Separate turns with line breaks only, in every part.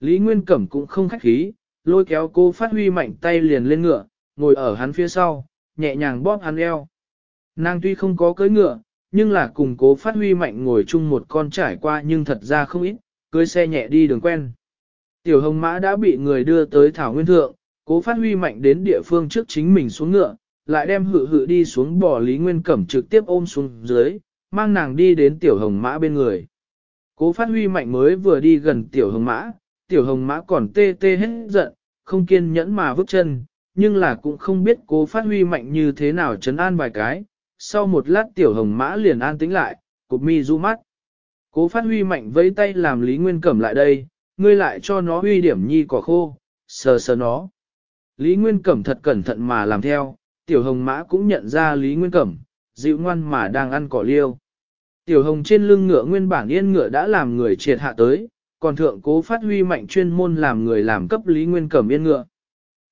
Lý Nguyên Cẩm cũng không khách khí, lôi kéo cô phát huy mạnh tay liền lên ngựa, ngồi ở hắn phía sau, nhẹ nhàng bóp hắn eo. Nàng tuy không có cưỡi ngựa, nhưng là cùng cố phát huy mạnh ngồi chung một con trải qua nhưng thật ra không ít, cưới xe nhẹ đi đường quen. Tiểu hồng mã đã bị người đưa tới Thảo Nguyên Thượng, cố phát huy mạnh đến địa phương trước chính mình xuống ngựa, lại đem hự hự đi xuống bỏ Lý Nguyên Cẩm trực tiếp ôm xuống dưới, mang nàng đi đến tiểu hồng mã bên người. Cố phát huy mạnh mới vừa đi gần tiểu hồng mã, tiểu hồng mã còn tê tê hết giận, không kiên nhẫn mà vứt chân, nhưng là cũng không biết cố phát huy mạnh như thế nào trấn an vài cái. Sau một lát tiểu hồng mã liền an tính lại, cục mi du mắt. Cố phát huy mạnh vẫy tay làm Lý Nguyên Cẩm lại đây, ngươi lại cho nó huy điểm nhi cỏ khô, sờ sờ nó. Lý Nguyên Cẩm thật cẩn thận mà làm theo, tiểu hồng mã cũng nhận ra Lý Nguyên Cẩm, dịu ngoan mà đang ăn cỏ liêu. Tiểu hồng trên lưng ngựa nguyên bản yên ngựa đã làm người triệt hạ tới, còn thượng cố phát huy mạnh chuyên môn làm người làm cấp Lý Nguyên Cẩm yên ngựa.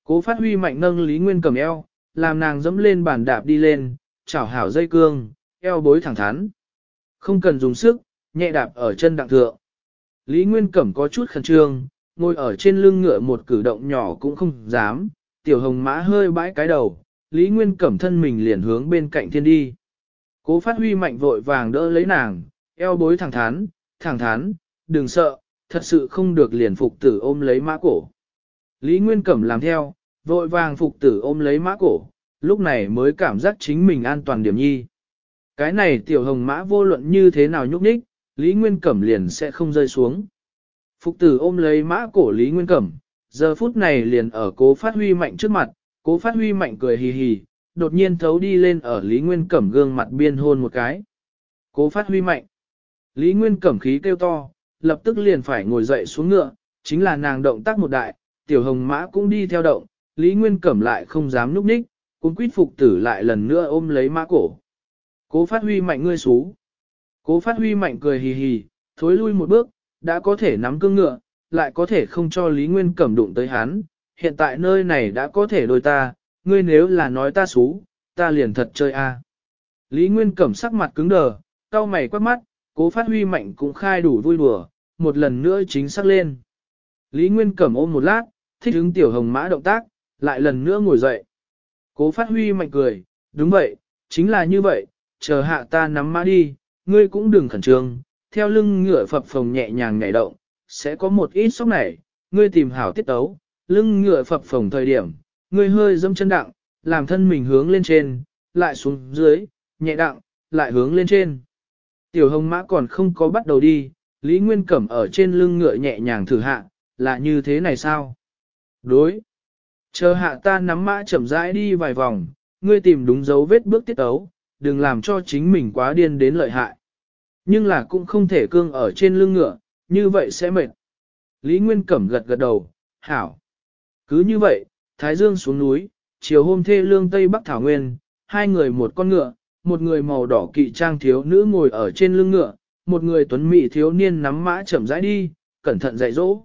Cố phát huy mạnh nâng Lý Nguyên Cẩm eo, làm nàng dẫm lên bàn đạp đi lên, chảo hảo dây cương, eo bối thẳng thắn. Không cần dùng sức, nhẹ đạp ở chân đặng thượng. Lý Nguyên Cẩm có chút khẩn trương, ngồi ở trên lưng ngựa một cử động nhỏ cũng không dám, tiểu hồng mã hơi bãi cái đầu, Lý Nguyên Cẩm thân mình liền hướng bên cạnh thiên đi. Cố phát huy mạnh vội vàng đỡ lấy nàng, eo bối thẳng thắn, thẳng thắn, đừng sợ, thật sự không được liền phục tử ôm lấy mã cổ. Lý Nguyên Cẩm làm theo, vội vàng phục tử ôm lấy mã cổ, lúc này mới cảm giác chính mình an toàn điểm nhi. Cái này tiểu hồng mã vô luận như thế nào nhúc nhích, Lý Nguyên Cẩm liền sẽ không rơi xuống. Phục tử ôm lấy mã cổ Lý Nguyên Cẩm, giờ phút này liền ở cố phát huy mạnh trước mặt, cố phát huy mạnh cười hì hì, đột nhiên thấu đi lên ở Lý Nguyên Cẩm gương mặt biên hôn một cái. Cố phát huy mạnh. Lý Nguyên Cẩm khí kêu to, lập tức liền phải ngồi dậy xuống ngựa, chính là nàng động tác một đại, tiểu hồng mã cũng đi theo động, Lý Nguyên Cẩm lại không dám núp ních, cũng quýt phục tử lại lần nữa ôm lấy mã cổ. Cố phát huy mạnh ngươi xú. Cố phát huy mạnh cười hì hì, thối lui một bước, đã có thể nắm cương ngựa, lại có thể không cho Lý Nguyên Cẩm đụng tới hắn, hiện tại nơi này đã có thể đôi ta, ngươi nếu là nói ta xú, ta liền thật chơi a à. Lý Nguyên Cẩm sắc mặt cứng đờ, cao mày quát mắt, cố phát huy mạnh cũng khai đủ vui đùa, một lần nữa chính xác lên. Lý Nguyên Cẩm ôm một lát, thích ứng tiểu hồng mã động tác, lại lần nữa ngồi dậy. Cố phát huy mạnh cười, đúng vậy, chính là như vậy, chờ hạ ta nắm mã đi, ngươi cũng đừng khẩn trương, theo lưng ngựa phập phồng nhẹ nhàng nhảy động, sẽ có một ít sóc nảy, ngươi tìm hảo tiết tấu, lưng ngựa phập phồng thời điểm, ngươi hơi dâm chân đặng, làm thân mình hướng lên trên, lại xuống dưới, nhẹ đặng, lại hướng lên trên. Tiểu hồng mã còn không có bắt đầu đi, Lý Nguyên Cẩm ở trên lưng ngựa nhẹ nhàng thử hạ, là như thế này sao? Đối. Chờ hạ ta nắm mã chậm rãi đi vài vòng, ngươi tìm đúng dấu vết bước tiết ấu, đừng làm cho chính mình quá điên đến lợi hại. Nhưng là cũng không thể cương ở trên lưng ngựa, như vậy sẽ mệt. Lý Nguyên Cẩm gật gật đầu, hảo. Cứ như vậy, Thái Dương xuống núi, chiều hôm thê lương Tây Bắc Thảo Nguyên, hai người một con ngựa, một người màu đỏ kỵ trang thiếu nữ ngồi ở trên lưng ngựa, một người tuấn mỹ thiếu niên nắm mã chậm rãi đi, cẩn thận dạy dỗ.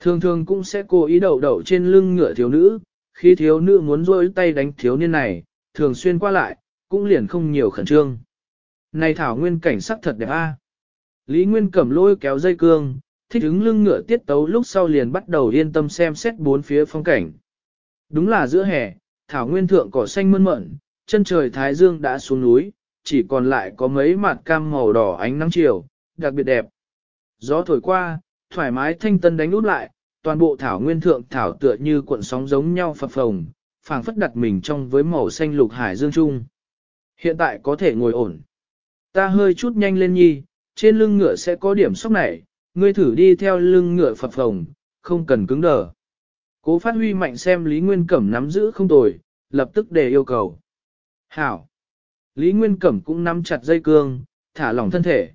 Thường thường cũng sẽ cố ý đậu đậu trên lưng ngựa thiếu nữ, khi thiếu nữ muốn rôi tay đánh thiếu niên này, thường xuyên qua lại, cũng liền không nhiều khẩn trương. Này thảo nguyên cảnh sắc thật đẹp a. Lý Nguyên cầm lôi kéo dây cương, thích ứng lưng ngựa tiết tấu lúc sau liền bắt đầu yên tâm xem xét bốn phía phong cảnh. Đúng là giữa hè, thảo nguyên thượng cỏ xanh mơn mởn, chân trời Thái Dương đã xuống núi, chỉ còn lại có mấy mặt cam màu đỏ ánh nắng chiều, đặc biệt đẹp. Gió thổi qua, thoải mái thanh tân đánh út lại, toàn bộ thảo nguyên thượng thảo tựa như cuộn sóng giống nhau phập phồng, phảng phất đặt mình trong với màu xanh lục hải dương trung. Hiện tại có thể ngồi ổn. Ta hơi chút nhanh lên nhi, trên lưng ngựa sẽ có điểm sốc này, ngươi thử đi theo lưng ngựa phập phồng, không cần cứng đờ. Cố phát huy mạnh xem Lý Nguyên Cẩm nắm giữ không tồi, lập tức để yêu cầu. Hảo. Lý Nguyên Cẩm cũng nắm chặt dây cương, thả lỏng thân thể.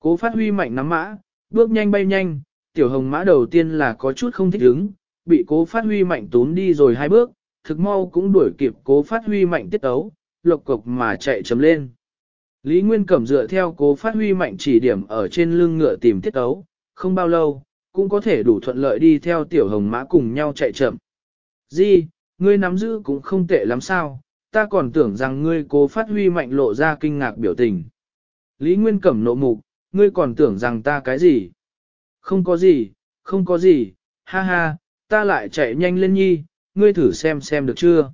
Cố phát huy mạnh nắm mã, bước nhanh bay nhanh, tiểu hồng mã đầu tiên là có chút không thích ứng, bị cố phát huy mạnh tốn đi rồi hai bước, thực mau cũng đuổi kịp cố phát huy mạnh tiết ấu, lộc cục mà chạy chấm lên. Lý Nguyên Cẩm dựa theo cố phát huy mạnh chỉ điểm ở trên lưng ngựa tìm tiết ấu, không bao lâu, cũng có thể đủ thuận lợi đi theo tiểu hồng mã cùng nhau chạy chậm. Di, ngươi nắm giữ cũng không tệ lắm sao, ta còn tưởng rằng ngươi cố phát huy mạnh lộ ra kinh ngạc biểu tình. Lý Nguyên Cẩm nộ mục, ngươi còn tưởng rằng ta cái gì? Không có gì, không có gì, ha ha, ta lại chạy nhanh lên nhi, ngươi thử xem xem được chưa?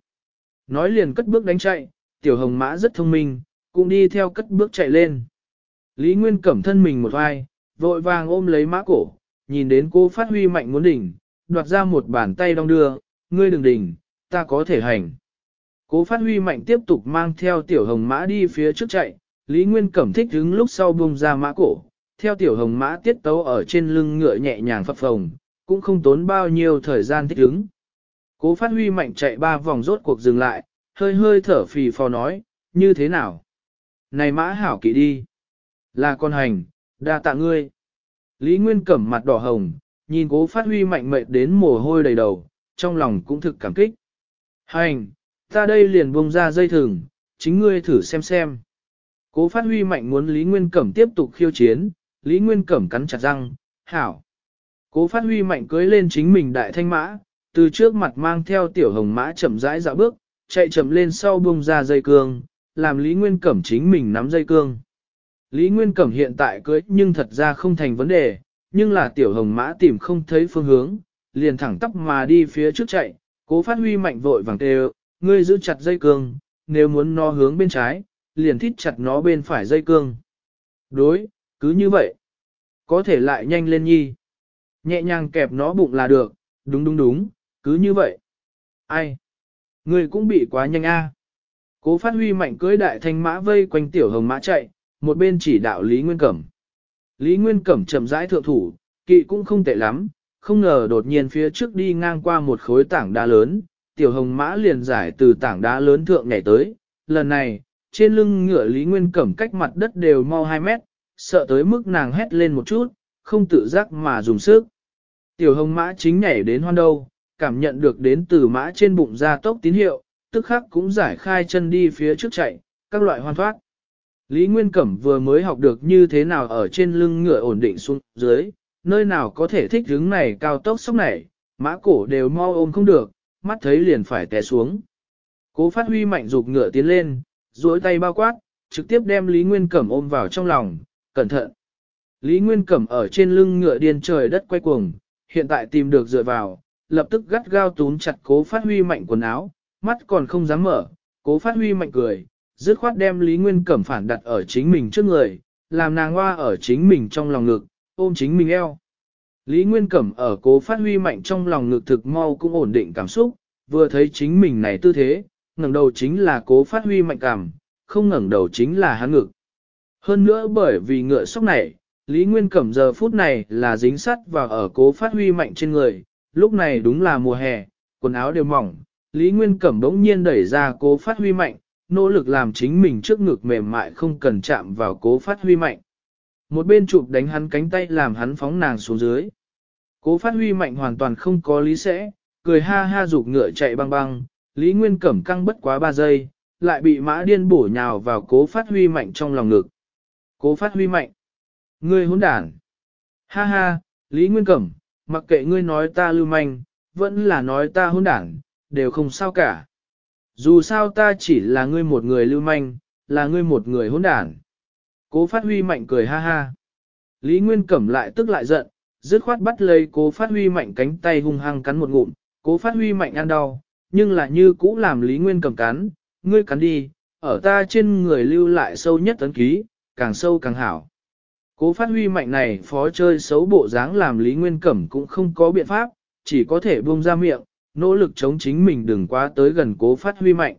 Nói liền cất bước đánh chạy, tiểu hồng mã rất thông minh, cũng đi theo cất bước chạy lên. Lý Nguyên Cẩm thân mình một vai, vội vàng ôm lấy mã cổ, nhìn đến cô phát huy mạnh muốn đỉnh, đoạt ra một bàn tay đong đưa, ngươi đừng đỉnh, ta có thể hành. Cố phát huy mạnh tiếp tục mang theo tiểu hồng mã đi phía trước chạy, Lý Nguyên Cẩm thích đứng lúc sau bông ra mã cổ, theo tiểu hồng mã tiết tấu ở trên lưng ngựa nhẹ nhàng phập phồng, cũng không tốn bao nhiêu thời gian thích đứng. Cố phát huy mạnh chạy ba vòng rốt cuộc dừng lại, hơi hơi thở phì phò nói, như thế nào? Này mã hảo kỵ đi. Là con hành, đa tạ ngươi. Lý Nguyên Cẩm mặt đỏ hồng, nhìn cố phát huy mạnh mệt đến mồ hôi đầy đầu, trong lòng cũng thực cảm kích. Hành, Ta đây liền bông ra dây thừng, chính ngươi thử xem xem. Cố phát huy mạnh muốn Lý Nguyên Cẩm tiếp tục khiêu chiến, Lý Nguyên Cẩm cắn chặt răng, hảo. Cố phát huy mạnh cưới lên chính mình đại thanh mã, từ trước mặt mang theo tiểu hồng mã chậm rãi dạo bước, chạy chậm lên sau bông ra dây cương, làm Lý Nguyên Cẩm chính mình nắm dây cương. Lý Nguyên Cẩm hiện tại cưới nhưng thật ra không thành vấn đề, nhưng là tiểu hồng mã tìm không thấy phương hướng, liền thẳng tắp mà đi phía trước chạy, cố phát huy mạnh vội vàng kêu, ngươi giữ chặt dây cương, nếu muốn nó hướng bên trái, liền thít chặt nó bên phải dây cương. Đối, cứ như vậy. Có thể lại nhanh lên nhi. Nhẹ nhàng kẹp nó bụng là được, đúng đúng đúng, cứ như vậy. Ai? Ngươi cũng bị quá nhanh a. Cố phát huy mạnh cưới đại thanh mã vây quanh tiểu hồng mã chạy, một bên chỉ đạo Lý Nguyên Cẩm. Lý Nguyên Cẩm chậm rãi thượng thủ, kỵ cũng không tệ lắm, không ngờ đột nhiên phía trước đi ngang qua một khối tảng đá lớn, tiểu hồng mã liền giải từ tảng đá lớn thượng nhảy tới, lần này, trên lưng ngựa Lý Nguyên Cẩm cách mặt đất đều mau 2 mét, sợ tới mức nàng hét lên một chút, không tự giác mà dùng sức. Tiểu hồng mã chính nhảy đến hoan đâu, cảm nhận được đến từ mã trên bụng ra tốc tín hiệu, tức khắc cũng giải khai chân đi phía trước chạy, các loại hoan thoát. Lý Nguyên Cẩm vừa mới học được như thế nào ở trên lưng ngựa ổn định xuống dưới, nơi nào có thể thích hướng này cao tốc sốc này, mã cổ đều mau ôm không được, mắt thấy liền phải té xuống. Cố phát huy mạnh dục ngựa tiến lên, duỗi tay bao quát, trực tiếp đem Lý Nguyên Cẩm ôm vào trong lòng, cẩn thận. Lý Nguyên Cẩm ở trên lưng ngựa điên trời đất quay cuồng, hiện tại tìm được dựa vào, lập tức gắt gao tún chặt cố phát huy mạnh quần áo, mắt còn không dám mở, cố phát huy mạnh cười, dứt khoát đem Lý Nguyên Cẩm phản đặt ở chính mình trước người, làm nàng hoa ở chính mình trong lòng ngực, ôm chính mình eo, Lý Nguyên Cẩm ở cố phát huy mạnh trong lòng ngực thực mau cũng ổn định cảm xúc, vừa thấy chính mình này tư thế, ngẩng đầu chính là cố phát huy mạnh cảm, không ngẩng đầu chính là hắn ngực. Hơn nữa bởi vì ngựa sóc này, Lý Nguyên Cẩm giờ phút này là dính sắt và ở cố phát huy mạnh trên người, lúc này đúng là mùa hè, quần áo đều mỏng, Lý Nguyên Cẩm bỗng nhiên đẩy ra cố phát huy mạnh, nỗ lực làm chính mình trước ngực mềm mại không cần chạm vào cố phát huy mạnh một bên chụp đánh hắn cánh tay làm hắn phóng nàng xuống dưới. Cố phát huy mạnh hoàn toàn không có lý sẽ, cười ha ha rụt ngựa chạy băng băng, Lý Nguyên Cẩm căng bất quá 3 giây, lại bị mã điên bổ nhào vào cố phát huy mạnh trong lòng ngực. Cố phát huy mạnh. Ngươi hỗn đản. Ha ha, Lý Nguyên Cẩm, mặc kệ ngươi nói ta lưu manh, vẫn là nói ta hỗn đản, đều không sao cả. Dù sao ta chỉ là ngươi một người lưu manh, là ngươi một người hỗn đản. Cố phát huy mạnh cười ha ha. Lý Nguyên Cẩm lại tức lại giận, dứt khoát bắt lấy cố phát huy mạnh cánh tay hung hăng cắn một ngụm, cố phát huy mạnh ăn đau, nhưng là như cũ làm Lý Nguyên Cẩm cắn, ngươi cắn đi, ở ta trên người lưu lại sâu nhất tấn ký, càng sâu càng hảo. Cố phát huy mạnh này phó chơi xấu bộ dáng làm Lý Nguyên Cẩm cũng không có biện pháp, chỉ có thể buông ra miệng, nỗ lực chống chính mình đừng quá tới gần cố phát huy mạnh.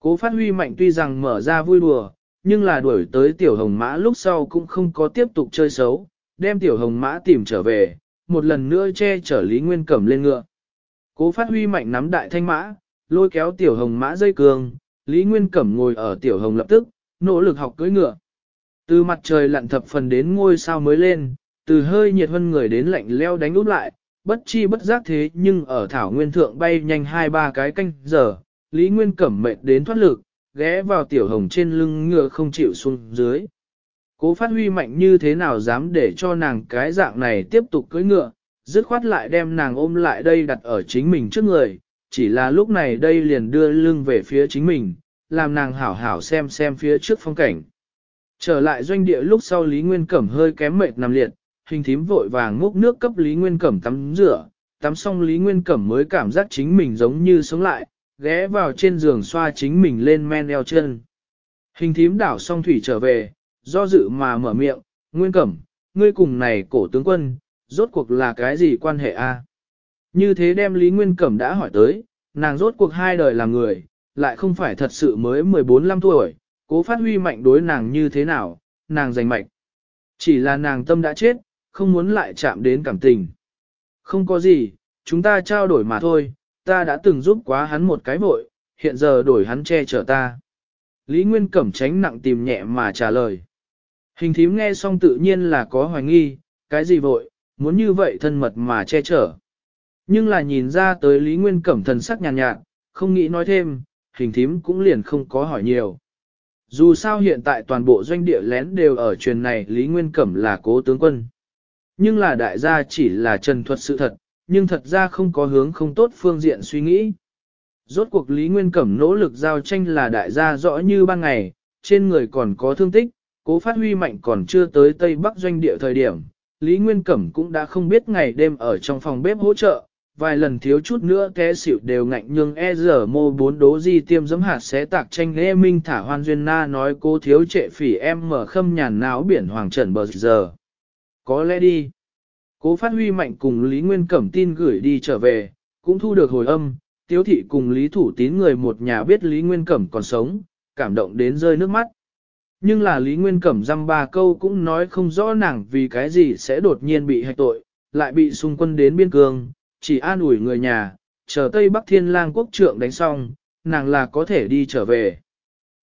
Cố phát huy mạnh tuy rằng mở ra vui đùa, nhưng là đuổi tới tiểu hồng mã lúc sau cũng không có tiếp tục chơi xấu, đem tiểu hồng mã tìm trở về, một lần nữa che chở Lý Nguyên Cẩm lên ngựa. Cố phát huy mạnh nắm đại thanh mã, lôi kéo tiểu hồng mã dây cường, Lý Nguyên Cẩm ngồi ở tiểu hồng lập tức, nỗ lực học cưỡi ngựa. Từ mặt trời lặn thập phần đến ngôi sao mới lên, từ hơi nhiệt hơn người đến lạnh leo đánh úp lại, bất chi bất giác thế nhưng ở thảo nguyên thượng bay nhanh hai ba cái canh giờ, Lý Nguyên Cẩm mệt đến thoát lực, ghé vào tiểu hồng trên lưng ngựa không chịu xuống dưới. Cố phát huy mạnh như thế nào dám để cho nàng cái dạng này tiếp tục cưỡi ngựa, dứt khoát lại đem nàng ôm lại đây đặt ở chính mình trước người, chỉ là lúc này đây liền đưa lưng về phía chính mình, làm nàng hảo hảo xem xem phía trước phong cảnh. Trở lại doanh địa lúc sau Lý Nguyên Cẩm hơi kém mệt nằm liệt, hình thím vội vàng múc nước cấp Lý Nguyên Cẩm tắm rửa, tắm xong Lý Nguyên Cẩm mới cảm giác chính mình giống như sống lại, ghé vào trên giường xoa chính mình lên men eo chân. Hình thím đảo xong thủy trở về, do dự mà mở miệng, nguyên cẩm, ngươi cùng này cổ tướng quân, rốt cuộc là cái gì quan hệ a? Như thế đem Lý Nguyên Cẩm đã hỏi tới, nàng rốt cuộc hai đời làm người, lại không phải thật sự mới 14-15 tuổi, cố phát huy mạnh đối nàng như thế nào, nàng giành mạnh Chỉ là nàng tâm đã chết, không muốn lại chạm đến cảm tình. Không có gì, chúng ta trao đổi mà thôi, ta đã từng giúp quá hắn một cái vội, hiện giờ đổi hắn che chở ta. Lý Nguyên Cẩm tránh nặng tìm nhẹ mà trả lời. Hình thím nghe xong tự nhiên là có hoài nghi, cái gì vội, muốn như vậy thân mật mà che chở. Nhưng là nhìn ra tới Lý Nguyên Cẩm thần sắc nhàn nhạt, nhạt, không nghĩ nói thêm, hình thím cũng liền không có hỏi nhiều. Dù sao hiện tại toàn bộ doanh địa lén đều ở truyền này Lý Nguyên Cẩm là cố tướng quân. Nhưng là đại gia chỉ là trần thuật sự thật, nhưng thật ra không có hướng không tốt phương diện suy nghĩ. Rốt cuộc Lý Nguyên Cẩm nỗ lực giao tranh là đại gia rõ như ban ngày, trên người còn có thương tích, cố phát huy mạnh còn chưa tới Tây Bắc doanh địa thời điểm. Lý Nguyên Cẩm cũng đã không biết ngày đêm ở trong phòng bếp hỗ trợ, vài lần thiếu chút nữa té xỉu đều ngạnh nhưng e giờ mô bốn đố di tiêm giấm hạt xé tạc tranh lê minh thả hoan duyên na nói cô thiếu trệ phỉ em mở khâm nhàn náo biển hoàng trần bờ giờ. Có lẽ đi. Cố phát huy mạnh cùng Lý Nguyên Cẩm tin gửi đi trở về, cũng thu được hồi âm, tiếu thị cùng Lý Thủ tín người một nhà biết Lý Nguyên Cẩm còn sống, cảm động đến rơi nước mắt. Nhưng là Lý Nguyên Cẩm dăm ba câu cũng nói không rõ nàng vì cái gì sẽ đột nhiên bị hạch tội, lại bị xung quân đến biên cương, chỉ an ủi người nhà, chờ Tây Bắc Thiên lang quốc trượng đánh xong, nàng là có thể đi trở về.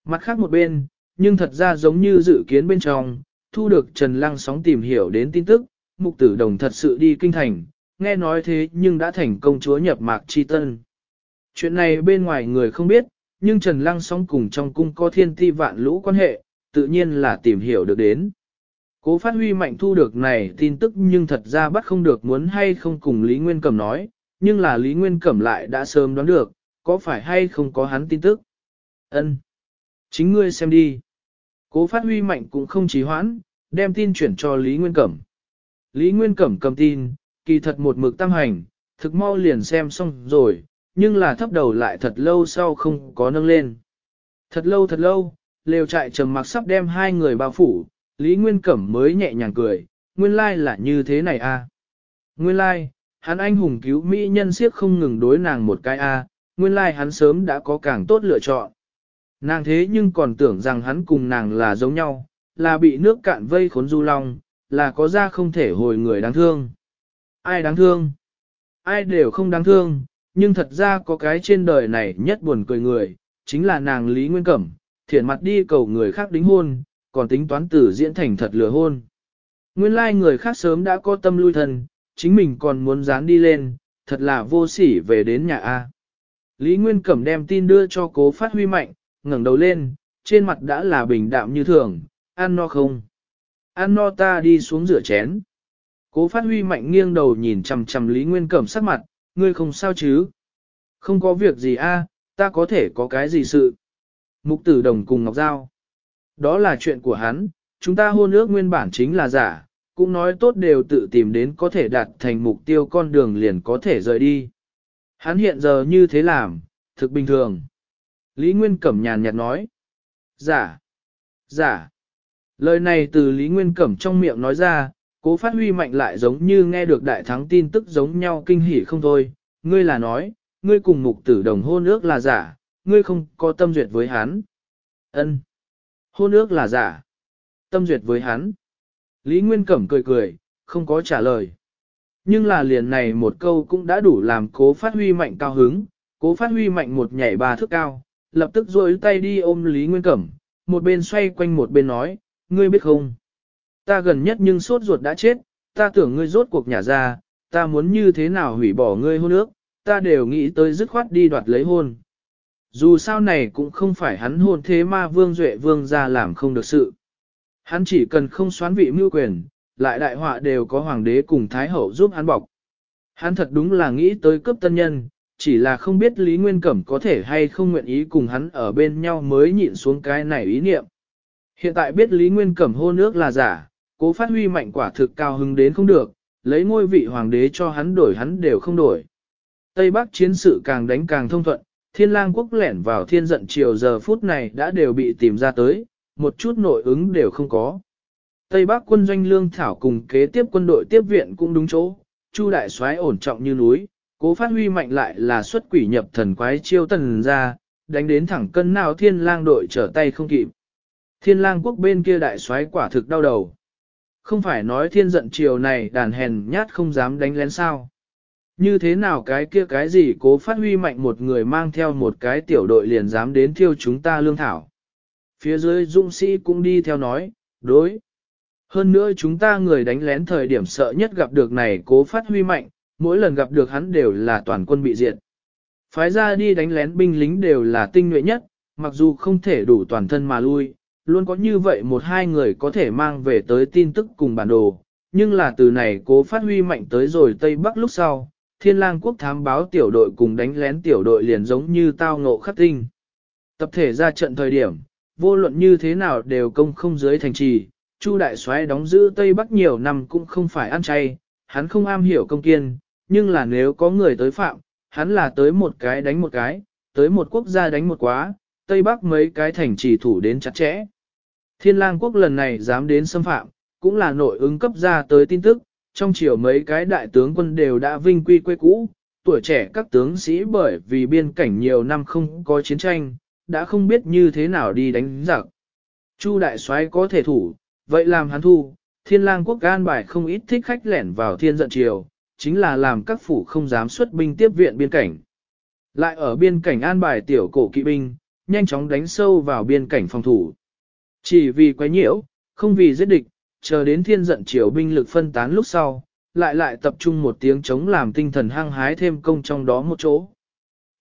Mặt khác một bên, nhưng thật ra giống như dự kiến bên trong, thu được Trần Lăng sóng tìm hiểu đến tin tức, mục tử đồng thật sự đi kinh thành, nghe nói thế nhưng đã thành công chúa nhập mạc chi tân. Chuyện này bên ngoài người không biết, nhưng Trần Lăng sóng cùng trong cung có thiên ti vạn lũ quan hệ, tự nhiên là tìm hiểu được đến. Cố phát huy mạnh thu được này tin tức nhưng thật ra bắt không được muốn hay không cùng Lý Nguyên Cẩm nói, nhưng là Lý Nguyên Cẩm lại đã sớm đoán được, có phải hay không có hắn tin tức. ân Chính ngươi xem đi. Cố phát huy mạnh cũng không trí hoãn, đem tin chuyển cho Lý Nguyên Cẩm. Lý Nguyên Cẩm cầm tin, kỳ thật một mực tam hành, thực mau liền xem xong rồi, nhưng là thấp đầu lại thật lâu sau không có nâng lên. Thật lâu thật lâu, lều trại trầm mặc sắp đem hai người bao phủ, Lý Nguyên Cẩm mới nhẹ nhàng cười, nguyên lai like là như thế này a à. Nguyên lai, like, hắn anh hùng cứu Mỹ nhân siếc không ngừng đối nàng một cái a à. nguyên lai like hắn sớm đã có càng tốt lựa chọn. Nàng thế nhưng còn tưởng rằng hắn cùng nàng là giống nhau, là bị nước cạn vây khốn du long, là có ra không thể hồi người đáng thương. Ai đáng thương? Ai đều không đáng thương, nhưng thật ra có cái trên đời này nhất buồn cười người, chính là nàng Lý Nguyên Cẩm, thiện mặt đi cầu người khác đính hôn, còn tính toán tử diễn thành thật lừa hôn. Nguyên lai like người khác sớm đã có tâm lui thân, chính mình còn muốn dán đi lên, thật là vô sỉ về đến nhà A. Lý Nguyên Cẩm đem tin đưa cho cố phát huy mạnh, ngẩng đầu lên, trên mặt đã là bình đạm như thường, ăn no không. An no ta đi xuống rửa chén. Cố phát huy mạnh nghiêng đầu nhìn chầm chầm Lý Nguyên Cẩm sắc mặt, ngươi không sao chứ? Không có việc gì a ta có thể có cái gì sự. Mục tử đồng cùng Ngọc Giao. Đó là chuyện của hắn, chúng ta hôn ước nguyên bản chính là giả, cũng nói tốt đều tự tìm đến có thể đạt thành mục tiêu con đường liền có thể rời đi. Hắn hiện giờ như thế làm, thực bình thường. Lý Nguyên Cẩm nhàn nhạt nói. Giả. Giả. Lời này từ Lý Nguyên Cẩm trong miệng nói ra, cố phát huy mạnh lại giống như nghe được đại thắng tin tức giống nhau kinh hỉ không thôi. Ngươi là nói, ngươi cùng mục tử đồng hôn ước là giả, ngươi không có tâm duyệt với hắn. ân Hôn ước là giả. Tâm duyệt với hắn. Lý Nguyên Cẩm cười cười, không có trả lời. Nhưng là liền này một câu cũng đã đủ làm cố phát huy mạnh cao hứng, cố phát huy mạnh một nhảy ba thước cao, lập tức rôi tay đi ôm Lý Nguyên Cẩm, một bên xoay quanh một bên nói, ngươi biết không? Ta gần nhất nhưng sốt ruột đã chết, ta tưởng ngươi rốt cuộc nhà ra, ta muốn như thế nào hủy bỏ ngươi hôn ước, ta đều nghĩ tới dứt khoát đi đoạt lấy hôn. Dù sao này cũng không phải hắn hôn thế ma vương duệ vương ra làm không được sự. Hắn chỉ cần không xoán vị mưu quyền, lại đại họa đều có hoàng đế cùng thái hậu giúp hắn bọc. Hắn thật đúng là nghĩ tới cướp tân nhân, chỉ là không biết Lý Nguyên Cẩm có thể hay không nguyện ý cùng hắn ở bên nhau mới nhịn xuống cái này ý niệm. Hiện tại biết Lý Nguyên Cẩm hôn nước là giả, cố phát huy mạnh quả thực cao hứng đến không được, lấy ngôi vị hoàng đế cho hắn đổi hắn đều không đổi. Tây Bắc chiến sự càng đánh càng thông thuận, thiên lang quốc lẻn vào thiên giận chiều giờ phút này đã đều bị tìm ra tới, một chút nội ứng đều không có. Tây Bắc quân doanh lương thảo cùng kế tiếp quân đội tiếp viện cũng đúng chỗ, Chu đại soái ổn trọng như núi, cố phát huy mạnh lại là xuất quỷ nhập thần quái chiêu tần ra, đánh đến thẳng cân nào thiên lang đội trở tay không kịp. Thiên lang quốc bên kia đại soái quả thực đau đầu. Không phải nói thiên giận chiều này đàn hèn nhát không dám đánh lén sao. Như thế nào cái kia cái gì cố phát huy mạnh một người mang theo một cái tiểu đội liền dám đến thiêu chúng ta lương thảo. Phía dưới Dung sĩ cũng đi theo nói, đối. Hơn nữa chúng ta người đánh lén thời điểm sợ nhất gặp được này cố phát huy mạnh, mỗi lần gặp được hắn đều là toàn quân bị diệt. Phái ra đi đánh lén binh lính đều là tinh nhuệ nhất, mặc dù không thể đủ toàn thân mà lui, luôn có như vậy một hai người có thể mang về tới tin tức cùng bản đồ, nhưng là từ này cố phát huy mạnh tới rồi Tây Bắc lúc sau, thiên lang quốc thám báo tiểu đội cùng đánh lén tiểu đội liền giống như tao ngộ khắc tinh. Tập thể ra trận thời điểm, vô luận như thế nào đều công không dưới thành trì, Chu Đại soái đóng giữ Tây Bắc nhiều năm cũng không phải ăn chay, hắn không am hiểu công kiên, nhưng là nếu có người tới phạm, hắn là tới một cái đánh một cái, tới một quốc gia đánh một quá, Tây Bắc mấy cái thành trì thủ đến chặt chẽ. Thiên lang quốc lần này dám đến xâm phạm, cũng là nội ứng cấp ra tới tin tức, trong chiều mấy cái đại tướng quân đều đã vinh quy quê cũ, tuổi trẻ các tướng sĩ bởi vì biên cảnh nhiều năm không có chiến tranh, đã không biết như thế nào đi đánh giặc. Chu đại soái có thể thủ, vậy làm hắn thu, thiên lang quốc gan bài không ít thích khách lẻn vào thiên giận triều, chính là làm các phủ không dám xuất binh tiếp viện biên cảnh. Lại ở biên cảnh an bài tiểu cổ kỵ binh, nhanh chóng đánh sâu vào biên cảnh phòng thủ. Chỉ vì quấy nhiễu, không vì giết địch, chờ đến thiên giận triều binh lực phân tán lúc sau, lại lại tập trung một tiếng chống làm tinh thần hăng hái thêm công trong đó một chỗ.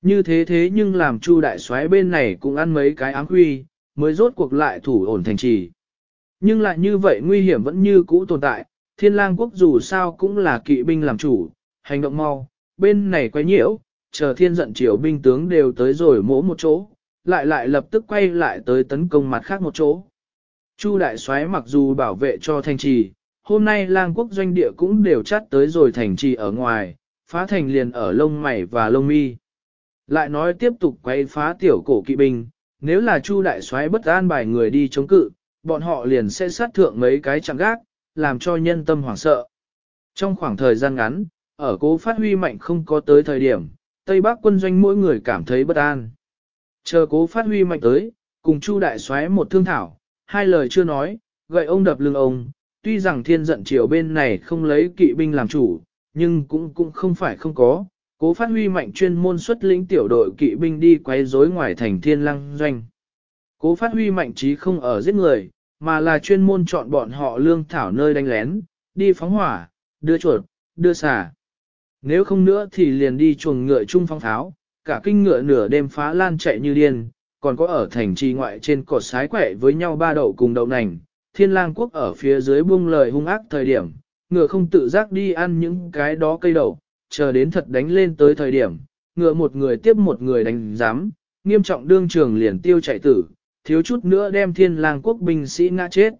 Như thế thế nhưng làm Chu đại soái bên này cũng ăn mấy cái áng huy, mới rốt cuộc lại thủ ổn thành trì. Nhưng lại như vậy nguy hiểm vẫn như cũ tồn tại, thiên lang quốc dù sao cũng là kỵ binh làm chủ, hành động mau, bên này quay nhiễu, chờ thiên giận triều binh tướng đều tới rồi mỗ một chỗ, lại lại lập tức quay lại tới tấn công mặt khác một chỗ. Chu đại soái mặc dù bảo vệ cho thành trì, hôm nay lang quốc doanh địa cũng đều chắt tới rồi thành trì ở ngoài, phá thành liền ở lông mày và lông mi. Lại nói tiếp tục quay phá tiểu cổ kỵ binh, nếu là chu đại soái bất an bài người đi chống cự, bọn họ liền sẽ sát thượng mấy cái chặng gác, làm cho nhân tâm hoảng sợ. Trong khoảng thời gian ngắn, ở cố phát huy mạnh không có tới thời điểm, Tây Bắc quân doanh mỗi người cảm thấy bất an. Chờ cố phát huy mạnh tới, cùng Chu đại xoáy một thương thảo, hai lời chưa nói, gậy ông đập lưng ông, tuy rằng thiên giận triều bên này không lấy kỵ binh làm chủ, nhưng cũng cũng không phải không có, cố phát huy mạnh chuyên môn xuất lĩnh tiểu đội kỵ binh đi quấy rối ngoài thành thiên lăng doanh. Cố phát huy mạnh chí không ở giết người, mà là chuyên môn chọn bọn họ lương thảo nơi đánh lén, đi phóng hỏa, đưa chuột, đưa xả. Nếu không nữa thì liền đi chuồng ngựa chung phong tháo cả kinh ngựa nửa đêm phá lan chạy như điên, còn có ở thành trì ngoại trên cột sái quẻ với nhau ba đậu cùng đậu nành, thiên lang quốc ở phía dưới buông lời hung ác thời điểm, ngựa không tự giác đi ăn những cái đó cây đậu, chờ đến thật đánh lên tới thời điểm, ngựa một người tiếp một người đánh giám, nghiêm trọng đương trường liền tiêu chạy tử, thiếu chút nữa đem thiên lang quốc binh sĩ ngã chết.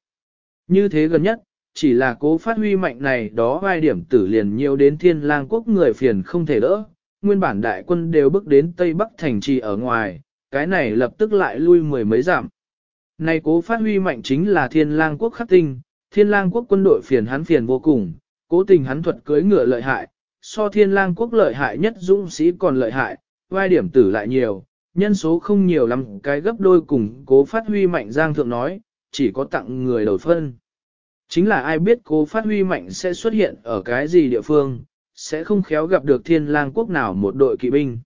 Như thế gần nhất, chỉ là cố phát huy mạnh này đó vai điểm tử liền nhiều đến thiên lang quốc người phiền không thể đỡ, nguyên bản đại quân đều bước đến Tây Bắc thành trì ở ngoài, cái này lập tức lại lui mười mấy giảm. Này cố phát huy mạnh chính là thiên lang quốc khắc tinh, thiên lang quốc quân đội phiền hắn phiền vô cùng, cố tình hắn thuật cưới ngựa lợi hại, so thiên lang quốc lợi hại nhất dũng sĩ còn lợi hại, vai điểm tử lại nhiều, nhân số không nhiều lắm cái gấp đôi cùng cố phát huy mạnh giang thượng nói, chỉ có tặng người đầu phân. Chính là ai biết cố phát huy mạnh sẽ xuất hiện ở cái gì địa phương, sẽ không khéo gặp được thiên lang quốc nào một đội kỵ binh.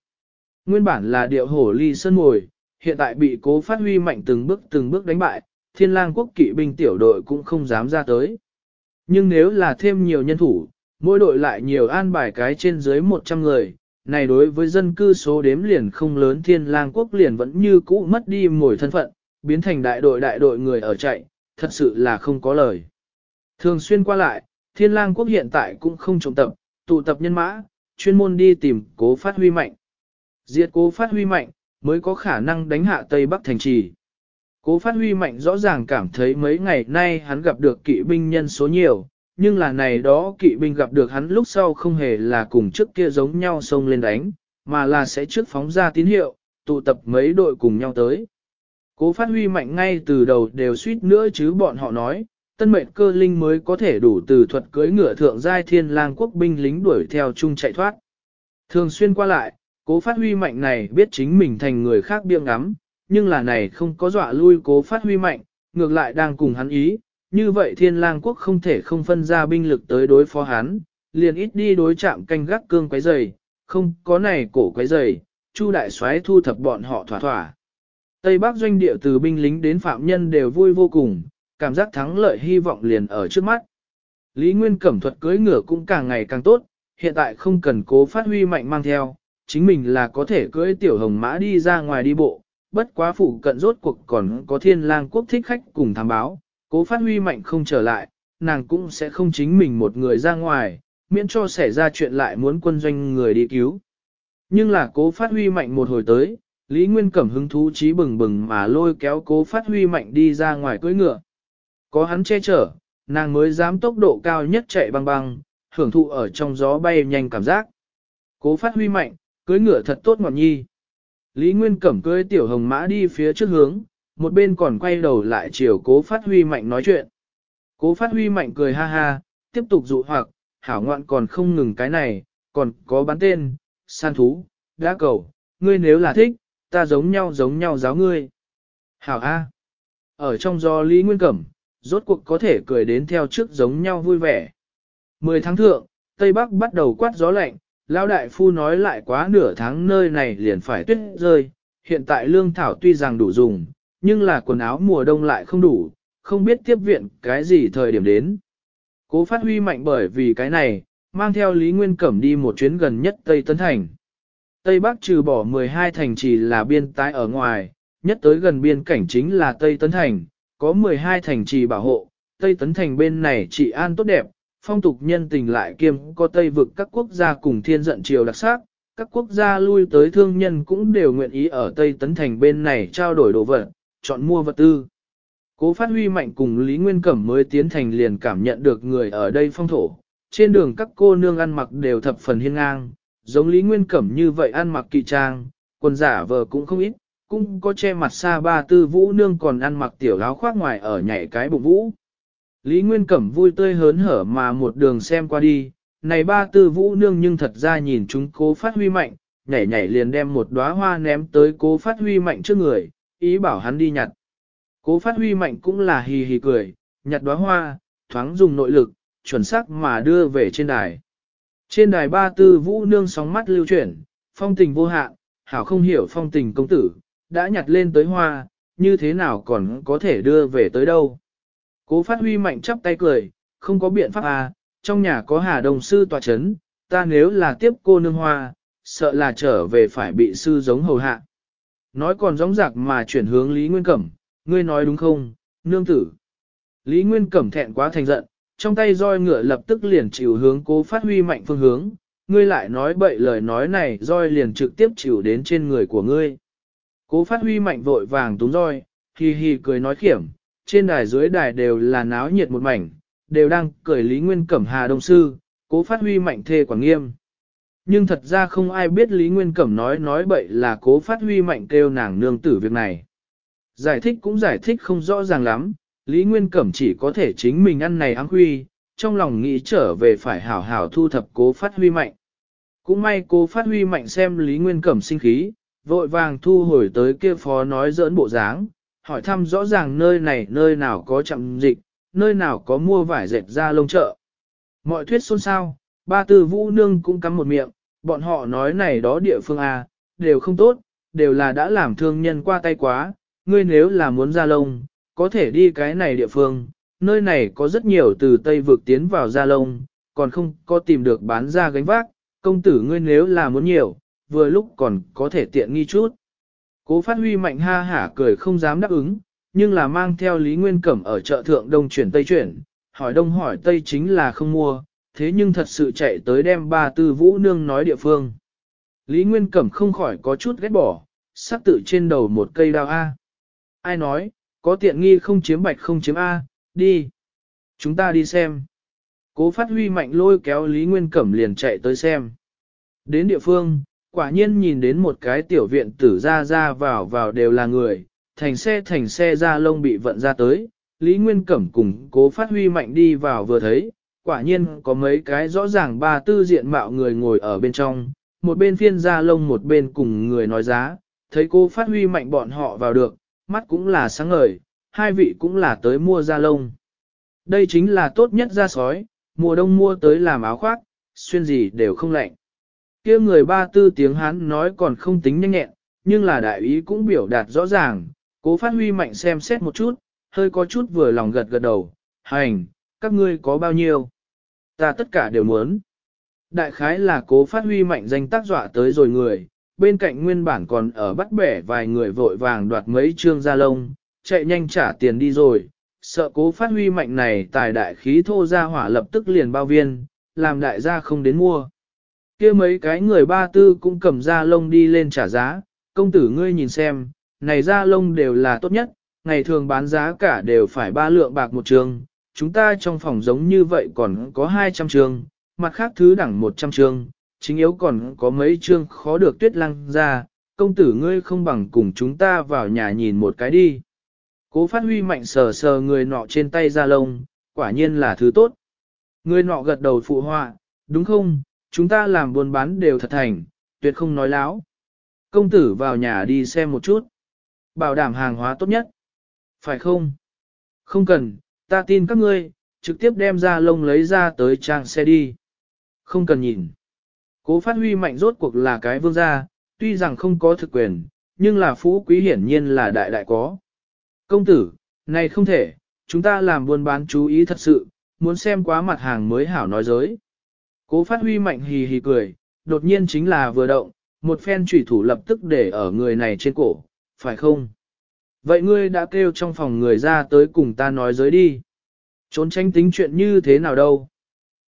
Nguyên bản là điệu hổ ly sơn mồi, hiện tại bị cố phát huy mạnh từng bước từng bước đánh bại, thiên lang quốc kỵ binh tiểu đội cũng không dám ra tới. Nhưng nếu là thêm nhiều nhân thủ, mỗi đội lại nhiều an bài cái trên dưới 100 người, này đối với dân cư số đếm liền không lớn thiên lang quốc liền vẫn như cũ mất đi mồi thân phận, biến thành đại đội đại đội người ở chạy, thật sự là không có lời. Thường xuyên qua lại, thiên lang quốc hiện tại cũng không trọng tập, tụ tập nhân mã, chuyên môn đi tìm cố phát huy mạnh. Diệt cố phát huy mạnh, mới có khả năng đánh hạ Tây Bắc thành trì. Cố phát huy mạnh rõ ràng cảm thấy mấy ngày nay hắn gặp được kỵ binh nhân số nhiều, nhưng là này đó kỵ binh gặp được hắn lúc sau không hề là cùng trước kia giống nhau xông lên đánh, mà là sẽ trước phóng ra tín hiệu, tụ tập mấy đội cùng nhau tới. Cố phát huy mạnh ngay từ đầu đều suýt nữa chứ bọn họ nói, tân mệnh cơ linh mới có thể đủ từ thuật cưới ngựa thượng giai thiên lang quốc binh lính đuổi theo chung chạy thoát. Thường xuyên qua lại, cố phát huy mạnh này biết chính mình thành người khác biêng ngắm, nhưng là này không có dọa lui cố phát huy mạnh, ngược lại đang cùng hắn ý, như vậy thiên lang quốc không thể không phân ra binh lực tới đối phó hắn, liền ít đi đối chạm canh gác cương quái dày, không có này cổ quái dày, chu đại soái thu thập bọn họ thỏa thỏa. Tây Bắc doanh địa từ binh lính đến phạm nhân đều vui vô cùng, cảm giác thắng lợi hy vọng liền ở trước mắt. Lý Nguyên Cẩm thuật cưỡi ngựa cũng càng ngày càng tốt, hiện tại không cần cố phát huy mạnh mang theo, chính mình là có thể cưỡi tiểu hồng mã đi ra ngoài đi bộ, bất quá phụ cận rốt cuộc còn có thiên lang quốc thích khách cùng tham báo, cố phát huy mạnh không trở lại, nàng cũng sẽ không chính mình một người ra ngoài, miễn cho xảy ra chuyện lại muốn quân doanh người đi cứu. Nhưng là cố phát huy mạnh một hồi tới, Lý Nguyên Cẩm hứng thú trí bừng bừng mà lôi kéo cố phát huy mạnh đi ra ngoài cưỡi ngựa. Có hắn che chở, nàng mới dám tốc độ cao nhất chạy băng băng, hưởng thụ ở trong gió bay nhanh cảm giác. Cố phát huy mạnh, cưới ngựa thật tốt ngọt nhi. Lý Nguyên Cẩm cưới tiểu hồng mã đi phía trước hướng, một bên còn quay đầu lại chiều cố phát huy mạnh nói chuyện. Cố phát huy mạnh cười ha ha, tiếp tục dụ hoặc, hảo ngoạn còn không ngừng cái này, còn có bán tên, san thú, đá cầu, ngươi nếu là thích, ta giống nhau giống nhau giáo ngươi. Hảo A. Ở trong gió Lý Nguyên Cẩm, rốt cuộc có thể cười đến theo trước giống nhau vui vẻ. Mười tháng thượng, Tây Bắc bắt đầu quát gió lạnh, Lão Đại Phu nói lại quá nửa tháng nơi này liền phải tuyết rơi, hiện tại lương thảo tuy rằng đủ dùng, nhưng là quần áo mùa đông lại không đủ, không biết tiếp viện cái gì thời điểm đến. Cố phát huy mạnh bởi vì cái này, mang theo Lý Nguyên Cẩm đi một chuyến gần nhất Tây Tấn Thành. Tây Bắc trừ bỏ 12 thành chỉ là biên tái ở ngoài, nhất tới gần biên cảnh chính là Tây Tấn Thành, có 12 thành trì bảo hộ, Tây Tấn Thành bên này trị an tốt đẹp, phong tục nhân tình lại kiêm có Tây vực các quốc gia cùng thiên giận triều đặc sắc, các quốc gia lui tới thương nhân cũng đều nguyện ý ở Tây Tấn Thành bên này trao đổi đồ vật, chọn mua vật tư. Cố phát huy mạnh cùng Lý Nguyên Cẩm mới tiến thành liền cảm nhận được người ở đây phong thổ, trên đường các cô nương ăn mặc đều thập phần hiên ngang, giống Lý Nguyên Cẩm như vậy ăn mặc kỳ trang, quần giả vờ cũng không ít, cũng có che mặt xa ba tư vũ nương còn ăn mặc tiểu áo khoác ngoài ở nhảy cái bụng vũ. Lý Nguyên Cẩm vui tươi hớn hở mà một đường xem qua đi, này ba tư vũ nương nhưng thật ra nhìn chúng cố phát huy mạnh, nhảy nhảy liền đem một đóa hoa ném tới cố phát huy mạnh trước người, ý bảo hắn đi nhặt. Cố phát huy mạnh cũng là hì hì cười, nhặt đóa hoa, thoáng dùng nội lực, chuẩn xác mà đưa về trên đài. Trên đài ba tư vũ nương sóng mắt lưu chuyển, phong tình vô hạn, hảo không hiểu phong tình công tử, đã nhặt lên tới hoa, như thế nào còn có thể đưa về tới đâu. Cố phát huy mạnh chắp tay cười, không có biện pháp à, trong nhà có hà đồng sư tòa chấn, ta nếu là tiếp cô nương hoa, sợ là trở về phải bị sư giống hầu hạ. Nói còn giống giặc mà chuyển hướng Lý Nguyên Cẩm, ngươi nói đúng không, nương tử. Lý Nguyên Cẩm thẹn quá thành giận, trong tay roi ngựa lập tức liền chịu hướng cố phát huy mạnh phương hướng, ngươi lại nói bậy lời nói này roi liền trực tiếp chịu đến trên người của ngươi. Cố phát huy mạnh vội vàng túng roi, hì hì cười nói khiểm, trên đài dưới đài đều là náo nhiệt một mảnh, đều đang cười Lý Nguyên Cẩm Hà Đông Sư, cố phát huy mạnh thê quảng nghiêm. Nhưng thật ra không ai biết Lý Nguyên Cẩm nói nói bậy là cố phát huy mạnh kêu nàng nương tử việc này. Giải thích cũng giải thích không rõ ràng lắm, Lý Nguyên Cẩm chỉ có thể chính mình ăn này áng huy, trong lòng nghĩ trở về phải hảo hảo thu thập cố phát huy mạnh. Cũng may cố phát huy mạnh xem Lý Nguyên Cẩm sinh khí, vội vàng thu hồi tới kia phó nói giỡn bộ dáng, hỏi thăm rõ ràng nơi này nơi nào có chậm dịch, nơi nào có mua vải dệt ra lông chợ. Mọi thuyết xôn xao, ba tư vũ nương cũng cắm một miệng, bọn họ nói này đó địa phương A, đều không tốt, đều là đã làm thương nhân qua tay quá, ngươi nếu là muốn ra lông, có thể đi cái này địa phương, nơi này có rất nhiều từ Tây vực tiến vào ra lông, còn không có tìm được bán ra gánh vác, công tử ngươi nếu là muốn nhiều, vừa lúc còn có thể tiện nghi chút. Cố phát huy mạnh ha hả cười không dám đáp ứng, nhưng là mang theo Lý Nguyên Cẩm ở chợ thượng đông chuyển tây chuyển, hỏi đông hỏi tây chính là không mua, thế nhưng thật sự chạy tới đem ba tư vũ nương nói địa phương. Lý Nguyên Cẩm không khỏi có chút ghét bỏ, sắc tự trên đầu một cây đào A. Ai nói, có tiện nghi không chiếm bạch không chiếm A, đi. Chúng ta đi xem. Cố phát huy mạnh lôi kéo Lý Nguyên Cẩm liền chạy tới xem. Đến địa phương, quả nhiên nhìn đến một cái tiểu viện tử ra ra vào vào đều là người, thành xe thành xe ra lông bị vận ra tới, Lý Nguyên Cẩm cùng cố phát huy mạnh đi vào vừa thấy, quả nhiên có mấy cái rõ ràng ba tư diện mạo người ngồi ở bên trong, một bên phiên ra lông một bên cùng người nói giá, thấy cô phát huy mạnh bọn họ vào được, mắt cũng là sáng ngời, hai vị cũng là tới mua da lông. Đây chính là tốt nhất da sói, mùa đông mua tới làm áo khoác, xuyên gì đều không lạnh kia người ba tư tiếng Hán nói còn không tính nhanh nhẹn, nhưng là đại ý cũng biểu đạt rõ ràng, cố phát huy mạnh xem xét một chút, hơi có chút vừa lòng gật gật đầu, hành, các ngươi có bao nhiêu? Ta tất cả đều muốn. Đại khái là cố phát huy mạnh danh tác dọa tới rồi người, bên cạnh nguyên bản còn ở bắt bẻ vài người vội vàng đoạt mấy trương da lông, chạy nhanh trả tiền đi rồi, sợ cố phát huy mạnh này tài đại khí thô ra hỏa lập tức liền bao viên, làm đại gia không đến mua kia mấy cái người ba tư cũng cầm da lông đi lên trả giá, công tử ngươi nhìn xem, này da lông đều là tốt nhất, ngày thường bán giá cả đều phải ba lượng bạc một trường, chúng ta trong phòng giống như vậy còn có 200 trường, mặt khác thứ đẳng 100 trường, chính yếu còn có mấy trường khó được tuyết lăng ra, công tử ngươi không bằng cùng chúng ta vào nhà nhìn một cái đi. Cố phát huy mạnh sờ sờ người nọ trên tay da lông, quả nhiên là thứ tốt. Người nọ gật đầu phụ họa, đúng không, chúng ta làm buôn bán đều thật thành, tuyệt không nói láo. Công tử vào nhà đi xem một chút. Bảo đảm hàng hóa tốt nhất. Phải không? Không cần, ta tin các ngươi, trực tiếp đem ra lông lấy ra tới trang xe đi. Không cần nhìn. Cố phát huy mạnh rốt cuộc là cái vương gia, tuy rằng không có thực quyền, nhưng là phú quý hiển nhiên là đại đại có. Công tử, này không thể, chúng ta làm buôn bán chú ý thật sự, muốn xem quá mặt hàng mới hảo nói giới. Cố phát huy mạnh hì hì cười, đột nhiên chính là vừa động, một phen trùy thủ lập tức để ở người này trên cổ, phải không? Vậy ngươi đã kêu trong phòng người ra tới cùng ta nói giới đi. Trốn tránh tính chuyện như thế nào đâu.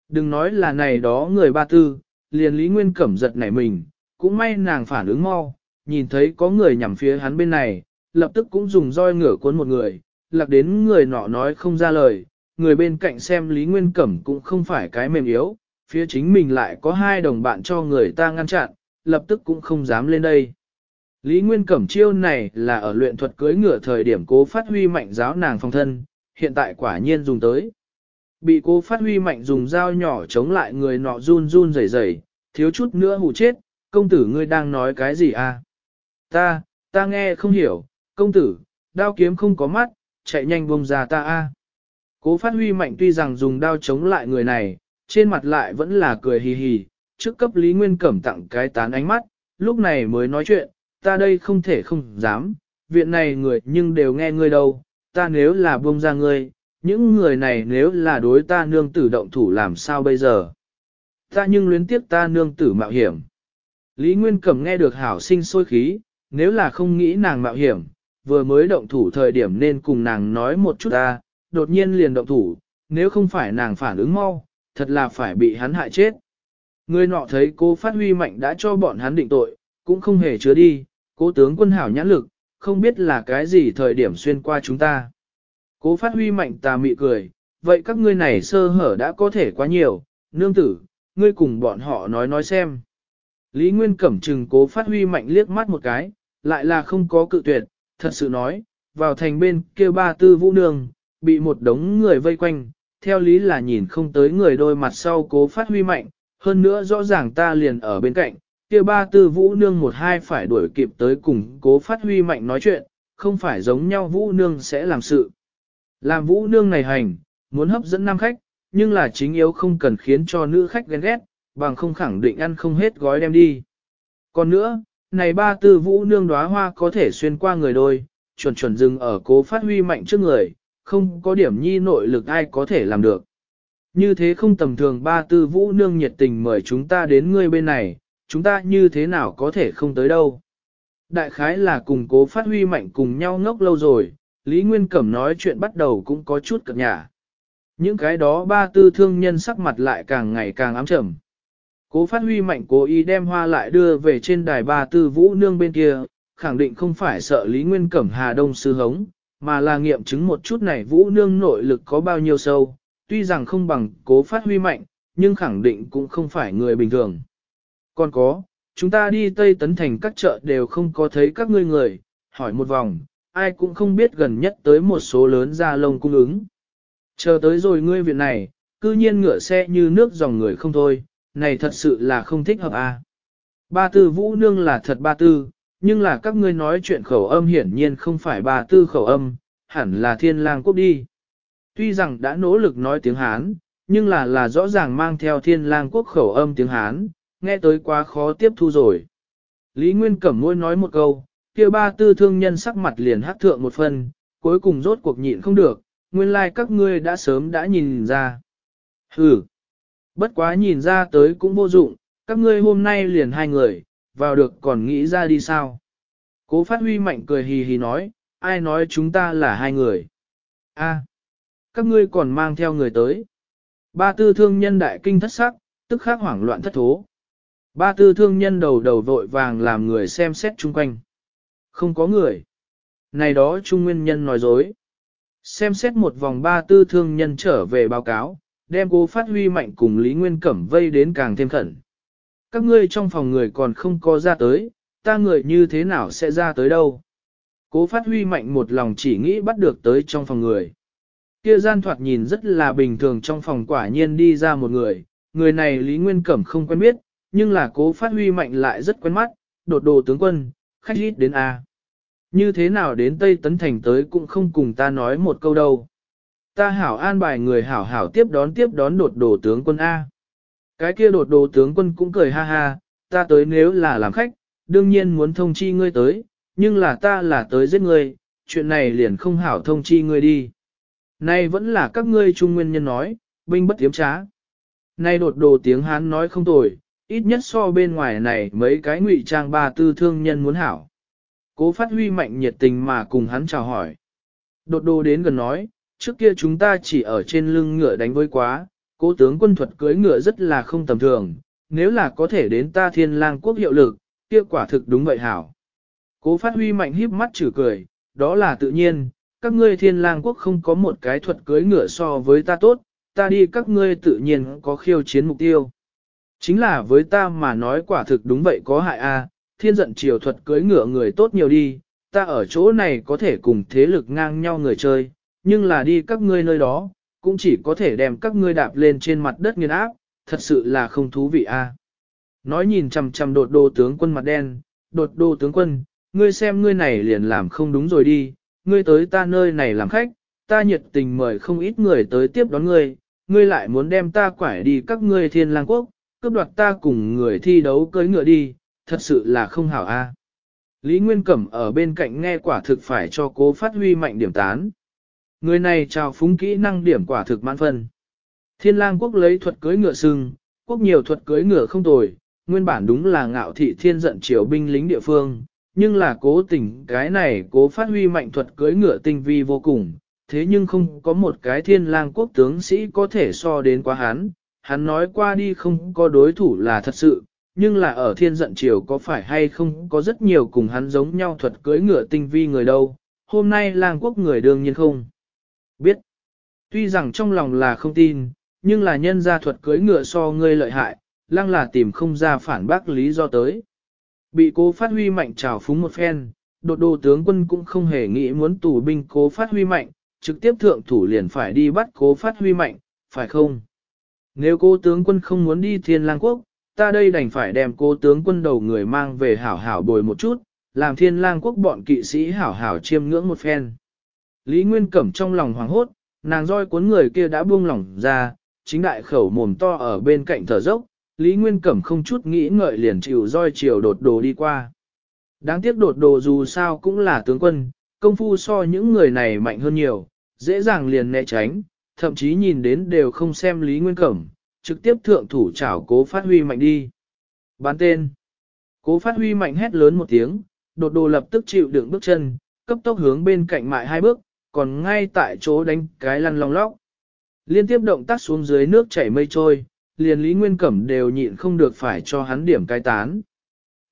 Đừng nói là này đó người ba tư, liền Lý Nguyên Cẩm giật nảy mình, cũng may nàng phản ứng mau, nhìn thấy có người nhằm phía hắn bên này, lập tức cũng dùng roi ngửa cuốn một người, lạc đến người nọ nói không ra lời, người bên cạnh xem Lý Nguyên Cẩm cũng không phải cái mềm yếu, phía chính mình lại có hai đồng bạn cho người ta ngăn chặn, lập tức cũng không dám lên đây. Lý Nguyên Cẩm chiêu này là ở luyện thuật cưới ngựa thời điểm cố phát huy mạnh giáo nàng phong thân, hiện tại quả nhiên dùng tới. Bị cố phát huy mạnh dùng dao nhỏ chống lại người nọ run run rẩy rẩy thiếu chút nữa hù chết, công tử ngươi đang nói cái gì à? Ta, ta nghe không hiểu, công tử, đao kiếm không có mắt, chạy nhanh vùng ra ta a. Cố phát huy mạnh tuy rằng dùng đao chống lại người này, trên mặt lại vẫn là cười hì hì, trước cấp Lý Nguyên Cẩm tặng cái tán ánh mắt, lúc này mới nói chuyện, ta đây không thể không dám, viện này người nhưng đều nghe ngươi đâu, ta nếu là buông ra ngươi, những người này nếu là đối ta nương tử động thủ làm sao bây giờ? Ta nhưng luyến tiếc ta nương tử mạo hiểm. Lý Nguyên Cẩm nghe được hảo sinh sôi khí, nếu là không nghĩ nàng mạo hiểm, vừa mới động thủ thời điểm nên cùng nàng nói một chút ta, đột nhiên liền động thủ, nếu không phải nàng phản ứng mau, thật là phải bị hắn hại chết. Người nọ thấy cô phát huy mạnh đã cho bọn hắn định tội, cũng không hề chứa đi, cố tướng quân hảo nhãn lực, không biết là cái gì thời điểm xuyên qua chúng ta. Cố phát huy mạnh tà mị cười, vậy các ngươi này sơ hở đã có thể quá nhiều, nương tử, ngươi cùng bọn họ nói nói xem. Lý Nguyên cẩm trừng cố phát huy mạnh liếc mắt một cái, lại là không có cự tuyệt, thật sự nói, vào thành bên kia ba tư vũ nương, bị một đống người vây quanh, theo lý là nhìn không tới người đôi mặt sau cố phát huy mạnh, hơn nữa rõ ràng ta liền ở bên cạnh, kia ba tư vũ nương một hai phải đuổi kịp tới cùng cố phát huy mạnh nói chuyện, không phải giống nhau vũ nương sẽ làm sự. Làm vũ nương này hành, muốn hấp dẫn nam khách, nhưng là chính yếu không cần khiến cho nữ khách ghen ghét, bằng không khẳng định ăn không hết gói đem đi. Còn nữa, này ba tư vũ nương đóa hoa có thể xuyên qua người đôi, chuẩn chuẩn dừng ở cố phát huy mạnh trước người, không có điểm nhi nội lực ai có thể làm được. Như thế không tầm thường ba tư vũ nương nhiệt tình mời chúng ta đến ngươi bên này, chúng ta như thế nào có thể không tới đâu. Đại khái là cùng cố phát huy mạnh cùng nhau ngốc lâu rồi, Lý Nguyên Cẩm nói chuyện bắt đầu cũng có chút cập nhả. Những cái đó ba tư thương nhân sắc mặt lại càng ngày càng ám trầm. Cố phát huy mạnh cố ý đem hoa lại đưa về trên đài ba tư vũ nương bên kia, khẳng định không phải sợ Lý Nguyên Cẩm Hà Đông sư hống, mà là nghiệm chứng một chút này vũ nương nội lực có bao nhiêu sâu, tuy rằng không bằng cố phát huy mạnh, nhưng khẳng định cũng không phải người bình thường. Còn có, chúng ta đi Tây Tấn Thành các chợ đều không có thấy các ngươi người, hỏi một vòng, ai cũng không biết gần nhất tới một số lớn ra lông cung ứng. Chờ tới rồi ngươi viện này, cư nhiên ngựa xe như nước dòng người không thôi, này thật sự là không thích hợp à. Ba tư vũ nương là thật ba tư, nhưng là các ngươi nói chuyện khẩu âm hiển nhiên không phải bà tư khẩu âm, hẳn là thiên lang quốc đi. Tuy rằng đã nỗ lực nói tiếng Hán, nhưng là là rõ ràng mang theo thiên lang quốc khẩu âm tiếng Hán, nghe tới quá khó tiếp thu rồi. Lý Nguyên Cẩm môi nói một câu, kia ba tư thương nhân sắc mặt liền hát thượng một phần, cuối cùng rốt cuộc nhịn không được, nguyên lai like các ngươi đã sớm đã nhìn ra. ừ bất quá nhìn ra tới cũng vô dụng, các ngươi hôm nay liền hai người, vào được còn nghĩ ra đi sao. Cố phát huy mạnh cười hì hì nói, ai nói chúng ta là hai người. a các ngươi còn mang theo người tới. Ba tư thương nhân đại kinh thất sắc, tức khắc hoảng loạn thất thố. Ba tư thương nhân đầu đầu vội vàng làm người xem xét chung quanh. Không có người. Này đó Trung Nguyên Nhân nói dối. Xem xét một vòng ba tư thương nhân trở về báo cáo, đem cố phát huy mạnh cùng Lý Nguyên Cẩm vây đến càng thêm khẩn các ngươi trong phòng người còn không có ra tới, ta người như thế nào sẽ ra tới đâu. Cố phát huy mạnh một lòng chỉ nghĩ bắt được tới trong phòng người. Kia gian thoạt nhìn rất là bình thường trong phòng quả nhiên đi ra một người, người này Lý Nguyên Cẩm không quen biết, nhưng là cố phát huy mạnh lại rất quen mắt, đột đồ tướng quân, khách lít đến A. Như thế nào đến Tây Tấn Thành tới cũng không cùng ta nói một câu đâu. Ta hảo an bài người hảo hảo tiếp đón tiếp đón đột đồ tướng quân A. Cái kia đột đồ tướng quân cũng cười ha ha, ta tới nếu là làm khách, đương nhiên muốn thông chi ngươi tới, nhưng là ta là tới giết ngươi, chuyện này liền không hảo thông chi ngươi đi. Nay vẫn là các ngươi trung nguyên nhân nói, binh bất tiếm trá. Nay đột đồ tiếng Hán nói không tồi, ít nhất so bên ngoài này mấy cái ngụy trang ba tư thương nhân muốn hảo. Cố phát huy mạnh nhiệt tình mà cùng hắn chào hỏi. Đột đồ đến gần nói, trước kia chúng ta chỉ ở trên lưng ngựa đánh với quá, Cố tướng quân thuật cưới ngựa rất là không tầm thường, nếu là có thể đến ta thiên lang quốc hiệu lực, kia quả thực đúng vậy hảo. Cố phát huy mạnh híp mắt chử cười, đó là tự nhiên, các ngươi thiên lang quốc không có một cái thuật cưới ngựa so với ta tốt, ta đi các ngươi tự nhiên có khiêu chiến mục tiêu. Chính là với ta mà nói quả thực đúng vậy có hại a à, thiên giận triều thuật cưới ngựa người tốt nhiều đi, ta ở chỗ này có thể cùng thế lực ngang nhau người chơi, nhưng là đi các ngươi nơi đó, cũng chỉ có thể đem các ngươi đạp lên trên mặt đất nghiền áp, thật sự là không thú vị a. À. Nói nhìn chằm chằm đột đô tướng quân mặt đen, đột đô tướng quân, ngươi xem ngươi này liền làm không đúng rồi đi, ngươi tới ta nơi này làm khách, ta nhiệt tình mời không ít người tới tiếp đón ngươi, ngươi lại muốn đem ta quải đi các ngươi thiên lang quốc, cướp đoạt ta cùng người thi đấu cưỡi ngựa đi, thật sự là không hảo a. À. Lý Nguyên Cẩm ở bên cạnh nghe quả thực phải cho cố phát huy mạnh điểm tán. Người này trào phúng kỹ năng điểm quả thực mãn phân. Thiên lang quốc lấy thuật cưới ngựa sưng, quốc nhiều thuật cưới ngựa không tồi, nguyên bản đúng là ngạo thị thiên giận triều binh lính địa phương, nhưng là cố tình cái này cố phát huy mạnh thuật cưới ngựa tinh vi vô cùng, thế nhưng không có một cái thiên lang quốc tướng sĩ có thể so đến quá hắn, hắn nói qua đi không có đối thủ là thật sự, nhưng là ở thiên giận triều có phải hay không có rất nhiều cùng hắn giống nhau thuật cưới ngựa tinh vi người đâu, hôm nay lang quốc người đương nhiên không. Biết. Tuy rằng trong lòng là không tin, nhưng là nhân gia thuật cưới ngựa so ngươi lợi hại, lăng là tìm không ra phản bác lý do tới. Bị cố phát huy mạnh trào phúng một phen, đột đồ tướng quân cũng không hề nghĩ muốn tù binh cố phát huy mạnh, trực tiếp thượng thủ liền phải đi bắt cố phát huy mạnh, phải không? Nếu cố tướng quân không muốn đi thiên lang quốc, ta đây đành phải đem cố tướng quân đầu người mang về hảo hảo bồi một chút, làm thiên lang quốc bọn kỵ sĩ hảo hảo chiêm ngưỡng một phen. Lý Nguyên Cẩm trong lòng hoảng hốt, nàng roi cuốn người kia đã buông lỏng ra, chính đại khẩu mồm to ở bên cạnh thở dốc Lý Nguyên Cẩm không chút nghĩ ngợi liền chịu roi chiều đột đồ đi qua. Đáng tiếc đột đồ dù sao cũng là tướng quân, công phu so những người này mạnh hơn nhiều, dễ dàng liền né tránh, thậm chí nhìn đến đều không xem Lý Nguyên Cẩm, trực tiếp thượng thủ chảo cố phát huy mạnh đi. Bán tên. Cố phát huy mạnh hét lớn một tiếng, đột đồ lập tức chịu đựng bước chân, cấp tốc hướng bên cạnh mại hai bước, còn ngay tại chỗ đánh cái lăn long lóc. Liên tiếp động tác xuống dưới nước chảy mây trôi, liền Lý Nguyên Cẩm đều nhịn không được phải cho hắn điểm cai tán.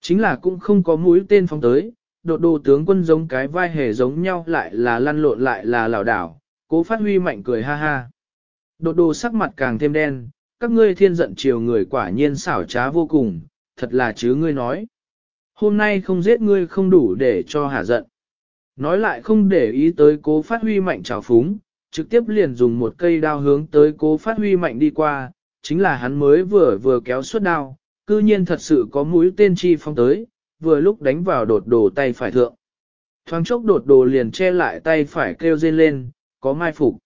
Chính là cũng không có mũi tên phong tới, đột đồ tướng quân giống cái vai hề giống nhau lại là lăn lộn lại là lào đảo, cố phát huy mạnh cười ha ha. Đột đồ sắc mặt càng thêm đen, các ngươi thiên giận chiều người quả nhiên xảo trá vô cùng, thật là chứ ngươi nói. Hôm nay không giết ngươi không đủ để cho hả giận. Nói lại không để ý tới cố phát huy mạnh trào phúng, trực tiếp liền dùng một cây đao hướng tới cố phát huy mạnh đi qua, chính là hắn mới vừa vừa kéo suốt đao, cư nhiên thật sự có mũi tên chi phong tới, vừa lúc đánh vào đột đồ tay phải thượng. Thoáng chốc đột đồ liền che lại tay phải kêu rên lên, có mai phục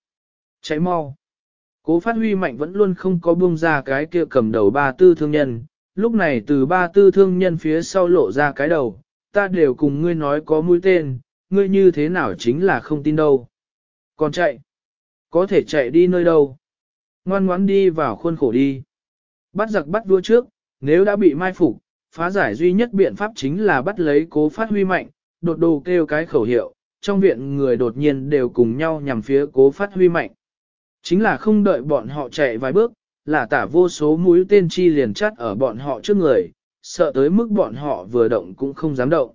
Cháy mau. Cố phát huy mạnh vẫn luôn không có buông ra cái kia cầm đầu ba tư thương nhân, lúc này từ ba tư thương nhân phía sau lộ ra cái đầu, ta đều cùng ngươi nói có mũi tên, ngươi như thế nào chính là không tin đâu. Còn chạy, có thể chạy đi nơi đâu. Ngoan ngoãn đi vào khuôn khổ đi. Bắt giặc bắt vua trước, nếu đã bị mai phục, phá giải duy nhất biện pháp chính là bắt lấy cố phát huy mạnh, đột đồ kêu cái khẩu hiệu, trong viện người đột nhiên đều cùng nhau nhằm phía cố phát huy mạnh. Chính là không đợi bọn họ chạy vài bước, là tả vô số mũi tên chi liền chắt ở bọn họ trước người, sợ tới mức bọn họ vừa động cũng không dám động.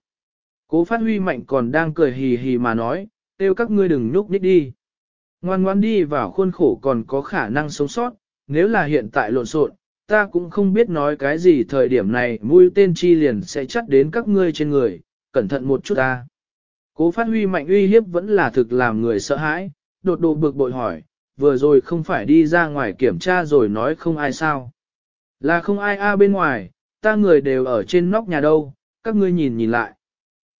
Cố phát huy mạnh còn đang cười hì hì mà nói, kêu các ngươi đừng nhúc nhích đi. Ngoan ngoan đi vào khuôn khổ còn có khả năng sống sót, nếu là hiện tại lộn xộn, ta cũng không biết nói cái gì thời điểm này mũi tên chi liền sẽ chắt đến các ngươi trên người, cẩn thận một chút ta. Cố phát huy mạnh uy hiếp vẫn là thực làm người sợ hãi, đột đột bực bội hỏi, vừa rồi không phải đi ra ngoài kiểm tra rồi nói không ai sao. Là không ai a bên ngoài, ta người đều ở trên nóc nhà đâu, các ngươi nhìn nhìn lại.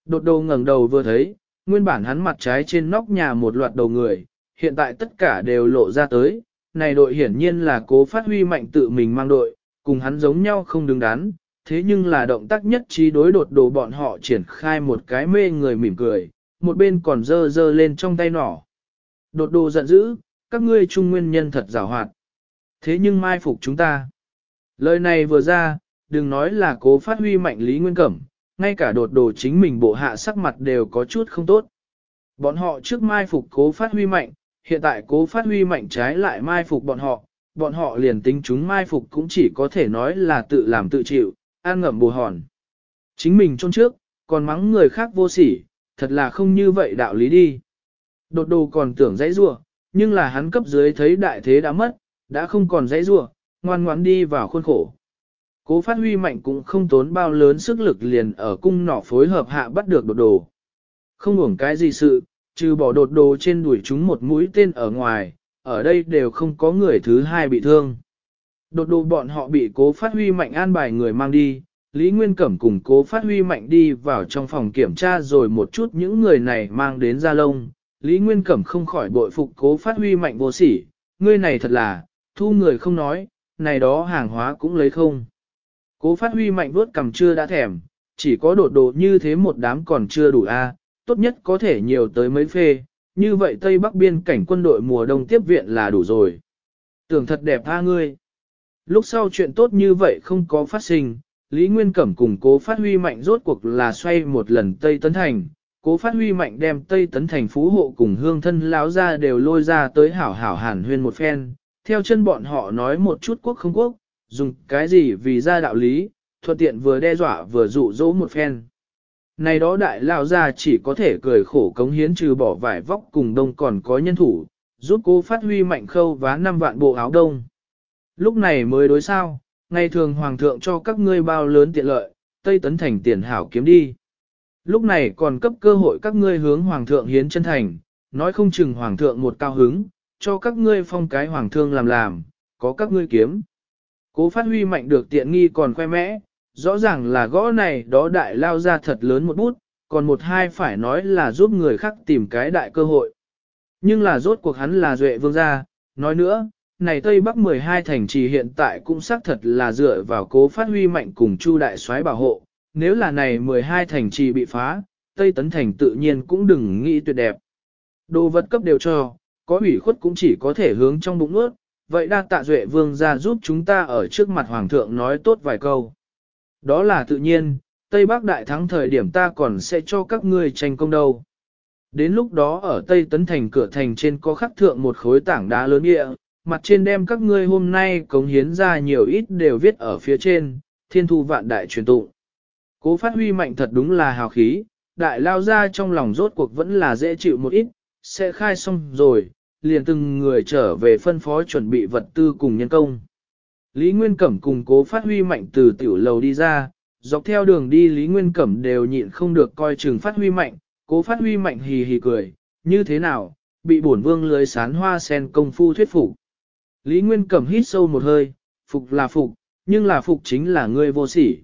Đột đầu ngẩng đầu vừa thấy, nguyên bản hắn mặt trái trên nóc nhà một loạt đầu người, hiện tại tất cả đều lộ ra tới, này đội hiển nhiên là cố phát huy mạnh tự mình mang đội, cùng hắn giống nhau không đứng đắn, thế nhưng là động tác nhất trí đối đột đồ bọn họ triển khai một cái mê người mỉm cười, một bên còn dơ dơ lên trong tay nỏ. Đột đồ giận dữ, các ngươi trung nguyên nhân thật rào hoạt. Thế nhưng mai phục chúng ta. Lời này vừa ra, đừng nói là cố phát huy mạnh Lý Nguyên Cẩm, ngay cả đột đồ chính mình bộ hạ sắc mặt đều có chút không tốt. Bọn họ trước mai phục cố phát huy mạnh, hiện tại cố phát huy mạnh trái lại mai phục bọn họ, bọn họ liền tính chúng mai phục cũng chỉ có thể nói là tự làm tự chịu, an ngậm bù hòn. Chính mình trôn trước, còn mắng người khác vô sỉ, thật là không như vậy đạo lý đi. Đột đồ còn tưởng dãy rua, nhưng là hắn cấp dưới thấy đại thế đã mất, đã không còn dãy rua, ngoan ngoãn đi vào khuôn khổ. Cố phát huy mạnh cũng không tốn bao lớn sức lực liền ở cung nỏ phối hợp hạ bắt được đột đồ. Không hưởng cái gì sự, trừ bỏ đột đồ trên đuổi chúng một mũi tên ở ngoài, ở đây đều không có người thứ hai bị thương. Đột đồ bọn họ bị cố phát huy mạnh an bài người mang đi, Lý Nguyên Cẩm cùng cố phát huy mạnh đi vào trong phòng kiểm tra rồi một chút những người này mang đến ra lông. Lý Nguyên Cẩm không khỏi bội phục cố phát huy mạnh vô sỉ, Người này thật là, thu người không nói, này đó hàng hóa cũng lấy không. Cố phát huy mạnh vớt cầm chưa đã thèm, chỉ có đột đồ như thế một đám còn chưa đủ a à, tốt nhất có thể nhiều tới mấy phê, như vậy Tây Bắc biên cảnh quân đội mùa đông tiếp viện là đủ rồi. Tưởng thật đẹp tha ngươi. Lúc sau chuyện tốt như vậy không có phát sinh, Lý Nguyên Cẩm cùng cố phát huy mạnh rốt cuộc là xoay một lần Tây Tấn Thành. Cố phát huy mạnh đem Tây Tấn Thành phú hộ cùng hương thân lão ra đều lôi ra tới hảo hảo hàn huyên một phen, theo chân bọn họ nói một chút quốc không quốc, dùng cái gì vì ra đạo lý, thuận tiện vừa đe dọa vừa dụ dỗ một phen. Này đó đại lao ra chỉ có thể cười khổ cống hiến trừ bỏ vải vóc cùng đông còn có nhân thủ, giúp cô phát huy mạnh khâu vá năm vạn bộ áo đông. Lúc này mới đối sao, ngày thường hoàng thượng cho các ngươi bao lớn tiện lợi, Tây Tấn Thành tiền hảo kiếm đi. Lúc này còn cấp cơ hội các ngươi hướng hoàng thượng hiến chân thành, nói không chừng hoàng thượng một cao hứng, cho các ngươi phong cái hoàng thương làm làm, có các ngươi kiếm. Cố phát huy mạnh được tiện nghi còn khoe mẽ, rõ ràng là gõ này đó đại lao ra thật lớn một bút, còn một hai phải nói là giúp người khác tìm cái đại cơ hội. Nhưng là rốt cuộc hắn là duệ vương gia, nói nữa, này Tây Bắc 12 thành trì hiện tại cũng xác thật là dựa vào cố phát huy mạnh cùng Chu đại soái bảo hộ, nếu là này 12 thành trì bị phá, Tây Tấn Thành tự nhiên cũng đừng nghĩ tuyệt đẹp. Đồ vật cấp đều cho, có ủy khuất cũng chỉ có thể hướng trong bụng ướt, vậy đa tạ duệ vương ra giúp chúng ta ở trước mặt hoàng thượng nói tốt vài câu. Đó là tự nhiên, Tây Bắc đại thắng thời điểm ta còn sẽ cho các ngươi tranh công đâu. Đến lúc đó ở Tây Tấn Thành cửa thành trên có khắc thượng một khối tảng đá lớn địa, mặt trên đem các ngươi hôm nay cống hiến ra nhiều ít đều viết ở phía trên, thiên thu vạn đại truyền tụng. Cố phát huy mạnh thật đúng là hào khí, đại lao ra trong lòng rốt cuộc vẫn là dễ chịu một ít, sẽ khai xong rồi, liền từng người trở về phân phó chuẩn bị vật tư cùng nhân công. Lý Nguyên Cẩm cùng cố phát huy mạnh từ tiểu lầu đi ra, dọc theo đường đi Lý Nguyên Cẩm đều nhịn không được coi chừng phát huy mạnh, cố phát huy mạnh hì hì cười, như thế nào, bị bổn vương lưới sán hoa sen công phu thuyết phục. Lý Nguyên Cẩm hít sâu một hơi, phục là phục, nhưng là phục chính là người vô sỉ.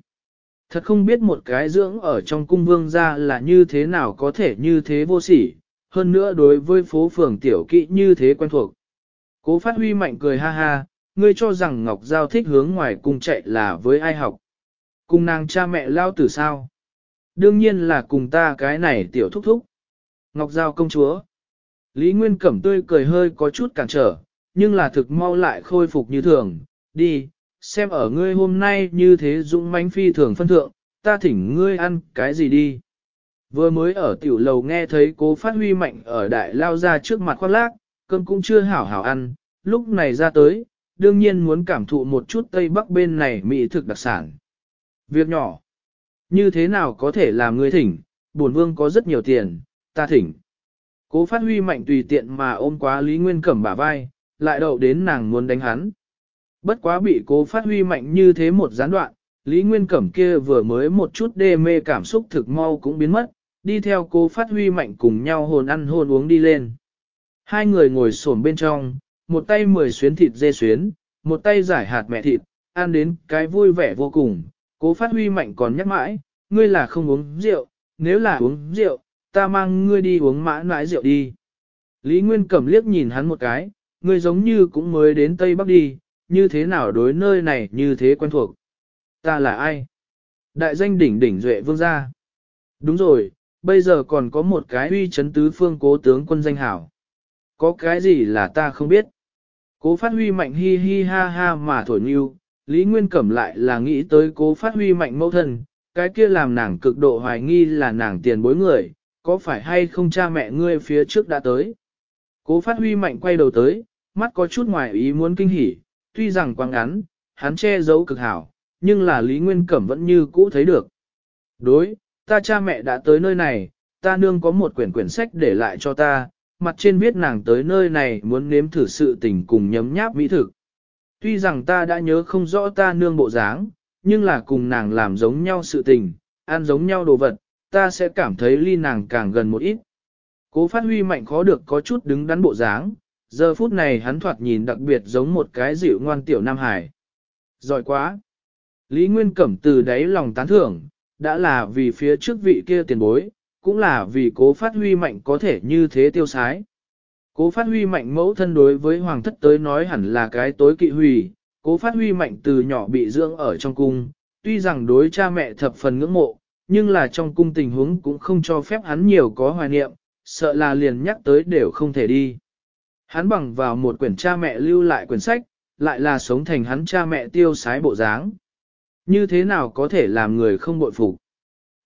Thật không biết một cái dưỡng ở trong cung vương ra là như thế nào có thể như thế vô sỉ, hơn nữa đối với phố phường tiểu kỵ như thế quen thuộc. Cố phát huy mạnh cười ha ha, ngươi cho rằng Ngọc Giao thích hướng ngoài cung chạy là với ai học. Cùng nàng cha mẹ lao tử sao? Đương nhiên là cùng ta cái này tiểu thúc thúc. Ngọc Giao công chúa. Lý Nguyên Cẩm tươi cười hơi có chút cản trở, nhưng là thực mau lại khôi phục như thường. Đi, xem ở ngươi hôm nay như thế dũng mãnh phi thường phân thượng, ta thỉnh ngươi ăn cái gì đi. Vừa mới ở tiểu lầu nghe thấy cố phát huy mạnh ở đại lao ra trước mặt khoác lác, cơm cũng chưa hảo hảo ăn, lúc này ra tới, đương nhiên muốn cảm thụ một chút Tây Bắc bên này mỹ thực đặc sản. Việc nhỏ, như thế nào có thể làm người thỉnh, bổn vương có rất nhiều tiền, ta thỉnh. Cố phát huy mạnh tùy tiện mà ôm quá Lý Nguyên Cẩm bả vai, lại đậu đến nàng muốn đánh hắn. Bất quá bị cố phát huy mạnh như thế một gián đoạn, Lý Nguyên Cẩm kia vừa mới một chút đê mê cảm xúc thực mau cũng biến mất, đi theo cô phát huy mạnh cùng nhau hồn ăn hồn uống đi lên. Hai người ngồi xổm bên trong, một tay mười xuyến thịt dê xuyến, một tay giải hạt mẹ thịt, ăn đến cái vui vẻ vô cùng, cố phát huy mạnh còn nhắc mãi, ngươi là không uống rượu, nếu là uống rượu, ta mang ngươi đi uống mã nãi rượu đi. Lý Nguyên cầm liếc nhìn hắn một cái, ngươi giống như cũng mới đến Tây Bắc đi, như thế nào đối nơi này như thế quen thuộc. Ta là ai? Đại danh đỉnh đỉnh duệ vương gia. Đúng rồi, bây giờ còn có một cái uy chấn tứ phương cố tướng quân danh hảo. Có cái gì là ta không biết. Cố phát huy mạnh hi hi ha ha mà thổi nhu, Lý Nguyên Cẩm lại là nghĩ tới cố phát huy mạnh mẫu thân, cái kia làm nàng cực độ hoài nghi là nàng tiền bối người, có phải hay không cha mẹ ngươi phía trước đã tới. Cố phát huy mạnh quay đầu tới, mắt có chút ngoài ý muốn kinh hỉ, tuy rằng quang ngắn, hắn che giấu cực hảo, nhưng là Lý Nguyên Cẩm vẫn như cũ thấy được. Đối, ta cha mẹ đã tới nơi này, ta nương có một quyển quyển sách để lại cho ta, mặt trên viết nàng tới nơi này muốn nếm thử sự tình cùng nhấm nháp mỹ thực. Tuy rằng ta đã nhớ không rõ ta nương bộ dáng, nhưng là cùng nàng làm giống nhau sự tình, ăn giống nhau đồ vật, ta sẽ cảm thấy ly nàng càng gần một ít. Cố phát huy mạnh khó được có chút đứng đắn bộ dáng, giờ phút này hắn thoạt nhìn đặc biệt giống một cái dịu ngoan tiểu Nam Hải. Giỏi quá! Lý Nguyên Cẩm từ đáy lòng tán thưởng, đã là vì phía trước vị kia tiền bối, cũng là vì cố phát huy mạnh có thể như thế tiêu sái. Cố phát huy mạnh mẫu thân đối với hoàng thất tới nói hẳn là cái tối kỵ hủy, cố phát huy mạnh từ nhỏ bị dưỡng ở trong cung, tuy rằng đối cha mẹ thập phần ngưỡng mộ, nhưng là trong cung tình huống cũng không cho phép hắn nhiều có hoài niệm, sợ là liền nhắc tới đều không thể đi. Hắn bằng vào một quyển cha mẹ lưu lại quyển sách, lại là sống thành hắn cha mẹ tiêu sái bộ dáng như thế nào có thể làm người không bội phục.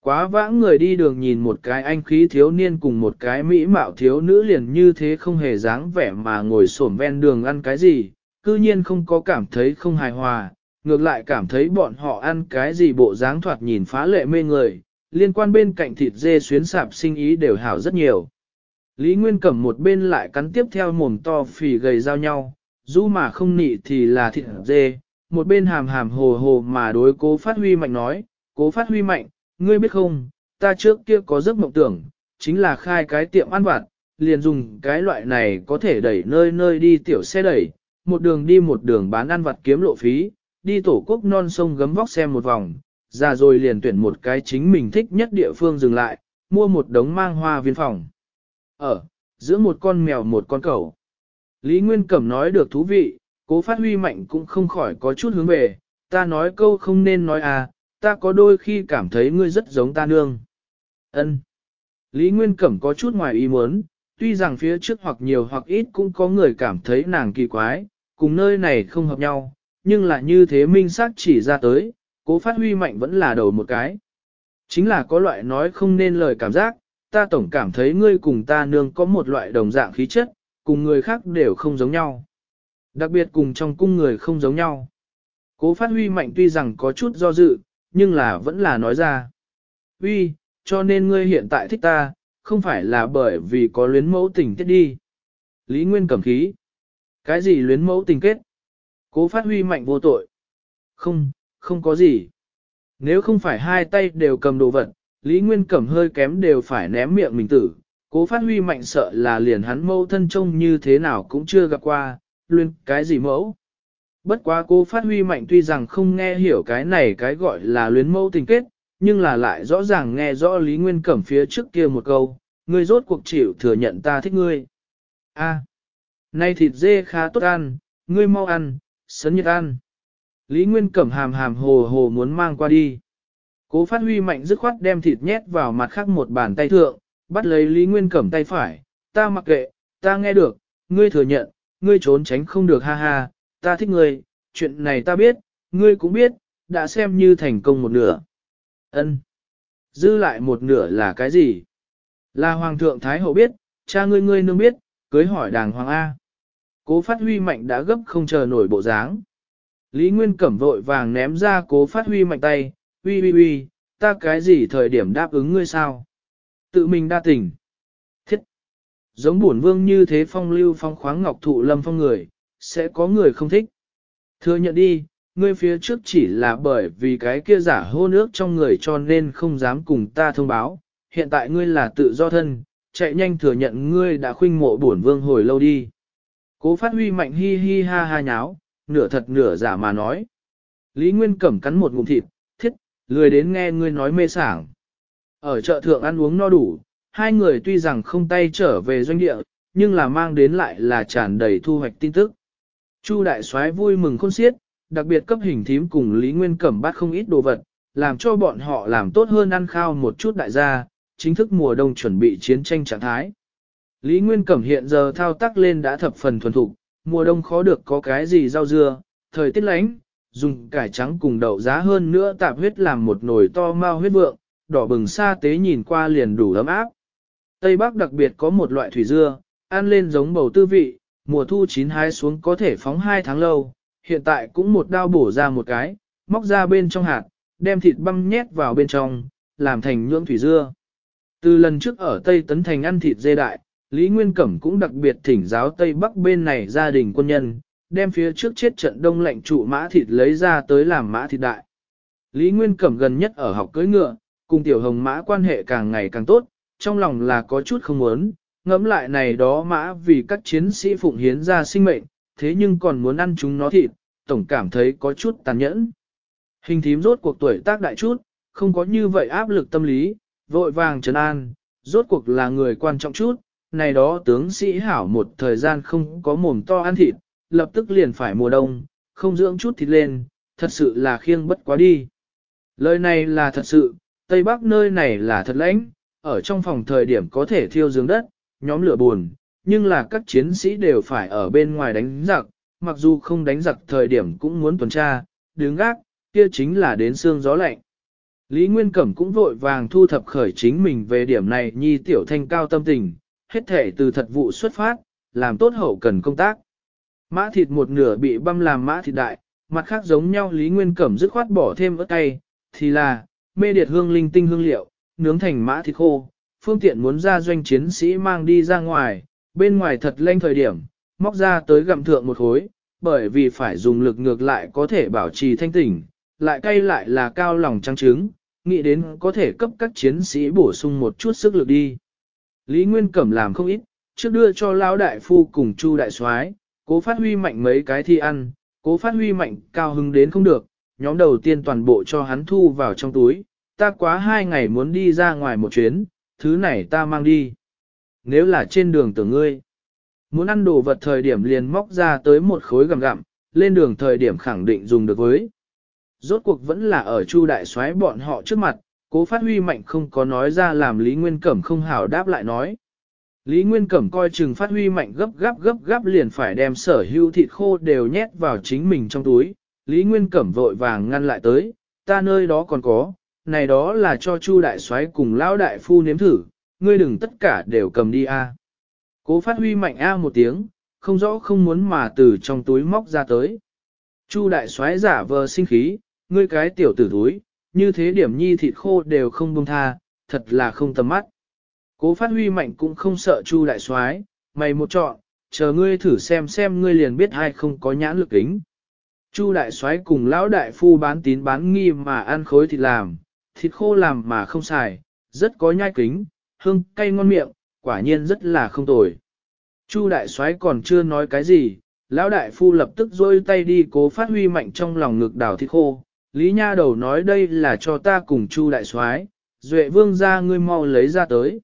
Quá vãng người đi đường nhìn một cái anh khí thiếu niên cùng một cái mỹ mạo thiếu nữ liền như thế không hề dáng vẻ mà ngồi xổm ven đường ăn cái gì, cư nhiên không có cảm thấy không hài hòa, ngược lại cảm thấy bọn họ ăn cái gì bộ dáng thoạt nhìn phá lệ mê người, liên quan bên cạnh thịt dê xuyến sạp sinh ý đều hảo rất nhiều. Lý Nguyên cầm một bên lại cắn tiếp theo mồm to phì gầy giao nhau, dù mà không nị thì là thịt dê, một bên hàm hàm hồ hồ mà đối cố phát huy mạnh nói, cố phát huy mạnh, ngươi biết không, ta trước kia có giấc mộng tưởng, chính là khai cái tiệm ăn vặt, liền dùng cái loại này có thể đẩy nơi nơi đi tiểu xe đẩy, một đường đi một đường bán ăn vặt kiếm lộ phí, đi tổ quốc non sông gấm vóc xem một vòng, ra rồi liền tuyển một cái chính mình thích nhất địa phương dừng lại, mua một đống mang hoa viên phòng. Ở, giữa một con mèo một con cẩu. Lý Nguyên Cẩm nói được thú vị, cố phát huy mạnh cũng không khỏi có chút hướng về, ta nói câu không nên nói à, ta có đôi khi cảm thấy ngươi rất giống ta nương. ân Lý Nguyên Cẩm có chút ngoài ý muốn, tuy rằng phía trước hoặc nhiều hoặc ít cũng có người cảm thấy nàng kỳ quái, cùng nơi này không hợp nhau, nhưng là như thế minh xác chỉ ra tới, cố phát huy mạnh vẫn là đầu một cái. Chính là có loại nói không nên lời cảm giác, ta tổng cảm thấy ngươi cùng ta nương có một loại đồng dạng khí chất, cùng người khác đều không giống nhau. Đặc biệt cùng trong cung người không giống nhau. Cố phát huy mạnh tuy rằng có chút do dự, nhưng là vẫn là nói ra. Huy, cho nên ngươi hiện tại thích ta, không phải là bởi vì có luyến mẫu tình kết đi. Lý Nguyên cầm khí. Cái gì luyến mẫu tình kết? Cố phát huy mạnh vô tội. Không, không có gì. Nếu không phải hai tay đều cầm đồ vật, Lý Nguyên cầm hơi kém đều phải ném miệng mình tử. Cố phát huy mạnh sợ là liền hắn mâu thân trông như thế nào cũng chưa gặp qua, luyên cái gì mẫu. Bất quá cô phát huy mạnh tuy rằng không nghe hiểu cái này cái gọi là luyến mẫu tình kết, nhưng là lại rõ ràng nghe rõ Lý Nguyên Cẩm phía trước kia một câu, ngươi rốt cuộc chịu thừa nhận ta thích ngươi. a nay thịt dê khá tốt ăn, ngươi mau ăn, sấn nhật ăn. Lý Nguyên Cẩm hàm hàm hồ hồ muốn mang qua đi. Cố phát huy mạnh dứt khoát đem thịt nhét vào mặt khác một bàn tay thượng, bắt lấy Lý Nguyên Cẩm tay phải, ta mặc kệ, ta nghe được, ngươi thừa nhận, ngươi trốn tránh không được ha ha, ta thích ngươi, chuyện này ta biết, ngươi cũng biết, đã xem như thành công một nửa. Ân. Dư lại một nửa là cái gì? Là Hoàng thượng Thái Hậu biết, cha ngươi ngươi nương biết, cưới hỏi đàng Hoàng A. Cố phát huy mạnh đã gấp không chờ nổi bộ dáng. Lý Nguyên cẩm vội vàng ném ra cố phát huy mạnh tay, huy huy huy, ta cái gì thời điểm đáp ứng ngươi sao? Tự mình đa tỉnh giống bổn vương như thế phong lưu phong khoáng ngọc thụ lâm phong người, sẽ có người không thích. Thừa nhận đi, ngươi phía trước chỉ là bởi vì cái kia giả hô nước trong người cho nên không dám cùng ta thông báo, hiện tại ngươi là tự do thân, chạy nhanh thừa nhận ngươi đã khuynh mộ bổn vương hồi lâu đi. Cố phát huy mạnh hi hi ha ha nháo, nửa thật nửa giả mà nói. Lý Nguyên cẩm cắn một ngụm thịt, thiết, lười đến nghe ngươi nói mê sảng. Ở chợ thượng ăn uống no đủ, hai người tuy rằng không tay trở về doanh địa, nhưng là mang đến lại là tràn đầy thu hoạch tin tức. Chu đại soái vui mừng khôn xiết, đặc biệt cấp hình thím cùng Lý Nguyên Cẩm bắt không ít đồ vật, làm cho bọn họ làm tốt hơn ăn khao một chút đại gia, chính thức mùa đông chuẩn bị chiến tranh trạng thái. Lý Nguyên Cẩm hiện giờ thao tác lên đã thập phần thuần thục, mùa đông khó được có cái gì rau dưa, thời tiết lánh, dùng cải trắng cùng đậu giá hơn nữa tạp huyết làm một nồi to mau huyết vượng, đỏ bừng xa tế nhìn qua liền đủ ấm áp. Tây Bắc đặc biệt có một loại thủy dưa, ăn lên giống bầu tư vị, mùa thu chín hái xuống có thể phóng 2 tháng lâu, hiện tại cũng một đao bổ ra một cái, móc ra bên trong hạt, đem thịt băm nhét vào bên trong, làm thành nhưỡng thủy dưa. Từ lần trước ở Tây Tấn Thành ăn thịt dê đại, Lý Nguyên Cẩm cũng đặc biệt thỉnh giáo Tây Bắc bên này gia đình quân nhân, đem phía trước chết trận đông lạnh trụ mã thịt lấy ra tới làm mã thịt đại. Lý Nguyên Cẩm gần nhất ở học cưỡi ngựa, cùng tiểu hồng mã quan hệ càng ngày càng tốt, trong lòng là có chút không muốn, ngẫm lại này đó mã vì các chiến sĩ phụng hiến ra sinh mệnh, thế nhưng còn muốn ăn chúng nó thịt, tổng cảm thấy có chút tàn nhẫn. Hình thím rốt cuộc tuổi tác đại chút, không có như vậy áp lực tâm lý, vội vàng trấn an, rốt cuộc là người quan trọng chút, này đó tướng sĩ hảo một thời gian không có mồm to ăn thịt, lập tức liền phải mùa đông, không dưỡng chút thịt lên, thật sự là khiêng bất quá đi. Lời này là thật sự, Tây Bắc nơi này là thật lãnh, ở trong phòng thời điểm có thể thiêu dương đất, nhóm lửa buồn, nhưng là các chiến sĩ đều phải ở bên ngoài đánh giặc, mặc dù không đánh giặc thời điểm cũng muốn tuần tra, đứng gác, kia chính là đến xương gió lạnh. Lý Nguyên Cẩm cũng vội vàng thu thập khởi chính mình về điểm này nhi tiểu thanh cao tâm tình, hết thể từ thật vụ xuất phát, làm tốt hậu cần công tác. Mã thịt một nửa bị băm làm mã thịt đại, mặt khác giống nhau Lý Nguyên Cẩm dứt khoát bỏ thêm ớt tay thì là, mê điệt hương linh tinh hương liệu, nướng thành mã thịt khô, phương tiện muốn ra doanh chiến sĩ mang đi ra ngoài, bên ngoài thật lênh thời điểm, móc ra tới gặm thượng một khối, bởi vì phải dùng lực ngược lại có thể bảo trì thanh tỉnh, lại cay lại là cao lòng trăng trứng, nghĩ đến có thể cấp các chiến sĩ bổ sung một chút sức lực đi. Lý Nguyên Cẩm làm không ít, trước đưa cho Lão Đại Phu cùng Chu Đại soái cố phát huy mạnh mấy cái thi ăn, cố phát huy mạnh cao hứng đến không được, nhóm đầu tiên toàn bộ cho hắn thu vào trong túi, ta quá hai ngày muốn đi ra ngoài một chuyến, thứ này ta mang đi. Nếu là trên đường tưởng ngươi, muốn ăn đồ vật thời điểm liền móc ra tới một khối gặm gặm, lên đường thời điểm khẳng định dùng được với. Rốt cuộc vẫn là ở Chu Đại Soái bọn họ trước mặt, cố phát huy mạnh không có nói ra làm Lý Nguyên Cẩm không hảo đáp lại nói. Lý Nguyên Cẩm coi chừng phát huy mạnh gấp gấp gấp gấp liền phải đem sở hữu thịt khô đều nhét vào chính mình trong túi. Lý Nguyên Cẩm vội vàng ngăn lại tới, ta nơi đó còn có, này đó là cho Chu đại soái cùng lão đại phu nếm thử, ngươi đừng tất cả đều cầm đi a. Cố Phát Huy mạnh a một tiếng, không rõ không muốn mà từ trong túi móc ra tới. Chu đại soái giả vờ sinh khí, ngươi cái tiểu tử túi, như thế điểm nhi thịt khô đều không buông tha, thật là không tầm mắt. Cố Phát Huy mạnh cũng không sợ Chu đại soái, mày một chọn, chờ ngươi thử xem xem ngươi liền biết hay không có nhãn lực kính. Chu đại soái cùng lão đại phu bán tín bán nghi mà ăn khối thì làm, thịt khô làm mà không xài, rất có nhai kính, hương cay ngon miệng, quả nhiên rất là không tồi. Chu đại soái còn chưa nói cái gì, lão đại phu lập tức rôi tay đi cố phát huy mạnh trong lòng ngực đào thịt khô. Lý Nha đầu nói đây là cho ta cùng Chu đại soái, Duệ Vương gia ngươi mau lấy ra tới.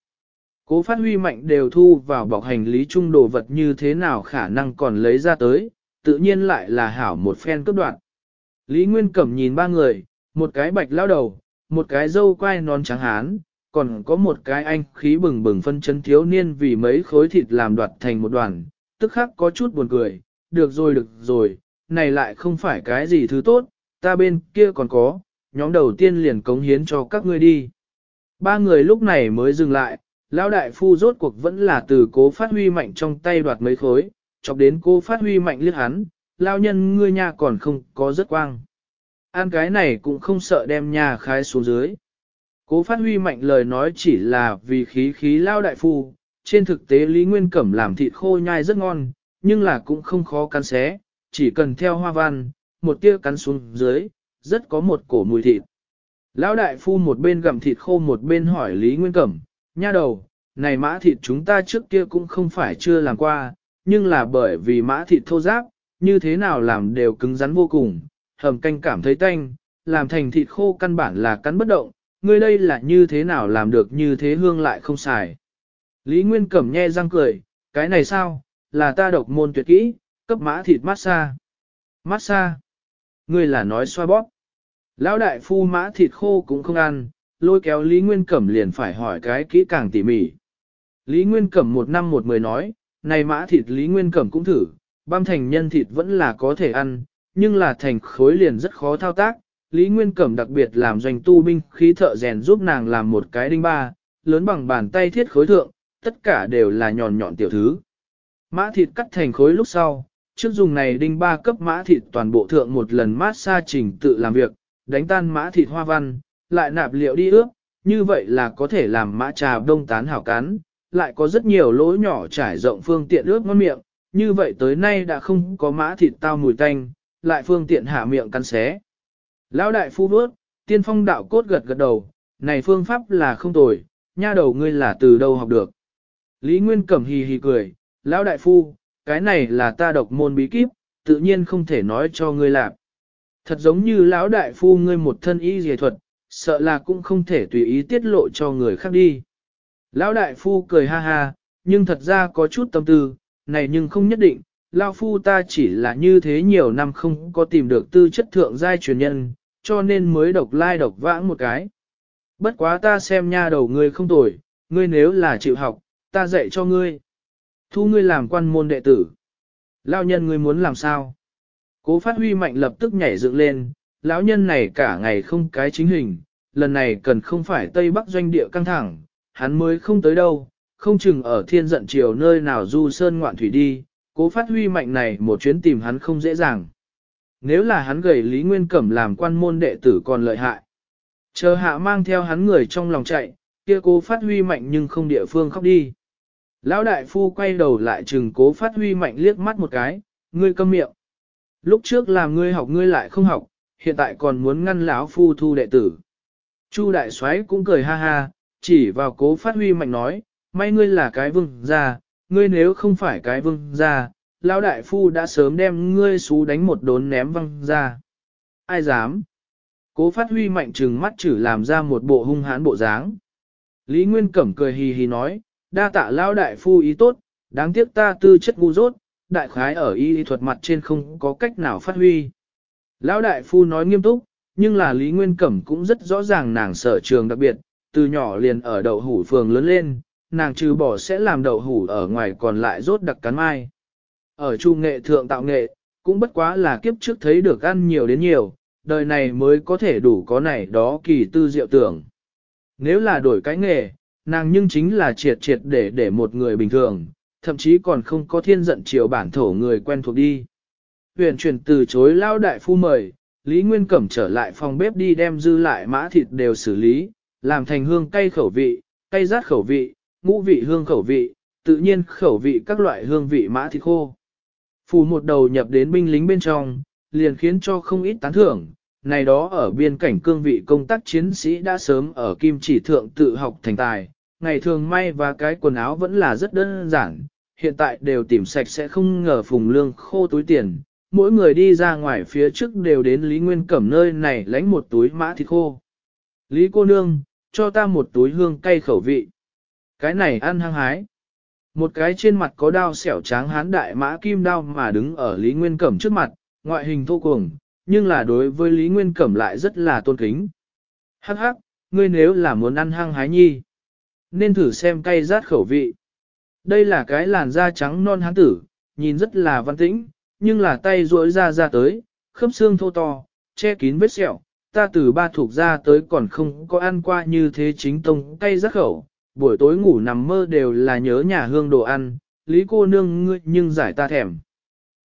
Cố phát huy mạnh đều thu vào bọc hành lý trung đồ vật như thế nào khả năng còn lấy ra tới, tự nhiên lại là hảo một phen cấp đoạn. Lý Nguyên Cẩm nhìn ba người, một cái bạch lao đầu, một cái dâu quai non trắng hán, còn có một cái anh khí bừng bừng phân chân thiếu niên vì mấy khối thịt làm đoạt thành một đoàn, tức khắc có chút buồn cười, được rồi được rồi, này lại không phải cái gì thứ tốt, ta bên kia còn có, nhóm đầu tiên liền cống hiến cho các ngươi đi. Ba người lúc này mới dừng lại, lão đại phu rốt cuộc vẫn là từ cố phát huy mạnh trong tay đoạt mấy khối, chọc đến cố phát huy mạnh liếc hắn, lao nhân ngươi nhà còn không có rất quang. An cái này cũng không sợ đem nhà khai xuống dưới. Cố phát huy mạnh lời nói chỉ là vì khí khí lao đại phu, trên thực tế Lý Nguyên Cẩm làm thịt khô nhai rất ngon, nhưng là cũng không khó cắn xé, chỉ cần theo hoa văn, một tia cắn xuống dưới, rất có một cổ mùi thịt. Lão đại phu một bên gặm thịt khô một bên hỏi Lý Nguyên Cẩm, nha đầu, này mã thịt chúng ta trước kia cũng không phải chưa làm qua, nhưng là bởi vì mã thịt thô giáp, như thế nào làm đều cứng rắn vô cùng, hầm canh cảm thấy tanh, làm thành thịt khô căn bản là cắn bất động, ngươi đây là như thế nào làm được như thế hương lại không xài. Lý Nguyên Cẩm nhe răng cười, cái này sao, là ta độc môn tuyệt kỹ, cấp mã thịt massage. Massage? Ngươi là nói xoa bóp. Lão đại phu mã thịt khô cũng không ăn, lôi kéo Lý Nguyên Cẩm liền phải hỏi cái kỹ càng tỉ mỉ. Lý Nguyên Cẩm một năm một mười nói, này mã thịt Lý Nguyên Cẩm cũng thử, băm thành nhân thịt vẫn là có thể ăn, nhưng là thành khối liền rất khó thao tác. Lý Nguyên Cẩm đặc biệt làm doanh tu binh khí thợ rèn giúp nàng làm một cái đinh ba, lớn bằng bàn tay thiết khối thượng, tất cả đều là nhọn nhọn tiểu thứ. Mã thịt cắt thành khối lúc sau, trước dùng này đinh ba cấp mã thịt toàn bộ thượng một lần mát xa trình tự làm việc, đánh tan mã thịt hoa văn, lại nạp liệu đi ướp, như vậy là có thể làm mã trà đông tán hảo cán, lại có rất nhiều lỗ nhỏ trải rộng phương tiện ướp ngon miệng, như vậy tới nay đã không có mã thịt tao mùi tanh, lại phương tiện hạ miệng cắn xé. Lão đại phu bước, tiên phong đạo cốt gật gật đầu, này phương pháp là không tồi, nha đầu ngươi là từ đâu học được. Lý Nguyên cẩm hì hì cười, lão đại phu, cái này là ta độc môn bí kíp, tự nhiên không thể nói cho ngươi làm. Thật giống như lão đại phu ngươi một thân y dề thuật, sợ là cũng không thể tùy ý tiết lộ cho người khác đi. Lão đại phu cười ha ha, nhưng thật ra có chút tâm tư, này nhưng không nhất định, Lao Phu ta chỉ là như thế nhiều năm không có tìm được tư chất thượng giai truyền nhân, cho nên mới độc lai like độc vãng một cái. Bất quá ta xem nha đầu ngươi không tồi, ngươi nếu là chịu học, ta dạy cho ngươi. Thu ngươi làm quan môn đệ tử. Lao nhân ngươi muốn làm sao? Cố phát huy mạnh lập tức nhảy dựng lên, lão nhân này cả ngày không cái chính hình, lần này cần không phải Tây Bắc doanh địa căng thẳng, hắn mới không tới đâu, không chừng ở thiên giận triều nơi nào du sơn ngoạn thủy đi, Cố phát huy mạnh này một chuyến tìm hắn không dễ dàng. Nếu là hắn gầy Lý Nguyên Cẩm làm quan môn đệ tử còn lợi hại. Chờ hạ mang theo hắn người trong lòng chạy, kia cố phát huy mạnh nhưng không địa phương khóc đi. Lão đại phu quay đầu lại chừng cố phát huy mạnh liếc mắt một cái, ngươi câm miệng. Lúc trước làm ngươi học ngươi lại không học, hiện tại còn muốn ngăn lão phu thu đệ tử. Chu đại soái cũng cười ha ha, chỉ vào cố phát huy mạnh nói, may ngươi là cái vừng gia, ngươi nếu không phải cái vương gia, lão đại phu đã sớm đem ngươi xú đánh một đốn ném văng ra. Ai dám? Cố phát huy mạnh trừng mắt chử làm ra một bộ hung hãn bộ dáng. Lý Nguyên Cẩm cười hì hì nói, đa tạ lão đại phu ý tốt, đáng tiếc ta tư chất ngu dốt, đại khái ở y thuật mặt trên không có cách nào phát huy. Lão đại phu nói nghiêm túc, nhưng là Lý Nguyên Cẩm cũng rất rõ ràng nàng sở trường đặc biệt, từ nhỏ liền ở đậu hủ phường lớn lên, nàng trừ bỏ sẽ làm đậu hủ ở ngoài còn lại rốt đặc cắn mai. Ở chu nghệ thượng tạo nghệ, cũng bất quá là kiếp trước thấy được ăn nhiều đến nhiều, đời này mới có thể đủ có này đó kỳ tư diệu tưởng. Nếu là đổi cái nghề, nàng nhưng chính là triệt triệt để để một người bình thường, thậm chí còn không có thiên giận chiều bản thổ người quen thuộc đi. Huyền truyền từ chối lao đại phu mời, Lý Nguyên Cẩm trở lại phòng bếp đi đem dư lại mã thịt đều xử lý, làm thành hương cay khẩu vị, cay rát khẩu vị, ngũ vị hương khẩu vị, tự nhiên khẩu vị các loại hương vị mã thịt khô. Phù một đầu nhập đến binh lính bên trong, liền khiến cho không ít tán thưởng, này đó ở biên cảnh cương vị công tác chiến sĩ đã sớm ở kim chỉ thượng tự học thành tài, ngày thường may và cái quần áo vẫn là rất đơn giản, hiện tại đều tìm sạch sẽ không ngờ phùng lương khô túi tiền, mỗi người đi ra ngoài phía trước đều đến Lý Nguyên Cẩm nơi này lánh một túi mã thịt khô. Lý cô nương, cho ta một túi hương cay khẩu vị. Cái này ăn hăng hái. Một cái trên mặt có đao xẻo tráng hán đại mã kim đao mà đứng ở Lý Nguyên Cẩm trước mặt, ngoại hình thô cuồng, nhưng là đối với Lý Nguyên Cẩm lại rất là tôn kính. Hắc hắc, ngươi nếu là muốn ăn hăng hái nhi, nên thử xem cay rát khẩu vị. Đây là cái làn da trắng non hán tử, nhìn rất là văn tĩnh, nhưng là tay rỗi ra ra tới, khớp xương thô to, che kín vết sẹo, ta từ ba thuộc ra tới còn không có ăn qua như thế chính tông cay rát khẩu, buổi tối ngủ nằm mơ đều là nhớ nhà hương đồ ăn, Lý cô nương ngươi nhưng giải ta thèm.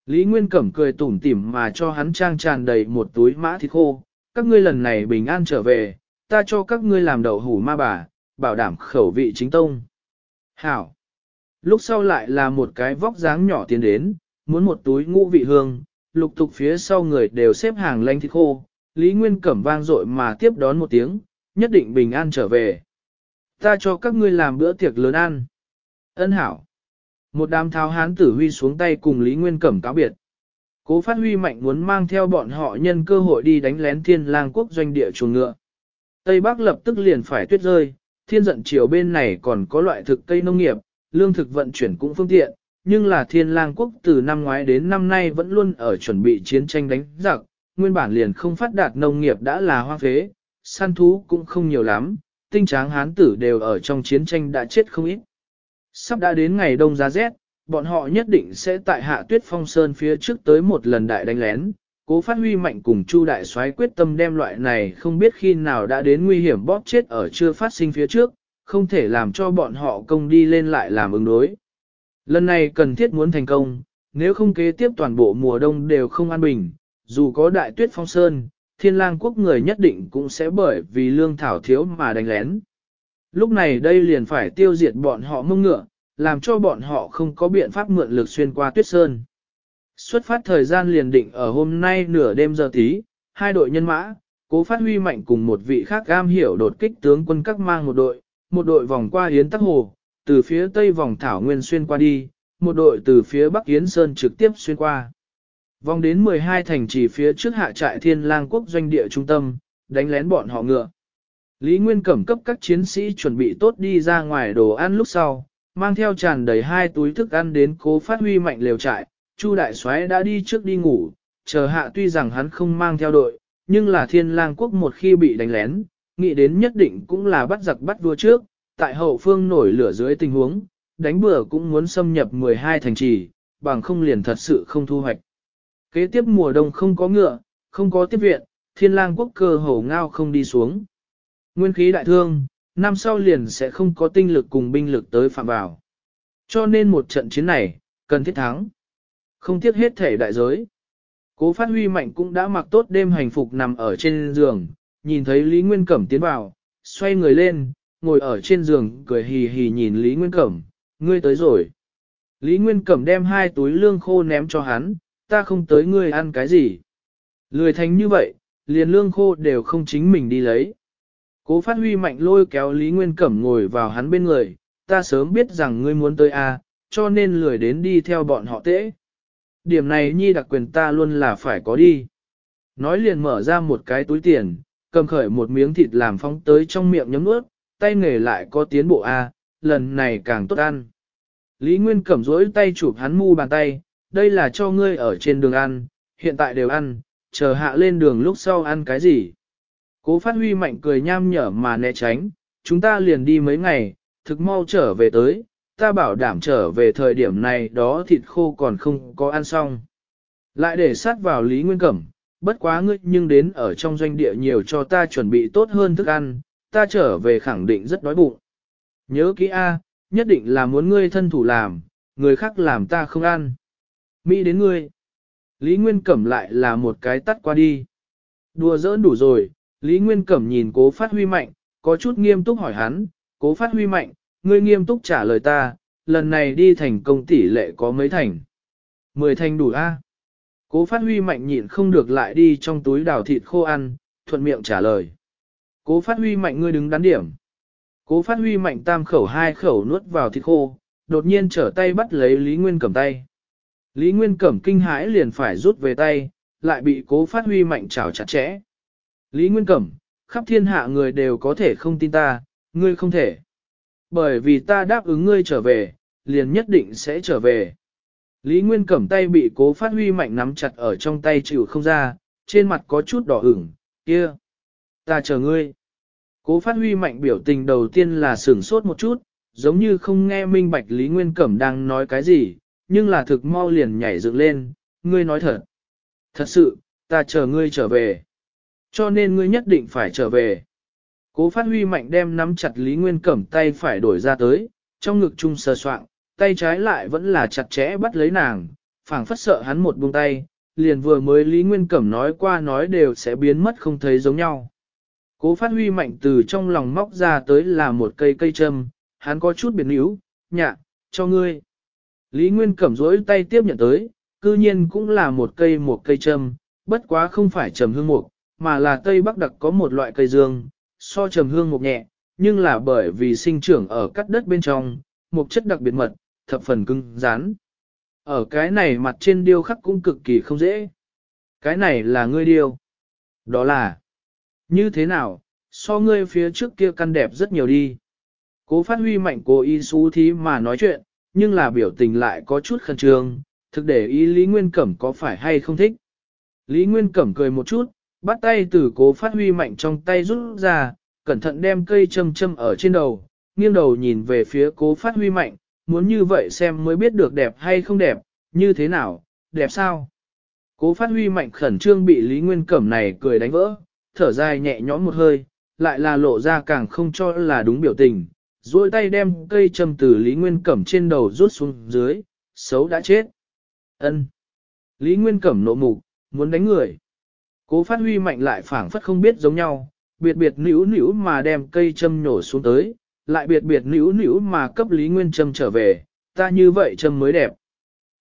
Lý Nguyên Cẩm cười tủm tỉm mà cho hắn trang tràn đầy một túi mã thịt khô, các ngươi lần này bình an trở về, ta cho các ngươi làm đậu hủ ma bà, bảo đảm khẩu vị chính tông. Hảo! Lúc sau lại là một cái vóc dáng nhỏ tiến đến, muốn một túi ngũ vị hương, lục tục phía sau người đều xếp hàng lanh thịt khô, Lý Nguyên Cẩm vang dội mà tiếp đón một tiếng, nhất định bình an trở về ta cho các ngươi làm bữa tiệc lớn ăn. Ân hảo. Một đám tháo hán tử huy xuống tay cùng Lý Nguyên Cẩm cáo biệt. Cố phát huy mạnh muốn mang theo bọn họ nhân cơ hội đi đánh lén thiên lang quốc doanh địa chuồng ngựa. Tây Bắc lập tức liền phải tuyết rơi, thiên giận chiều bên này còn có loại thực cây nông nghiệp, lương thực vận chuyển cũng phương tiện, nhưng là thiên lang quốc từ năm ngoái đến năm nay vẫn luôn ở chuẩn bị chiến tranh đánh giặc, nguyên bản liền không phát đạt nông nghiệp đã là hoang phế, săn thú cũng không nhiều lắm, tinh tráng hán tử đều ở trong chiến tranh đã chết không ít. Sắp đã đến ngày đông giá rét, bọn họ nhất định sẽ tại hạ tuyết phong sơn phía trước tới một lần đại đánh lén, cố phát huy mạnh cùng Chu đại soái quyết tâm đem loại này không biết khi nào đã đến nguy hiểm bóp chết ở chưa phát sinh phía trước, không thể làm cho bọn họ công đi lên lại làm ứng đối. Lần này cần thiết muốn thành công, nếu không kế tiếp toàn bộ mùa đông đều không an bình, dù có đại tuyết phong sơn, thiên lang quốc người nhất định cũng sẽ bởi vì lương thảo thiếu mà đánh lén. Lúc này đây liền phải tiêu diệt bọn họ mông ngựa, làm cho bọn họ không có biện pháp mượn lực xuyên qua tuyết sơn. Xuất phát thời gian liền định ở hôm nay nửa đêm giờ tí, hai đội nhân mã, cố phát huy mạnh cùng một vị khác am hiểu đột kích tướng quân các mang một đội, một đội vòng qua Yến Tắc Hồ, từ phía tây vòng Thảo Nguyên xuyên qua đi, một đội từ phía bắc Yến Sơn trực tiếp xuyên qua. Vòng đến 12 thành trì phía trước hạ trại thiên lang quốc doanh địa trung tâm, đánh lén bọn họ ngựa. Lý Nguyên cẩm cấp các chiến sĩ chuẩn bị tốt đi ra ngoài đồ ăn lúc sau, mang theo tràn đầy hai túi thức ăn đến cố phát huy mạnh liều trại, Chu đại xoái đã đi trước đi ngủ, chờ hạ tuy rằng hắn không mang theo đội, nhưng là thiên lang quốc một khi bị đánh lén, nghĩ đến nhất định cũng là bắt giặc bắt vua trước, tại hậu phương nổi lửa dưới tình huống, đánh bừa cũng muốn xâm nhập 12 thành trì, bằng không liền thật sự không thu hoạch. Kế tiếp mùa đông không có ngựa, không có tiếp viện, thiên lang quốc cơ hổ ngao không đi xuống. Nguyên khí đại thương, năm sau liền sẽ không có tinh lực cùng binh lực tới phạm vào. Cho nên một trận chiến này, cần thiết thắng. Không tiếc hết thể đại giới. Cố phát huy mạnh cũng đã mặc tốt đêm hành phục nằm ở trên giường, nhìn thấy Lý Nguyên Cẩm tiến vào, xoay người lên, ngồi ở trên giường cười hì hì nhìn Lý Nguyên Cẩm, ngươi tới rồi. Lý Nguyên Cẩm đem hai túi lương khô ném cho hắn, ta không tới ngươi ăn cái gì. Lười thành như vậy, liền lương khô đều không chính mình đi lấy. Cố phát huy mạnh lôi kéo Lý Nguyên Cẩm ngồi vào hắn bên người, ta sớm biết rằng ngươi muốn tới a cho nên lười đến đi theo bọn họ tễ. Điểm này nhi đặc quyền ta luôn là phải có đi. Nói liền mở ra một cái túi tiền, cầm khởi một miếng thịt làm phóng tới trong miệng nhấm ướt, tay nghề lại có tiến bộ a lần này càng tốt ăn. Lý Nguyên Cẩm rỗi tay chụp hắn mu bàn tay, đây là cho ngươi ở trên đường ăn, hiện tại đều ăn, chờ hạ lên đường lúc sau ăn cái gì. Cố phát huy mạnh cười nham nhở mà né tránh, chúng ta liền đi mấy ngày, thực mau trở về tới, ta bảo đảm trở về thời điểm này đó thịt khô còn không có ăn xong. Lại để sát vào Lý Nguyên Cẩm, bất quá ngươi nhưng đến ở trong doanh địa nhiều cho ta chuẩn bị tốt hơn thức ăn, ta trở về khẳng định rất đói bụng. Nhớ kỹ A, nhất định là muốn ngươi thân thủ làm, người khác làm ta không ăn. Mỹ đến ngươi. Lý Nguyên Cẩm lại là một cái tắt qua đi. Đùa dỡn đủ rồi, Lý Nguyên Cẩm nhìn cố phát huy mạnh, có chút nghiêm túc hỏi hắn, cố phát huy mạnh, ngươi nghiêm túc trả lời ta, lần này đi thành công tỷ lệ có mấy thành? Mười thành đủ A? Cố phát huy mạnh nhịn không được lại đi trong túi đào thịt khô ăn, thuận miệng trả lời. Cố phát huy mạnh ngươi đứng đắn điểm. Cố phát huy mạnh tam khẩu hai khẩu nuốt vào thịt khô, đột nhiên trở tay bắt lấy Lý Nguyên Cẩm tay. Lý Nguyên Cẩm kinh hãi liền phải rút về tay, lại bị cố phát huy mạnh trào chặt chẽ. Lý Nguyên Cẩm, khắp thiên hạ người đều có thể không tin ta, ngươi không thể. Bởi vì ta đáp ứng ngươi trở về, liền nhất định sẽ trở về. Lý Nguyên Cẩm tay bị cố phát huy mạnh nắm chặt ở trong tay chịu không ra, trên mặt có chút đỏ ửng, kia. Ta chờ ngươi. Cố phát huy mạnh biểu tình đầu tiên là sửng sốt một chút, giống như không nghe minh bạch Lý Nguyên Cẩm đang nói cái gì, nhưng là thực mau liền nhảy dựng lên, ngươi nói thật. Thật sự, ta chờ ngươi trở về. Cho nên ngươi nhất định phải trở về. Cố phát huy mạnh đem nắm chặt Lý Nguyên cẩm tay phải đổi ra tới, trong ngực chung sờ soạn, tay trái lại vẫn là chặt chẽ bắt lấy nàng, phảng phất sợ hắn một buông tay, liền vừa mới Lý Nguyên cẩm nói qua nói đều sẽ biến mất không thấy giống nhau. Cố phát huy mạnh từ trong lòng móc ra tới là một cây cây châm, hắn có chút biến yếu, nhạ, cho ngươi. Lý Nguyên Cẩm rỗi tay tiếp nhận tới, cư nhiên cũng là một cây một cây châm, bất quá không phải trầm hương mục, mà là Tây Bắc đặc có một loại cây dương, so trầm hương mục nhẹ, nhưng là bởi vì sinh trưởng ở cắt đất bên trong, một chất đặc biệt mật, thập phần cứng, rán. Ở cái này mặt trên điêu khắc cũng cực kỳ không dễ. Cái này là ngươi điêu. Đó là, như thế nào, so ngươi phía trước kia căn đẹp rất nhiều đi. Cố phát huy mạnh cô y su thí mà nói chuyện, nhưng là biểu tình lại có chút khẩn trương, thực để ý Lý Nguyên Cẩm có phải hay không thích. Lý Nguyên Cẩm cười một chút, bắt tay từ cố phát huy mạnh trong tay rút ra, cẩn thận đem cây châm châm ở trên đầu, nghiêng đầu nhìn về phía cố phát huy mạnh, muốn như vậy xem mới biết được đẹp hay không đẹp, như thế nào, đẹp sao. Cố phát huy mạnh khẩn trương bị Lý Nguyên Cẩm này cười đánh vỡ, thở dài nhẹ nhõm một hơi, lại là lộ ra càng không cho là đúng biểu tình, duỗi tay đem cây trầm từ Lý Nguyên Cẩm trên đầu rút xuống dưới, xấu đã chết. ân Lý Nguyên Cẩm nộ mục, muốn đánh người. Cố phát huy mạnh lại phản phất không biết giống nhau, biệt biệt nữ nữ mà đem cây châm nhổ xuống tới, lại biệt biệt nữ nữ mà cấp Lý Nguyên Trâm trở về, ta như vậy châm mới đẹp.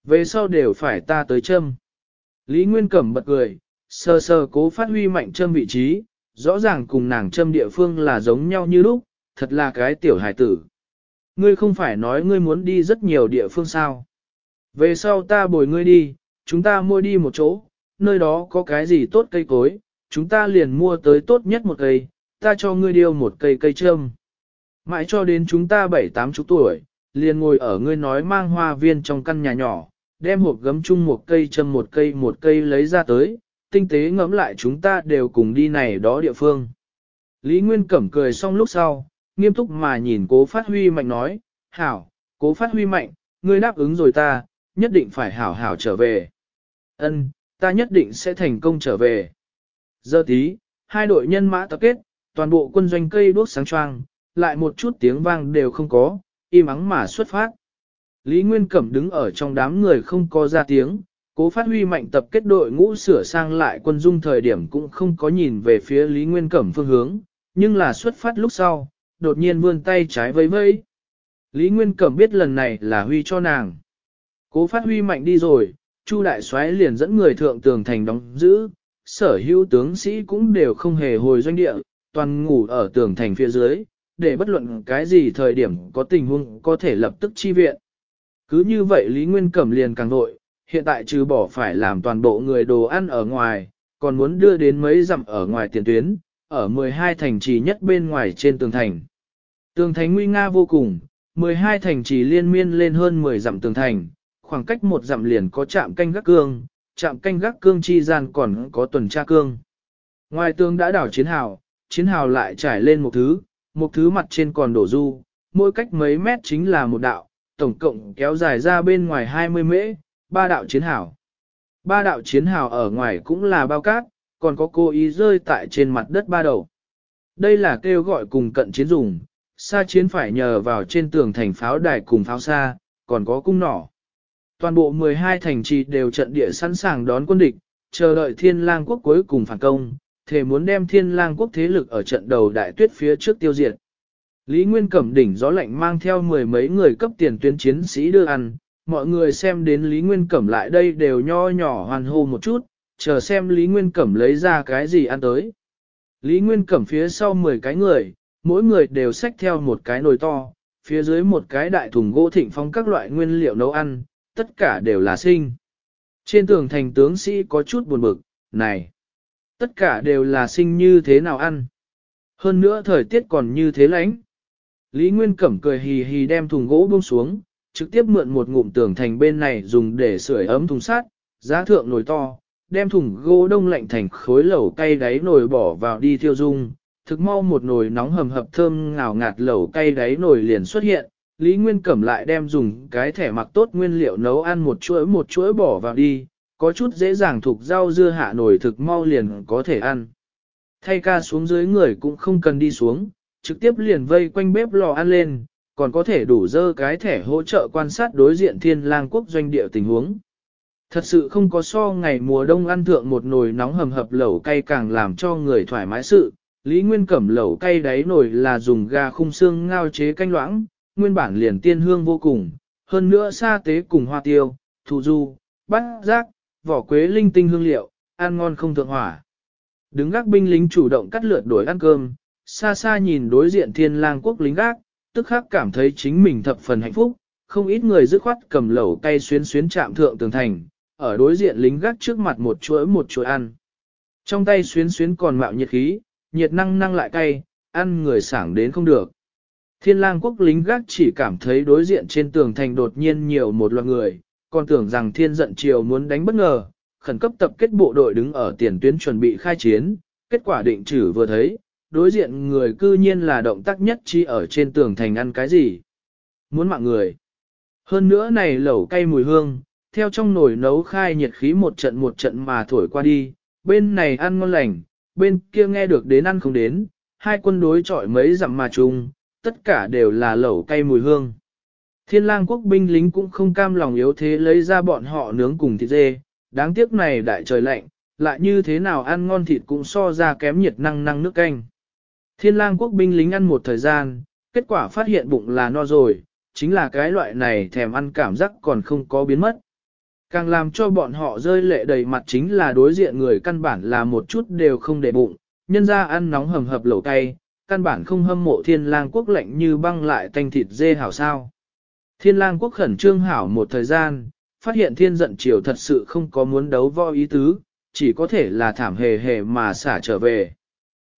Về sau đều phải ta tới châm. Lý Nguyên Cẩm bật cười, sờ sờ cố phát huy mạnh châm vị trí, rõ ràng cùng nàng châm địa phương là giống nhau như lúc, thật là cái tiểu hải tử. Ngươi không phải nói ngươi muốn đi rất nhiều địa phương sao. Về sau ta bồi ngươi đi, chúng ta mua đi một chỗ, nơi đó có cái gì tốt cây cối, chúng ta liền mua tới tốt nhất một cây, ta cho ngươi điêu một cây cây trâm. Mãi cho đến chúng ta bảy tám chục tuổi, liền ngồi ở ngươi nói mang hoa viên trong căn nhà nhỏ, đem hộp gấm chung một cây châm một cây một cây lấy ra tới, tinh tế ngẫm lại chúng ta đều cùng đi này đó địa phương. Lý Nguyên Cẩm cười xong lúc sau, nghiêm túc mà nhìn cố phát huy mạnh nói, hảo, cố phát huy mạnh, ngươi đáp ứng rồi ta, nhất định phải hảo hảo trở về. ân ta nhất định sẽ thành công trở về. Giờ tí, hai đội nhân mã tập kết, toàn bộ quân doanh cây đuốc sáng choang, lại một chút tiếng vang đều không có, im ắng mà xuất phát. Lý Nguyên Cẩm đứng ở trong đám người không có ra tiếng, cố phát huy mạnh tập kết đội ngũ sửa sang lại quân dung thời điểm cũng không có nhìn về phía Lý Nguyên Cẩm phương hướng, nhưng là xuất phát lúc sau, đột nhiên vươn tay trái vẫy vẫy. Lý Nguyên Cẩm biết lần này là Huy cho nàng. Cố phát Huy mạnh đi rồi, Chu Đại soái liền dẫn người thượng tường thành đóng giữ, sở hữu tướng sĩ cũng đều không hề hồi doanh địa, toàn ngủ ở tường thành phía dưới, để bất luận cái gì thời điểm có tình huống có thể lập tức chi viện. Cứ như vậy Lý Nguyên Cẩm liền càng vội, hiện tại trừ bỏ phải làm toàn bộ người đồ ăn ở ngoài, còn muốn đưa đến mấy dặm ở ngoài tiền tuyến, ở 12 thành trì nhất bên ngoài trên tường thành. Tường thành nguy nga vô cùng, 12 thành trì liên miên lên hơn 10 dặm tường thành, khoảng cách một dặm liền có trạm canh gác cương, trạm canh gác cương chi gian còn có tuần tra cương. Ngoài tường đã đảo chiến hào, chiến hào lại trải lên một thứ, một thứ mặt trên còn đổ du, mỗi cách mấy mét chính là một đạo, tổng cộng kéo dài ra bên ngoài 20 mễ, ba đạo chiến hào. Ba đạo chiến hào ở ngoài cũng là bao cát, còn có cô ý rơi tại trên mặt đất ba đầu. Đây là kêu gọi cùng cận chiến dùng, xa chiến phải nhờ vào trên tường thành pháo đài cùng pháo xa, còn có cung nỏ. Toàn bộ 12 thành trì đều trận địa sẵn sàng đón quân địch, chờ đợi thiên lang quốc cuối cùng phản công, Thề muốn đem thiên lang quốc thế lực ở trận đầu đại tuyết phía trước tiêu diệt. Lý Nguyên Cẩm đỉnh gió lạnh mang theo mười mấy người cấp tiền tuyến chiến sĩ đưa ăn, mọi người xem đến Lý Nguyên Cẩm lại đây đều nho nhỏ hoàn hô một chút, chờ xem Lý Nguyên Cẩm lấy ra cái gì ăn tới. Lý Nguyên Cẩm phía sau 10 cái người, mỗi người đều xách theo một cái nồi to, phía dưới một cái đại thùng gỗ thịnh phong các loại nguyên liệu nấu ăn, tất cả đều là sinh. Trên tường thành tướng sĩ có chút buồn bực, này, tất cả đều là sinh như thế nào ăn. Hơn nữa thời tiết còn như thế lánh. Lý Nguyên Cẩm cười hì hì đem thùng gỗ buông xuống, trực tiếp mượn một ngụm tường thành bên này dùng để sưởi ấm thùng sát, giá thượng nồi to, đem thùng gỗ đông lạnh thành khối lẩu cay đáy nồi bỏ vào đi thiêu dung, thực mau một nồi nóng hầm hập thơm ngào ngạt lẩu cay đáy nồi liền xuất hiện, Lý Nguyên Cẩm lại đem dùng cái thẻ mặc tốt nguyên liệu nấu ăn một chuỗi một chuỗi bỏ vào đi, có chút dễ dàng thuộc rau dưa hạ nồi thực mau liền có thể ăn. Thay ca xuống dưới người cũng không cần đi xuống, trực tiếp liền vây quanh bếp lò ăn lên, còn có thể đủ dơ cái thẻ hỗ trợ quan sát đối diện thiên lang quốc doanh địa tình huống. Thật sự không có so ngày mùa đông ăn thượng một nồi nóng hầm hập lẩu cay càng làm cho người thoải mái sự, Lý Nguyên Cẩm lẩu cay đáy nổi là dùng gà khung xương ngao chế canh loãng, nguyên bản liền tiên hương vô cùng, hơn nữa sa tế cùng hoa tiêu, thù du, bát giác, vỏ quế linh tinh hương liệu, ăn ngon không thượng hỏa. Đứng gác binh lính chủ động cắt lượt đổi ăn cơm, xa xa nhìn đối diện thiên lang quốc lính gác, tức khắc cảm thấy chính mình thập phần hạnh phúc, không ít người dứt khoát cầm lẩu cay xuyến xuyến chạm thượng tường thành, ở đối diện lính gác trước mặt một chuỗi một chuỗi ăn. Trong tay xuyến xuyến còn mạo nhiệt khí, nhiệt năng năng lại cay, ăn người sảng đến không được. Thiên lang quốc lính gác chỉ cảm thấy đối diện trên tường thành đột nhiên nhiều một loạt người, còn tưởng rằng thiên giận triều muốn đánh bất ngờ, khẩn cấp tập kết bộ đội đứng ở tiền tuyến chuẩn bị khai chiến, kết quả định trữ vừa thấy, đối diện người cư nhiên là động tác nhất chi ở trên tường thành ăn cái gì. Muốn mạng người. Hơn nữa này lẩu cay mùi hương, theo trong nồi nấu khai nhiệt khí một trận một trận mà thổi qua đi, bên này ăn ngon lành, bên kia nghe được đến ăn không đến, hai quân đối chọi mấy dặm mà chung, tất cả đều là lẩu cay mùi hương. Thiên lang quốc binh lính cũng không cam lòng yếu thế lấy ra bọn họ nướng cùng thịt dê, đáng tiếc này đại trời lạnh, lại như thế nào ăn ngon thịt cũng so ra kém nhiệt năng năng nước canh. Thiên lang quốc binh lính ăn một thời gian, kết quả phát hiện bụng là no rồi, chính là cái loại này thèm ăn cảm giác còn không có biến mất. Càng làm cho bọn họ rơi lệ đầy mặt chính là đối diện người căn bản là một chút đều không để bụng, nhân ra ăn nóng hầm hập lẩu cay, căn bản không hâm mộ thiên lang quốc lạnh như băng lại tanh thịt dê hảo sao. Thiên lang quốc khẩn trương hảo một thời gian, phát hiện thiên giận triều thật sự không có muốn đấu võ ý tứ, chỉ có thể là thảm hề hề mà xả trở về.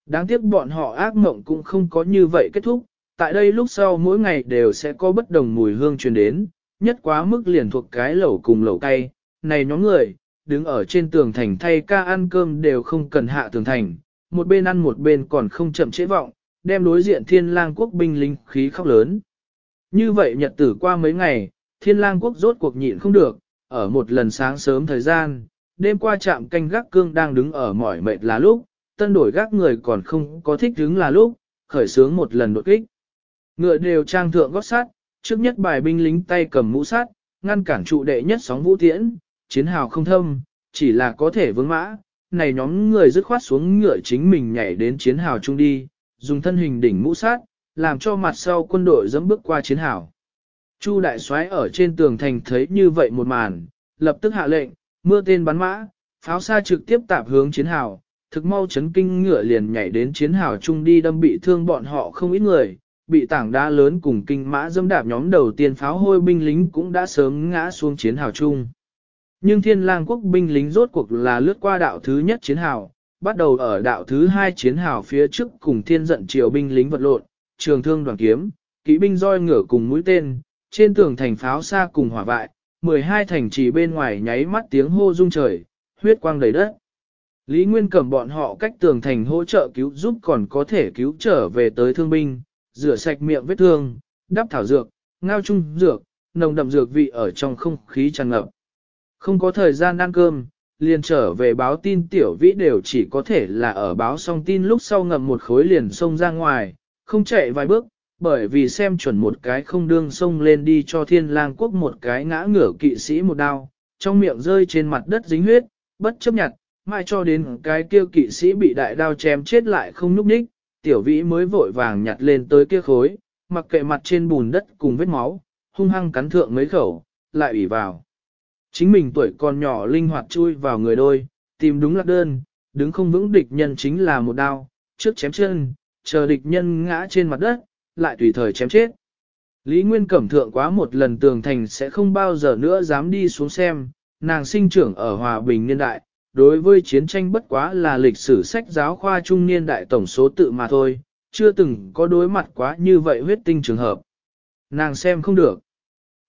Đáng tiếc bọn họ ác mộng cũng không có như vậy kết thúc, tại đây lúc sau mỗi ngày đều sẽ có bất đồng mùi hương truyền đến, nhất quá mức liền thuộc cái lẩu cùng lẩu cay, này nhóm người, đứng ở trên tường thành thay ca ăn cơm đều không cần hạ tường thành, một bên ăn một bên còn không chậm chế vọng, đem đối diện thiên lang quốc binh lính khí khóc lớn. Như vậy nhật tử qua mấy ngày, thiên lang quốc rốt cuộc nhịn không được, ở một lần sáng sớm thời gian, đêm qua chạm canh gác cương đang đứng ở mỏi mệt là lúc, tân đổi gác người còn không có thích đứng là lúc, khởi sướng một lần đột kích. Ngựa đều trang thượng gót sắt trước nhất bài binh lính tay cầm mũ sắt ngăn cản trụ đệ nhất sóng vũ tiễn, chiến hào không thâm, chỉ là có thể vướng mã, này nhóm người dứt khoát xuống ngựa chính mình nhảy đến chiến hào trung đi, dùng thân hình đỉnh mũ sắt làm cho mặt sau quân đội dẫm bước qua chiến hào. Chu đại soái ở trên tường thành thấy như vậy một màn, lập tức hạ lệnh, mưa tên bắn mã, pháo xa trực tiếp tạp hướng chiến hào, thực mau chấn kinh ngựa liền nhảy đến chiến hào trung đi đâm bị thương bọn họ không ít người, bị tảng đá lớn cùng kinh mã dâm đạp nhóm đầu tiên pháo hôi binh lính cũng đã sớm ngã xuống chiến hào chung. Nhưng thiên lang quốc binh lính rốt cuộc là lướt qua đạo thứ nhất chiến hào, bắt đầu ở đạo thứ hai chiến hào phía trước cùng thiên giận triều binh lính vật lộn, trường thương đoàn kiếm, kỵ binh roi ngửa cùng mũi tên, trên tường thành pháo xa cùng hỏa vại, 12 thành trì bên ngoài nháy mắt tiếng hô rung trời, huyết quang đầy đất. Lý Nguyên cầm bọn họ cách tường thành hỗ trợ cứu giúp còn có thể cứu trở về tới thương binh, rửa sạch miệng vết thương, đắp thảo dược, ngao chung dược, nồng đậm dược vị ở trong không khí tràn ngập. Không có thời gian ăn cơm, liền trở về báo tin tiểu vĩ đều chỉ có thể là ở báo xong tin lúc sau ngầm một khối liền xông ra ngoài, không chạy vài bước, bởi vì xem chuẩn một cái không đương xông lên đi cho thiên lang quốc một cái ngã ngửa kỵ sĩ một đao, trong miệng rơi trên mặt đất dính huyết, bất chấp nhặt, mai cho đến cái kia kỵ sĩ bị đại đao chém chết lại không núp ních, tiểu vĩ mới vội vàng nhặt lên tới kia khối, mặc kệ mặt trên bùn đất cùng vết máu, hung hăng cắn thượng mấy khẩu, lại ủy vào. Chính mình tuổi còn nhỏ linh hoạt chui vào người đôi, tìm đúng lạc đơn, đứng không vững địch nhân chính là một đao, trước chém chân, chờ địch nhân ngã trên mặt đất, lại tùy thời chém chết. Lý Nguyên Cẩm thượng quá một lần tường thành sẽ không bao giờ nữa dám đi xuống xem, nàng sinh trưởng ở hòa bình niên đại, đối với chiến tranh bất quá là lịch sử sách giáo khoa trung niên đại tổng số tự mà thôi, chưa từng có đối mặt quá như vậy huyết tinh trường hợp. Nàng xem không được.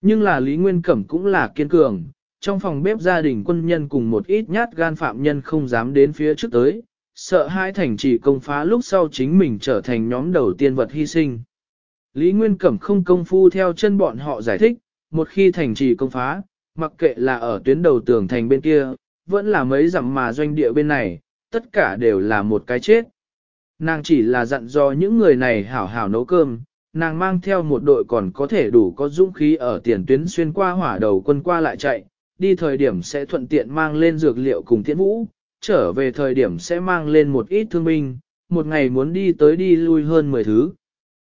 Nhưng là Lý Nguyên Cẩm cũng là kiên cường, trong phòng bếp gia đình quân nhân cùng một ít nhát gan phạm nhân không dám đến phía trước tới, sợ hai thành trì công phá lúc sau chính mình trở thành nhóm đầu tiên vật hy sinh. Lý Nguyên Cẩm không công phu theo chân bọn họ giải thích, một khi thành trì công phá, mặc kệ là ở tuyến đầu tường thành bên kia, vẫn là mấy dặm mà doanh địa bên này, tất cả đều là một cái chết. Nàng chỉ là dặn do những người này hảo hảo nấu cơm, nàng mang theo một đội còn có thể đủ có dũng khí ở tiền tuyến xuyên qua hỏa đầu quân qua lại chạy, đi thời điểm sẽ thuận tiện mang lên dược liệu cùng tiễn vũ, trở về thời điểm sẽ mang lên một ít thương binh, một ngày muốn đi tới đi lui hơn 10 thứ.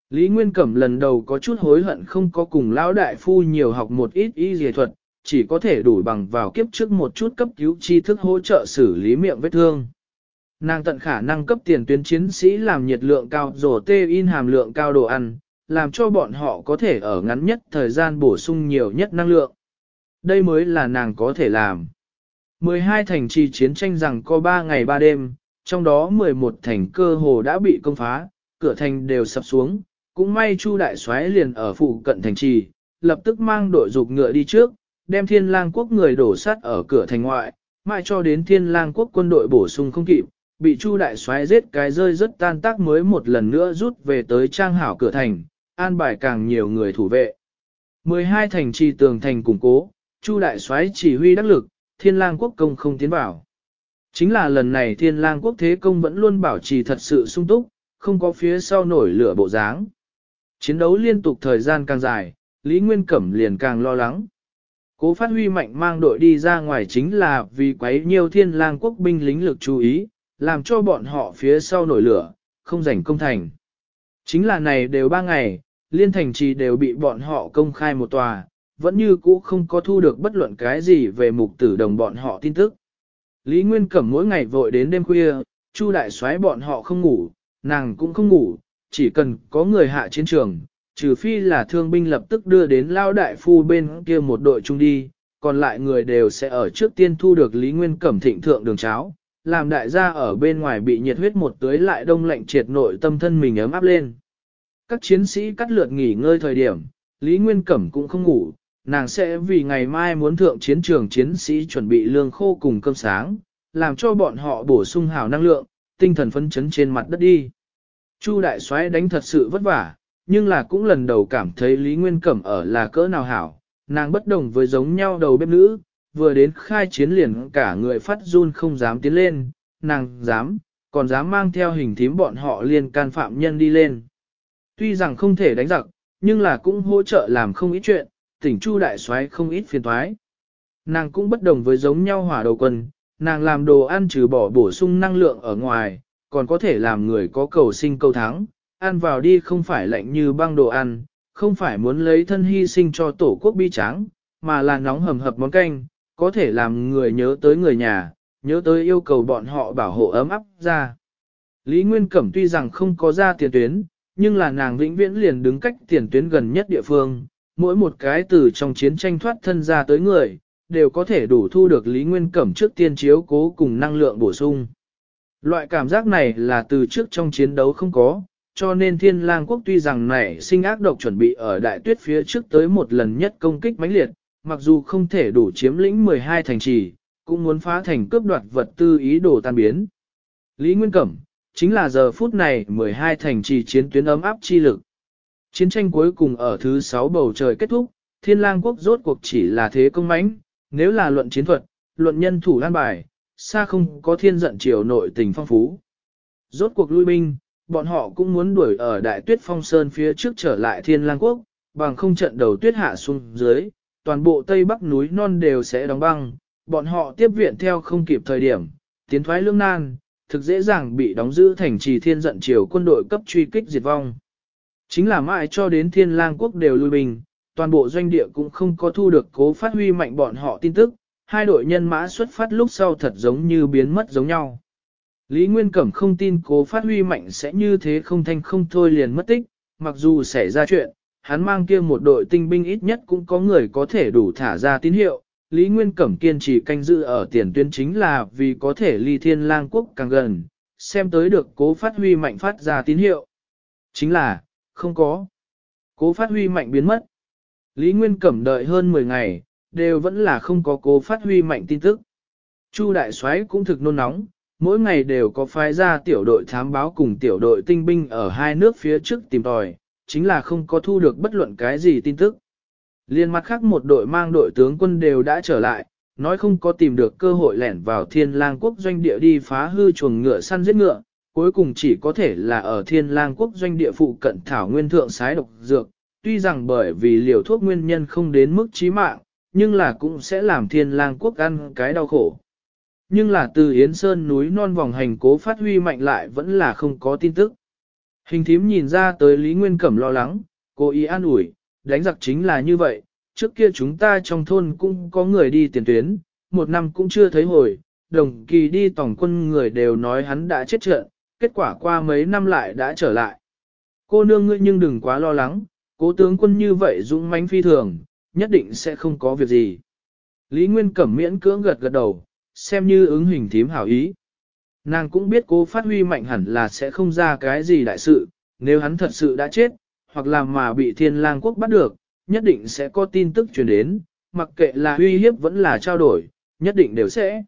Lý Nguyên Cẩm lần đầu có chút hối hận không có cùng lão đại phu nhiều học một ít y dề thuật, chỉ có thể đủ bằng vào kiếp trước một chút cấp cứu tri thức hỗ trợ xử lý miệng vết thương. Nàng tận khả năng cấp tiền tuyến chiến sĩ làm nhiệt lượng cao rổ tê in hàm lượng cao đồ ăn, làm cho bọn họ có thể ở ngắn nhất thời gian bổ sung nhiều nhất năng lượng. Đây mới là nàng có thể làm. 12 thành trì chiến tranh rằng có 3 ngày 3 đêm, trong đó 11 thành cơ hồ đã bị công phá, cửa thành đều sập xuống, cũng may Chu đại soái liền ở phụ cận thành trì, lập tức mang đội dục ngựa đi trước, đem thiên lang quốc người đổ sát ở cửa thành ngoại, mãi cho đến thiên lang quốc quân đội bổ sung không kịp, bị Chu đại soái giết cái rơi rất tan tác mới một lần nữa rút về tới trang hảo cửa thành, an bài càng nhiều người thủ vệ. 12 thành trì tường thành củng cố, Chu đại soái chỉ huy đắc lực, thiên lang quốc công không tiến vào. Chính là lần này thiên lang quốc thế công vẫn luôn bảo trì thật sự sung túc, không có phía sau nổi lửa bộ dáng. Chiến đấu liên tục thời gian càng dài, Lý Nguyên Cẩm liền càng lo lắng. Cố phát huy mạnh mang đội đi ra ngoài chính là vì quấy nhiều thiên lang quốc binh lính lực chú ý, làm cho bọn họ phía sau nổi lửa, không rảnh công thành. Chính là này đều ba ngày, liên thành trì đều bị bọn họ công khai một tòa, vẫn như cũ không có thu được bất luận cái gì về mục tử đồng bọn họ tin tức. Lý Nguyên Cẩm mỗi ngày vội đến đêm khuya, Chu đại soái bọn họ không ngủ, nàng cũng không ngủ, chỉ cần có người hạ chiến trường, trừ phi là thương binh lập tức đưa đến lao đại phu bên kia một đội chung đi, còn lại người đều sẽ ở trước tiên thu được Lý Nguyên Cẩm thịnh thượng đường cháo, làm đại gia ở bên ngoài bị nhiệt huyết một tưới lại đông lạnh triệt nội tâm thân mình ấm áp lên. Các chiến sĩ cắt lượt nghỉ ngơi thời điểm, Lý Nguyên Cẩm cũng không ngủ, nàng sẽ vì ngày mai muốn thượng chiến trường chiến sĩ chuẩn bị lương khô cùng cơm sáng, làm cho bọn họ bổ sung hào năng lượng, tinh thần phấn chấn trên mặt đất đi. Chu đại soái đánh thật sự vất vả, nhưng là cũng lần đầu cảm thấy Lý Nguyên Cẩm ở là cỡ nào hảo, nàng bất đồng với giống nhau đầu bếp nữ, vừa đến khai chiến liền cả người phát run không dám tiến lên, nàng dám, còn dám mang theo hình thím bọn họ liên can phạm nhân đi lên. Tuy rằng không thể đánh giặc, nhưng là cũng hỗ trợ làm không ít chuyện, tỉnh Chu Đại soái không ít phiền thoái. Nàng cũng bất đồng với giống nhau hỏa đầu quân, nàng làm đồ ăn trừ bỏ bổ sung năng lượng ở ngoài, còn có thể làm người có cầu sinh cầu thắng, ăn vào đi không phải lạnh như băng đồ ăn, không phải muốn lấy thân hy sinh cho tổ quốc bi tráng, mà là nóng hầm hập món canh, có thể làm người nhớ tới người nhà, nhớ tới yêu cầu bọn họ bảo hộ ấm áp ra. Lý Nguyên Cẩm tuy rằng không có ra tiền tuyến, nhưng là nàng vĩnh viễn liền đứng cách tiền tuyến gần nhất địa phương, mỗi một cái từ trong chiến tranh thoát thân ra tới người, đều có thể đủ thu được Lý Nguyên Cẩm trước tiên chiếu cố cùng năng lượng bổ sung. Loại cảm giác này là từ trước trong chiến đấu không có, cho nên thiên lang quốc tuy rằng nảy sinh ác độc chuẩn bị ở đại tuyết phía trước tới một lần nhất công kích mãnh liệt, mặc dù không thể đủ chiếm lĩnh 12 thành trì, cũng muốn phá thành cướp đoạt vật tư ý đồ tan biến. Lý Nguyên Cẩm, chính là giờ phút này 12 thành trì chiến tuyến ấm áp chi lực. Chiến tranh cuối cùng ở thứ 6 bầu trời kết thúc, thiên lang quốc rốt cuộc chỉ là thế công mãnh, nếu là luận chiến thuật, luận nhân thủ an bài, xa không có thiên giận triều nội tình phong phú. Rốt cuộc lui binh, bọn họ cũng muốn đuổi ở đại tuyết phong sơn phía trước trở lại thiên lang quốc, bằng không trận đầu tuyết hạ xuống dưới, toàn bộ tây bắc núi non đều sẽ đóng băng, bọn họ tiếp viện theo không kịp thời điểm, tiến thoái lương nan, thực dễ dàng bị đóng giữ thành trì thiên giận triều quân đội cấp truy kích diệt vong. Chính là mãi cho đến thiên lang quốc đều lui bình, toàn bộ doanh địa cũng không có thu được cố phát huy mạnh bọn họ tin tức, hai đội nhân mã xuất phát lúc sau thật giống như biến mất giống nhau. Lý Nguyên Cẩm không tin cố phát huy mạnh sẽ như thế không thanh không thôi liền mất tích, mặc dù xảy ra chuyện, hắn mang kia một đội tinh binh ít nhất cũng có người có thể đủ thả ra tín hiệu. Lý Nguyên Cẩm kiên trì canh giữ ở tiền tuyến chính là vì có thể ly thiên lang quốc càng gần, xem tới được cố phát huy mạnh phát ra tín hiệu. Chính là, không có. Cố phát huy mạnh biến mất. Lý Nguyên Cẩm đợi hơn 10 ngày, đều vẫn là không có cố phát huy mạnh tin tức. Chu Đại Soái cũng thực nôn nóng, mỗi ngày đều có phái ra tiểu đội thám báo cùng tiểu đội tinh binh ở hai nước phía trước tìm tòi, chính là không có thu được bất luận cái gì tin tức. Liên mặt khác một đội mang đội tướng quân đều đã trở lại, nói không có tìm được cơ hội lẻn vào thiên lang quốc doanh địa đi phá hư chuồng ngựa săn giết ngựa, cuối cùng chỉ có thể là ở thiên lang quốc doanh địa phụ cận thảo nguyên thượng sái độc dược, tuy rằng bởi vì liều thuốc nguyên nhân không đến mức chí mạng, nhưng là cũng sẽ làm thiên lang quốc ăn cái đau khổ nhưng là từ Yến Sơn núi non vòng hành cố phát huy mạnh lại vẫn là không có tin tức. Hình thím nhìn ra tới Lý Nguyên Cẩm lo lắng, cô ý an ủi, đánh giặc chính là như vậy, trước kia chúng ta trong thôn cũng có người đi tiền tuyến, một năm cũng chưa thấy hồi, đồng kỳ đi tổng quân người đều nói hắn đã chết trận, kết quả qua mấy năm lại đã trở lại. Cô nương ngươi nhưng đừng quá lo lắng, cố tướng quân như vậy dũng mãnh phi thường, nhất định sẽ không có việc gì. Lý Nguyên Cẩm miễn cưỡng gật gật đầu, xem như ứng hình thím hảo ý. Nàng cũng biết cố phát huy mạnh hẳn là sẽ không ra cái gì đại sự, nếu hắn thật sự đã chết, hoặc là mà bị thiên lang quốc bắt được, nhất định sẽ có tin tức truyền đến, mặc kệ là huy hiếp vẫn là trao đổi, nhất định đều sẽ.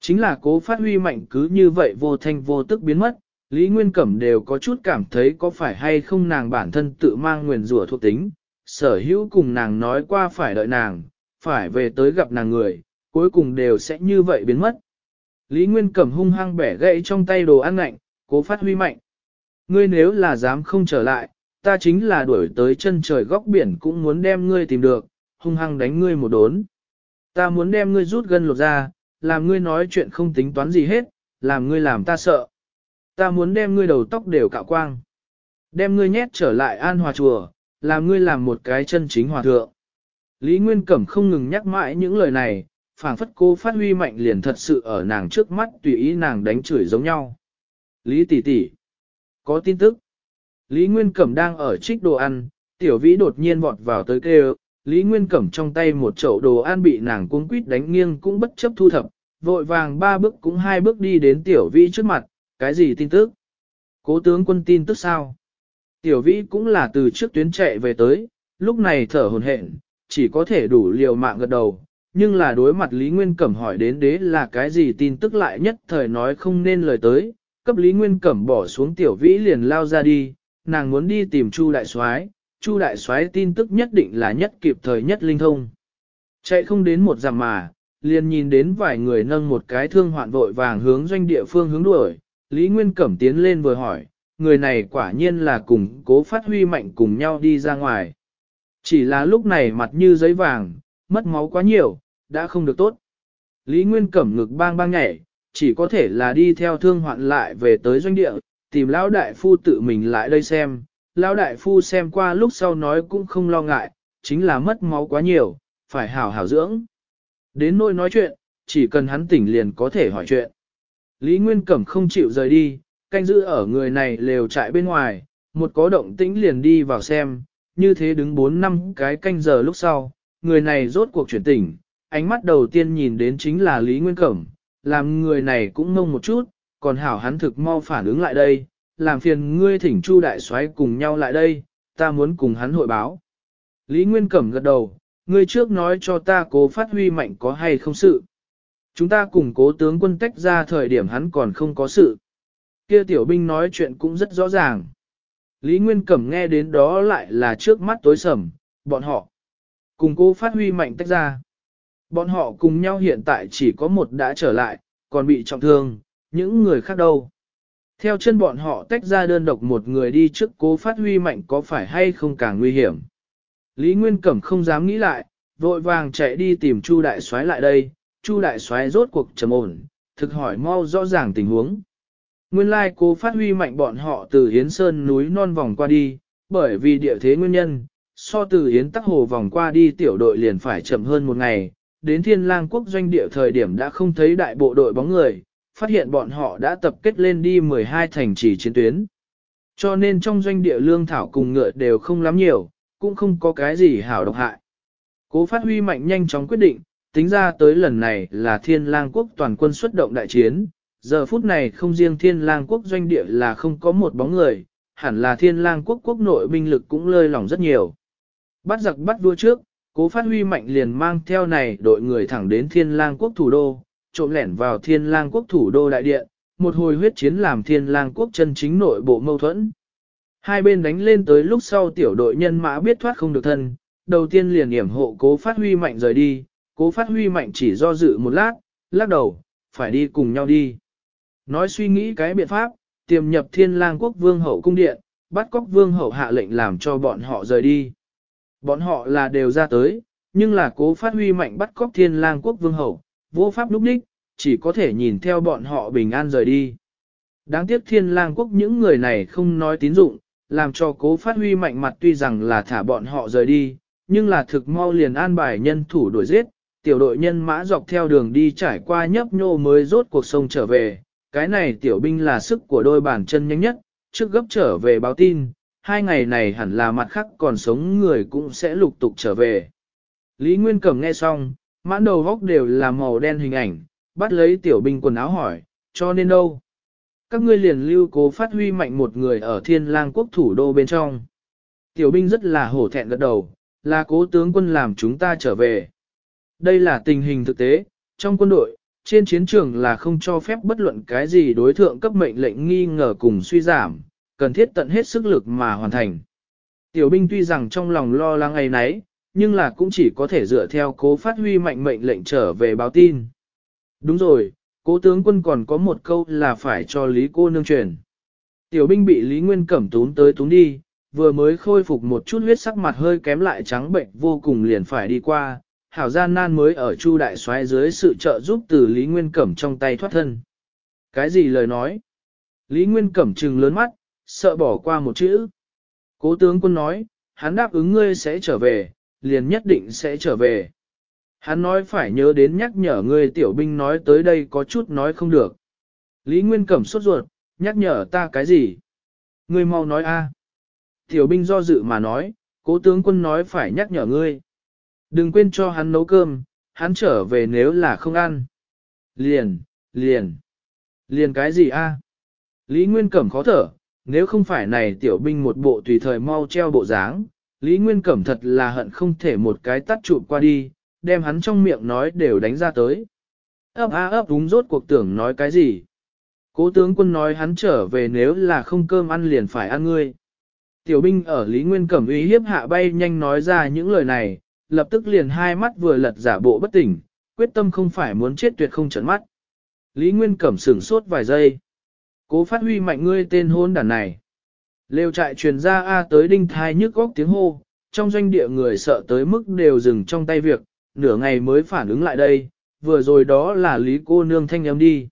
Chính là cố phát huy mạnh cứ như vậy vô thanh vô tức biến mất, Lý Nguyên Cẩm đều có chút cảm thấy có phải hay không nàng bản thân tự mang nguyền rủa thuộc tính, sở hữu cùng nàng nói qua phải đợi nàng, phải về tới gặp nàng người, cuối cùng đều sẽ như vậy biến mất. Lý Nguyên Cẩm hung hăng bẻ gãy trong tay đồ ăn lạnh, cố phát huy mạnh. Ngươi nếu là dám không trở lại, ta chính là đuổi tới chân trời góc biển cũng muốn đem ngươi tìm được, hung hăng đánh ngươi một đốn. Ta muốn đem ngươi rút gân lột ra, làm ngươi nói chuyện không tính toán gì hết, làm ngươi làm ta sợ. Ta muốn đem ngươi đầu tóc đều cạo quang. Đem ngươi nhét trở lại an hòa chùa, làm ngươi làm một cái chân chính hòa thượng. Lý Nguyên Cẩm không ngừng nhắc mãi những lời này, phảng phất cô phát huy mạnh liền thật sự ở nàng trước mắt tùy ý nàng đánh chửi giống nhau. Lý tỷ tỷ, có tin tức. Lý Nguyên Cẩm đang ở trích đồ ăn, tiểu vĩ đột nhiên vọt vào tới kêu, Lý Nguyên Cẩm trong tay một chậu đồ ăn bị nàng cuống quýt đánh nghiêng cũng bất chấp thu thập, vội vàng ba bước cũng hai bước đi đến tiểu vĩ trước mặt, cái gì tin tức? Cố tướng quân tin tức sao? Tiểu vĩ cũng là từ trước tuyến chạy về tới, lúc này thở hồn hển chỉ có thể đủ liều mạng gật đầu, nhưng là đối mặt Lý Nguyên Cẩm hỏi đến đế là cái gì tin tức lại nhất thời nói không nên lời tới, cấp Lý Nguyên Cẩm bỏ xuống tiểu vĩ liền lao ra đi, nàng muốn đi tìm Chu Đại Soái Chu Đại Soái tin tức nhất định là nhất kịp thời nhất linh thông. Chạy không đến một dặm mà, liền nhìn đến vài người nâng một cái thương hoạn vội vàng hướng doanh địa phương hướng đuổi, Lý Nguyên Cẩm tiến lên vừa hỏi, người này quả nhiên là cùng cố phát huy mạnh cùng nhau đi ra ngoài. Chỉ là lúc này mặt như giấy vàng, mất máu quá nhiều, đã không được tốt. Lý Nguyên cẩm ngực bang bang nhảy, chỉ có thể là đi theo thương hoạn lại về tới doanh địa, tìm lão đại phu tự mình lại đây xem. Lão đại phu xem qua lúc sau nói cũng không lo ngại, chính là mất máu quá nhiều, phải hảo hảo dưỡng. Đến nỗi nói chuyện, chỉ cần hắn tỉnh liền có thể hỏi chuyện. Lý Nguyên Cẩm không chịu rời đi, canh giữ ở người này lều trại bên ngoài, một có động tĩnh liền đi vào xem, như thế đứng 4 năm cái canh giờ lúc sau, người này rốt cuộc chuyển tỉnh, ánh mắt đầu tiên nhìn đến chính là Lý Nguyên Cẩm, làm người này cũng ngông một chút, còn hảo hắn thực mau phản ứng lại đây, làm phiền ngươi thỉnh Chu Đại soái cùng nhau lại đây, ta muốn cùng hắn hội báo. Lý Nguyên Cẩm gật đầu, ngươi trước nói cho ta cố phát huy mạnh có hay không sự. Chúng ta cùng cố tướng quân tách ra thời điểm hắn còn không có sự. Kia tiểu binh nói chuyện cũng rất rõ ràng. Lý Nguyên Cẩm nghe đến đó lại là trước mắt tối sầm, bọn họ. Cùng cố phát huy mạnh tách ra. Bọn họ cùng nhau hiện tại chỉ có một đã trở lại, còn bị trọng thương, những người khác đâu. Theo chân bọn họ tách ra đơn độc một người đi trước cố phát huy mạnh có phải hay không càng nguy hiểm. Lý Nguyên Cẩm không dám nghĩ lại, vội vàng chạy đi tìm Chu Đại Soái lại đây, Chu Đại Soái rốt cuộc trầm ổn, thực hỏi mau rõ ràng tình huống. Nguyên lai like cố phát huy mạnh bọn họ từ Hiến Sơn núi non vòng qua đi, bởi vì địa thế nguyên nhân, so từ Hiến Tắc Hồ vòng qua đi tiểu đội liền phải chậm hơn một ngày, đến thiên lang quốc doanh địa thời điểm đã không thấy đại bộ đội bóng người, phát hiện bọn họ đã tập kết lên đi 12 thành trì chiến tuyến. Cho nên trong doanh địa lương thảo cùng ngựa đều không lắm nhiều, cũng không có cái gì hảo độc hại. Cố phát huy mạnh nhanh chóng quyết định, tính ra tới lần này là thiên lang quốc toàn quân xuất động đại chiến, giờ phút này không riêng thiên lang quốc doanh địa là không có một bóng người, hẳn là thiên lang quốc quốc nội binh lực cũng lơi lỏng rất nhiều. Bắt giặc bắt vua trước, Cố phát huy mạnh liền mang theo này đội người thẳng đến thiên lang quốc thủ đô, trộm lẻn vào thiên lang quốc thủ đô đại điện, một hồi huyết chiến làm thiên lang quốc chân chính nội bộ mâu thuẫn. Hai bên đánh lên tới lúc sau tiểu đội nhân mã biết thoát không được thân, đầu tiên liền hiểm hộ cố phát huy mạnh rời đi, cố phát huy mạnh chỉ do dự một lát, lắc đầu, phải đi cùng nhau đi. Nói suy nghĩ cái biện pháp, tiềm nhập thiên lang quốc vương hậu cung điện, bắt cóc vương hậu hạ lệnh làm cho bọn họ rời đi. Bọn họ là đều ra tới, nhưng là cố phát huy mạnh bắt cóc thiên lang quốc vương hậu, vô pháp lúc đích, chỉ có thể nhìn theo bọn họ bình an rời đi. Đáng tiếc thiên lang quốc những người này không nói tín dụng, làm cho cố phát huy mạnh mặt tuy rằng là thả bọn họ rời đi, nhưng là thực mau liền an bài nhân thủ đuổi giết, tiểu đội nhân mã dọc theo đường đi trải qua nhấp nhô mới rốt cuộc sông trở về, cái này tiểu binh là sức của đôi bàn chân nhanh nhất, trước gấp trở về báo tin, hai ngày này hẳn là mặt khác còn sống người cũng sẽ lục tục trở về. Lý Nguyên Cẩm nghe xong, mãn đầu góc đều là màu đen hình ảnh, bắt lấy tiểu binh quần áo hỏi, cho nên đâu? Các ngươi liền lưu cố phát huy mạnh một người ở thiên lang quốc thủ đô bên trong. Tiểu binh rất là hổ thẹn gật đầu, là cố tướng quân làm chúng ta trở về. Đây là tình hình thực tế, trong quân đội, trên chiến trường là không cho phép bất luận cái gì đối thượng cấp mệnh lệnh nghi ngờ cùng suy giảm, cần thiết tận hết sức lực mà hoàn thành. Tiểu binh tuy rằng trong lòng lo lắng ấy nấy, nhưng là cũng chỉ có thể dựa theo cố phát huy mạnh mệnh lệnh trở về báo tin. Đúng rồi, cố tướng quân còn có một câu là phải cho Lý cô nương truyền. Tiểu binh bị Lý Nguyên Cẩm tún tới tún đi, vừa mới khôi phục một chút huyết sắc mặt hơi kém lại trắng bệnh vô cùng liền phải đi qua, hảo gian nan mới ở chu đại soái dưới sự trợ giúp từ Lý Nguyên Cẩm trong tay thoát thân. Cái gì lời nói? Lý Nguyên Cẩm trừng lớn mắt, sợ bỏ qua một chữ. Cố tướng quân nói, hắn đáp ứng ngươi sẽ trở về, liền nhất định sẽ trở về. Hắn nói phải nhớ đến nhắc nhở ngươi tiểu binh nói tới đây có chút nói không được. Lý Nguyên Cẩm sốt ruột, nhắc nhở ta cái gì? Ngươi mau nói a. Tiểu binh do dự mà nói, cố tướng quân nói phải nhắc nhở ngươi. Đừng quên cho hắn nấu cơm, hắn trở về nếu là không ăn. Liền, liền, liền cái gì a? Lý Nguyên Cẩm khó thở, nếu không phải này tiểu binh một bộ tùy thời mau treo bộ dáng, Lý Nguyên Cẩm thật là hận không thể một cái tắt chụp qua đi, đem hắn trong miệng nói đều đánh ra tới. Ấp a ấp đúng rốt cuộc tưởng nói cái gì? Cố tướng quân nói hắn trở về nếu là không cơm ăn liền phải ăn ngươi. Tiểu binh ở Lý Nguyên Cẩm uy hiếp hạ bay nhanh nói ra những lời này, lập tức liền hai mắt vừa lật giả bộ bất tỉnh, quyết tâm không phải muốn chết tuyệt không trấn mắt. Lý Nguyên Cẩm sửng sốt vài giây. Cố phát huy mạnh ngươi tên hôn đàn này. Lêu trại truyền ra A tới đinh thai nhức góc tiếng hô, trong doanh địa người sợ tới mức đều dừng trong tay việc, nửa ngày mới phản ứng lại đây, vừa rồi đó là Lý cô nương thanh em đi.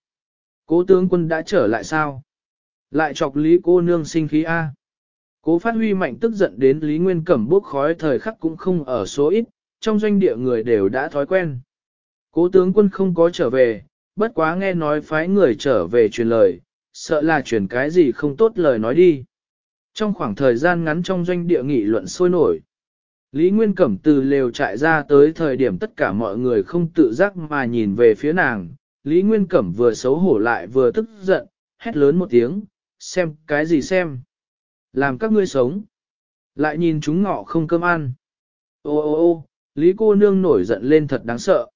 Cố tướng quân đã trở lại sao? Lại chọc Lý cô nương sinh khí A. Cố phát huy mạnh tức giận đến Lý Nguyên Cẩm bốc khói thời khắc cũng không ở số ít, trong doanh địa người đều đã thói quen. Cố tướng quân không có trở về, bất quá nghe nói phái người trở về truyền lời, sợ là chuyển cái gì không tốt lời nói đi. Trong khoảng thời gian ngắn trong doanh địa nghị luận sôi nổi, Lý Nguyên Cẩm từ lều trại ra tới thời điểm tất cả mọi người không tự giác mà nhìn về phía nàng, Lý Nguyên Cẩm vừa xấu hổ lại vừa tức giận, hét lớn một tiếng, xem cái gì xem, làm các ngươi sống, lại nhìn chúng ngọ không cơm ăn. Ô ô ô, Lý cô nương nổi giận lên thật đáng sợ.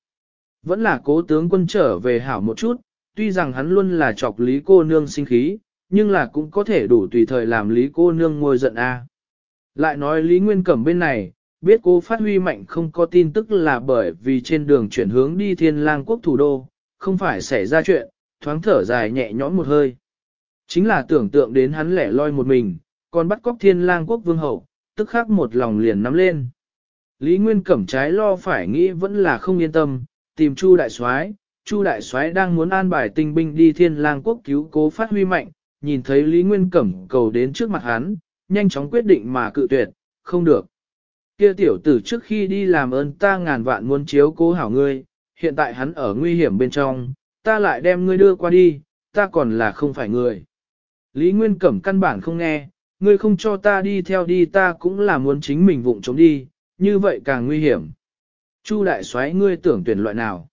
Vẫn là cố tướng quân trở về hảo một chút, tuy rằng hắn luôn là chọc lý cô nương sinh khí, nhưng là cũng có thể đủ tùy thời làm lý cô nương ngôi giận a. Lại nói lý nguyên cẩm bên này, biết cô phát huy mạnh không có tin tức là bởi vì trên đường chuyển hướng đi thiên lang quốc thủ đô, không phải xảy ra chuyện, thoáng thở dài nhẹ nhõm một hơi. Chính là tưởng tượng đến hắn lẻ loi một mình, còn bắt cóc thiên lang quốc vương hậu, tức khắc một lòng liền nắm lên. Lý Nguyên Cẩm trái lo phải nghĩ vẫn là không yên tâm, tìm Chu đại soái, Chu đại soái đang muốn an bài tinh binh đi Thiên Lang quốc cứu cố phát huy mạnh, nhìn thấy Lý Nguyên Cẩm cầu đến trước mặt hắn, nhanh chóng quyết định mà cự tuyệt, không được. Kia tiểu tử trước khi đi làm ơn ta ngàn vạn muốn chiếu cố hảo ngươi, hiện tại hắn ở nguy hiểm bên trong, ta lại đem ngươi đưa qua đi, ta còn là không phải người. Lý Nguyên Cẩm căn bản không nghe, ngươi không cho ta đi theo đi ta cũng là muốn chính mình vụng chống đi, như vậy càng nguy hiểm. Chu đại soái ngươi tưởng tuyển loại nào?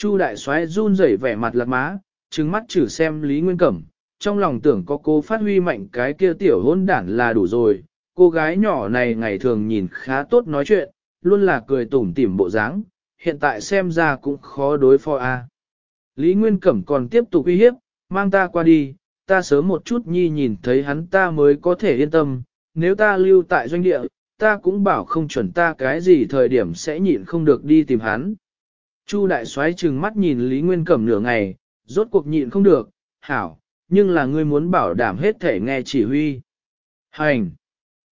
Chu đại soái run rẩy vẻ mặt lạc má, trừng mắt chử xem Lý Nguyên Cẩm, trong lòng tưởng có cô phát huy mạnh cái kia tiểu hôn đản là đủ rồi, cô gái nhỏ này ngày thường nhìn khá tốt nói chuyện, luôn là cười tủm tỉm bộ dáng, hiện tại xem ra cũng khó đối phó a. À. Lý Nguyên Cẩm còn tiếp tục uy hiếp, mang ta qua đi, ta sớm một chút nhi nhìn thấy hắn ta mới có thể yên tâm, nếu ta lưu tại doanh địa, ta cũng bảo không chuẩn ta cái gì thời điểm sẽ nhịn không được đi tìm hắn. Chu đại soái trừng mắt nhìn Lý Nguyên Cẩm nửa ngày, rốt cuộc nhịn không được, hảo, nhưng là ngươi muốn bảo đảm hết thể nghe chỉ huy. Hành!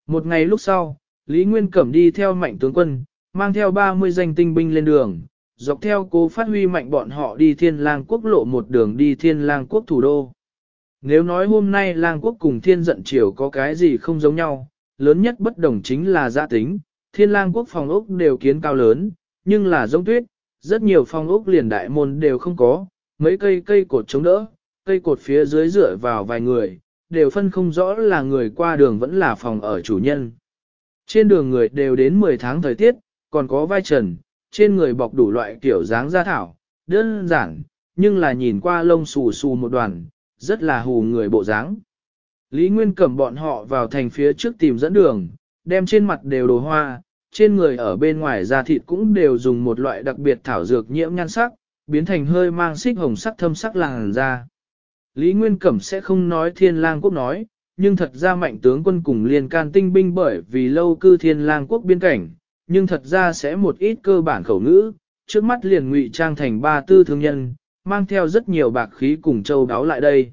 Một ngày lúc sau, Lý Nguyên Cẩm đi theo mạnh tướng quân, mang theo 30 danh tinh binh lên đường, dọc theo cố phát huy mạnh bọn họ đi thiên lang quốc lộ một đường đi thiên lang quốc thủ đô. Nếu nói hôm nay lang quốc cùng thiên giận triều có cái gì không giống nhau, lớn nhất bất đồng chính là gia tính, thiên lang quốc phòng ốc đều kiến cao lớn, nhưng là giống tuyết, rất nhiều phong ốc liền đại môn đều không có, mấy cây cây cột chống đỡ, cây cột phía dưới dựa vào vài người, đều phân không rõ là người qua đường vẫn là phòng ở chủ nhân. Trên đường người đều đến 10 tháng thời tiết, còn có vai trần, trên người bọc đủ loại kiểu dáng gia thảo, đơn giản, nhưng là nhìn qua lông xù xù một đoàn, rất là hù người bộ dáng. Lý Nguyên cầm bọn họ vào thành phía trước tìm dẫn đường, đem trên mặt đều đồ hoa, trên người ở bên ngoài da thịt cũng đều dùng một loại đặc biệt thảo dược nhiễm nhan sắc, biến thành hơi mang xích hồng sắc thâm sắc làn da. Lý Nguyên Cẩm sẽ không nói thiên lang quốc nói, nhưng thật ra mạnh tướng quân cùng liên can tinh binh bởi vì lâu cư thiên lang quốc biên cảnh, nhưng thật ra sẽ một ít cơ bản khẩu ngữ, trước mắt liền ngụy trang thành ba tư thương nhân, mang theo rất nhiều bạc khí cùng châu đáo lại đây.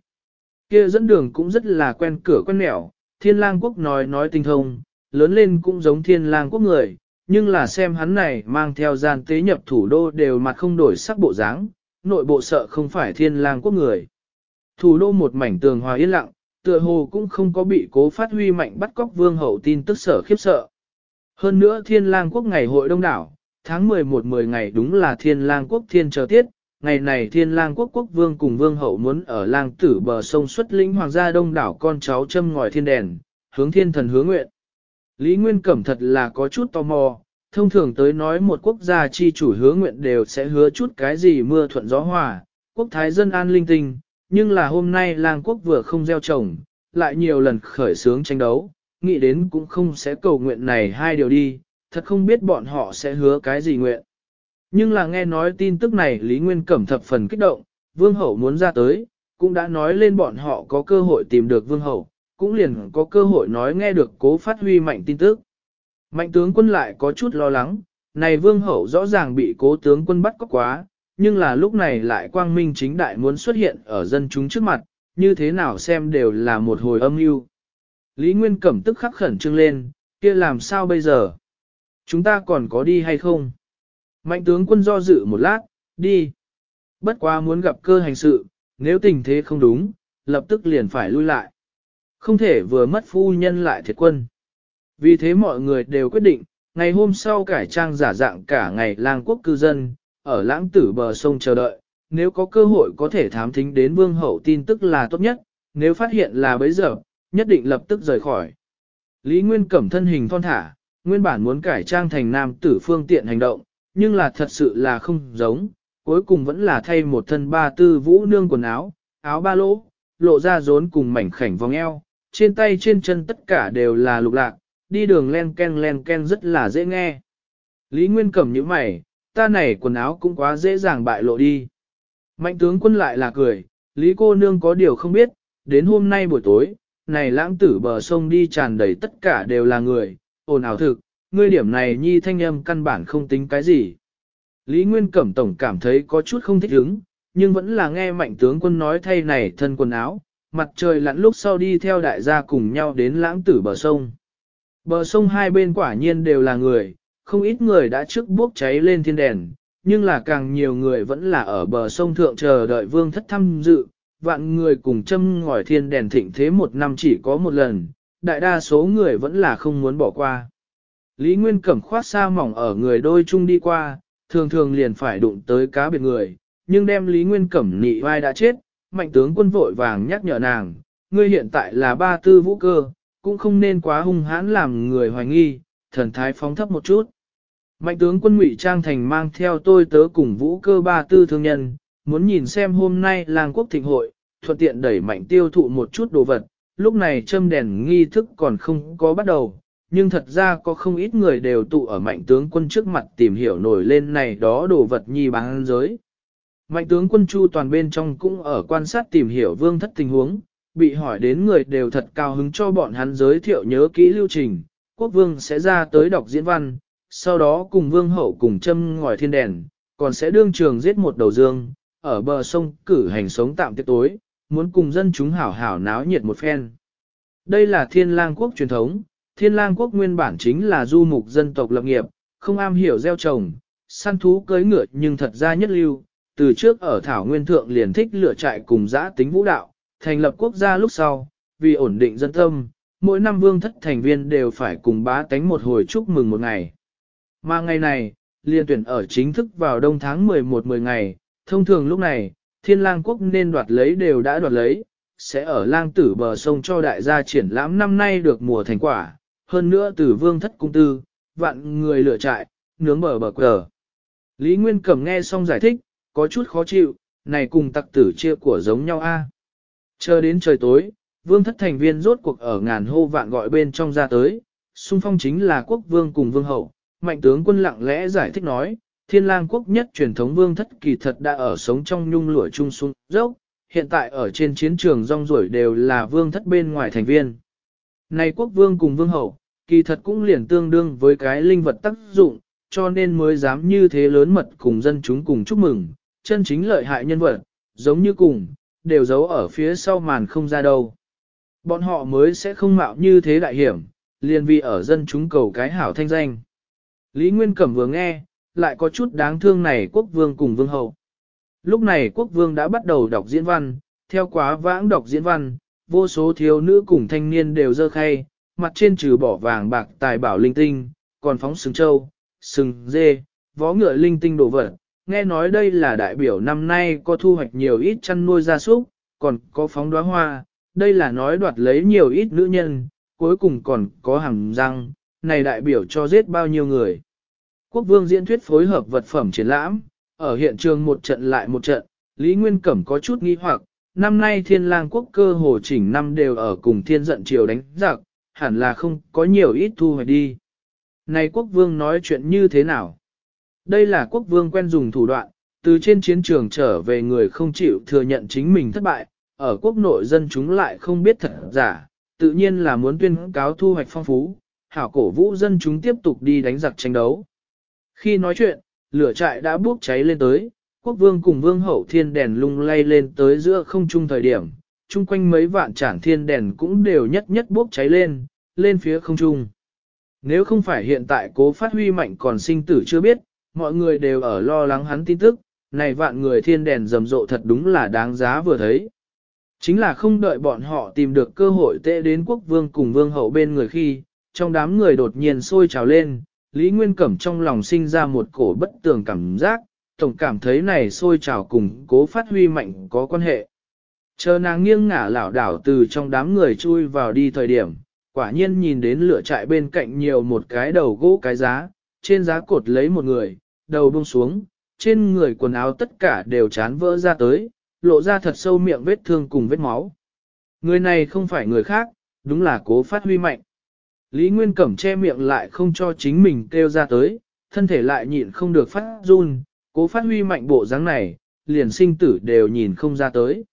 Kia dẫn đường cũng rất là quen cửa quen mẻo, thiên lang quốc nói nói tinh thông, lớn lên cũng giống thiên lang quốc người, nhưng là xem hắn này mang theo gian tế nhập thủ đô đều mặt không đổi sắc bộ dáng, nội bộ sợ không phải thiên lang quốc người. Thủ đô một mảnh tường hòa yên lặng, tựa hồ cũng không có bị cố phát huy mạnh bắt cóc vương hậu tin tức sở khiếp sợ. Hơn nữa thiên lang quốc ngày hội đông đảo, tháng 11-10 ngày đúng là thiên lang quốc thiên chờ tiết, ngày này thiên lang quốc quốc vương cùng vương hậu muốn ở lang tử bờ sông xuất lĩnh hoàng gia đông đảo con cháu châm ngòi thiên đèn, hướng thiên thần hứa nguyện. Lý Nguyên Cẩm thật là có chút tò mò, thông thường tới nói một quốc gia chi chủ hứa nguyện đều sẽ hứa chút cái gì mưa thuận gió hòa, quốc thái dân an linh tinh, nhưng là hôm nay làng quốc vừa không gieo trồng, lại nhiều lần khởi sướng tranh đấu, nghĩ đến cũng không sẽ cầu nguyện này hai điều đi, thật không biết bọn họ sẽ hứa cái gì nguyện. Nhưng là nghe nói tin tức này Lý Nguyên Cẩm thập phần kích động, Vương Hậu muốn ra tới, cũng đã nói lên bọn họ có cơ hội tìm được Vương Hậu, cũng liền có cơ hội nói nghe được cố phát huy mạnh tin tức. Mạnh tướng quân lại có chút lo lắng, này vương hậu rõ ràng bị cố tướng quân bắt cóc quá, nhưng là lúc này lại quang minh chính đại muốn xuất hiện ở dân chúng trước mặt, như thế nào xem đều là một hồi âm mưu. Lý Nguyên Cẩm tức khắc khẩn trưng lên, kia làm sao bây giờ? Chúng ta còn có đi hay không? Mạnh tướng quân do dự một lát, đi. Bất quá muốn gặp cơ hành sự, nếu tình thế không đúng, lập tức liền phải lui lại. Không thể vừa mất phu nhân lại thiệt quân. Vì thế mọi người đều quyết định, ngày hôm sau cải trang giả dạng cả ngày lang quốc cư dân, ở lãng tử bờ sông chờ đợi, nếu có cơ hội có thể thám thính đến vương hậu tin tức là tốt nhất, nếu phát hiện là bấy giờ, nhất định lập tức rời khỏi. Lý Nguyên cẩm thân hình thon thả, nguyên bản muốn cải trang thành nam tử phương tiện hành động, nhưng là thật sự là không giống, cuối cùng vẫn là thay một thân ba tư vũ nương quần áo, áo ba lỗ, lộ ra rốn cùng mảnh khảnh vòng eo, trên tay trên chân tất cả đều là lục lạc, đi đường len ken len ken rất là dễ nghe. Lý Nguyên Cẩm như mày, ta này quần áo cũng quá dễ dàng bại lộ đi. Mạnh tướng quân lại là cười, Lý cô nương có điều không biết, đến hôm nay buổi tối, này lãng tử bờ sông đi tràn đầy tất cả đều là người, ồn ào thực, ngươi điểm này nhi thanh âm căn bản không tính cái gì. Lý Nguyên Cẩm Tổng cảm thấy có chút không thích hứng, nhưng vẫn là nghe mạnh tướng quân nói thay này thân quần áo, mặt trời lặn lúc sau đi theo đại gia cùng nhau đến lãng tử bờ sông. Bờ sông hai bên quả nhiên đều là người, không ít người đã trước bốc cháy lên thiên đèn, nhưng là càng nhiều người vẫn là ở bờ sông thượng chờ đợi vương thất thăm dự, vạn người cùng châm ngòi thiên đèn thịnh thế một năm chỉ có một lần, đại đa số người vẫn là không muốn bỏ qua. Lý Nguyên cẩm khoát xa mỏng ở người đôi chung đi qua, thường thường liền phải đụng tới cá biệt người, nhưng đem Lý Nguyên cẩm nị vai đã chết, mạnh tướng quân vội vàng nhắc nhở nàng, ngươi hiện tại là ba tư vũ cơ, cũng không nên quá hung hãn làm người hoài nghi, thần thái phóng thấp một chút. Mạnh tướng quân ngụy Trang Thành mang theo tôi tớ cùng vũ cơ ba tư thương nhân, muốn nhìn xem hôm nay làng quốc thịnh hội, thuận tiện đẩy mạnh tiêu thụ một chút đồ vật, lúc này châm đèn nghi thức còn không có bắt đầu, nhưng thật ra có không ít người đều tụ ở mạnh tướng quân trước mặt tìm hiểu nổi lên này đó đồ vật nhi bán giới. Mạnh tướng quân Chu toàn bên trong cũng ở quan sát tìm hiểu vương thất tình huống, bị hỏi đến người đều thật cao hứng cho bọn hắn giới thiệu nhớ kỹ lưu trình, quốc vương sẽ ra tới đọc diễn văn, sau đó cùng vương hậu cùng châm ngòi thiên đèn, còn sẽ đương trường giết một đầu dương, ở bờ sông cử hành sống tạm tiết tối, muốn cùng dân chúng hảo hảo náo nhiệt một phen. Đây là thiên lang quốc truyền thống, thiên lang quốc nguyên bản chính là du mục dân tộc lập nghiệp, không am hiểu gieo trồng, săn thú cưới ngựa nhưng thật ra nhất lưu, từ trước ở Thảo Nguyên Thượng liền thích lựa trại cùng giã tính vũ đạo, thành lập quốc gia lúc sau, vì ổn định dân tâm, mỗi năm vương thất thành viên đều phải cùng bá tánh một hồi chúc mừng một ngày. Mà ngày này, liên tuyển ở chính thức vào đông tháng 11-10 ngày, thông thường lúc này, thiên lang quốc nên đoạt lấy đều đã đoạt lấy, sẽ ở lang tử bờ sông cho đại gia triển lãm năm nay được mùa thành quả, hơn nữa từ vương thất cung tư, vạn người lựa trại, nướng bờ bờ cờ. Lý Nguyên Cẩm nghe xong giải thích, có chút khó chịu, này cùng tặc tử chia của giống nhau a. Chờ đến trời tối, vương thất thành viên rốt cuộc ở ngàn hô vạn gọi bên trong ra tới, xung phong chính là quốc vương cùng vương hậu, mạnh tướng quân lặng lẽ giải thích nói, thiên lang quốc nhất truyền thống vương thất kỳ thật đã ở sống trong nhung lụa trung xuống dốc, hiện tại ở trên chiến trường rong ruổi đều là vương thất bên ngoài thành viên. Này quốc vương cùng vương hậu, kỳ thật cũng liền tương đương với cái linh vật tác dụng, cho nên mới dám như thế lớn mật cùng dân chúng cùng chúc mừng, chân chính lợi hại nhân vật, giống như cùng, đều giấu ở phía sau màn không ra đâu. Bọn họ mới sẽ không mạo như thế đại hiểm, liền vì ở dân chúng cầu cái hảo thanh danh. Lý Nguyên Cẩm vừa nghe, lại có chút đáng thương này quốc vương cùng vương hậu. Lúc này quốc vương đã bắt đầu đọc diễn văn, theo quá vãng đọc diễn văn, vô số thiếu nữ cùng thanh niên đều dơ khay, mặt trên trừ bỏ vàng bạc tài bảo linh tinh, còn phóng sừng trâu, sừng dê, vó ngựa linh tinh đổ vật, nghe nói đây là đại biểu năm nay có thu hoạch nhiều ít chăn nuôi gia súc, còn có phóng đóa hoa, đây là nói đoạt lấy nhiều ít nữ nhân, cuối cùng còn có hàng răng, này đại biểu cho giết bao nhiêu người. Quốc vương diễn thuyết phối hợp vật phẩm triển lãm, ở hiện trường một trận lại một trận, Lý Nguyên Cẩm có chút nghi hoặc, năm nay thiên lang quốc cơ hồ chỉnh năm đều ở cùng thiên giận triều đánh giặc, hẳn là không có nhiều ít thu hoạch đi. Này quốc vương nói chuyện như thế nào? đây là quốc vương quen dùng thủ đoạn, từ trên chiến trường trở về người không chịu thừa nhận chính mình thất bại, ở quốc nội dân chúng lại không biết thật giả, tự nhiên là muốn tuyên cáo thu hoạch phong phú, hảo cổ vũ dân chúng tiếp tục đi đánh giặc tranh đấu. Khi nói chuyện, lửa trại đã bốc cháy lên tới, quốc vương cùng vương hậu thiên đèn lung lay lên tới giữa không trung thời điểm, chung quanh mấy vạn trản thiên đèn cũng đều nhất nhất bốc cháy lên, lên phía không trung. Nếu không phải hiện tại cố phát huy mạnh còn sinh tử chưa biết, mọi người đều ở lo lắng hắn tin tức, này vạn người thiên đèn rầm rộ thật đúng là đáng giá vừa thấy. Chính là không đợi bọn họ tìm được cơ hội tệ đến quốc vương cùng vương hậu bên người khi, trong đám người đột nhiên sôi trào lên, Lý Nguyên Cẩm trong lòng sinh ra một cổ bất tường cảm giác, tổng cảm thấy này sôi trào cùng cố phát huy mạnh có quan hệ. Chờ nàng nghiêng ngả lảo đảo từ trong đám người chui vào đi thời điểm, quả nhiên nhìn đến lửa trại bên cạnh nhiều một cái đầu gỗ cái giá, trên giá cột lấy một người, đầu buông xuống, trên người quần áo tất cả đều chán vỡ ra tới, lộ ra thật sâu miệng vết thương cùng vết máu. Người này không phải người khác, đúng là cố phát huy mạnh. Lý Nguyên Cẩm che miệng lại không cho chính mình kêu ra tới, thân thể lại nhịn không được phát run, cố phát huy mạnh bộ dáng này, liền sinh tử đều nhìn không ra tới.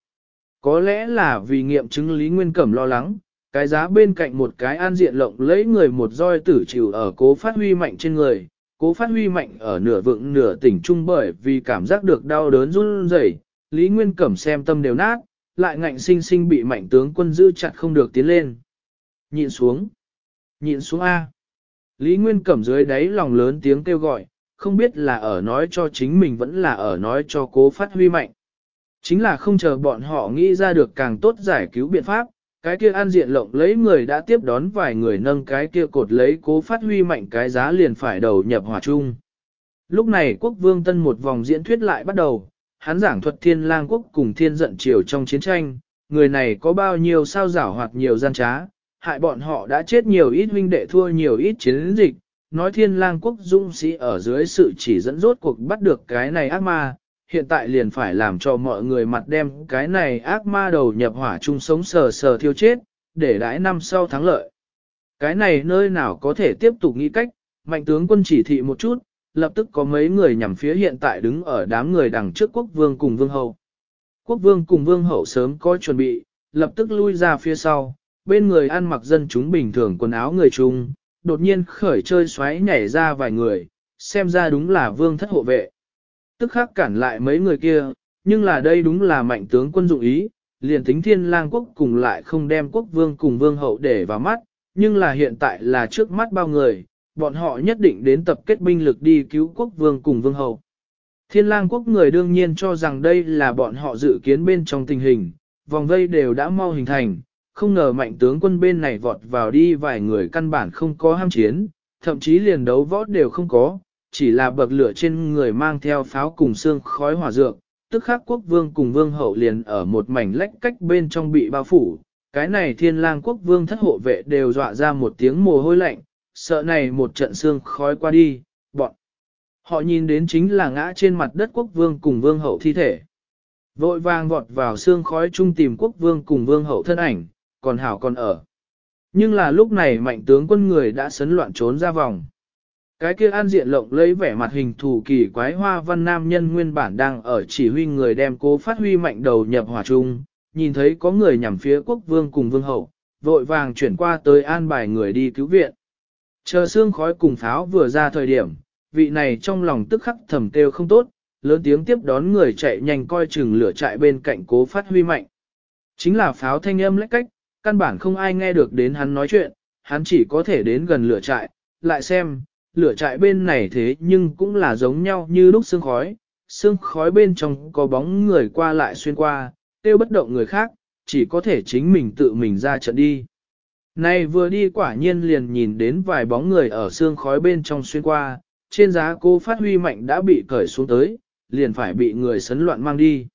Có lẽ là vì nghiệm chứng Lý Nguyên Cẩm lo lắng, cái giá bên cạnh một cái an diện lộng lấy người một roi tử chịu ở cố phát huy mạnh trên người, cố phát huy mạnh ở nửa vượng nửa tỉnh trung bởi vì cảm giác được đau đớn run rẩy, Lý Nguyên Cẩm xem tâm đều nát, lại ngạnh sinh sinh bị mạnh tướng quân giữ chặt không được tiến lên. Nhịn xuống. Nhịn xuống A. Lý Nguyên Cẩm dưới đáy lòng lớn tiếng kêu gọi, không biết là ở nói cho chính mình vẫn là ở nói cho cố phát huy mạnh. Chính là không chờ bọn họ nghĩ ra được càng tốt giải cứu biện pháp, cái kia an diện lộng lấy người đã tiếp đón vài người nâng cái kia cột lấy cố phát huy mạnh cái giá liền phải đầu nhập hỏa chung. Lúc này quốc vương tân một vòng diễn thuyết lại bắt đầu, hắn giảng thuật thiên lang quốc cùng thiên giận triều trong chiến tranh, người này có bao nhiêu sao giảo hoặc nhiều gian trá, hại bọn họ đã chết nhiều ít huynh đệ thua nhiều ít chiến dịch, nói thiên lang quốc dũng sĩ ở dưới sự chỉ dẫn rốt cuộc bắt được cái này ác ma, hiện tại liền phải làm cho mọi người mặt đem cái này ác ma đầu nhập hỏa chung sống sờ sờ thiêu chết, để đãi năm sau thắng lợi. Cái này nơi nào có thể tiếp tục nghĩ cách, mạnh tướng quân chỉ thị một chút, lập tức có mấy người nhằm phía hiện tại đứng ở đám người đằng trước quốc vương cùng vương hậu. Quốc vương cùng vương hậu sớm có chuẩn bị, lập tức lui ra phía sau, bên người ăn mặc dân chúng bình thường quần áo người chung, đột nhiên khởi chơi xoáy nhảy ra vài người, xem ra đúng là vương thất hộ vệ tức khắc cản lại mấy người kia, nhưng là đây đúng là mạnh tướng quân dụng ý, liền tính thiên lang quốc cùng lại không đem quốc vương cùng vương hậu để vào mắt, nhưng là hiện tại là trước mắt bao người, bọn họ nhất định đến tập kết binh lực đi cứu quốc vương cùng vương hậu. Thiên lang quốc người đương nhiên cho rằng đây là bọn họ dự kiến bên trong tình hình, vòng vây đều đã mau hình thành, không ngờ mạnh tướng quân bên này vọt vào đi vài người căn bản không có ham chiến, thậm chí liền đấu võ đều không có, chỉ là bậc lửa trên người mang theo pháo cùng xương khói hỏa dược, tức khắc quốc vương cùng vương hậu liền ở một mảnh lách cách bên trong bị bao phủ. Cái này thiên lang quốc vương thất hộ vệ đều dọa ra một tiếng mồ hôi lạnh, sợ này một trận xương khói qua đi, bọn. Họ nhìn đến chính là ngã trên mặt đất quốc vương cùng vương hậu thi thể. Vội vàng vọt vào xương khói chung tìm quốc vương cùng vương hậu thân ảnh, còn hảo còn ở. Nhưng là lúc này mạnh tướng quân người đã sấn loạn trốn ra vòng. Cái kia an diện lộng lấy vẻ mặt hình thù kỳ quái hoa văn nam nhân nguyên bản đang ở chỉ huy người đem cố phát huy mạnh đầu nhập hỏa trung nhìn thấy có người nhằm phía quốc vương cùng vương hậu, vội vàng chuyển qua tới an bài người đi cứu viện. Chờ xương khói cùng pháo vừa ra thời điểm, vị này trong lòng tức khắc thầm kêu không tốt, lớn tiếng tiếp đón người chạy nhanh coi chừng lửa chạy bên cạnh cố phát huy mạnh. Chính là pháo thanh âm lách cách, căn bản không ai nghe được đến hắn nói chuyện, hắn chỉ có thể đến gần lửa trại, lại xem, lửa trại bên này thế nhưng cũng là giống nhau như lúc sương khói, sương khói bên trong có bóng người qua lại xuyên qua, tiêu bất động người khác, chỉ có thể chính mình tự mình ra trận đi. Này vừa đi quả nhiên liền nhìn đến vài bóng người ở sương khói bên trong xuyên qua, trên giá cô phát huy mạnh đã bị cởi xuống tới, liền phải bị người sấn loạn mang đi.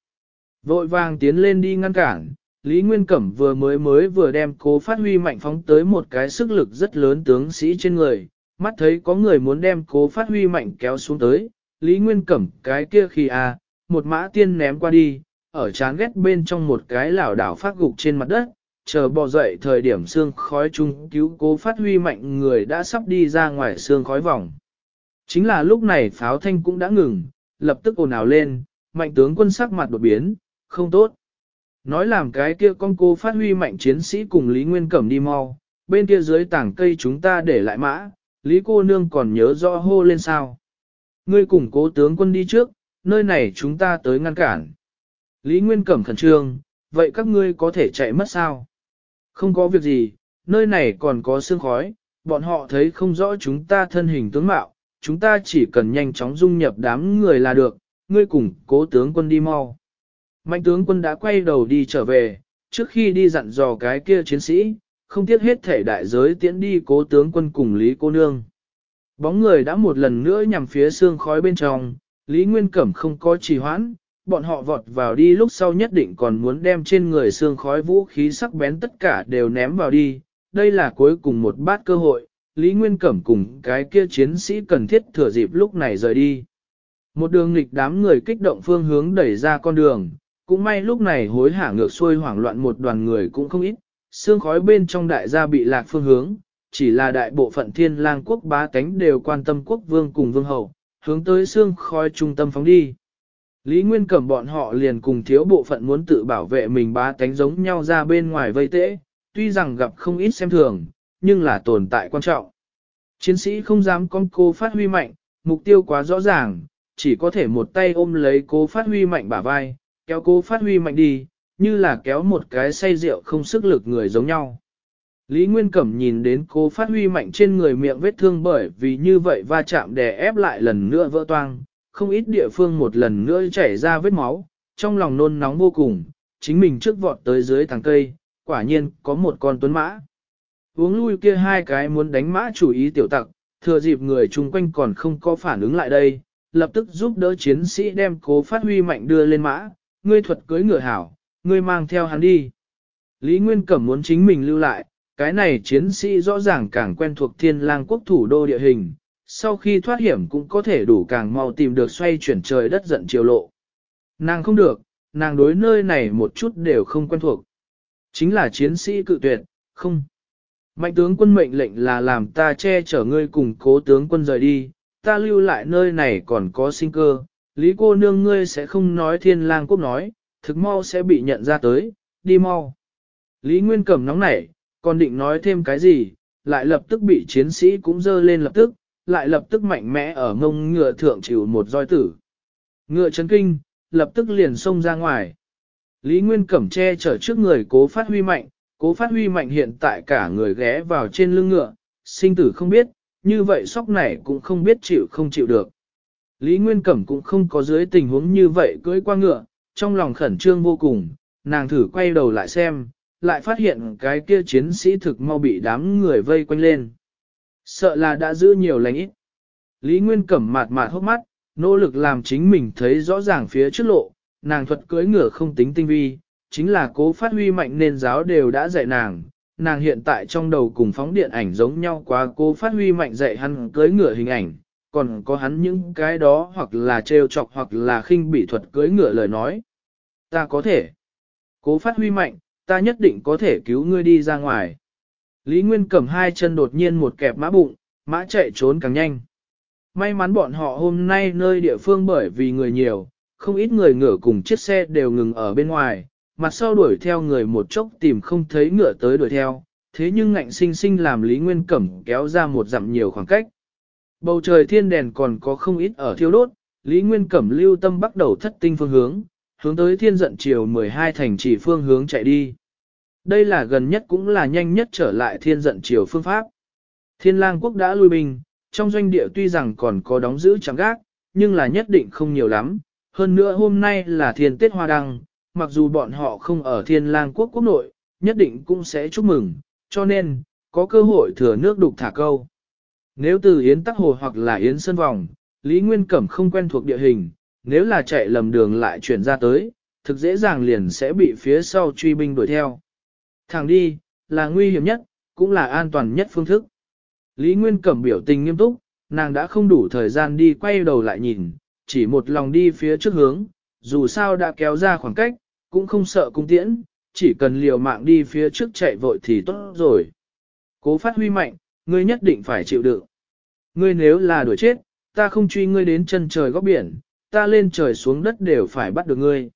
Vội vàng tiến lên đi ngăn cản, Lý Nguyên Cẩm vừa mới mới vừa đem cô phát huy mạnh phóng tới một cái sức lực rất lớn tướng sĩ trên người, mắt thấy có người muốn đem cố phát huy mạnh kéo xuống tới, Lý Nguyên cẩm cái kia khi à, một mã tiên ném qua đi, ở chán ghét bên trong một cái lảo đảo phát gục trên mặt đất, chờ bò dậy thời điểm xương khói chung cứu cố phát huy mạnh người đã sắp đi ra ngoài xương khói vòng. Chính là lúc này pháo thanh cũng đã ngừng, lập tức ồn ào lên, mạnh tướng quân sắc mặt đột biến, không tốt. Nói làm cái kia con cô phát huy mạnh chiến sĩ cùng Lý Nguyên Cẩm đi mau, bên kia dưới tảng cây chúng ta để lại mã, Lý cô nương còn nhớ rõ hô lên sao. Ngươi cùng cố tướng quân đi trước, nơi này chúng ta tới ngăn cản. Lý Nguyên Cẩm khẩn trương, vậy các ngươi có thể chạy mất sao? Không có việc gì, nơi này còn có sương khói, bọn họ thấy không rõ chúng ta thân hình tướng mạo, chúng ta chỉ cần nhanh chóng dung nhập đám người là được, ngươi cùng cố tướng quân đi mau. Mạnh tướng quân đã quay đầu đi trở về, trước khi đi dặn dò cái kia chiến sĩ, không tiếc hết thể đại giới tiễn đi cố tướng quân cùng Lý cô nương. Bóng người đã một lần nữa nhằm phía xương khói bên trong, Lý Nguyên Cẩm không có trì hoãn, bọn họ vọt vào đi lúc sau nhất định còn muốn đem trên người xương khói vũ khí sắc bén tất cả đều ném vào đi. Đây là cuối cùng một bát cơ hội, Lý Nguyên Cẩm cùng cái kia chiến sĩ cần thiết thừa dịp lúc này rời đi. Một đường nghịch đám người kích động phương hướng đẩy ra con đường, cũng may lúc này hối hả ngược xuôi hoảng loạn một đoàn người cũng không ít, xương khói bên trong đại gia bị lạc phương hướng, chỉ là đại bộ phận thiên lang quốc bá tánh đều quan tâm quốc vương cùng vương hậu, hướng tới xương khói trung tâm phóng đi. Lý Nguyên Cẩm bọn họ liền cùng thiếu bộ phận muốn tự bảo vệ mình bá tánh giống nhau ra bên ngoài vây tễ, tuy rằng gặp không ít xem thường, nhưng là tồn tại quan trọng. Chiến sĩ không dám con cô phát huy mạnh, mục tiêu quá rõ ràng, chỉ có thể một tay ôm lấy cô phát huy mạnh bả vai, kéo cô phát huy mạnh đi, như là kéo một cái say rượu không sức lực người giống nhau. Lý Nguyên Cẩm nhìn đến cô phát huy mạnh trên người miệng vết thương bởi vì như vậy va chạm đè ép lại lần nữa vỡ toang, không ít địa phương một lần nữa chảy ra vết máu, trong lòng nôn nóng vô cùng, chính mình trước vọt tới dưới thằng cây, quả nhiên có một con tuấn mã. Uống lui kia hai cái muốn đánh mã chủ ý tiểu tặc, thừa dịp người chung quanh còn không có phản ứng lại đây, lập tức giúp đỡ chiến sĩ đem cố phát huy mạnh đưa lên mã, ngươi thuật cưới ngựa hảo, ngươi mang theo hắn đi. Lý Nguyên Cẩm muốn chính mình lưu lại, cái này chiến sĩ rõ ràng càng quen thuộc thiên lang quốc thủ đô địa hình, sau khi thoát hiểm cũng có thể đủ càng mau tìm được xoay chuyển trời đất giận chiều lộ. Nàng không được, nàng đối nơi này một chút đều không quen thuộc. Chính là chiến sĩ cự tuyệt, không. Mạnh tướng quân mệnh lệnh là làm ta che chở ngươi cùng cố tướng quân rời đi, ta lưu lại nơi này còn có sinh cơ, lý cô nương ngươi sẽ không nói thiên lang quốc nói, thực mau sẽ bị nhận ra tới, đi mau. Lý Nguyên Cẩm nóng nảy, còn định nói thêm cái gì, lại lập tức bị chiến sĩ cũng dơ lên lập tức, lại lập tức mạnh mẽ ở ngông ngựa thượng chịu một roi tử. Ngựa chấn kinh, lập tức liền xông ra ngoài. Lý Nguyên Cẩm che chở trước người cố phát huy mạnh, cố phát huy mạnh hiện tại cả người ghé vào trên lưng ngựa, sinh tử không biết, như vậy sóc này cũng không biết chịu không chịu được. Lý Nguyên Cẩm cũng không có dưới tình huống như vậy cưới qua ngựa, trong lòng khẩn trương vô cùng, nàng thử quay đầu lại xem, lại phát hiện cái kia chiến sĩ thực mau bị đám người vây quanh lên. Sợ là đã giữ nhiều lành ít. Lý Nguyên cẩm mạt mạt hốc mắt, nỗ lực làm chính mình thấy rõ ràng phía trước lộ, nàng thuật cưỡi ngựa không tính tinh vi, chính là cố phát huy mạnh nên giáo đều đã dạy nàng. Nàng hiện tại trong đầu cùng phóng điện ảnh giống nhau quá cố phát huy mạnh dạy hắn cưới ngựa hình ảnh, còn có hắn những cái đó hoặc là trêu chọc hoặc là khinh bị thuật cưới ngựa lời nói. Ta có thể. Cố phát huy mạnh, ta nhất định có thể cứu ngươi đi ra ngoài. Lý Nguyên cầm hai chân đột nhiên một kẹp mã bụng, mã chạy trốn càng nhanh. May mắn bọn họ hôm nay nơi địa phương bởi vì người nhiều, không ít người ngựa cùng chiếc xe đều ngừng ở bên ngoài, mặt sau đuổi theo người một chốc tìm không thấy ngựa tới đuổi theo, thế nhưng ngạnh sinh sinh làm Lý Nguyên Cẩm kéo ra một dặm nhiều khoảng cách. Bầu trời thiên đèn còn có không ít ở thiêu đốt, Lý Nguyên Cẩm lưu tâm bắt đầu thất tinh phương hướng, hướng tới thiên giận chiều 12 thành chỉ phương hướng chạy đi. Đây là gần nhất cũng là nhanh nhất trở lại thiên giận chiều phương pháp. Thiên lang quốc đã lui binh, trong doanh địa tuy rằng còn có đóng giữ chẳng gác, nhưng là nhất định không nhiều lắm. Hơn nữa hôm nay là thiên tết hoa đăng, mặc dù bọn họ không ở thiên lang quốc quốc nội, nhất định cũng sẽ chúc mừng, cho nên, có cơ hội thừa nước đục thả câu. Nếu từ Yến Tắc Hồ hoặc là Yến Sơn Vòng, Lý Nguyên Cẩm không quen thuộc địa hình, nếu là chạy lầm đường lại chuyển ra tới, thực dễ dàng liền sẽ bị phía sau truy binh đuổi theo. Thẳng đi, là nguy hiểm nhất, cũng là an toàn nhất phương thức. Lý Nguyên Cẩm biểu tình nghiêm túc, nàng đã không đủ thời gian đi quay đầu lại nhìn, chỉ một lòng đi phía trước hướng, dù sao đã kéo ra khoảng cách, cũng không sợ cung tiễn, chỉ cần liều mạng đi phía trước chạy vội thì tốt rồi. Cố phát huy mạnh, ngươi nhất định phải chịu đựng. Ngươi nếu là đuổi chết, ta không truy ngươi đến chân trời góc biển, ta lên trời xuống đất đều phải bắt được ngươi.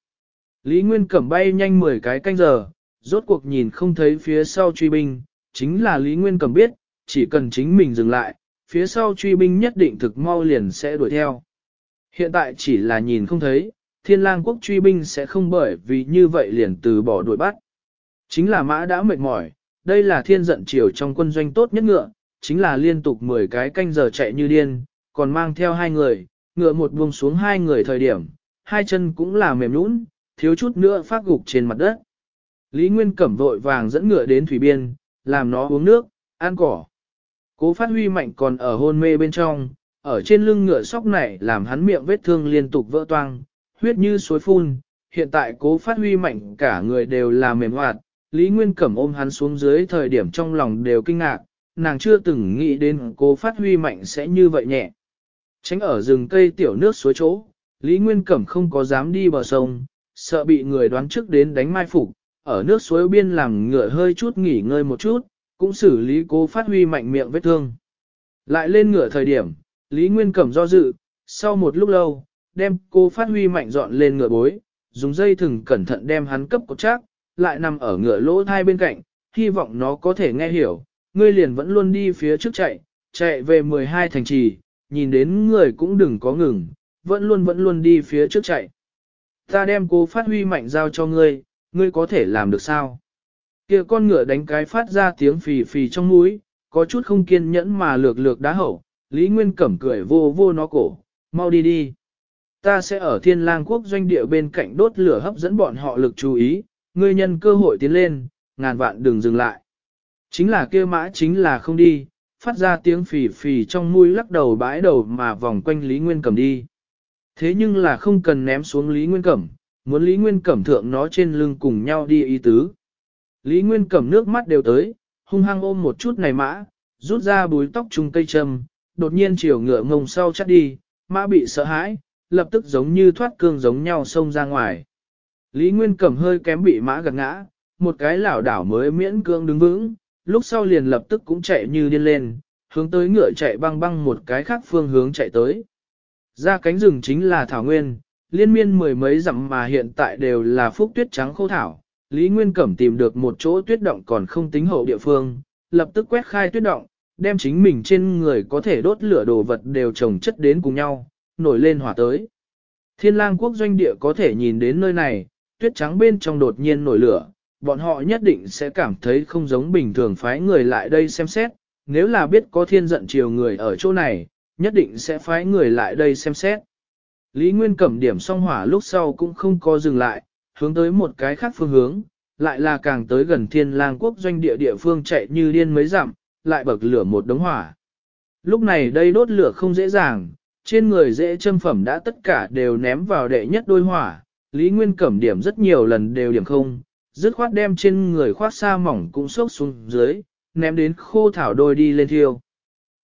Lý Nguyên Cẩm bay nhanh 10 cái canh giờ, rốt cuộc nhìn không thấy phía sau truy binh, chính là Lý Nguyên Cẩm biết, chỉ cần chính mình dừng lại, phía sau truy binh nhất định thực mau liền sẽ đuổi theo. Hiện tại chỉ là nhìn không thấy, thiên lang quốc truy binh sẽ không bởi vì như vậy liền từ bỏ đuổi bắt. Chính là mã đã mệt mỏi, đây là thiên giận chiều trong quân doanh tốt nhất ngựa, chính là liên tục 10 cái canh giờ chạy như điên, còn mang theo hai người, ngựa một buông xuống hai người thời điểm, hai chân cũng là mềm nhũn, thiếu chút nữa phát gục trên mặt đất. Lý Nguyên Cẩm vội vàng dẫn ngựa đến thủy biên, làm nó uống nước, ăn cỏ. Cố phát huy mạnh còn ở hôn mê bên trong, ở trên lưng ngựa sóc này làm hắn miệng vết thương liên tục vỡ toang, huyết như suối phun, hiện tại cố phát huy mạnh cả người đều là mềm hoạt. Lý Nguyên Cẩm ôm hắn xuống dưới thời điểm trong lòng đều kinh ngạc, nàng chưa từng nghĩ đến cố phát huy mạnh sẽ như vậy nhẹ. Tránh ở rừng cây tiểu nước suối chỗ, Lý Nguyên Cẩm không có dám đi bờ sông, sợ bị người đoán trước đến đánh mai phục, ở nước suối biên làm ngựa hơi chút nghỉ ngơi một chút, cũng xử lý cố phát huy mạnh miệng vết thương. Lại lên ngựa thời điểm, Lý Nguyên Cẩm do dự, sau một lúc lâu, đem cô phát huy mạnh dọn lên ngựa bối, dùng dây thừng cẩn thận đem hắn cấp cột chắc, lại nằm ở ngựa lỗ thai bên cạnh, hy vọng nó có thể nghe hiểu, ngươi liền vẫn luôn đi phía trước chạy, chạy về 12 thành trì, nhìn đến người cũng đừng có ngừng, vẫn luôn vẫn luôn đi phía trước chạy. Ta đem cố phát huy mạnh giao cho ngươi, ngươi có thể làm được sao? kia con ngựa đánh cái phát ra tiếng phì phì trong mũi, có chút không kiên nhẫn mà lược lược đá hậu, Lý Nguyên cẩm cười vô vô nó cổ, mau đi đi. Ta sẽ ở thiên lang quốc doanh địa bên cạnh đốt lửa hấp dẫn bọn họ lực chú ý, ngươi nhân cơ hội tiến lên, ngàn vạn đừng dừng lại. Chính là kia mã chính là không đi, phát ra tiếng phì phì trong mũi lắc đầu bãi đầu mà vòng quanh Lý Nguyên Cẩm đi. Thế nhưng là không cần ném xuống Lý Nguyên Cẩm, muốn Lý Nguyên Cẩm thượng nó trên lưng cùng nhau đi ý tứ. Lý Nguyên Cẩm nước mắt đều tới, hung hăng ôm một chút này mã, rút ra búi tóc trùng cây châm, đột nhiên chiều ngựa ngông sau chắt đi, mã bị sợ hãi, lập tức giống như thoát cương giống nhau xông ra ngoài. Lý Nguyên Cẩm hơi kém bị mã gật ngã, một cái lảo đảo mới miễn cương đứng vững, lúc sau liền lập tức cũng chạy như điên lên, hướng tới ngựa chạy băng băng một cái khác phương hướng chạy tới. Ra cánh rừng chính là Thảo Nguyên, liên miên mười mấy dặm mà hiện tại đều là phúc tuyết trắng khô thảo. Lý Nguyên Cẩm tìm được một chỗ tuyết động còn không tính hậu địa phương, lập tức quét khai tuyết động, đem chính mình trên người có thể đốt lửa đồ vật đều trồng chất đến cùng nhau, nổi lên hỏa tới. Thiên lang quốc doanh địa có thể nhìn đến nơi này, tuyết trắng bên trong đột nhiên nổi lửa, bọn họ nhất định sẽ cảm thấy không giống bình thường phái người lại đây xem xét, nếu là biết có thiên giận chiều người ở chỗ này, nhất định sẽ phái người lại đây xem xét. Lý Nguyên cẩm điểm song hỏa lúc sau cũng không có dừng lại, hướng tới một cái khác phương hướng, lại là càng tới gần thiên lang quốc doanh địa địa phương chạy như điên mấy dặm, lại bậc lửa một đống hỏa. Lúc này đây đốt lửa không dễ dàng, trên người dễ châm phẩm đã tất cả đều ném vào đệ nhất đôi hỏa, Lý Nguyên cẩm điểm rất nhiều lần đều điểm không, dứt khoát đem trên người khoác xa mỏng cũng sốc xuống dưới, ném đến khô thảo đôi đi lên thiêu.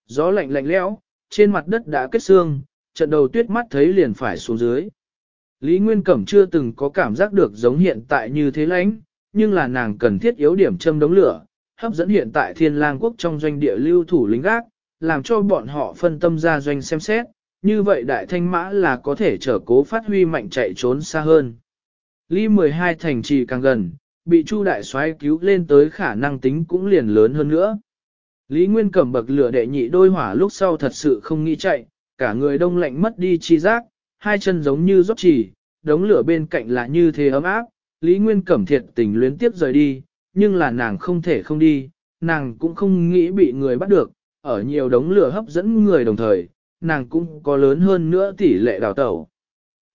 Gió lạnh lạnh lẽo, trên mặt đất đã kết xương, trận đầu tuyết mắt thấy liền phải xuống dưới. Lý Nguyên Cẩm chưa từng có cảm giác được giống hiện tại như thế lãnh, nhưng là nàng cần thiết yếu điểm châm đống lửa, hấp dẫn hiện tại thiên lang quốc trong doanh địa lưu thủ lính gác, làm cho bọn họ phân tâm ra doanh xem xét, như vậy đại thanh mã là có thể trở cố phát huy mạnh chạy trốn xa hơn. Ly 12 thành trì càng gần, bị Chu đại soái cứu lên tới khả năng tính cũng liền lớn hơn nữa. Lý Nguyên Cẩm bậc lửa đệ nhị đôi hỏa lúc sau thật sự không nghĩ chạy, cả người đông lạnh mất đi chi giác, hai chân giống như rốt chỉ, đống lửa bên cạnh là như thế ấm áp, Lý Nguyên Cẩm thiệt tình luyến tiếp rời đi, nhưng là nàng không thể không đi, nàng cũng không nghĩ bị người bắt được, ở nhiều đống lửa hấp dẫn người đồng thời, nàng cũng có lớn hơn nữa tỷ lệ đào tẩu.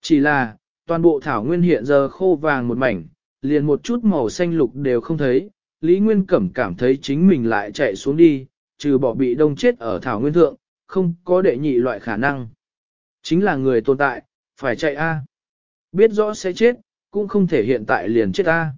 Chỉ là, toàn bộ thảo nguyên hiện giờ khô vàng một mảnh, liền một chút màu xanh lục đều không thấy, Lý Nguyên Cẩm cảm thấy chính mình lại chạy xuống đi, trừ bỏ bị đông chết ở thảo nguyên thượng, không có đệ nhị loại khả năng. Chính là người tồn tại, phải chạy A. Biết rõ sẽ chết, cũng không thể hiện tại liền chết A.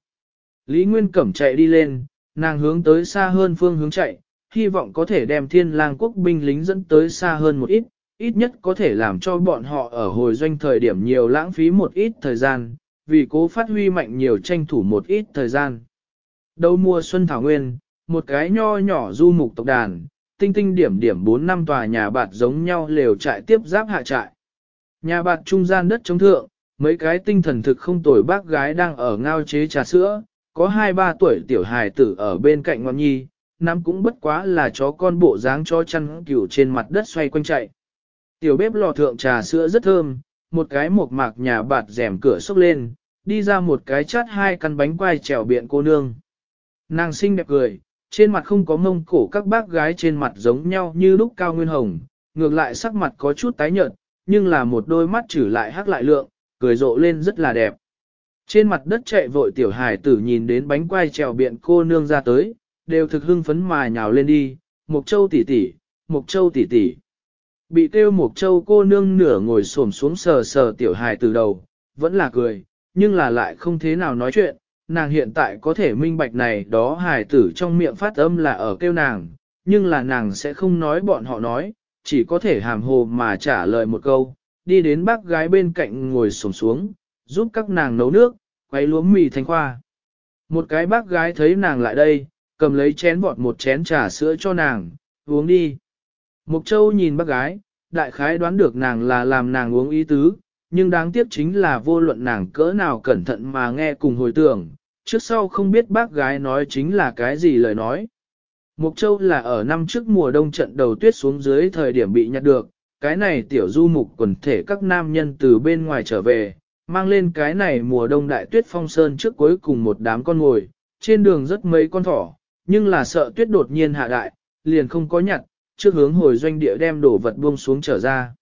Lý Nguyên Cẩm chạy đi lên, nàng hướng tới xa hơn phương hướng chạy, hy vọng có thể đem thiên lang quốc binh lính dẫn tới xa hơn một ít, ít nhất có thể làm cho bọn họ ở hồi doanh thời điểm nhiều lãng phí một ít thời gian, vì cố phát huy mạnh nhiều tranh thủ một ít thời gian. Đầu mùa xuân thảo nguyên, một cái nho nhỏ du mục tộc đàn, tinh tinh điểm điểm 4 năm tòa nhà bạt giống nhau lều trại tiếp giáp hạ trại. Nhà bạt trung gian đất chống thượng, mấy cái tinh thần thực không tồi bác gái đang ở ngao chế trà sữa, có 2-3 tuổi tiểu hài tử ở bên cạnh ngọn nhi, năm cũng bất quá là chó con bộ dáng cho chăn cừu trên mặt đất xoay quanh chạy. Tiểu bếp lò thượng trà sữa rất thơm, một cái mộc mạc nhà bạt rèm cửa sốc lên, đi ra một cái chát hai căn bánh quai trèo biện cô nương. Nàng xinh đẹp cười, trên mặt không có mông cổ các bác gái trên mặt giống nhau như lúc cao nguyên hồng, ngược lại sắc mặt có chút tái nhợt, nhưng là một đôi mắt trừ lại hắc lại lượng, cười rộ lên rất là đẹp. Trên mặt đất chạy vội tiểu Hải tử nhìn đến bánh quai trèo biện cô nương ra tới, đều thực hưng phấn mà nhào lên đi, Mộc Châu tỷ tỷ, Mộc Châu tỷ tỷ bị kêu một châu cô nương nửa ngồi xổm xuống sờ sờ tiểu hài từ đầu, vẫn là cười, nhưng là lại không thế nào nói chuyện, nàng hiện tại có thể minh bạch này đó hài tử trong miệng phát âm là ở kêu nàng, nhưng là nàng sẽ không nói bọn họ nói, chỉ có thể hàm hồ mà trả lời một câu, đi đến bác gái bên cạnh ngồi xổm xuống, giúp các nàng nấu nước, quấy lúa mì thanh khoa. Một cái bác gái thấy nàng lại đây, cầm lấy chén vọt một chén trà sữa cho nàng, uống đi. Mục Châu nhìn bác gái, đại khái đoán được nàng là làm nàng uống ý tứ, nhưng đáng tiếc chính là vô luận nàng cỡ nào cẩn thận mà nghe cùng hồi tưởng, trước sau không biết bác gái nói chính là cái gì lời nói. Mộc Châu là ở năm trước mùa đông trận đầu tuyết xuống dưới thời điểm bị nhặt được, cái này tiểu du mục quần thể các nam nhân từ bên ngoài trở về, mang lên cái này mùa đông đại tuyết phong sơn trước cuối cùng một đám con ngồi, trên đường rất mấy con thỏ, nhưng là sợ tuyết đột nhiên hạ đại, liền không có nhặt, trước hướng hồi doanh địa đem đổ vật buông xuống trở ra.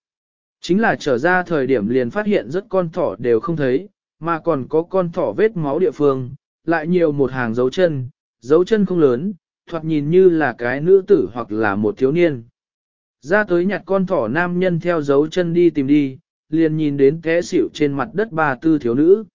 Chính là trở ra thời điểm liền phát hiện rất con thỏ đều không thấy, mà còn có con thỏ vết máu địa phương, lại nhiều một hàng dấu chân, dấu chân không lớn, thoạt nhìn như là cái nữ tử hoặc là một thiếu niên. Ra tới nhặt con thỏ nam nhân theo dấu chân đi tìm đi, liền nhìn đến té xỉu trên mặt đất bà tư thiếu nữ.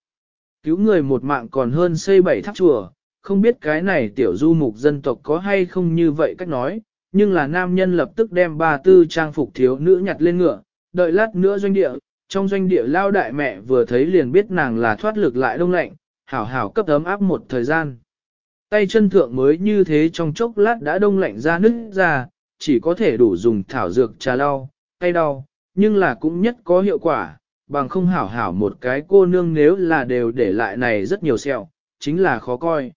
Cứu người một mạng còn hơn xây bảy tháp chùa, không biết cái này tiểu du mục dân tộc có hay không như vậy cách nói, nhưng là nam nhân lập tức đem ba tư trang phục thiếu nữ nhặt lên ngựa, đợi lát nữa doanh địa, trong doanh địa lao đại mẹ vừa thấy liền biết nàng là thoát lực lại đông lạnh, hảo hảo cấp ấm áp một thời gian. Tay chân thượng mới như thế trong chốc lát đã đông lạnh ra nứt ra, chỉ có thể đủ dùng thảo dược trà lau, tay đau, nhưng là cũng nhất có hiệu quả, bằng không hảo hảo một cái cô nương nếu là đều để lại này rất nhiều sẹo, chính là khó coi.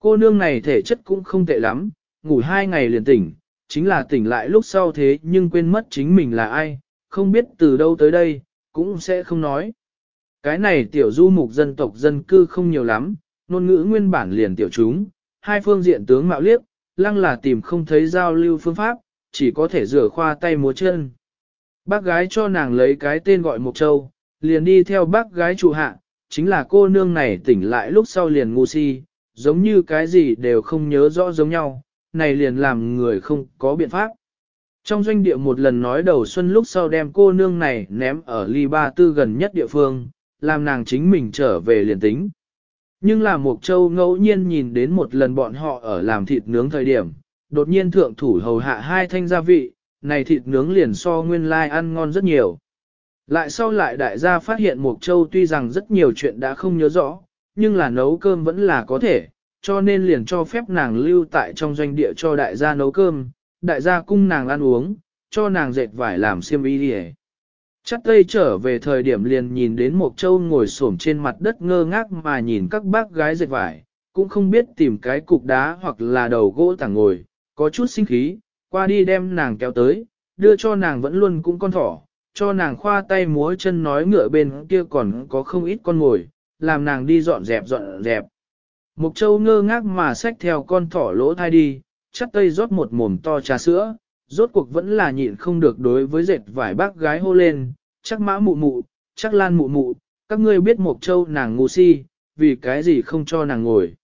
Cô nương này thể chất cũng không tệ lắm, ngủ hai ngày liền tỉnh, chính là tỉnh lại lúc sau thế nhưng quên mất chính mình là ai, không biết từ đâu tới đây, cũng sẽ không nói. Cái này tiểu du mục dân tộc dân cư không nhiều lắm, ngôn ngữ nguyên bản liền tiểu chúng, hai phương diện tướng mạo liếc, lăng là tìm không thấy giao lưu phương pháp, chỉ có thể rửa khoa tay múa chân. Bác gái cho nàng lấy cái tên gọi Mộc Châu, liền đi theo bác gái chủ hạ, chính là cô nương này tỉnh lại lúc sau liền ngu si, giống như cái gì đều không nhớ rõ giống nhau, này liền làm người không có biện pháp. Trong doanh địa một lần nói đầu xuân lúc sau đem cô nương này ném ở ly ba tư gần nhất địa phương, làm nàng chính mình trở về liền tính. Nhưng là Mộc Châu ngẫu nhiên nhìn đến một lần bọn họ ở làm thịt nướng thời điểm, đột nhiên thượng thủ hầu hạ hai thanh gia vị, này thịt nướng liền so nguyên lai ăn ngon rất nhiều. Lại sau lại đại gia phát hiện Mộc Châu tuy rằng rất nhiều chuyện đã không nhớ rõ, nhưng là nấu cơm vẫn là có thể, cho nên liền cho phép nàng lưu tại trong doanh địa cho đại gia nấu cơm, đại gia cung nàng ăn uống, cho nàng dệt vải làm xiêm y đi Chắc tây trở về thời điểm liền nhìn đến một châu ngồi xổm trên mặt đất ngơ ngác mà nhìn các bác gái dệt vải, cũng không biết tìm cái cục đá hoặc là đầu gỗ tảng ngồi, có chút sinh khí, qua đi đem nàng kéo tới, đưa cho nàng vẫn luôn cũng con thỏ, cho nàng khoa tay múa chân nói ngựa bên kia còn có không ít con ngồi, làm nàng đi dọn dẹp dọn dẹp. Mục Châu ngơ ngác mà xách theo con thỏ lỗ thai đi, chắc tây rót một mồm to trà sữa, rốt cuộc vẫn là nhịn không được đối với dệt vải bác gái hô lên, chắc mã mụ mụ, chắc lan mụ mụ, các ngươi biết Mộc Châu nàng ngu si, vì cái gì không cho nàng ngồi.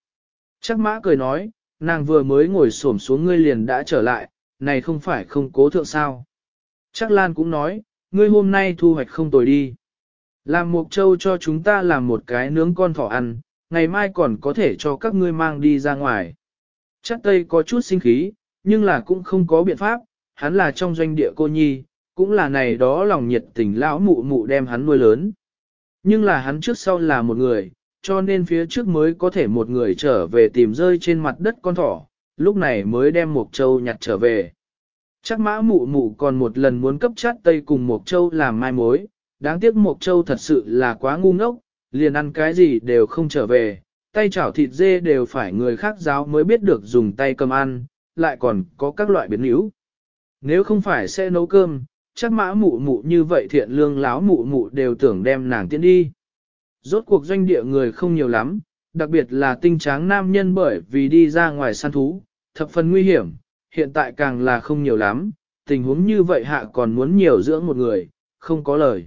Chắc mã cười nói, nàng vừa mới ngồi xổm xuống ngươi liền đã trở lại, này không phải không cố thượng sao. Chắc Lan cũng nói, ngươi hôm nay thu hoạch không tồi đi. Làm Mộc Châu cho chúng ta làm một cái nướng con thỏ ăn, ngày mai còn có thể cho các ngươi mang đi ra ngoài. Chắc Tây có chút sinh khí, nhưng là cũng không có biện pháp, hắn là trong doanh địa cô nhi, cũng là này đó lòng nhiệt tình lão mụ mụ đem hắn nuôi lớn. Nhưng là hắn trước sau là một người, cho nên phía trước mới có thể một người trở về tìm rơi trên mặt đất con thỏ, lúc này mới đem một Châu nhặt trở về. Chắc mã mụ mụ còn một lần muốn cấp chát Tây cùng một Châu làm mai mối, đáng tiếc một Châu thật sự là quá ngu ngốc, liền ăn cái gì đều không trở về, tay chảo thịt dê đều phải người khác giáo mới biết được dùng tay cầm ăn, lại còn có các loại biến hữu. Nếu không phải sẽ nấu cơm, chắc mã mụ mụ như vậy thiện lương láo mụ mụ đều tưởng đem nàng tiến đi. Rốt cuộc doanh địa người không nhiều lắm, đặc biệt là tinh tráng nam nhân bởi vì đi ra ngoài săn thú, thập phần nguy hiểm, hiện tại càng là không nhiều lắm, tình huống như vậy hạ còn muốn nhiều dưỡng một người, không có lời.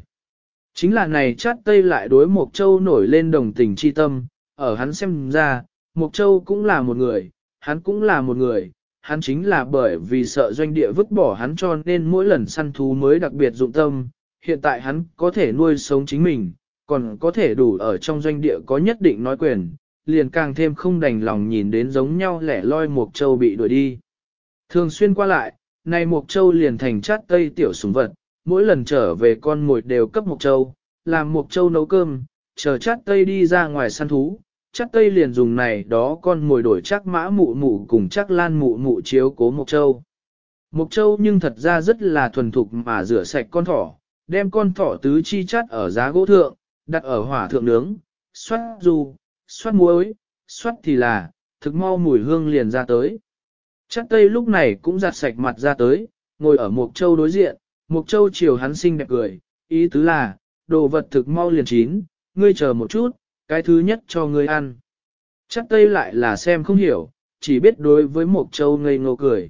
Chính là này chát tây lại đối Mộc Châu nổi lên đồng tình chi tâm, ở hắn xem ra, Mộc Châu cũng là một người, hắn cũng là một người, hắn chính là bởi vì sợ doanh địa vứt bỏ hắn cho nên mỗi lần săn thú mới đặc biệt dụng tâm, hiện tại hắn có thể nuôi sống chính mình, còn có thể đủ ở trong doanh địa có nhất định nói quyền, liền càng thêm không đành lòng nhìn đến giống nhau lẻ loi Mộc Châu bị đuổi đi. Thường xuyên qua lại, nay Mộc Châu liền thành chát tây tiểu súng vật, mỗi lần trở về con mồi đều cấp Mộc Châu, làm Mộc Châu nấu cơm, chờ chát tây đi ra ngoài săn thú. Chắc Tây liền dùng này đó con mồi đổi chắc mã mụ mụ cùng chắc lan mụ mụ chiếu cố Mộc Châu. Mộc Châu nhưng thật ra rất là thuần thục mà rửa sạch con thỏ, đem con thỏ tứ chi chắt ở giá gỗ thượng, đặt ở hỏa thượng nướng, xoát ru, xoát muối, xoát thì là, thực mau mùi hương liền ra tới. Chắc Tây lúc này cũng giặt sạch mặt ra tới, ngồi ở Mộc Châu đối diện, Mục Châu chiều hắn sinh đẹp cười, ý tứ là, đồ vật thực mau liền chín, ngươi chờ một chút, cái thứ nhất cho ngươi ăn. Chắc Tây lại là xem không hiểu, chỉ biết đối với Mộc Châu ngây ngô cười.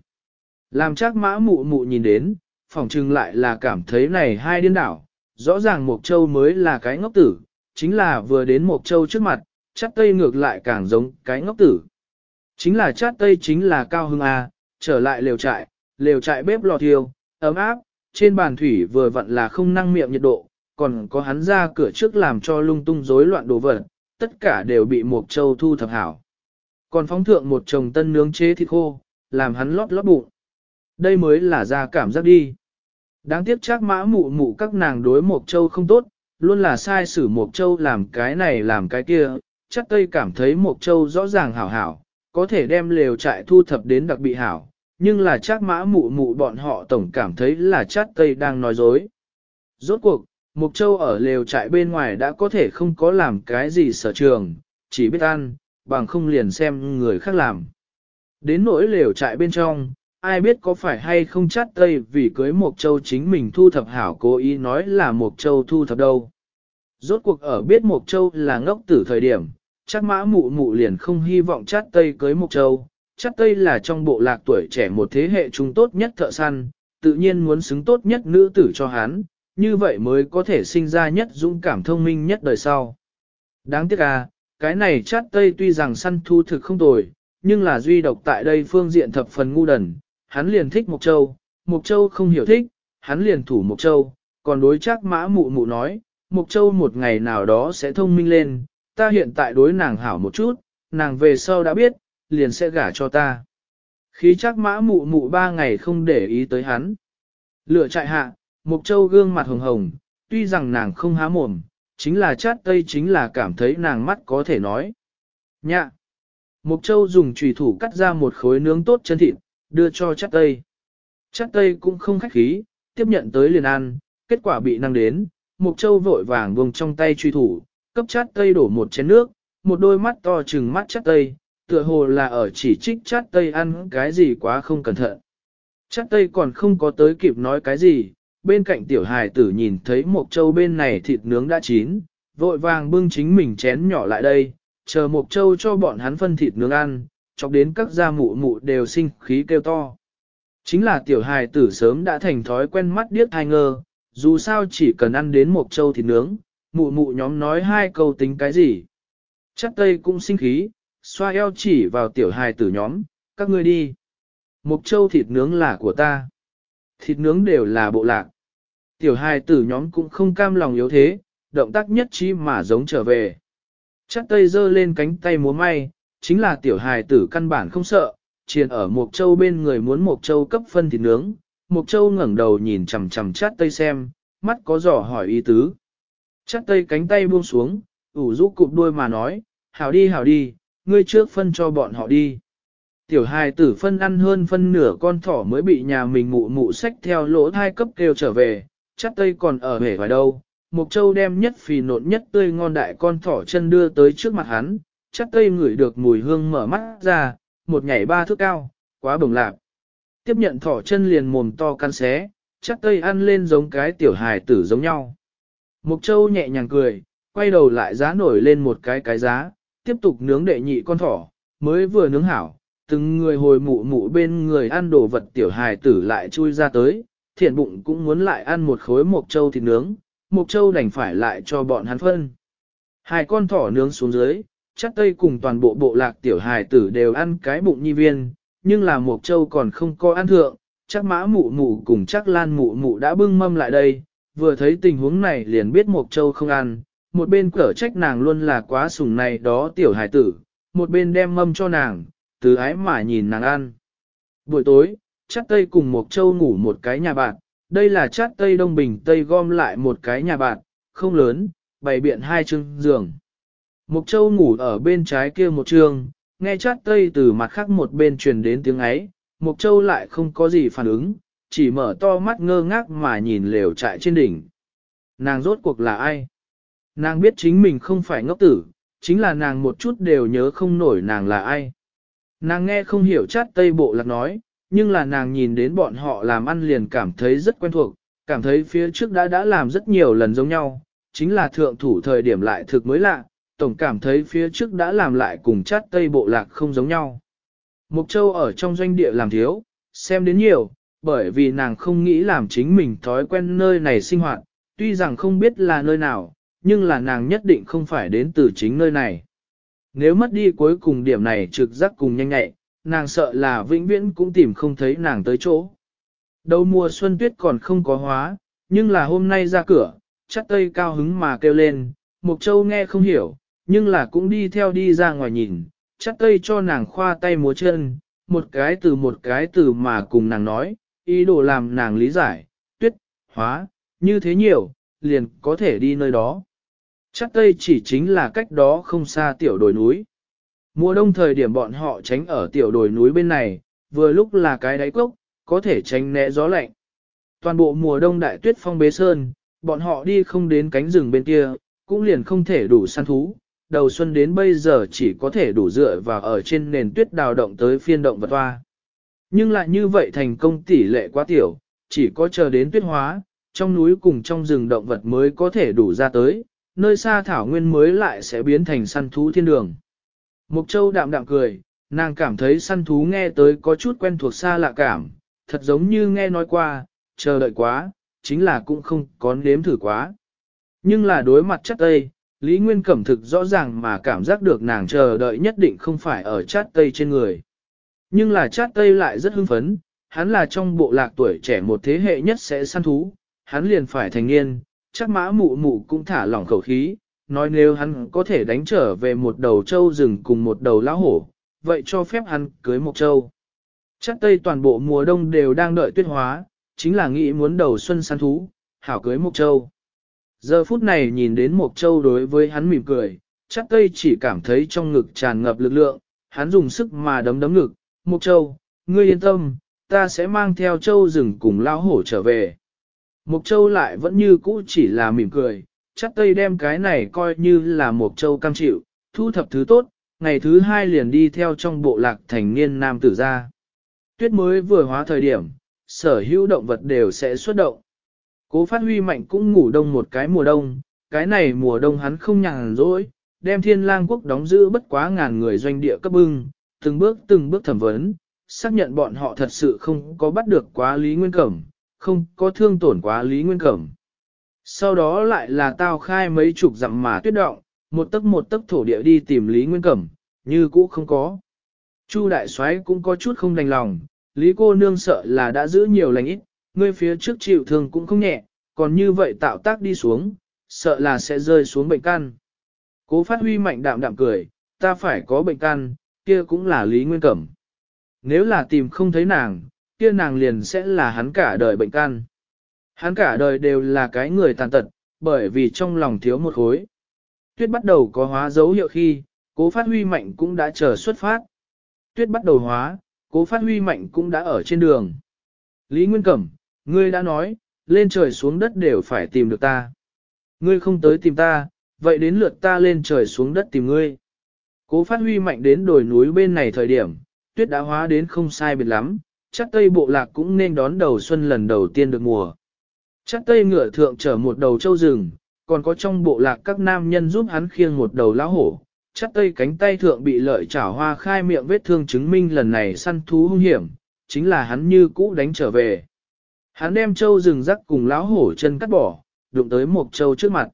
Làm chắc mã mụ mụ nhìn đến, phỏng trừng lại là cảm thấy này hai điên đảo, rõ ràng Mộc Châu mới là cái ngốc tử, chính là vừa đến Mộc Châu trước mặt, chắc Tây ngược lại càng giống cái ngốc tử. Chính là Chát Tây chính là cao hưng A, trở lại lều trại, lều trại bếp lò thiêu, ấm áp, trên bàn thủy vừa vặn là không năng miệng nhiệt độ, còn có hắn ra cửa trước làm cho lung tung rối loạn đồ vật, tất cả đều bị Mộc Châu thu thập hảo. Còn phóng thượng một chồng tân nướng chế thịt khô, làm hắn lót lót bụng. Đây mới là ra cảm giác đi. Đáng tiếc chắc mã mụ mụ các nàng đối Mộc Châu không tốt, luôn là sai sử Mộc Châu làm cái này làm cái kia, chắc Tây cảm thấy Mộc Châu rõ ràng hảo hảo, có thể đem lều trại thu thập đến đặc biệt hảo, nhưng là chắc mã mụ mụ bọn họ tổng cảm thấy là chát tây đang nói dối. Rốt cuộc, Mục Châu ở lều trại bên ngoài đã có thể không có làm cái gì sở trường, chỉ biết ăn, bằng không liền xem người khác làm. Đến nỗi lều trại bên trong, ai biết có phải hay không chát tây vì cưới Mộc Châu chính mình thu thập hảo cố ý nói là Mộc Châu thu thập đâu. Rốt cuộc ở biết Mộc Châu là ngốc tử thời điểm, chắc mã mụ mụ liền không hy vọng chát tây cưới Mộc Châu, chắc Tây là trong bộ lạc tuổi trẻ một thế hệ chúng tốt nhất thợ săn, tự nhiên muốn xứng tốt nhất nữ tử cho hắn, như vậy mới có thể sinh ra nhất dũng cảm thông minh nhất đời sau. Đáng tiếc à, cái này chắc Tây tuy rằng săn thu thực không tồi, nhưng là duy độc tại đây phương diện thập phần ngu đần, hắn liền thích Mộc Châu, Mộc Châu không hiểu thích, hắn liền thủ Mộc Châu, còn đối chắc mã mụ mụ nói, Mộc Châu một ngày nào đó sẽ thông minh lên, ta hiện tại đối nàng hảo một chút, nàng về sau đã biết, liền sẽ gả cho ta. Khí chắc mã mụ mụ ba ngày không để ý tới hắn. Lựa chạy hạ, Mục Châu gương mặt hồng hồng, tuy rằng nàng không há mồm, chính là chát tây chính là cảm thấy nàng mắt có thể nói. Nhạ! Mục Châu dùng chùy thủ cắt ra một khối nướng tốt chân thịt, đưa cho chát tây. Chát tây cũng không khách khí, tiếp nhận tới liền ăn, kết quả bị năng đến, Mục Châu vội vàng vùng trong tay truy thủ, cấp chát tây đổ một chén nước, một đôi mắt to trừng mắt chát tây, tựa hồ là ở chỉ trích chát tây ăn cái gì quá không cẩn thận. Chát tây còn không có tới kịp nói cái gì, bên cạnh tiểu hài tử nhìn thấy một châu bên này thịt nướng đã chín, vội vàng bưng chính mình chén nhỏ lại đây, chờ một châu cho bọn hắn phân thịt nướng ăn, chọc đến các gia mụ mụ đều sinh khí kêu to. Chính là tiểu hài tử sớm đã thành thói quen mắt điếc thai ngơ, dù sao chỉ cần ăn đến một châu thịt nướng, mụ mụ nhóm nói hai câu tính cái gì. Chắc tây cũng sinh khí, xoa eo chỉ vào tiểu hài tử nhóm, các ngươi đi. Mục châu thịt nướng là của ta. Thịt nướng đều là bộ lạc. Tiểu hài tử nhóm cũng không cam lòng yếu thế, động tác nhất trí mà giống trở về. Chắc tây dơ lên cánh tay múa may, chính là tiểu hài tử căn bản không sợ, chiền ở Mộc Châu bên người muốn Mộc Châu cấp phân thịt nướng. Mộc Châu ngẩng đầu nhìn chằm chằm chát tây xem, mắt có dò hỏi ý tứ. Chát tây cánh tay buông xuống, ủ rũ cụp đuôi mà nói, hảo đi hảo đi, ngươi trước phân cho bọn họ đi. Tiểu hài tử phân ăn hơn phân nửa con thỏ mới bị nhà mình mụ mụ sách theo lỗ thai cấp kêu trở về, chắc tây còn ở hề vài đâu. Mộc châu đem nhất phì nộn nhất tươi ngon đại con thỏ chân đưa tới trước mặt hắn, chắc tây ngửi được mùi hương mở mắt ra, một nhảy ba thước cao, quá bồng lạp. Tiếp nhận thỏ chân liền mồm to căn xé, chắc tây ăn lên giống cái tiểu hài tử giống nhau. Mộc châu nhẹ nhàng cười, quay đầu lại giá nổi lên một cái cái giá, tiếp tục nướng đệ nhị con thỏ, mới vừa nướng hảo, từng người hồi mụ mụ bên người ăn đồ vật tiểu hài tử lại chui ra tới, thiện bụng cũng muốn lại ăn một khối mộc châu thịt nướng, mộc châu đành phải lại cho bọn hắn phân. Hai con thỏ nướng xuống dưới, chắc tây cùng toàn bộ bộ lạc tiểu hài tử đều ăn cái bụng nhi viên, nhưng là mộc châu còn không có ăn thượng, chắc mã mụ mụ cùng chắc lan mụ mụ đã bưng mâm lại đây, vừa thấy tình huống này liền biết mộc châu không ăn, một bên cở trách nàng luôn là quá sủng này đó tiểu hải tử, một bên đem mâm cho nàng, từ ái mà nhìn nàng ăn. Buổi tối, chát tây cùng một châu ngủ một cái nhà bạn, đây là chát tây đông bình tây gom lại một cái nhà bạn, không lớn, bày biện hai chương giường. Mục Châu ngủ ở bên trái kia một trường, nghe chát tây từ mặt khác một bên truyền đến tiếng ấy, Mục Châu lại không có gì phản ứng, chỉ mở to mắt ngơ ngác mà nhìn lều trại trên đỉnh. Nàng rốt cuộc là ai? Nàng biết chính mình không phải ngốc tử, chính là nàng một chút đều nhớ không nổi nàng là ai. Nàng nghe không hiểu chát tây bộ lạc nói, nhưng là nàng nhìn đến bọn họ làm ăn liền cảm thấy rất quen thuộc, cảm thấy phía trước đã đã làm rất nhiều lần giống nhau, chính là thượng thủ thời điểm lại thực mới lạ, tổng cảm thấy phía trước đã làm lại cùng chát tây bộ lạc không giống nhau. Mục Châu ở trong doanh địa làm thiếu, xem đến nhiều, bởi vì nàng không nghĩ làm chính mình thói quen nơi này sinh hoạt, tuy rằng không biết là nơi nào, nhưng là nàng nhất định không phải đến từ chính nơi này. Nếu mất đi cuối cùng điểm này trực giác cùng nhanh nhẹ, nàng sợ là vĩnh viễn cũng tìm không thấy nàng tới chỗ. Đầu mùa xuân tuyết còn không có hóa, nhưng là hôm nay ra cửa, chắc tây cao hứng mà kêu lên, Mục Châu nghe không hiểu, nhưng là cũng đi theo đi ra ngoài nhìn, chắc tây cho nàng khoa tay múa chân, một cái từ một cái từ mà cùng nàng nói, ý đồ làm nàng lý giải, tuyết, hóa, như thế nhiều, liền có thể đi nơi đó chắc tây chỉ chính là cách đó không xa tiểu đồi núi. Mùa đông thời điểm bọn họ tránh ở tiểu đồi núi bên này, vừa lúc là cái đáy cốc, có thể tránh né gió lạnh. Toàn bộ mùa đông đại tuyết phong bế sơn, bọn họ đi không đến cánh rừng bên kia, cũng liền không thể đủ săn thú. Đầu xuân đến bây giờ chỉ có thể đủ dựa vào ở trên nền tuyết đào động tới phiên động vật hoa. Nhưng lại như vậy thành công tỷ lệ quá tiểu, chỉ có chờ đến tuyết hóa, trong núi cùng trong rừng động vật mới có thể đủ ra tới, nơi xa thảo nguyên mới lại sẽ biến thành săn thú thiên đường. Mục Châu đạm đạm cười, nàng cảm thấy săn thú nghe tới có chút quen thuộc xa lạ cảm, thật giống như nghe nói qua, chờ đợi quá, chính là cũng không có nếm thử quá. Nhưng là đối mặt chắc tây, Lý Nguyên Cẩm thực rõ ràng mà cảm giác được nàng chờ đợi nhất định không phải ở chát tây trên người. Nhưng là chát tây lại rất hưng phấn, hắn là trong bộ lạc tuổi trẻ một thế hệ nhất sẽ săn thú, hắn liền phải thành niên, chắc mã mụ mụ cũng thả lỏng khẩu khí, nói nếu hắn có thể đánh trở về một đầu trâu rừng cùng một đầu lão hổ, vậy cho phép hắn cưới một trâu. Chắc tây toàn bộ mùa đông đều đang đợi tuyết hóa, chính là nghĩ muốn đầu xuân săn thú, hảo cưới một trâu. Giờ phút này nhìn đến một trâu đối với hắn mỉm cười, chắc tây chỉ cảm thấy trong ngực tràn ngập lực lượng, hắn dùng sức mà đấm đấm ngực, một trâu, ngươi yên tâm, ta sẽ mang theo trâu rừng cùng lão hổ trở về. Mộc Châu lại vẫn như cũ chỉ là mỉm cười, chắc Tây đem cái này coi như là Mộc Châu cam chịu, thu thập thứ tốt, ngày thứ hai liền đi theo trong bộ lạc thành niên nam tử ra. Tuyết mới vừa hóa thời điểm, sở hữu động vật đều sẽ xuất động. Cố phát huy mạnh cũng ngủ đông một cái mùa đông, cái này mùa đông hắn không nhàn rỗi, đem thiên lang quốc đóng giữ bất quá ngàn người doanh địa cấp bưng, từng bước từng bước thẩm vấn, xác nhận bọn họ thật sự không có bắt được quá Lý Nguyên Cẩm, không có thương tổn quá Lý Nguyên Cẩm. Sau đó lại là tao khai mấy chục dặm mà tuyết động, một tấc một tấc thổ địa đi tìm Lý Nguyên Cẩm, như cũ không có. Chu đại soái cũng có chút không đành lòng, Lý cô nương sợ là đã giữ nhiều lành ít, ngươi phía trước chịu thương cũng không nhẹ, còn như vậy tạo tác đi xuống, sợ là sẽ rơi xuống bệnh căn. Cố phát huy mạnh đạm đạm cười, ta phải có bệnh căn, kia cũng là Lý Nguyên Cẩm. Nếu là tìm không thấy nàng, kia nàng liền sẽ là hắn cả đời bệnh can. Hắn cả đời đều là cái người tàn tật, bởi vì trong lòng thiếu một khối. Tuyết bắt đầu có hóa dấu hiệu khi, cố phát huy mạnh cũng đã chờ xuất phát. Tuyết bắt đầu hóa, cố phát huy mạnh cũng đã ở trên đường. Lý Nguyên Cẩm, ngươi đã nói, lên trời xuống đất đều phải tìm được ta. Ngươi không tới tìm ta, vậy đến lượt ta lên trời xuống đất tìm ngươi. Cố phát huy mạnh đến đồi núi bên này thời điểm, tuyết đã hóa đến không sai biệt lắm, chắc tây bộ lạc cũng nên đón đầu xuân lần đầu tiên được mùa. Chắc tây ngựa thượng chở một đầu trâu rừng, còn có trong bộ lạc các nam nhân giúp hắn khiêng một đầu lão hổ. Chắc tây cánh tay thượng bị lợi chảo hoa khai miệng vết thương chứng minh lần này săn thú hung hiểm, chính là hắn như cũ đánh trở về. Hắn đem trâu rừng rắc cùng lão hổ chân cắt bỏ, đụng tới một trâu trước mặt.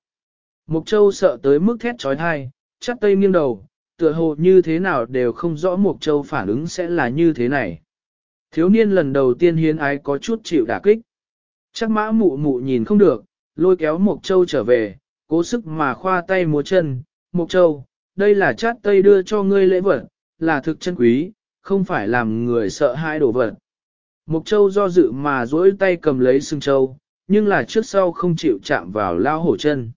Mục Châu sợ tới mức thét trói thai, chắc Tây nghiêng đầu, tựa hồ như thế nào đều không rõ Mục Châu phản ứng sẽ là như thế này. Thiếu niên lần đầu tiên hiến ái có chút chịu đả kích. Chắc mã mụ mụ nhìn không được, lôi kéo Mộc Châu trở về, cố sức mà khoa tay múa chân. Mộc Châu, đây là chát tây đưa cho ngươi lễ vật, là thực chân quý, không phải làm người sợ hãi đổ vật. Mộc Châu do dự mà duỗi tay cầm lấy sừng Châu, nhưng là trước sau không chịu chạm vào lao hổ chân.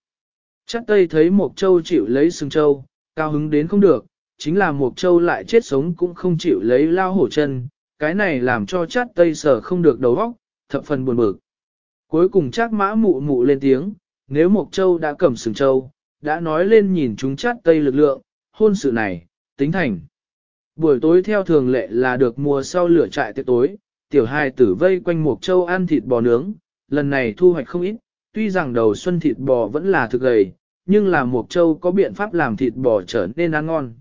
Chát tây thấy Mộc Châu chịu lấy sừng Châu, cao hứng đến không được, chính là Mộc Châu lại chết sống cũng không chịu lấy lao hổ chân, cái này làm cho chát tây sở không được đầu óc, thập phần buồn bực. Cuối cùng chát mã mụ mụ lên tiếng, nếu Mộc Châu đã cầm sừng châu, đã nói lên nhìn chúng chát tây lực lượng, hôn sự này, tính thành. Buổi tối theo thường lệ là được mùa sau lửa trại tiệc tối, tiểu hài tử vây quanh Mộc Châu ăn thịt bò nướng, lần này thu hoạch không ít, tuy rằng đầu xuân thịt bò vẫn là thực gầy, nhưng là Mộc Châu có biện pháp làm thịt bò trở nên ăn ngon.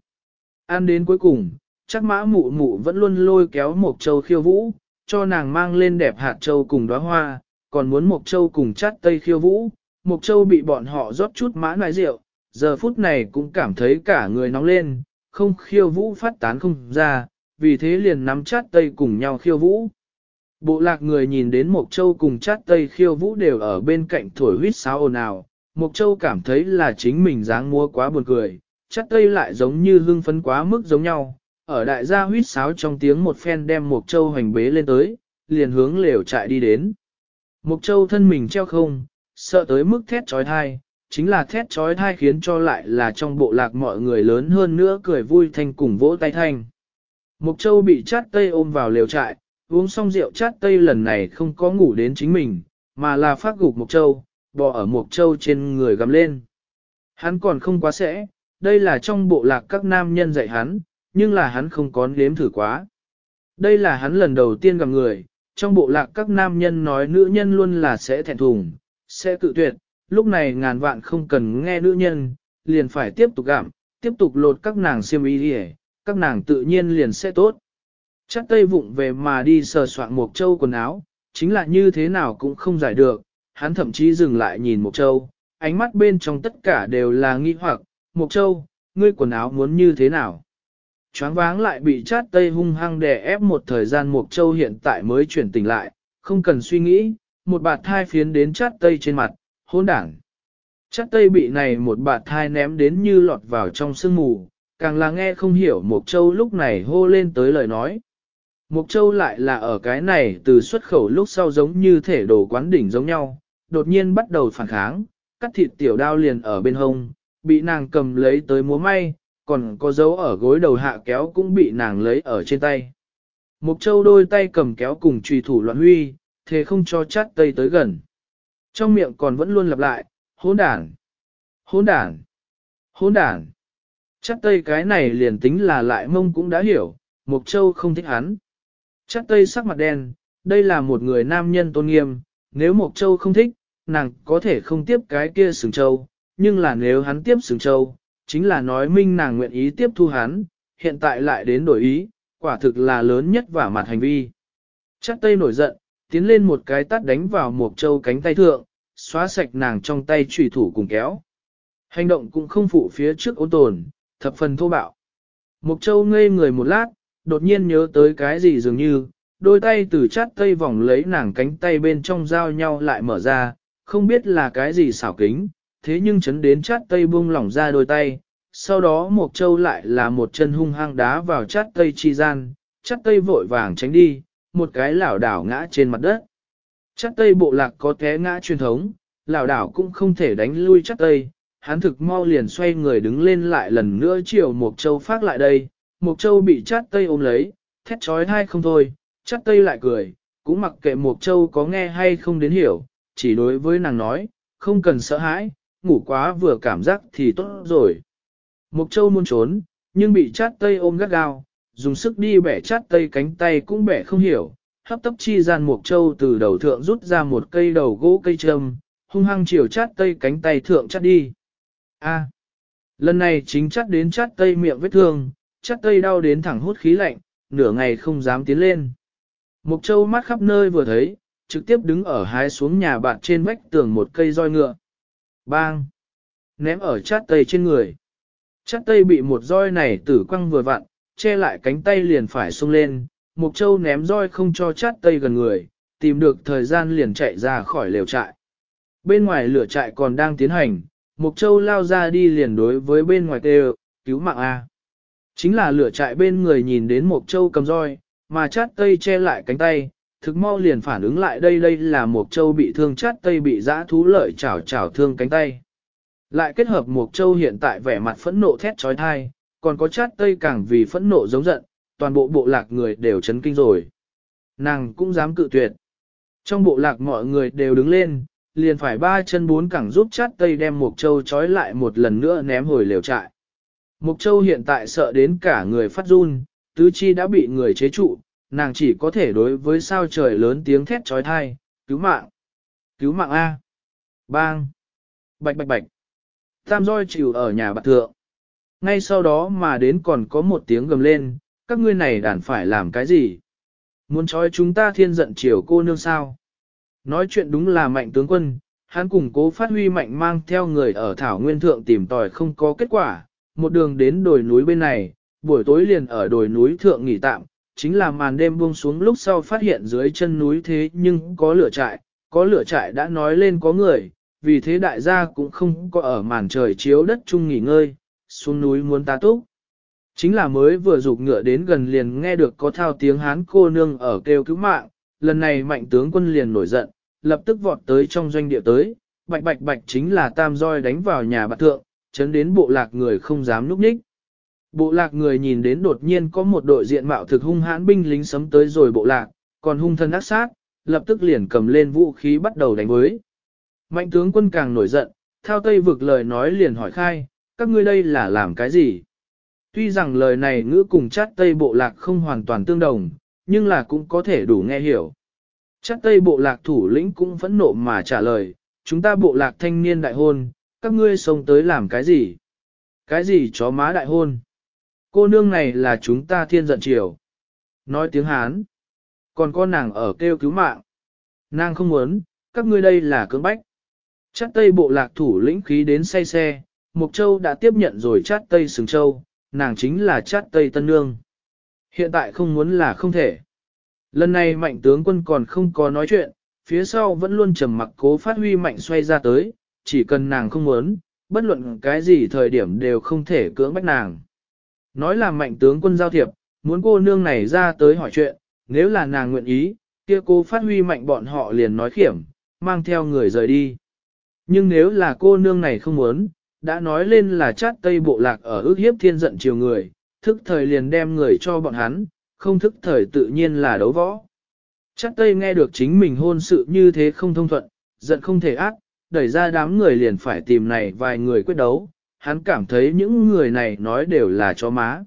Ăn đến cuối cùng, chắc mã mụ mụ vẫn luôn lôi kéo Mộc Châu khiêu vũ, cho nàng mang lên đẹp hạt châu cùng đóa hoa, còn muốn Mộc Châu cùng chát tây khiêu vũ. Mộc Châu bị bọn họ rót chút mã nại rượu, giờ phút này cũng cảm thấy cả người nóng lên, không khiêu vũ phát tán không ra, vì thế liền nắm chát tây cùng nhau khiêu vũ. Bộ lạc người nhìn đến Mộc Châu cùng chát tây khiêu vũ đều ở bên cạnh thổi huyết sáo ồn ào, Mộc Châu cảm thấy là chính mình dáng mua quá buồn cười, chát tây lại giống như hưng phấn quá mức giống nhau, ở đại gia huýt sáo trong tiếng một phen đem Mục Châu hoành bế lên tới, liền hướng lều trại đi đến. Mục Châu thân mình treo không, sợ tới mức thét trói thai, chính là thét trói thai khiến cho lại là trong bộ lạc mọi người lớn hơn nữa cười vui thanh cùng vỗ tay thanh. Mục Châu bị chát tây ôm vào lều trại, uống xong rượu chát tây lần này không có ngủ đến chính mình, mà là phát gục Mục Châu, bò ở Mục Châu trên người gắm lên. Hắn còn không quá sẽ, đây là trong bộ lạc các nam nhân dạy hắn, nhưng là hắn không có nếm thử quá. Đây là hắn lần đầu tiên gặp người, trong bộ lạc các nam nhân nói nữ nhân luôn là sẽ thẹn thùng, sẽ tự tuyệt, lúc này ngàn vạn không cần nghe nữ nhân, liền phải tiếp tục gặm, tiếp tục lột các nàng xiêm y đi các nàng tự nhiên liền sẽ tốt. Chắc tây vụng về mà đi sờ soạn một châu quần áo, chính là như thế nào cũng không giải được, hắn thậm chí dừng lại nhìn một châu, ánh mắt bên trong tất cả đều là nghi hoặc, một châu, ngươi quần áo muốn như thế nào? choáng váng lại bị chát tây hung hăng đè ép một thời gian Mộc Châu hiện tại mới chuyển tỉnh lại, không cần suy nghĩ, một bạt thai phiến đến chát tây trên mặt, hôn đảng. Chát tây bị này một bạt thai ném đến như lọt vào trong sương mù, càng là nghe không hiểu Mộc Châu lúc này hô lên tới lời nói. Mộc Châu lại là ở cái này từ xuất khẩu lúc sau giống như thể đồ quán đỉnh giống nhau, đột nhiên bắt đầu phản kháng, cắt thịt tiểu đao liền ở bên hông, bị nàng cầm lấy tới múa may, còn có dấu ở gối đầu hạ kéo cũng bị nàng lấy ở trên tay. Mục Châu đôi tay cầm kéo cùng trùy thủ loạn huy, thế không cho chát tây tới gần. Trong miệng còn vẫn luôn lặp lại, hỗn đản, hỗn đản, hỗn đản. Chát tây cái này liền tính là lại mông cũng đã hiểu, Mục Châu không thích hắn. Chát tây sắc mặt đen, đây là một người nam nhân tôn nghiêm, nếu Mục Châu không thích, nàng có thể không tiếp cái kia sừng châu, nhưng là nếu hắn tiếp sừng châu, chính là nói minh nàng nguyện ý tiếp thu hắn, hiện tại lại đến đổi ý, quả thực là lớn nhất vả mặt hành vi. Chắc tây nổi giận, tiến lên một cái tát đánh vào một châu cánh tay thượng, xóa sạch nàng trong tay trùy thủ cùng kéo. Hành động cũng không phụ phía trước ôn tồn, thập phần thô bạo. Mộc châu ngây người một lát, đột nhiên nhớ tới cái gì dường như, đôi tay từ chát tây vòng lấy nàng cánh tay bên trong giao nhau lại mở ra, không biết là cái gì xảo kính, thế nhưng chấn đến chát tây buông lỏng ra đôi tay, sau đó một Châu lại là một chân hung hăng đá vào chát tây chi gian, chát tây vội vàng tránh đi, một cái lảo đảo ngã trên mặt đất. Chát tây bộ lạc có té ngã truyền thống, lảo đảo cũng không thể đánh lui chát tây, hắn thực mau liền xoay người đứng lên lại lần nữa chiều một Châu phát lại đây, một Châu bị chát tây ôm lấy, thét trói thai không thôi, chát tây lại cười, cũng mặc kệ một Châu có nghe hay không đến hiểu, chỉ đối với nàng nói, không cần sợ hãi, ngủ quá vừa cảm giác thì tốt rồi. Mục Châu muốn trốn, nhưng bị chát tây ôm gắt gao, dùng sức đi bẻ chát tây cánh tay cũng bẻ không hiểu, hấp tấp chi gian Mục Châu từ đầu thượng rút ra một cây đầu gỗ cây trâm, hung hăng chiều chát tây cánh tay thượng chát đi. A. Lần này chính chát đến chát tây miệng vết thương, chát tây đau đến thẳng hút khí lạnh, nửa ngày không dám tiến lên. Mục Châu mắt khắp nơi vừa thấy, trực tiếp đứng ở hái xuống nhà bạn trên vách tường một cây roi ngựa. Bang! Ném ở chát tây trên người. Chát tây bị một roi này tử quăng vừa vặn, che lại cánh tay liền phải xông lên, Mục Châu ném roi không cho chát tây gần người, tìm được thời gian liền chạy ra khỏi lều trại. Bên ngoài lửa trại còn đang tiến hành, Mục Châu lao ra đi liền đối với bên ngoài kêu, cứu mạng A. Chính là lửa trại bên người nhìn đến Mục Châu cầm roi, mà chát tây che lại cánh tay, thực mau liền phản ứng lại đây đây là Mộc Châu bị thương chát tây bị dã thú lợi chảo chảo thương cánh tay. Lại kết hợp Mộc Châu hiện tại vẻ mặt phẫn nộ thét trói thai, còn có chát tây càng vì phẫn nộ giống giận, toàn bộ bộ lạc người đều chấn kinh rồi. Nàng cũng dám cự tuyệt. Trong bộ lạc mọi người đều đứng lên, liền phải ba chân bốn cẳng giúp chát tây đem Mộc Châu trói lại một lần nữa ném hồi lều trại. Mộc Châu hiện tại sợ đến cả người phát run, tứ chi đã bị người chế trụ, nàng chỉ có thể đối với sao trời lớn tiếng thét trói thai, cứu mạng, cứu mạng A. Bang! Bạch bạch bạch! Tam roi chịu ở nhà bạc thượng. Ngay sau đó mà đến còn có một tiếng gầm lên, các ngươi này đàn phải làm cái gì? Muốn trói chúng ta thiên giận chiều cô nương sao? Nói chuyện đúng là mạnh tướng quân, hắn cùng cố phát huy mạnh mang theo người ở Thảo Nguyên Thượng tìm tòi không có kết quả, một đường đến đồi núi bên này, buổi tối liền ở đồi núi Thượng nghỉ tạm, chính là màn đêm buông xuống lúc sau phát hiện dưới chân núi thế nhưng có lửa trại, có lửa trại đã nói lên có người, vì thế đại gia cũng không có ở màn trời chiếu đất chung nghỉ ngơi, xuống núi muốn ta túc. Chính là mới vừa rụt ngựa đến gần liền nghe được có thao tiếng hán cô nương ở kêu cứu mạng, lần này mạnh tướng quân liền nổi giận, lập tức vọt tới trong doanh địa tới, bạch bạch bạch chính là tam roi đánh vào nhà bạc thượng, chấn đến bộ lạc người không dám núp ních. Bộ lạc người nhìn đến đột nhiên có một đội diện mạo thực hung hãn binh lính sấm tới rồi bộ lạc, còn hung thân ác sát, lập tức liền cầm lên vũ khí bắt đầu đánh với. Mạnh tướng quân càng nổi giận, thao Tây vực lời nói liền hỏi khai, các ngươi đây là làm cái gì? Tuy rằng lời này ngữ cùng chát Tây bộ lạc không hoàn toàn tương đồng, nhưng là cũng có thể đủ nghe hiểu. Chát Tây bộ lạc thủ lĩnh cũng phẫn nộ mà trả lời, chúng ta bộ lạc thanh niên đại hôn, các ngươi sống tới làm cái gì? Cái gì chó má đại hôn? Cô nương này là chúng ta thiên giận triều. Nói tiếng Hán. Còn con nàng ở kêu cứu mạng. Nàng không muốn, các ngươi đây là cưỡng bách. Chát Tây bộ lạc thủ lĩnh khí đến say xe, Mộc Châu đã tiếp nhận rồi Chát Tây Sừng Châu, nàng chính là Chát Tây Tân Nương. Hiện tại không muốn là không thể. Lần này mạnh tướng quân còn không có nói chuyện, phía sau vẫn luôn trầm mặc cố phát huy mạnh xoay ra tới, chỉ cần nàng không muốn, bất luận cái gì thời điểm đều không thể cưỡng bách nàng. Nói là mạnh tướng quân giao thiệp, muốn cô nương này ra tới hỏi chuyện, nếu là nàng nguyện ý, kia cô phát huy mạnh bọn họ liền nói khiểm, mang theo người rời đi. Nhưng nếu là cô nương này không muốn, đã nói lên là chát tây bộ lạc ở ước hiếp thiên giận chiều người, thức thời liền đem người cho bọn hắn, không thức thời tự nhiên là đấu võ. Chát tây nghe được chính mình hôn sự như thế không thông thuận, giận không thể ác, đẩy ra đám người liền phải tìm này vài người quyết đấu, hắn cảm thấy những người này nói đều là chó má.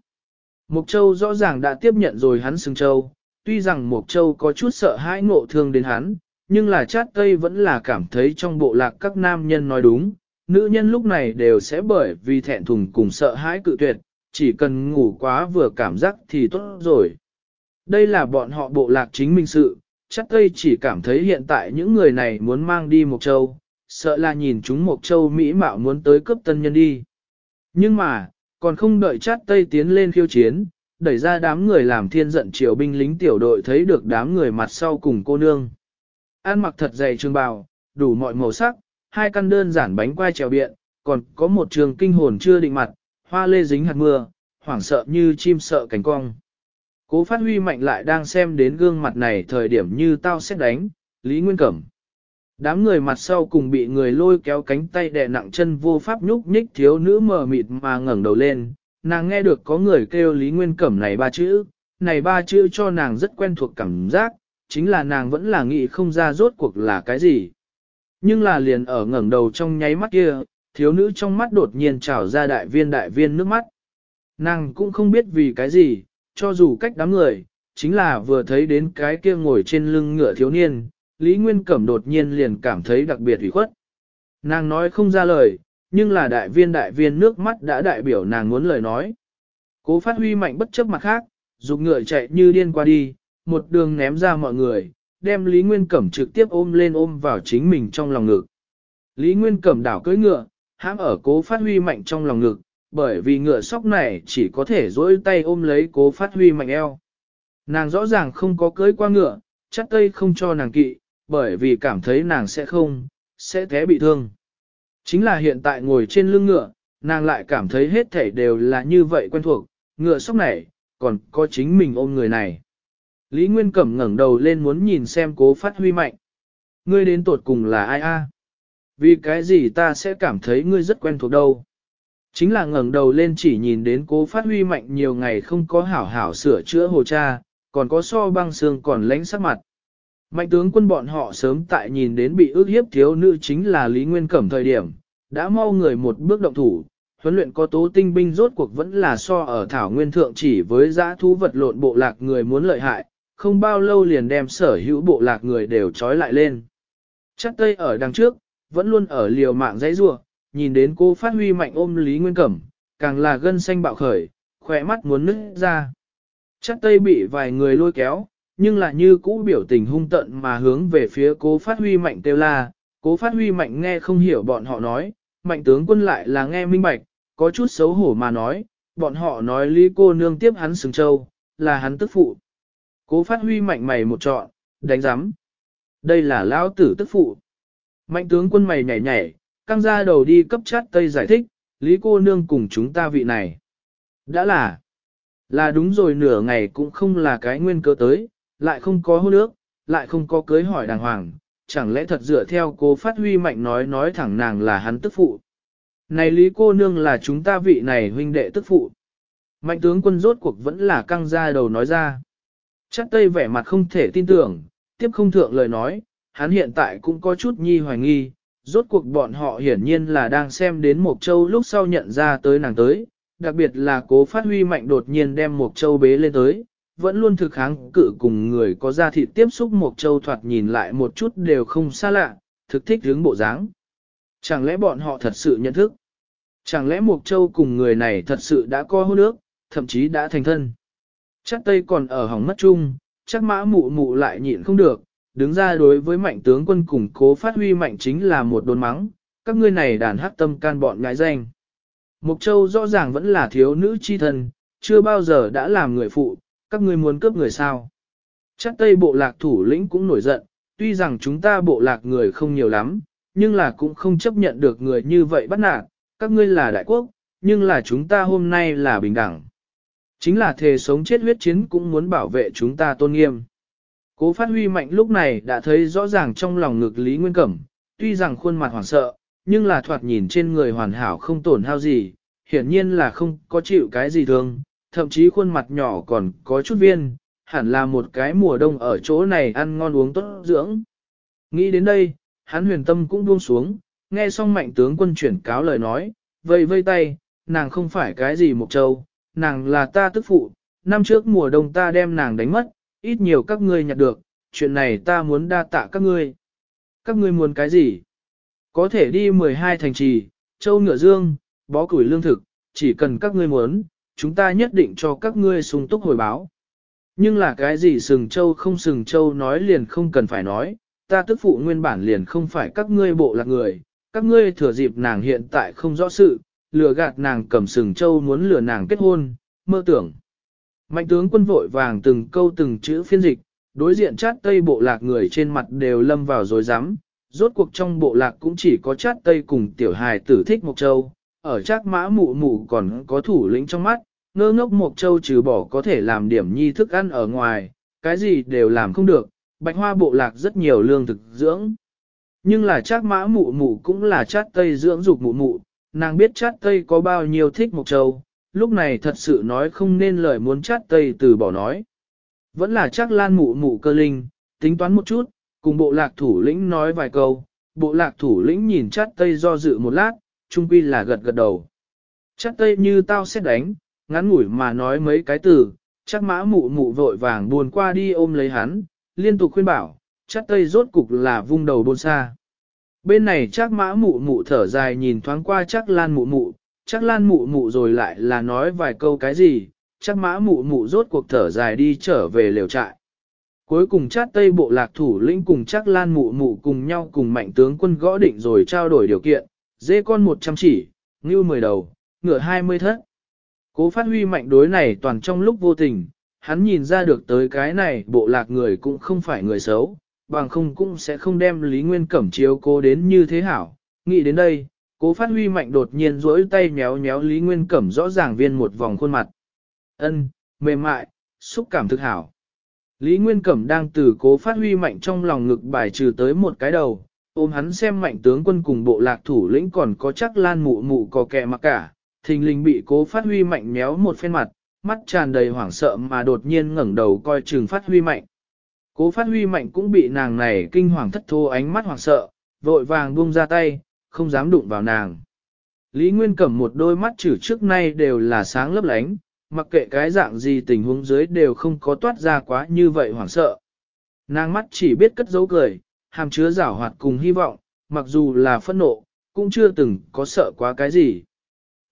Mộc Châu rõ ràng đã tiếp nhận rồi hắn xưng Châu, tuy rằng Mộc Châu có chút sợ hãi ngộ thương đến hắn, nhưng là chát tây vẫn là cảm thấy trong bộ lạc các nam nhân nói đúng, nữ nhân lúc này đều sẽ bởi vì thẹn thùng cùng sợ hãi cự tuyệt, chỉ cần ngủ quá vừa cảm giác thì tốt rồi. Đây là bọn họ bộ lạc chính minh sự, chát tây chỉ cảm thấy hiện tại những người này muốn mang đi Mộc Châu, sợ là nhìn chúng Mộc Châu Mỹ mạo muốn tới cướp tân nhân đi. Nhưng mà, còn không đợi chát Tây tiến lên khiêu chiến, đẩy ra đám người làm thiên giận triều binh lính tiểu đội thấy được đám người mặt sau cùng cô nương. An mặc thật dày trường bào, đủ mọi màu sắc, hai căn đơn giản bánh quai trèo biện, còn có một trường kinh hồn chưa định mặt, hoa lê dính hạt mưa, hoảng sợ như chim sợ cánh cong. Cố phát huy mạnh lại đang xem đến gương mặt này thời điểm như tao xét đánh, Lý Nguyên Cẩm. Đám người mặt sau cùng bị người lôi kéo cánh tay đè nặng chân vô pháp nhúc nhích thiếu nữ mờ mịt mà ngẩng đầu lên, nàng nghe được có người kêu Lý Nguyên Cẩm này ba chữ, này ba chữ cho nàng rất quen thuộc cảm giác, chính là nàng vẫn là nghĩ không ra rốt cuộc là cái gì. Nhưng là liền ở ngẩng đầu trong nháy mắt kia, thiếu nữ trong mắt đột nhiên trào ra đại viên đại viên nước mắt. Nàng cũng không biết vì cái gì, cho dù cách đám người, chính là vừa thấy đến cái kia ngồi trên lưng ngựa thiếu niên, Lý Nguyên Cẩm đột nhiên liền cảm thấy đặc biệt ủy khuất. Nàng nói không ra lời, nhưng là đại viên đại viên nước mắt đã đại biểu nàng muốn lời nói. Cố phát huy mạnh bất chấp mặt khác, dục ngựa chạy như điên qua đi, một đường ném ra mọi người, đem Lý Nguyên Cẩm trực tiếp ôm lên ôm vào chính mình trong lòng ngực. Lý Nguyên Cẩm đảo cưỡi ngựa, hãm ở cố phát huy mạnh trong lòng ngực, bởi vì ngựa sóc này chỉ có thể dỗi tay ôm lấy cố phát huy mạnh eo. Nàng rõ ràng không có cưỡi qua ngựa, chắc tay không cho nàng kỵ, bởi vì cảm thấy nàng sẽ không, sẽ thế bị thương. Chính là hiện tại ngồi trên lưng ngựa, nàng lại cảm thấy hết thảy đều là như vậy quen thuộc, ngựa sóc này, còn có chính mình ôm người này. Lý Nguyên Cẩm ngẩng đầu lên muốn nhìn xem cố phát huy mạnh. Ngươi đến tuột cùng là ai a? Vì cái gì ta sẽ cảm thấy ngươi rất quen thuộc đâu? Chính là ngẩng đầu lên chỉ nhìn đến cố phát huy mạnh nhiều ngày không có hảo hảo sửa chữa hồ cha, còn có so băng xương còn lánh sắc mặt. Mạnh tướng quân bọn họ sớm tại nhìn đến bị ước hiếp thiếu nữ chính là Lý Nguyên Cẩm thời điểm, đã mau người một bước động thủ, huấn luyện có tố tinh binh rốt cuộc vẫn là so ở Thảo Nguyên Thượng chỉ với giã thú vật lộn bộ lạc người muốn lợi hại, không bao lâu liền đem sở hữu bộ lạc người đều trói lại lên. Chắc tây ở đằng trước, vẫn luôn ở liều mạng dãy rua, nhìn đến cô phát huy mạnh ôm Lý Nguyên Cẩm, càng là gân xanh bạo khởi, khỏe mắt muốn nứt ra. Chắc tây bị vài người lôi kéo, nhưng là như cũ biểu tình hung tận mà hướng về phía cố phát huy mạnh tiêu la, cố phát huy mạnh nghe không hiểu bọn họ nói, mạnh tướng quân lại là nghe minh bạch, có chút xấu hổ mà nói, bọn họ nói lý cô nương tiếp hắn sừng châu, là hắn tức phụ. Cố phát huy mạnh mày một trọn, đánh giám. Đây là lao tử tức phụ. Mạnh tướng quân mày nhảy nhảy, căng ra đầu đi cấp chát tây giải thích, lý cô nương cùng chúng ta vị này. Đã là, là đúng rồi nửa ngày cũng không là cái nguyên cơ tới, lại không có hôn ước, lại không có cưới hỏi đàng hoàng, chẳng lẽ thật dựa theo cô phát huy mạnh nói nói thẳng nàng là hắn tức phụ. Này lý cô nương là chúng ta vị này huynh đệ tức phụ. Mạnh tướng quân rốt cuộc vẫn là căng ra đầu nói ra. Chắc tây vẻ mặt không thể tin tưởng, tiếp không thượng lời nói, hắn hiện tại cũng có chút nhi hoài nghi, rốt cuộc bọn họ hiển nhiên là đang xem đến Mộc Châu lúc sau nhận ra tới nàng tới, đặc biệt là cố phát huy mạnh đột nhiên đem Mộc Châu bế lên tới, vẫn luôn thực kháng cự cùng người có da thịt tiếp xúc một châu thoạt nhìn lại một chút đều không xa lạ, thực thích hướng bộ dáng. Chẳng lẽ bọn họ thật sự nhận thức? Chẳng lẽ một Châu cùng người này thật sự đã co hôn ước, thậm chí đã thành thân? Chắc Tây còn ở hỏng mất chung, chắc mã mụ mụ lại nhịn không được, đứng ra đối với mạnh tướng quân củng cố phát huy mạnh chính là một đồn mắng, các ngươi này đàn hát tâm can bọn ngái danh. Mộc Châu rõ ràng vẫn là thiếu nữ chi thần chưa bao giờ đã làm người phụ, các ngươi muốn cướp người sao? Chắc Tây bộ lạc thủ lĩnh cũng nổi giận, tuy rằng chúng ta bộ lạc người không nhiều lắm, nhưng là cũng không chấp nhận được người như vậy bắt nạt, các ngươi là đại quốc, nhưng là chúng ta hôm nay là bình đẳng. Chính là thề sống chết huyết chiến cũng muốn bảo vệ chúng ta tôn nghiêm. Cố phát huy mạnh lúc này đã thấy rõ ràng trong lòng ngực Lý Nguyên Cẩm, tuy rằng khuôn mặt hoảng sợ, nhưng là thoạt nhìn trên người hoàn hảo không tổn hao gì, hiển nhiên là không có chịu cái gì thương, thậm chí khuôn mặt nhỏ còn có chút viên, hẳn là một cái mùa đông ở chỗ này ăn ngon uống tốt dưỡng. Nghĩ đến đây, hắn huyền tâm cũng buông xuống, nghe xong mạnh tướng quân chuyển cáo lời nói, vây vây tay, nàng không phải cái gì một châu, nàng là ta tức phụ, năm trước mùa đông ta đem nàng đánh mất, ít nhiều các ngươi nhặt được, chuyện này ta muốn đa tạ các ngươi. Các ngươi muốn cái gì? Có thể đi 12 thành trì, châu ngựa dương, bó củi lương thực, chỉ cần các ngươi muốn, chúng ta nhất định cho các ngươi sung túc hồi báo. Nhưng là cái gì sừng châu không sừng châu nói liền không cần phải nói, ta tức phụ nguyên bản liền không phải các ngươi bộ lạc người, các ngươi thừa dịp nàng hiện tại không rõ sự, lừa gạt nàng cầm sừng châu muốn lừa nàng kết hôn, mơ tưởng. Mạnh tướng quân vội vàng từng câu từng chữ phiên dịch, đối diện chát tây bộ lạc người trên mặt đều lâm vào rồi rắm rốt cuộc trong bộ lạc cũng chỉ có chát tây cùng tiểu hài tử thích một Châu, ở chắc mã mụ mụ còn có thủ lĩnh trong mắt, ngơ ngốc một châu trừ bỏ có thể làm điểm nhi thức ăn ở ngoài, cái gì đều làm không được, bạch hoa bộ lạc rất nhiều lương thực dưỡng. Nhưng là chắc mã mụ mụ cũng là chát tây dưỡng dục mụ mụ, nàng biết chát tây có bao nhiêu thích một châu, lúc này thật sự nói không nên lời muốn chát tây từ bỏ nói. Vẫn là chắc lan mụ mụ cơ linh, tính toán một chút, cùng bộ lạc thủ lĩnh nói vài câu, bộ lạc thủ lĩnh nhìn chát tây do dự một lát, trung quy là gật gật đầu. Chắc tây như tao sẽ đánh, ngắn ngủi mà nói mấy cái từ, chắc mã mụ mụ vội vàng buồn qua đi ôm lấy hắn, liên tục khuyên bảo, chắc tây rốt cục là vung đầu bôn xa. Bên này chắc mã mụ mụ thở dài nhìn thoáng qua chắc lan mụ mụ, chắc lan mụ mụ rồi lại là nói vài câu cái gì, chắc mã mụ mụ rốt cuộc thở dài đi trở về liều trại. Cuối cùng chắc tây bộ lạc thủ lĩnh cùng chắc lan mụ mụ cùng nhau cùng mạnh tướng quân gõ định rồi trao đổi điều kiện, dê con 100 chỉ, ngưu 10 đầu, ngựa 20 thất. Cố phát huy mạnh đối này toàn trong lúc vô tình, hắn nhìn ra được tới cái này bộ lạc người cũng không phải người xấu, bằng không cũng sẽ không đem Lý Nguyên Cẩm chiếu cố đến như thế hảo. Nghĩ đến đây, cố phát huy mạnh đột nhiên rỗi tay nhéo nhéo Lý Nguyên Cẩm rõ ràng viên một vòng khuôn mặt. ân mềm mại, xúc cảm thực hảo. Lý Nguyên Cẩm đang từ cố phát huy mạnh trong lòng ngực bài trừ tới một cái đầu, Ôm hắn xem mạnh tướng quân cùng bộ lạc thủ lĩnh còn có chắc lan mụ mụ có kẻ mặc cả, thình lình bị cố phát huy mạnh méo một phen mặt, mắt tràn đầy hoảng sợ mà đột nhiên ngẩng đầu coi chừng phát huy mạnh. Cố phát huy mạnh cũng bị nàng này kinh hoàng thất thô ánh mắt hoảng sợ, vội vàng buông ra tay, không dám đụng vào nàng. Lý Nguyên cầm một đôi mắt chữ trước nay đều là sáng lấp lánh, mặc kệ cái dạng gì tình huống dưới đều không có toát ra quá như vậy hoảng sợ. Nàng mắt chỉ biết cất dấu cười, hàm chứa giảo hoạt cùng hy vọng, mặc dù là phẫn nộ, cũng chưa từng có sợ quá cái gì.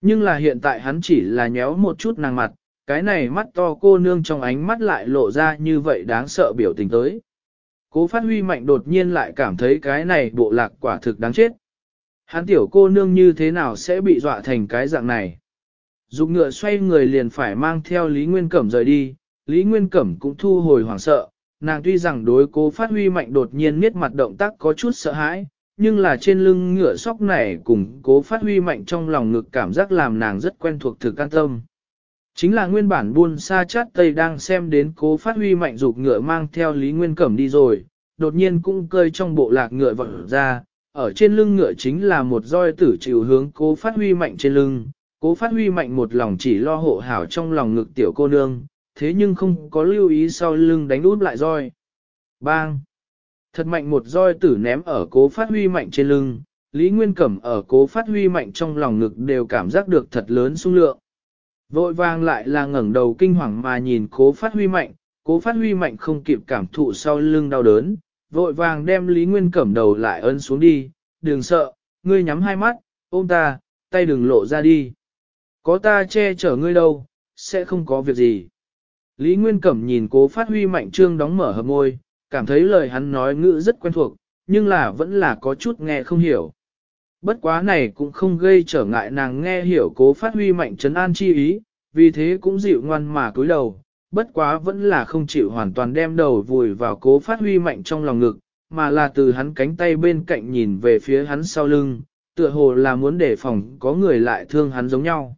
Nhưng là hiện tại hắn chỉ là nhéo một chút nàng mặt, cái này mắt to cô nương trong ánh mắt lại lộ ra như vậy đáng sợ biểu tình tới. Cố phát huy mạnh đột nhiên lại cảm thấy cái này bộ lạc quả thực đáng chết. Hắn tiểu cô nương như thế nào sẽ bị dọa thành cái dạng này. Dục ngựa xoay người liền phải mang theo Lý Nguyên Cẩm rời đi, Lý Nguyên Cẩm cũng thu hồi hoảng sợ, nàng tuy rằng đối cố phát huy mạnh đột nhiên miết mặt động tác có chút sợ hãi, nhưng là trên lưng ngựa sóc này cùng cố phát huy mạnh trong lòng ngực cảm giác làm nàng rất quen thuộc thực an tâm. Chính là nguyên bản buôn xa chát tây đang xem đến cố phát huy mạnh rụt ngựa mang theo Lý Nguyên Cẩm đi rồi, đột nhiên cũng cơi trong bộ lạc ngựa vỡ ra, ở trên lưng ngựa chính là một roi tử chịu hướng cố phát huy mạnh trên lưng, cố phát huy mạnh một lòng chỉ lo hộ hảo trong lòng ngực tiểu cô nương, thế nhưng không có lưu ý sau lưng đánh út lại roi. Bang! Thật mạnh một roi tử ném ở cố phát huy mạnh trên lưng, Lý Nguyên Cẩm ở cố phát huy mạnh trong lòng ngực đều cảm giác được thật lớn sung lượng. Vội vàng lại là ngẩn đầu kinh hoàng mà nhìn cố phát huy mạnh, cố phát huy mạnh không kịp cảm thụ sau lưng đau đớn, vội vàng đem Lý Nguyên Cẩm đầu lại ấn xuống đi, đừng sợ, ngươi nhắm hai mắt, ôm ta, tay đừng lộ ra đi. Có ta che chở ngươi đâu, sẽ không có việc gì. Lý Nguyên Cẩm nhìn cố phát huy mạnh trương đóng mở hợp môi, cảm thấy lời hắn nói ngữ rất quen thuộc, nhưng là vẫn là có chút nghe không hiểu. Bất quá này cũng không gây trở ngại nàng nghe hiểu cố phát huy mạnh trấn an chi ý, vì thế cũng dịu ngoan mà cúi đầu, bất quá vẫn là không chịu hoàn toàn đem đầu vùi vào cố phát huy mạnh trong lòng ngực, mà là từ hắn cánh tay bên cạnh nhìn về phía hắn sau lưng, tựa hồ là muốn để phòng có người lại thương hắn giống nhau.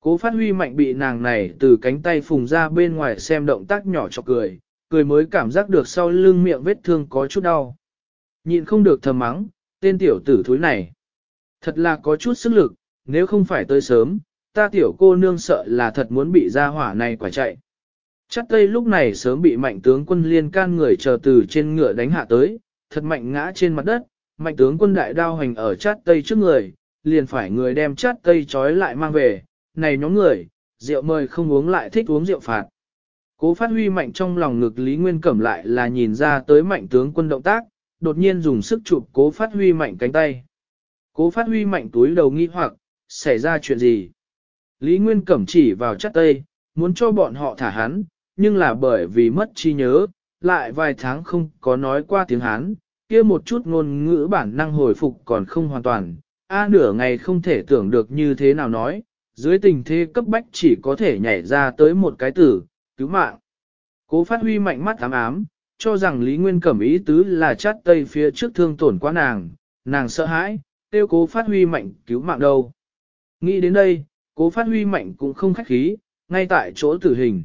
Cố phát huy mạnh bị nàng này từ cánh tay phùng ra bên ngoài xem động tác nhỏ chọc cười, cười mới cảm giác được sau lưng miệng vết thương có chút đau. Nhịn không được thầm mắng, tên tiểu tử thúi này. Thật là có chút sức lực, nếu không phải tới sớm, ta tiểu cô nương sợ là thật muốn bị ra hỏa này quả chạy. Chắc tây lúc này sớm bị mạnh tướng quân liên can người chờ từ trên ngựa đánh hạ tới, thật mạnh ngã trên mặt đất, mạnh tướng quân đại đao hành ở chát tây trước người, liền phải người đem chát tây trói lại mang về, này nhóm người, rượu mời không uống lại thích uống rượu phạt. Cố phát huy mạnh trong lòng ngực Lý Nguyên Cẩm lại là nhìn ra tới mạnh tướng quân động tác, đột nhiên dùng sức chụp cố phát huy mạnh cánh tay. Cố phát huy mạnh túi đầu nghi hoặc, xảy ra chuyện gì? Lý Nguyên Cẩm chỉ vào chắc tây, muốn cho bọn họ thả hắn, nhưng là bởi vì mất trí nhớ, lại vài tháng không có nói qua tiếng Hán, kia một chút ngôn ngữ bản năng hồi phục còn không hoàn toàn, a nửa ngày không thể tưởng được như thế nào nói, dưới tình thế cấp bách chỉ có thể nhảy ra tới một cái tử, cứu mạng. Cố phát huy mạnh mắt ám ám, cho rằng Lý Nguyên Cẩm ý tứ là chát tây phía trước thương tổn quá nàng, nàng sợ hãi, tiêu cố phát huy mạnh cứu mạng đâu. Nghĩ đến đây, cố phát huy mạnh cũng không khách khí, ngay tại chỗ tử hình.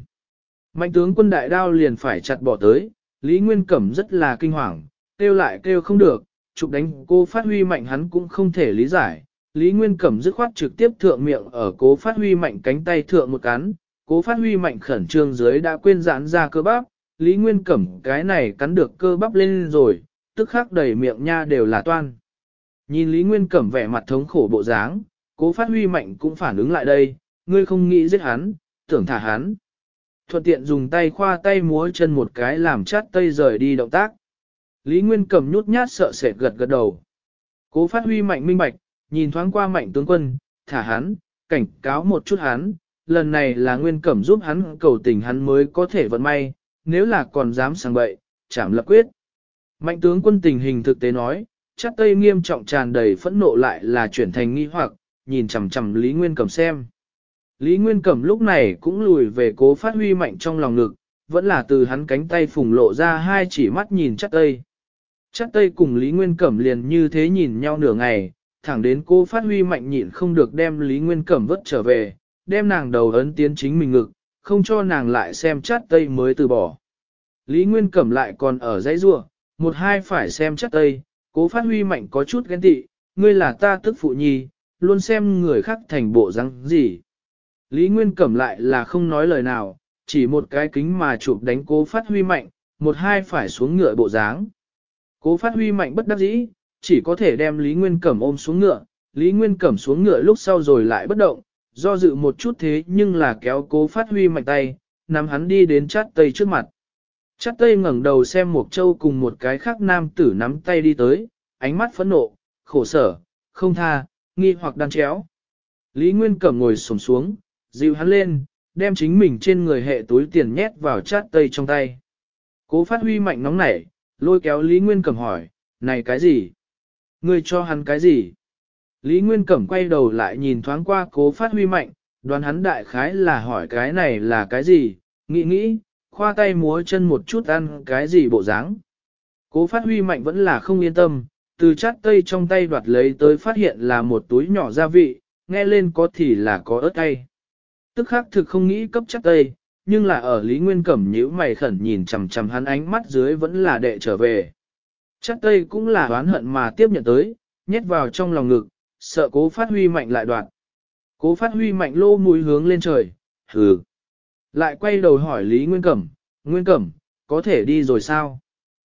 Mạnh tướng quân đại đao liền phải chặt bỏ tới, Lý Nguyên Cẩm rất là kinh hoàng, kêu lại kêu không được, chụp đánh cô phát huy mạnh hắn cũng không thể lý giải, Lý Nguyên Cẩm dứt khoát trực tiếp thượng miệng ở cố phát huy mạnh cánh tay thượng một cắn, cố phát huy mạnh khẩn trương dưới đã quên giãn ra cơ bắp, Lý Nguyên Cẩm cái này cắn được cơ bắp lên rồi, tức khắc đầy miệng nha đều là toan. Nhìn Lý Nguyên Cẩm vẻ mặt thống khổ bộ dáng, cố phát huy mạnh cũng phản ứng lại đây, ngươi không nghĩ giết hắn, tưởng thả hắn. Thuận tiện dùng tay khoa tay múa chân một cái làm chát tay rời đi động tác. Lý Nguyên Cẩm nhút nhát sợ sệt gật gật đầu. Cố phát huy mạnh minh bạch, nhìn thoáng qua mạnh tướng quân, thả hắn, cảnh cáo một chút hắn, lần này là nguyên cẩm giúp hắn cầu tình hắn mới có thể vận may, nếu là còn dám sang bậy, chảm lập quyết. Mạnh tướng quân tình hình thực tế nói, chắc tây nghiêm trọng tràn đầy phẫn nộ lại là chuyển thành nghi hoặc, nhìn chằm chằm Lý Nguyên Cẩm xem. Lý Nguyên Cẩm lúc này cũng lùi về cố phát huy mạnh trong lòng ngực, vẫn là từ hắn cánh tay phùng lộ ra hai chỉ mắt nhìn chắc tây. Chắc tây cùng Lý Nguyên Cẩm liền như thế nhìn nhau nửa ngày, thẳng đến cô phát huy mạnh nhịn không được đem Lý Nguyên Cẩm vất trở về, đem nàng đầu ấn tiến chính mình ngực, không cho nàng lại xem chát tây mới từ bỏ. Lý Nguyên Cẩm lại còn ở dãy rua, một hai phải xem chát tây, cố phát huy mạnh có chút ghen tị, ngươi là ta tức phụ nhi, luôn xem người khác thành bộ răng gì. Lý Nguyên Cẩm lại là không nói lời nào, chỉ một cái kính mà chụp đánh cố phát huy mạnh, một hai phải xuống ngựa bộ dáng. Cố phát huy mạnh bất đắc dĩ, chỉ có thể đem Lý Nguyên Cẩm ôm xuống ngựa, Lý Nguyên Cẩm xuống ngựa lúc sau rồi lại bất động, do dự một chút thế nhưng là kéo cố phát huy mạnh tay, nắm hắn đi đến chát tây trước mặt. Chát tây ngẩng đầu xem một Châu cùng một cái khác nam tử nắm tay đi tới, ánh mắt phẫn nộ, khổ sở, không tha, nghi hoặc đan chéo. Lý Nguyên Cẩm ngồi sổm xuống, dịu hắn lên, đem chính mình trên người hệ túi tiền nhét vào chát tây trong tay. Cố phát huy mạnh nóng nảy, lôi kéo Lý Nguyên Cẩm hỏi, này cái gì? Ngươi cho hắn cái gì? Lý Nguyên Cẩm quay đầu lại nhìn thoáng qua cố phát huy mạnh, đoán hắn đại khái là hỏi cái này là cái gì, nghĩ nghĩ, khoa tay múa chân một chút ăn cái gì bộ dáng Cố phát huy mạnh vẫn là không yên tâm, từ chát tây trong tay đoạt lấy tới phát hiện là một túi nhỏ gia vị, nghe lên có thì là có ớt cay. Tức khác thực không nghĩ cấp chát tây, nhưng là ở Lý Nguyên Cẩm nhữ mày khẩn nhìn chầm chầm hắn ánh mắt dưới vẫn là đệ trở về. Chắc tây cũng là oán hận mà tiếp nhận tới, nhét vào trong lòng ngực, sợ cố phát huy mạnh lại đoạn. Cố phát huy mạnh lô mũi hướng lên trời, hừ. Lại quay đầu hỏi Lý Nguyên Cẩm, Nguyên Cẩm, có thể đi rồi sao?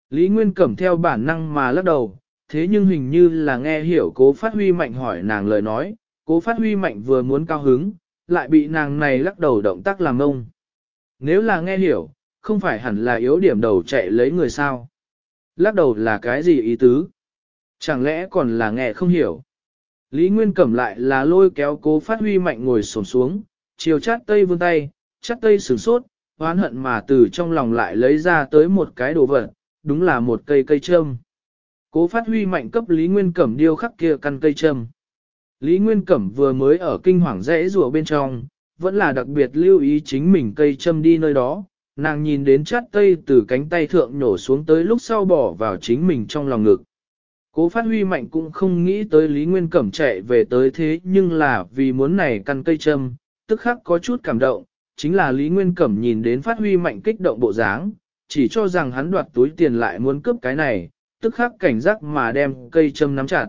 Lý Nguyên Cẩm theo bản năng mà lắc đầu, thế nhưng hình như là nghe hiểu cố phát huy mạnh hỏi nàng lời nói, cố phát huy mạnh vừa muốn cao hứng, lại bị nàng này lắc đầu động tác làm ông. Nếu là nghe hiểu, không phải hẳn là yếu điểm đầu chạy lấy người sao lắc đầu là cái gì ý tứ? Chẳng lẽ còn là nghe không hiểu? Lý Nguyên Cẩm lại là lôi kéo cố phát huy mạnh ngồi sổm xuống, chiều chát tây vương tay, chát tây sửng sốt, hoán hận mà từ trong lòng lại lấy ra tới một cái đồ vật, đúng là một cây cây châm. Cố phát huy mạnh cấp Lý Nguyên Cẩm điêu khắc kia căn cây châm. Lý Nguyên Cẩm vừa mới ở kinh hoàng rẽ rùa bên trong, vẫn là đặc biệt lưu ý chính mình cây châm đi nơi đó, nàng nhìn đến chát tây từ cánh tay thượng nhổ xuống tới lúc sau bỏ vào chính mình trong lòng ngực. Cố phát huy mạnh cũng không nghĩ tới Lý Nguyên Cẩm chạy về tới thế nhưng là vì muốn này căn cây châm, tức khắc có chút cảm động, chính là Lý Nguyên Cẩm nhìn đến phát huy mạnh kích động bộ dáng, chỉ cho rằng hắn đoạt túi tiền lại muốn cướp cái này, tức khắc cảnh giác mà đem cây châm nắm chặt.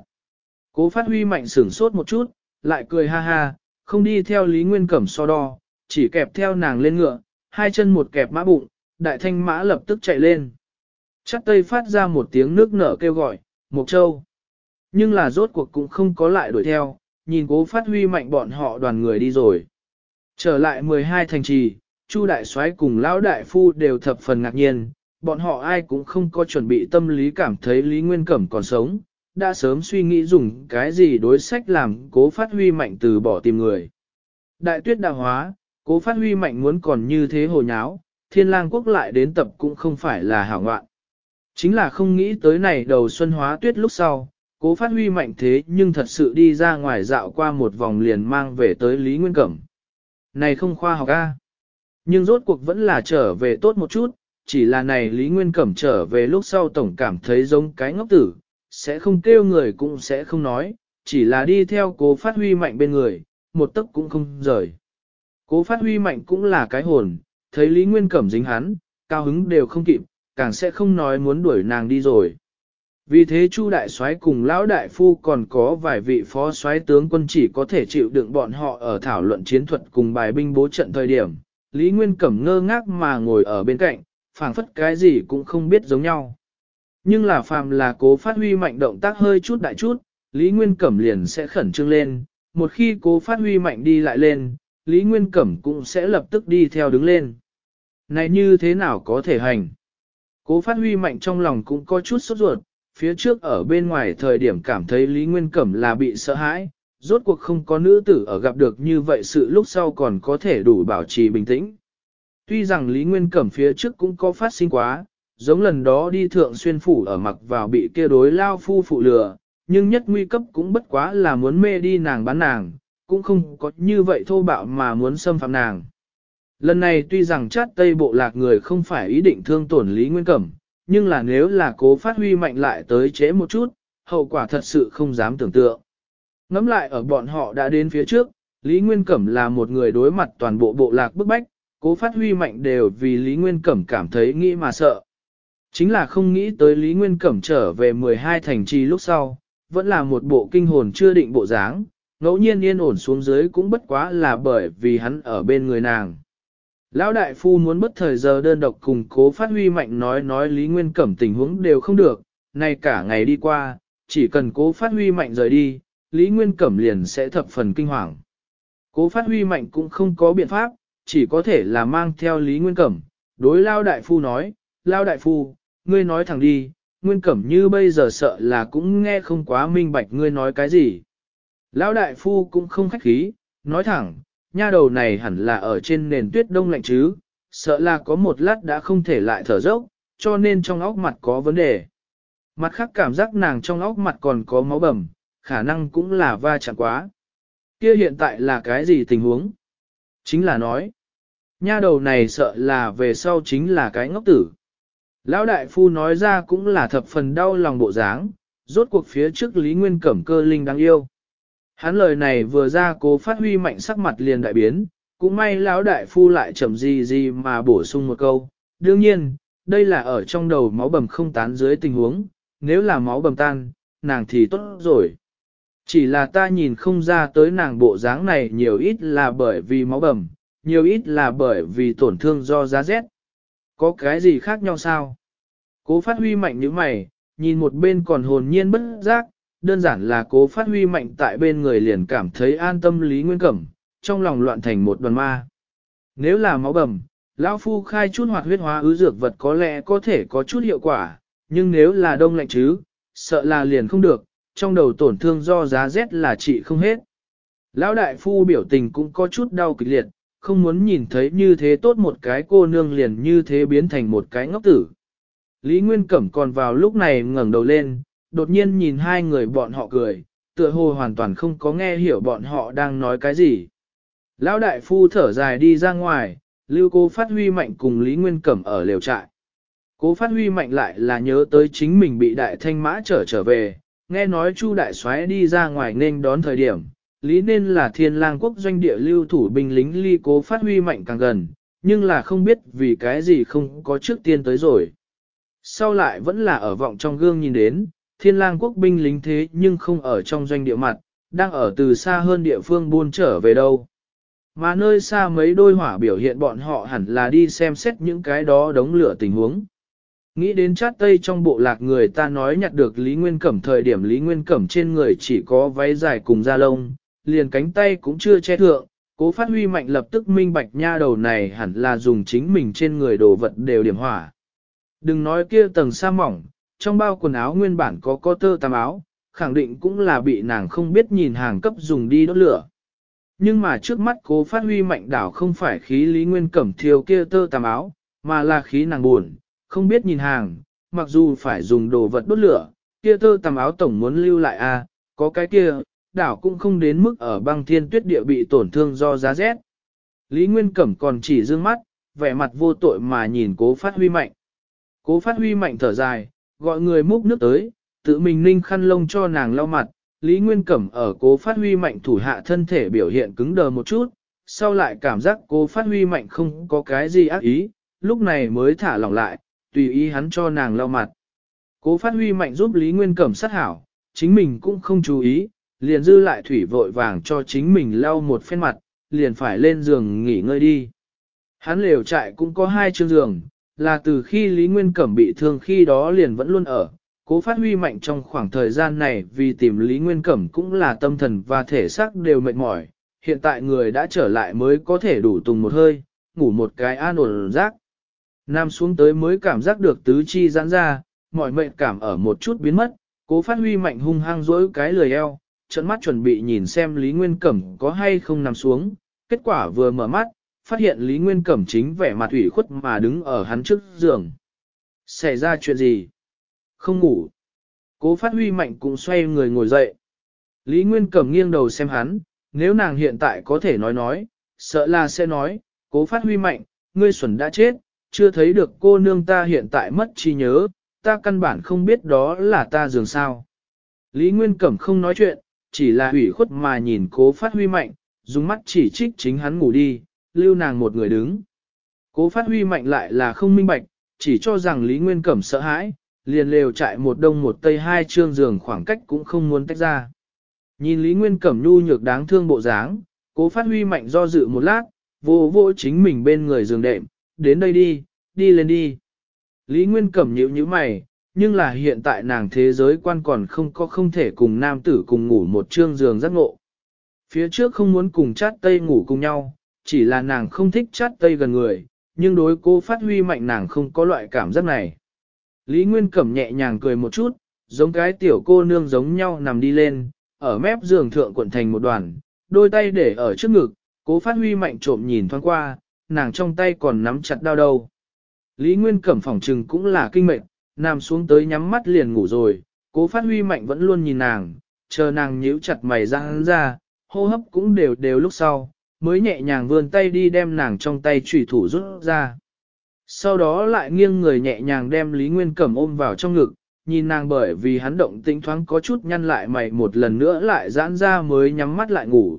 Cố phát huy mạnh sửng sốt một chút, lại cười ha ha, không đi theo Lý Nguyên Cẩm so đo, chỉ kẹp theo nàng lên ngựa, hai chân một kẹp mã bụng, đại thanh mã lập tức chạy lên. Chắc tây phát ra một tiếng nước nở kêu gọi, Mộc Châu. Nhưng là rốt cuộc cũng không có lại đuổi theo, nhìn cố phát huy mạnh bọn họ đoàn người đi rồi. Trở lại 12 thành trì, Chu Đại soái cùng Lão Đại Phu đều thập phần ngạc nhiên, bọn họ ai cũng không có chuẩn bị tâm lý cảm thấy Lý Nguyên Cẩm còn sống, đã sớm suy nghĩ dùng cái gì đối sách làm cố phát huy mạnh từ bỏ tìm người. Đại tuyết đạo hóa, Cố phát huy mạnh muốn còn như thế hồ nháo, thiên lang quốc lại đến tập cũng không phải là hảo ngoạn. Chính là không nghĩ tới này đầu xuân hóa tuyết lúc sau, cố phát huy mạnh thế nhưng thật sự đi ra ngoài dạo qua một vòng liền mang về tới Lý Nguyên Cẩm. Này không khoa học A. Nhưng rốt cuộc vẫn là trở về tốt một chút, chỉ là này Lý Nguyên Cẩm trở về lúc sau tổng cảm thấy giống cái ngốc tử, sẽ không kêu người cũng sẽ không nói, chỉ là đi theo cố phát huy mạnh bên người, một tấc cũng không rời. Cố phát huy mạnh cũng là cái hồn, thấy Lý Nguyên Cẩm dính hắn, cao hứng đều không kịp, càng sẽ không nói muốn đuổi nàng đi rồi. Vì thế Chu Đại soái cùng Lão Đại Phu còn có vài vị phó soái tướng quân chỉ có thể chịu đựng bọn họ ở thảo luận chiến thuật cùng bài binh bố trận thời điểm. Lý Nguyên Cẩm ngơ ngác mà ngồi ở bên cạnh, phản phất cái gì cũng không biết giống nhau. Nhưng là phàm là cố phát huy mạnh động tác hơi chút đại chút, Lý Nguyên Cẩm liền sẽ khẩn trương lên, một khi cố phát huy mạnh đi lại lên, Lý Nguyên Cẩm cũng sẽ lập tức đi theo đứng lên. Này như thế nào có thể hành? Cố phát huy mạnh trong lòng cũng có chút sốt ruột, phía trước ở bên ngoài thời điểm cảm thấy Lý Nguyên Cẩm là bị sợ hãi, rốt cuộc không có nữ tử ở gặp được như vậy sự lúc sau còn có thể đủ bảo trì bình tĩnh. Tuy rằng Lý Nguyên Cẩm phía trước cũng có phát sinh quá, giống lần đó đi thượng xuyên phủ ở mặc vào bị kia đối lao phu phụ lừa, nhưng nhất nguy cấp cũng bất quá là muốn mê đi nàng bán nàng, cũng không có như vậy thô bạo mà muốn xâm phạm nàng. Lần này tuy rằng chát tây bộ lạc người không phải ý định thương tổn Lý Nguyên Cẩm, nhưng là nếu là cố phát huy mạnh lại tới chế một chút, hậu quả thật sự không dám tưởng tượng. Ngắm lại ở bọn họ đã đến phía trước, Lý Nguyên Cẩm là một người đối mặt toàn bộ bộ lạc bức bách, cố phát huy mạnh đều vì Lý Nguyên Cẩm cảm thấy nghĩ mà sợ. Chính là không nghĩ tới Lý Nguyên Cẩm trở về 12 thành trì lúc sau, vẫn là một bộ kinh hồn chưa định bộ dáng, ngẫu nhiên yên ổn xuống dưới cũng bất quá là bởi vì hắn ở bên người nàng. Lão đại phu muốn bất thời giờ đơn độc cùng cố phát huy mạnh nói nói Lý Nguyên Cẩm tình huống đều không được, nay cả ngày đi qua, chỉ cần cố phát huy mạnh rời đi, Lý Nguyên Cẩm liền sẽ thập phần kinh hoàng. Cố phát huy mạnh cũng không có biện pháp, chỉ có thể là mang theo Lý Nguyên Cẩm. Đối Lao Đại Phu nói, Lao Đại Phu, ngươi nói thẳng đi, Nguyên Cẩm như bây giờ sợ là cũng nghe không quá minh bạch ngươi nói cái gì. Lão đại phu cũng không khách khí, nói thẳng, nha đầu này hẳn là ở trên nền tuyết đông lạnh chứ, sợ là có một lát đã không thể lại thở dốc, cho nên trong óc mặt có vấn đề. Mặt khác cảm giác nàng trong óc mặt còn có máu bầm, khả năng cũng là va chạm quá. Kia hiện tại là cái gì tình huống? Chính là nói, nha đầu này sợ là về sau chính là cái ngốc tử. Lão đại phu nói ra cũng là thập phần đau lòng bộ dáng, rốt cuộc phía trước Lý Nguyên Cẩm cơ linh đáng yêu, Hắn lời này vừa ra cố phát huy mạnh sắc mặt liền đại biến, cũng may lão đại phu lại chậm gì gì mà bổ sung một câu. Đương nhiên, đây là ở trong đầu máu bầm không tán dưới tình huống, nếu là máu bầm tan, nàng thì tốt rồi. Chỉ là ta nhìn không ra tới nàng bộ dáng này nhiều ít là bởi vì máu bầm, nhiều ít là bởi vì tổn thương do giá rét. Có cái gì khác nhau sao? Cố phát huy mạnh như mày, nhìn một bên còn hồn nhiên bất giác, đơn giản là cố phát huy mạnh tại bên người liền cảm thấy an tâm Lý Nguyên Cẩm, trong lòng loạn thành một đoàn ma. Nếu là máu bầm, lão phu khai chút hoạt huyết hóa ứ dược vật có lẽ có thể có chút hiệu quả, nhưng nếu là đông lạnh chứ, sợ là liền không được, trong đầu tổn thương do giá rét là trị không hết. Lão đại phu biểu tình cũng có chút đau kịch liệt, không muốn nhìn thấy như thế tốt một cái cô nương liền như thế biến thành một cái ngốc tử. Lý Nguyên Cẩm còn vào lúc này ngẩng đầu lên, đột nhiên nhìn hai người bọn họ cười, tựa hồ hoàn toàn không có nghe hiểu bọn họ đang nói cái gì. Lão đại phu thở dài đi ra ngoài, lưu cô phát huy mạnh cùng Lý Nguyên Cẩm ở liều trại. Cố phát huy mạnh lại là nhớ tới chính mình bị đại thanh mã trở trở về, nghe nói chu đại Xoáy đi ra ngoài nên đón thời điểm, lý nên là thiên lang quốc doanh địa lưu thủ binh lính ly cố phát huy mạnh càng gần, nhưng là không biết vì cái gì không có trước tiên tới rồi. Sau lại vẫn là ở vọng trong gương nhìn đến, thiên lang quốc binh lính thế nhưng không ở trong doanh địa mặt, đang ở từ xa hơn địa phương buôn trở về đâu. Mà nơi xa mấy đôi hỏa biểu hiện bọn họ hẳn là đi xem xét những cái đó đống lửa tình huống. Nghĩ đến chát tây trong bộ lạc người ta nói nhặt được Lý Nguyên Cẩm thời điểm Lý Nguyên Cẩm trên người chỉ có váy dài cùng da lông, liền cánh tay cũng chưa che thượng, cố phát huy mạnh lập tức minh bạch nha đầu này hẳn là dùng chính mình trên người đồ vật đều điểm hỏa. Đừng nói kia tầng xa mỏng, trong bao quần áo nguyên bản có có tơ tàm áo, khẳng định cũng là bị nàng không biết nhìn hàng cấp dùng đi đốt lửa. Nhưng mà trước mắt cố phát huy mạnh đảo không phải khí lý nguyên cẩm thiêu kia tơ tàm áo, mà là khí nàng buồn, không biết nhìn hàng, mặc dù phải dùng đồ vật đốt lửa, kia tơ tàm áo tổng muốn lưu lại a có cái kia, đảo cũng không đến mức ở băng thiên tuyết địa bị tổn thương do giá rét. Lý Nguyên Cẩm còn chỉ dương mắt, vẻ mặt vô tội mà nhìn cố phát huy mạnh. Cố phát huy mạnh thở dài, gọi người múc nước tới, tự mình ninh khăn lông cho nàng lau mặt, Lý Nguyên Cẩm ở cố phát huy mạnh thủ hạ thân thể biểu hiện cứng đờ một chút, sau lại cảm giác cố phát huy mạnh không có cái gì ác ý, lúc này mới thả lỏng lại, tùy ý hắn cho nàng lau mặt. Cố phát huy mạnh giúp Lý Nguyên Cẩm sát hảo, chính mình cũng không chú ý, liền dư lại thủy vội vàng cho chính mình lau một phen mặt, liền phải lên giường nghỉ ngơi đi. Hắn lều trại cũng có hai chương giường, là từ khi Lý Nguyên Cẩm bị thương khi đó liền vẫn luôn ở, cố phát huy mạnh trong khoảng thời gian này vì tìm Lý Nguyên Cẩm cũng là tâm thần và thể xác đều mệt mỏi, hiện tại người đã trở lại mới có thể đủ tùng một hơi, ngủ một cái an ổn rác. Nam xuống tới mới cảm giác được tứ chi giãn ra, mọi mệt cảm ở một chút biến mất, cố phát huy mạnh hung hăng dỗi cái lười eo, trận mắt chuẩn bị nhìn xem Lý Nguyên Cẩm có hay không nằm xuống, kết quả vừa mở mắt, phát hiện Lý Nguyên Cẩm chính vẻ mặt ủy khuất mà đứng ở hắn trước giường. Xảy ra chuyện gì? Không ngủ. Cố phát huy mạnh cũng xoay người ngồi dậy. Lý Nguyên Cẩm nghiêng đầu xem hắn, nếu nàng hiện tại có thể nói nói, sợ là sẽ nói, cố phát huy mạnh, ngươi xuẩn đã chết, chưa thấy được cô nương ta hiện tại mất trí nhớ, ta căn bản không biết đó là ta giường sao. Lý Nguyên Cẩm không nói chuyện, chỉ là ủy khuất mà nhìn cố phát huy mạnh, dùng mắt chỉ trích chính hắn ngủ đi, lưu nàng một người đứng. Cố phát huy mạnh lại là không minh bạch, chỉ cho rằng Lý Nguyên Cẩm sợ hãi, liền lều chạy một đông một tây hai trương giường khoảng cách cũng không muốn tách ra. Nhìn Lý Nguyên Cẩm nhu nhược đáng thương bộ dáng, cố phát huy mạnh do dự một lát, vô vô chính mình bên người giường đệm, đến đây đi, đi lên đi. Lý Nguyên Cẩm nhữ như mày, nhưng là hiện tại nàng thế giới quan còn không có không thể cùng nam tử cùng ngủ một trương giường giác ngộ. Phía trước không muốn cùng chát tây ngủ cùng nhau, chỉ là nàng không thích chát tây gần người, nhưng đối cô phát huy mạnh nàng không có loại cảm giác này. Lý Nguyên Cẩm nhẹ nhàng cười một chút, giống cái tiểu cô nương giống nhau nằm đi lên, ở mép giường thượng quận thành một đoàn, đôi tay để ở trước ngực, cố phát huy mạnh trộm nhìn thoáng qua, nàng trong tay còn nắm chặt đau đầu. Lý Nguyên Cẩm phòng trừng cũng là kinh mệnh, nằm xuống tới nhắm mắt liền ngủ rồi, cố phát huy mạnh vẫn luôn nhìn nàng, chờ nàng nhíu chặt mày ra hắn ra, hô hấp cũng đều đều lúc sau, mới nhẹ nhàng vươn tay đi đem nàng trong tay trùy thủ rút ra. Sau đó lại nghiêng người nhẹ nhàng đem Lý Nguyên Cẩm ôm vào trong ngực, nhìn nàng bởi vì hắn động tĩnh thoáng có chút nhăn lại mày một lần nữa lại giãn ra mới nhắm mắt lại ngủ.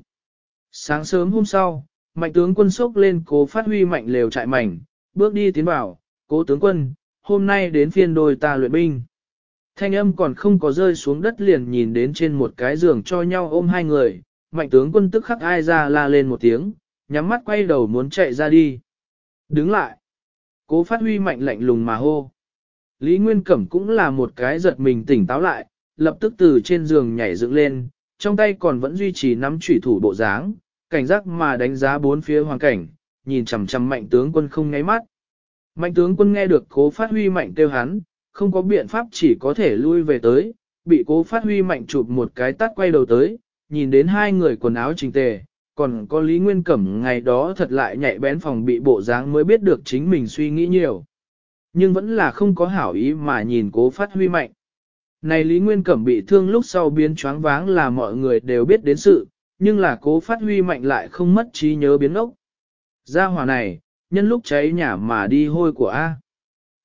Sáng sớm hôm sau, mạnh tướng quân sốc lên cố phát huy mạnh lều trại mảnh, bước đi tiến vào, cố tướng quân, hôm nay đến phiên đôi ta luyện binh. Thanh âm còn không có rơi xuống đất liền nhìn đến trên một cái giường cho nhau ôm hai người, mạnh tướng quân tức khắc ai ra la lên một tiếng, nhắm mắt quay đầu muốn chạy ra đi. Đứng lại, cố phát huy mạnh lạnh lùng mà hô. Lý Nguyên Cẩm cũng là một cái giật mình tỉnh táo lại, lập tức từ trên giường nhảy dựng lên, trong tay còn vẫn duy trì nắm chủy thủ bộ dáng, cảnh giác mà đánh giá bốn phía hoàn cảnh, nhìn chằm chằm mạnh tướng quân không ngáy mắt. Mạnh tướng quân nghe được cố phát huy mạnh kêu hắn, không có biện pháp chỉ có thể lui về tới, bị cố phát huy mạnh chụp một cái tắt quay đầu tới, nhìn đến hai người quần áo chỉnh tề, còn có Lý Nguyên Cẩm ngày đó thật lại nhạy bén phòng bị bộ dáng mới biết được chính mình suy nghĩ nhiều. Nhưng vẫn là không có hảo ý mà nhìn cố phát huy mạnh. Này Lý Nguyên Cẩm bị thương lúc sau biến choáng váng là mọi người đều biết đến sự, nhưng là cố phát huy mạnh lại không mất trí nhớ biến ốc. Gia hỏa này, nhân lúc cháy nhà mà đi hôi của A.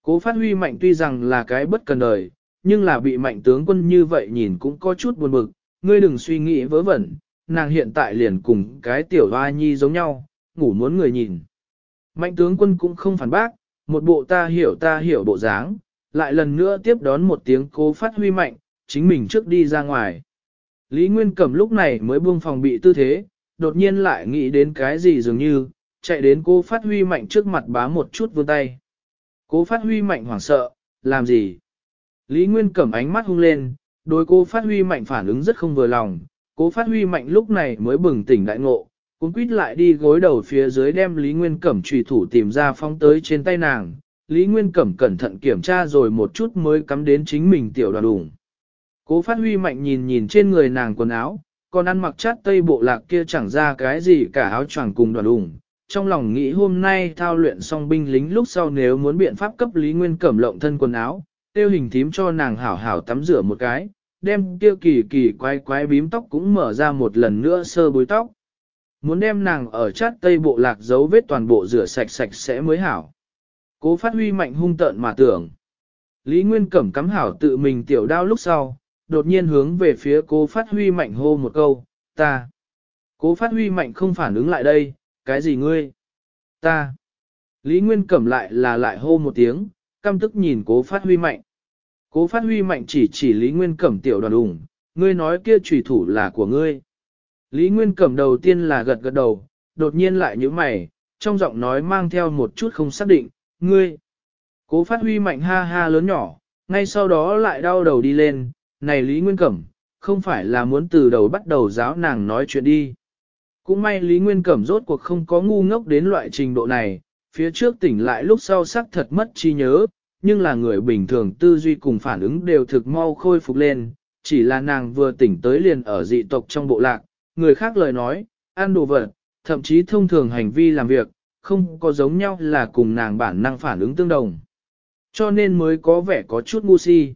Cố phát huy mạnh tuy rằng là cái bất cần đời, nhưng là bị mạnh tướng quân như vậy nhìn cũng có chút buồn bực, ngươi đừng suy nghĩ vớ vẩn, nàng hiện tại liền cùng cái tiểu hoa nhi giống nhau, ngủ muốn người nhìn. Mạnh tướng quân cũng không phản bác, một bộ ta hiểu ta hiểu bộ dáng, lại lần nữa tiếp đón một tiếng cố phát huy mạnh, chính mình trước đi ra ngoài. Lý Nguyên Cẩm lúc này mới buông phòng bị tư thế, đột nhiên lại nghĩ đến cái gì dường như, chạy đến cô phát huy mạnh trước mặt bá một chút vươn tay. Cố phát huy mạnh hoảng sợ, làm gì? Lý Nguyên Cẩm ánh mắt hung lên, đối cô phát huy mạnh phản ứng rất không vừa lòng, cố phát huy mạnh lúc này mới bừng tỉnh đại ngộ, cũng quýt lại đi gối đầu phía dưới đem Lý Nguyên Cẩm trùy thủ tìm ra phóng tới trên tay nàng, Lý Nguyên Cẩm cẩn thận kiểm tra rồi một chút mới cắm đến chính mình tiểu đoàn đủng. Cố phát huy mạnh nhìn nhìn trên người nàng quần áo, còn ăn mặc chát tây bộ lạc kia chẳng ra cái gì cả áo choàng cùng đoàn đủng. Trong lòng nghĩ hôm nay thao luyện xong binh lính lúc sau nếu muốn biện pháp cấp Lý Nguyên Cẩm lộng thân quần áo, tiêu hình thím cho nàng hảo hảo tắm rửa một cái đem kia kỳ kỳ quái quái bím tóc cũng mở ra một lần nữa sơ bối tóc. Muốn đem nàng ở chát tây bộ lạc dấu vết toàn bộ rửa sạch sạch sẽ mới hảo. Cố phát huy mạnh hung tợn mà tưởng. Lý Nguyên Cẩm cắm hảo tự mình tiểu đao lúc sau, đột nhiên hướng về phía cố phát huy mạnh hô một câu, ta. Cố phát huy mạnh không phản ứng lại đây, cái gì ngươi? Ta. Lý Nguyên Cẩm lại là lại hô một tiếng, căm tức nhìn cố phát huy mạnh. Cố phát huy mạnh chỉ chỉ Lý Nguyên Cẩm tiểu đoàn ủng, ngươi nói kia trùy thủ là của ngươi. Lý Nguyên Cẩm đầu tiên là gật gật đầu, đột nhiên lại như mày, trong giọng nói mang theo một chút không xác định, ngươi. Cố phát huy mạnh ha ha lớn nhỏ, ngay sau đó lại đau đầu đi lên, này Lý Nguyên Cẩm, không phải là muốn từ đầu bắt đầu giáo nàng nói chuyện đi. Cũng may Lý Nguyên Cẩm rốt cuộc không có ngu ngốc đến loại trình độ này, phía trước tỉnh lại lúc sau sắc thật mất trí nhớ, nhưng là người bình thường tư duy cùng phản ứng đều thực mau khôi phục lên, chỉ là nàng vừa tỉnh tới liền ở dị tộc trong bộ lạc, người khác lời nói, ăn đồ vật, thậm chí thông thường hành vi làm việc, không có giống nhau là cùng nàng bản năng phản ứng tương đồng. Cho nên mới có vẻ có chút ngu si.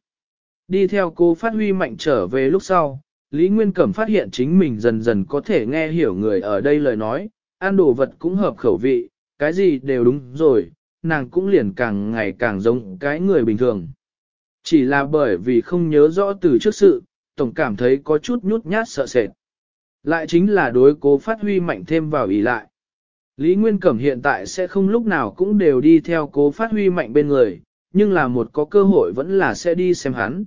Đi theo cô phát huy mạnh trở về lúc sau, Lý Nguyên Cẩm phát hiện chính mình dần dần có thể nghe hiểu người ở đây lời nói, ăn đồ vật cũng hợp khẩu vị, cái gì đều đúng rồi, nàng cũng liền càng ngày càng giống cái người bình thường. Chỉ là bởi vì không nhớ rõ từ trước sự, tổng cảm thấy có chút nhút nhát sợ sệt. Lại chính là đối cố phát huy mạnh thêm vào ý lại. Lý Nguyên Cẩm hiện tại sẽ không lúc nào cũng đều đi theo cố phát huy mạnh bên người, nhưng là một có cơ hội vẫn là sẽ đi xem hắn.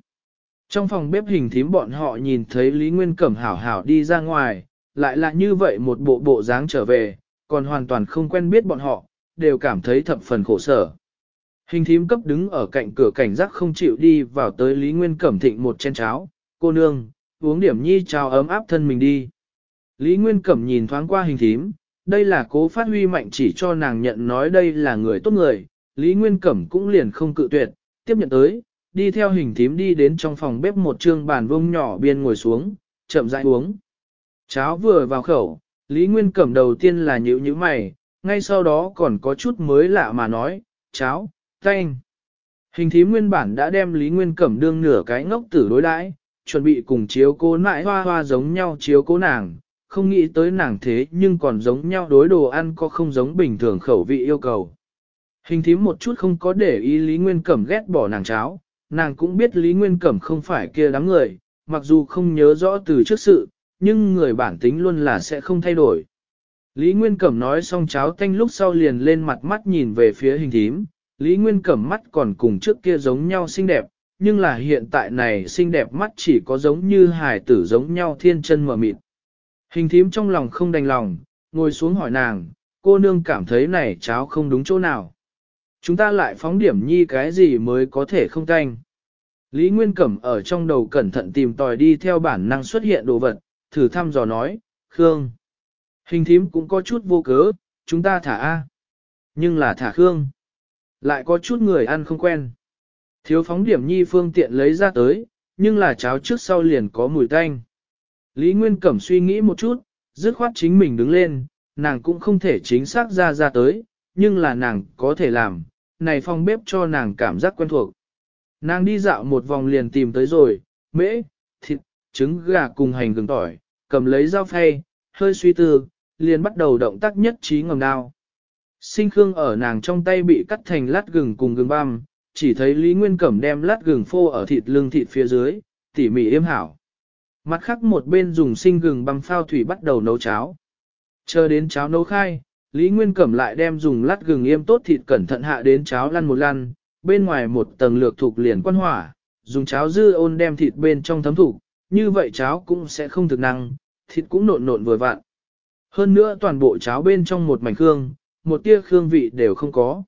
Trong phòng bếp hình thím bọn họ nhìn thấy Lý Nguyên Cẩm hảo hảo đi ra ngoài, lại là như vậy một bộ bộ dáng trở về, còn hoàn toàn không quen biết bọn họ, đều cảm thấy thập phần khổ sở. Hình thím cấp đứng ở cạnh cửa cảnh giác không chịu đi vào tới Lý Nguyên Cẩm thịnh một chén cháo, cô nương, uống điểm nhi chào ấm áp thân mình đi. Lý Nguyên Cẩm nhìn thoáng qua hình thím, đây là cố phát huy mạnh chỉ cho nàng nhận nói đây là người tốt người, Lý Nguyên Cẩm cũng liền không cự tuyệt, tiếp nhận tới, đi theo hình thím đi đến trong phòng bếp một trương bàn vông nhỏ biên ngồi xuống, chậm rãi uống. Cháo vừa vào khẩu, Lý Nguyên Cẩm đầu tiên là nhữ như mày, ngay sau đó còn có chút mới lạ mà nói, cháo, canh. Hình thí nguyên bản đã đem Lý Nguyên Cẩm đương nửa cái ngốc tử đối đãi chuẩn bị cùng chiếu cố nãi hoa hoa giống nhau chiếu cố nàng, không nghĩ tới nàng thế nhưng còn giống nhau đối đồ ăn có không giống bình thường khẩu vị yêu cầu. Hình thím một chút không có để ý Lý Nguyên Cẩm ghét bỏ nàng cháo, nàng cũng biết Lý Nguyên Cẩm không phải kia đám người, mặc dù không nhớ rõ từ trước sự, nhưng người bản tính luôn là sẽ không thay đổi. Lý Nguyên Cẩm nói xong cháo tanh lúc sau liền lên mặt mắt nhìn về phía hình thím, Lý Nguyên Cẩm mắt còn cùng trước kia giống nhau xinh đẹp, nhưng là hiện tại này xinh đẹp mắt chỉ có giống như hài tử giống nhau thiên chân mở mịt. Hình thím trong lòng không đành lòng, ngồi xuống hỏi nàng, cô nương cảm thấy này cháo không đúng chỗ nào. Chúng ta lại phóng điểm nhi cái gì mới có thể không canh. Lý Nguyên Cẩm ở trong đầu cẩn thận tìm tòi đi theo bản năng xuất hiện đồ vật, thử thăm dò nói, Khương. Hình thím cũng có chút vô cớ, chúng ta thả A. Nhưng là thả Khương. Lại có chút người ăn không quen. Thiếu phóng điểm nhi phương tiện lấy ra tới, nhưng là cháo trước sau liền có mùi tanh. Lý Nguyên Cẩm suy nghĩ một chút, dứt khoát chính mình đứng lên, nàng cũng không thể chính xác ra ra tới, nhưng là nàng có thể làm, này phòng bếp cho nàng cảm giác quen thuộc. Nàng đi dạo một vòng liền tìm tới rồi, mễ, thịt, trứng gà cùng hành gừng tỏi, cầm lấy dao phay, hơi suy tư, liền bắt đầu động tác nhất trí ngầm đao. Sinh khương ở nàng trong tay bị cắt thành lát gừng cùng gừng băm, chỉ thấy Lý Nguyên Cẩm đem lát gừng phô ở thịt lưng thịt phía dưới, tỉ mỉ yêm hảo. Mặt khác một bên dùng sinh gừng băm phao thủy bắt đầu nấu cháo. Chờ đến cháo nấu khai, Lý Nguyên Cẩm lại đem dùng lát gừng yêm tốt thịt cẩn thận hạ đến cháo lăn một lăn, bên ngoài một tầng lược thuộc liền quan hỏa, dùng cháo dư ôn đem thịt bên trong thấm thủ, như vậy cháo cũng sẽ không thực năng, thịt cũng nộn nộn vừa vặn. Hơn nữa toàn bộ cháo bên trong một mảnh khương, một tia hương vị đều không có.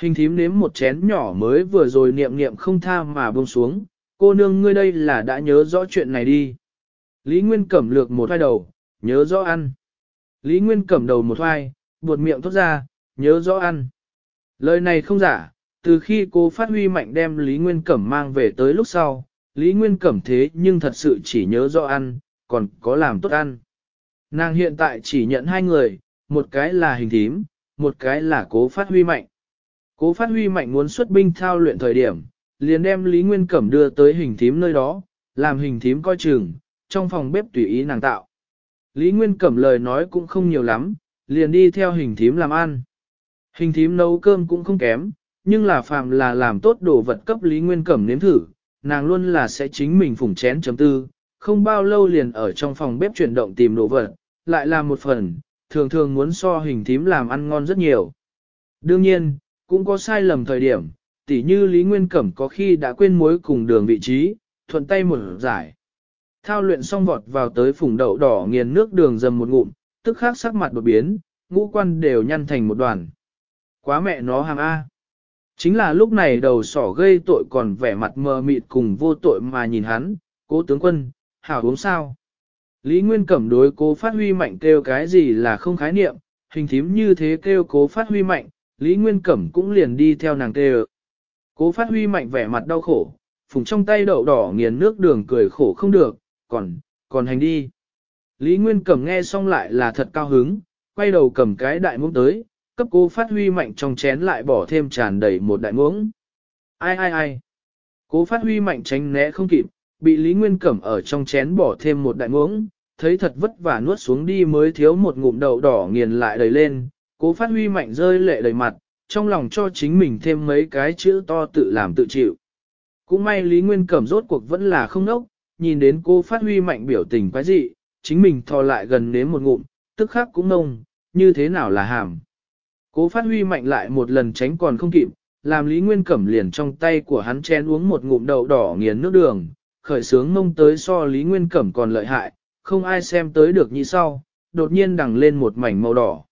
Hình thím nếm một chén nhỏ mới vừa rồi niệm niệm không tha mà buông xuống, cô nương ngươi đây là đã nhớ rõ chuyện này đi. Lý Nguyên cẩm lược một hai đầu, nhớ rõ ăn. Lý Nguyên cẩm đầu một hoai, buột miệng thốt ra, nhớ rõ ăn. Lời này không giả, từ khi cô phát huy mạnh đem Lý Nguyên Cẩm mang về tới lúc sau, Lý Nguyên Cẩm thế nhưng thật sự chỉ nhớ rõ ăn, còn có làm tốt ăn. Nàng hiện tại chỉ nhận hai người, một cái là hình thím, một cái là cố phát huy mạnh. Cố phát huy mạnh muốn xuất binh thao luyện thời điểm, liền đem Lý Nguyên Cẩm đưa tới hình thím nơi đó, làm hình thím coi chừng, trong phòng bếp tùy ý nàng tạo. Lý Nguyên Cẩm lời nói cũng không nhiều lắm, liền đi theo hình thím làm ăn. Hình thím nấu cơm cũng không kém, nhưng là phàm là làm tốt đồ vật cấp Lý Nguyên Cẩm nếm thử, nàng luôn là sẽ chính mình phủng chén chấm tư, không bao lâu liền ở trong phòng bếp chuyển động tìm đồ vật, lại là một phần, thường thường muốn so hình thím làm ăn ngon rất nhiều. Đương nhiên, cũng có sai lầm thời điểm, tỉ như Lý Nguyên Cẩm có khi đã quên mối cùng đường vị trí, thuận tay mở giải. Thao luyện xong vọt vào tới phùng đậu đỏ nghiền nước đường dầm một ngụm, tức khác sắc mặt đột biến, ngũ quan đều nhăn thành một đoàn. Quá mẹ nó hàng A. Chính là lúc này đầu sỏ gây tội còn vẻ mặt mờ mịt cùng vô tội mà nhìn hắn, cố tướng quân, hảo uống sao. Lý Nguyên Cẩm đối cố phát huy mạnh kêu cái gì là không khái niệm, hình thím như thế kêu cố phát huy mạnh, Lý Nguyên Cẩm cũng liền đi theo nàng kêu. Cố phát huy mạnh vẻ mặt đau khổ, phùng trong tay đậu đỏ nghiền nước đường cười khổ không được, còn, còn hành đi. Lý Nguyên Cẩm nghe xong lại là thật cao hứng, quay đầu cầm cái đại muỗng tới, cấp cố phát huy mạnh trong chén lại bỏ thêm tràn đầy một đại muỗng. Ai ai ai. Cố phát huy mạnh tránh né không kịp, bị Lý Nguyên Cẩm ở trong chén bỏ thêm một đại muỗng, thấy thật vất vả nuốt xuống đi mới thiếu một ngụm đậu đỏ nghiền lại đầy lên, cố phát huy mạnh rơi lệ đầy mặt, trong lòng cho chính mình thêm mấy cái chữ to tự làm tự chịu. Cũng may Lý Nguyên Cẩm rốt cuộc vẫn là không nốc, nhìn đến cô phát huy mạnh biểu tình quái dị, chính mình thò lại gần nếm một ngụm, tức khác cũng nông, như thế nào là hàm. Cố phát huy mạnh lại một lần tránh còn không kịp, làm Lý Nguyên Cẩm liền trong tay của hắn chén uống một ngụm đậu đỏ nghiền nước đường, khởi sướng mông tới so Lý Nguyên Cẩm còn lợi hại, không ai xem tới được như sau, đột nhiên đằng lên một mảnh màu đỏ.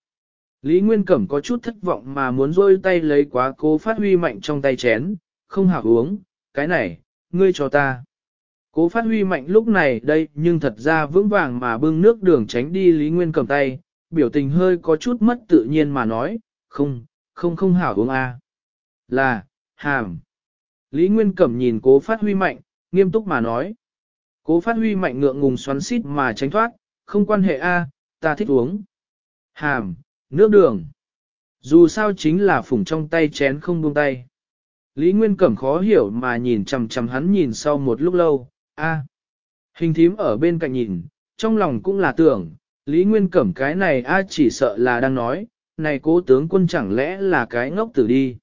Lý Nguyên Cẩm có chút thất vọng mà muốn rôi tay lấy quá cố phát huy mạnh trong tay chén, không hảo uống, cái này, ngươi cho ta. Cố phát huy mạnh lúc này đây nhưng thật ra vững vàng mà bưng nước đường tránh đi Lý Nguyên Cẩm tay, biểu tình hơi có chút mất tự nhiên mà nói, không, không không hảo uống a. Là, hàm. Lý Nguyên Cẩm nhìn cố phát huy mạnh, nghiêm túc mà nói. Cố phát huy mạnh ngượng ngùng xoắn xít mà tránh thoát, không quan hệ a ta thích uống. Hàm, nước đường. Dù sao chính là phủng trong tay chén không buông tay. Lý Nguyên Cẩm khó hiểu mà nhìn chầm chầm hắn nhìn sau một lúc lâu, a. Hình thím ở bên cạnh nhìn, trong lòng cũng là tưởng, Lý Nguyên Cẩm cái này a chỉ sợ là đang nói, này cố tướng quân chẳng lẽ là cái ngốc tử đi.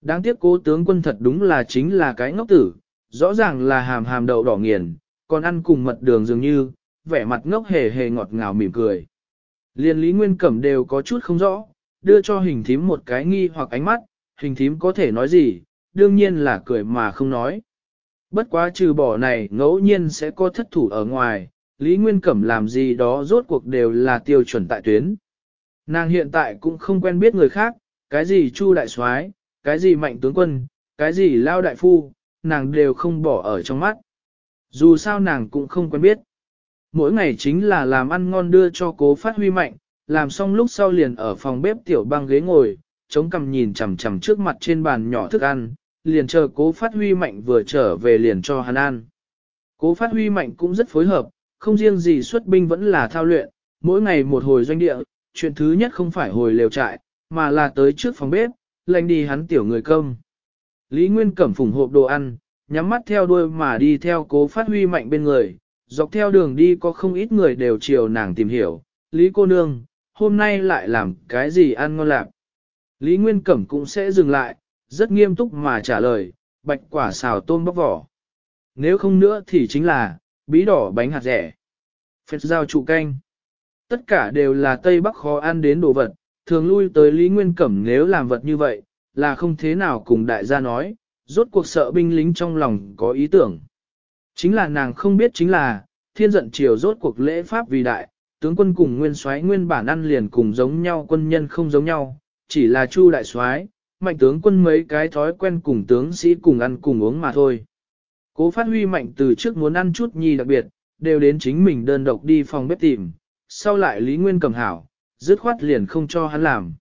Đáng tiếc cố tướng quân thật đúng là chính là cái ngốc tử, rõ ràng là hàm hàm đậu đỏ nghiền, còn ăn cùng mật đường dường như, vẻ mặt ngốc hề hề ngọt ngào mỉm cười. Liên Lý Nguyên Cẩm đều có chút không rõ, đưa cho hình thím một cái nghi hoặc ánh mắt, hình thím có thể nói gì, đương nhiên là cười mà không nói. Bất quá trừ bỏ này ngẫu nhiên sẽ có thất thủ ở ngoài, Lý Nguyên Cẩm làm gì đó rốt cuộc đều là tiêu chuẩn tại tuyến. Nàng hiện tại cũng không quen biết người khác, cái gì Chu đại soái, cái gì mạnh tướng quân, cái gì lao đại phu, nàng đều không bỏ ở trong mắt. Dù sao nàng cũng không quen biết. Mỗi ngày chính là làm ăn ngon đưa cho cố phát huy mạnh, làm xong lúc sau liền ở phòng bếp tiểu băng ghế ngồi, chống cằm nhìn chằm chằm trước mặt trên bàn nhỏ thức ăn, liền chờ cố phát huy mạnh vừa trở về liền cho hắn ăn. Cố phát huy mạnh cũng rất phối hợp, không riêng gì xuất binh vẫn là thao luyện, mỗi ngày một hồi doanh địa, chuyện thứ nhất không phải hồi lều trại, mà là tới trước phòng bếp, lành đi hắn tiểu người công. Lý Nguyên Cẩm phủng hộp đồ ăn, nhắm mắt theo đuôi mà đi theo cố phát huy mạnh bên người, dọc theo đường đi có không ít người đều chiều nàng tìm hiểu, Lý cô nương, hôm nay lại làm cái gì ăn ngon lạc. Lý Nguyên Cẩm cũng sẽ dừng lại, rất nghiêm túc mà trả lời, bạch quả xào tôm bóc vỏ. Nếu không nữa thì chính là, bí đỏ bánh hạt rẻ, phết rau trụ canh. Tất cả đều là Tây Bắc khó ăn đến đồ vật, thường lui tới Lý Nguyên Cẩm nếu làm vật như vậy, là không thế nào cùng đại gia nói, rốt cuộc sợ binh lính trong lòng có ý tưởng. Chính là nàng không biết chính là, thiên giận triều rốt cuộc lễ pháp vì đại, tướng quân cùng nguyên soái nguyên bản ăn liền cùng giống nhau quân nhân không giống nhau, chỉ là chu đại soái mạnh tướng quân mấy cái thói quen cùng tướng sĩ cùng ăn cùng uống mà thôi. Cố phát huy mạnh từ trước muốn ăn chút nhi đặc biệt, đều đến chính mình đơn độc đi phòng bếp tìm, sau lại Lý Nguyên cầm hảo, dứt khoát liền không cho hắn làm.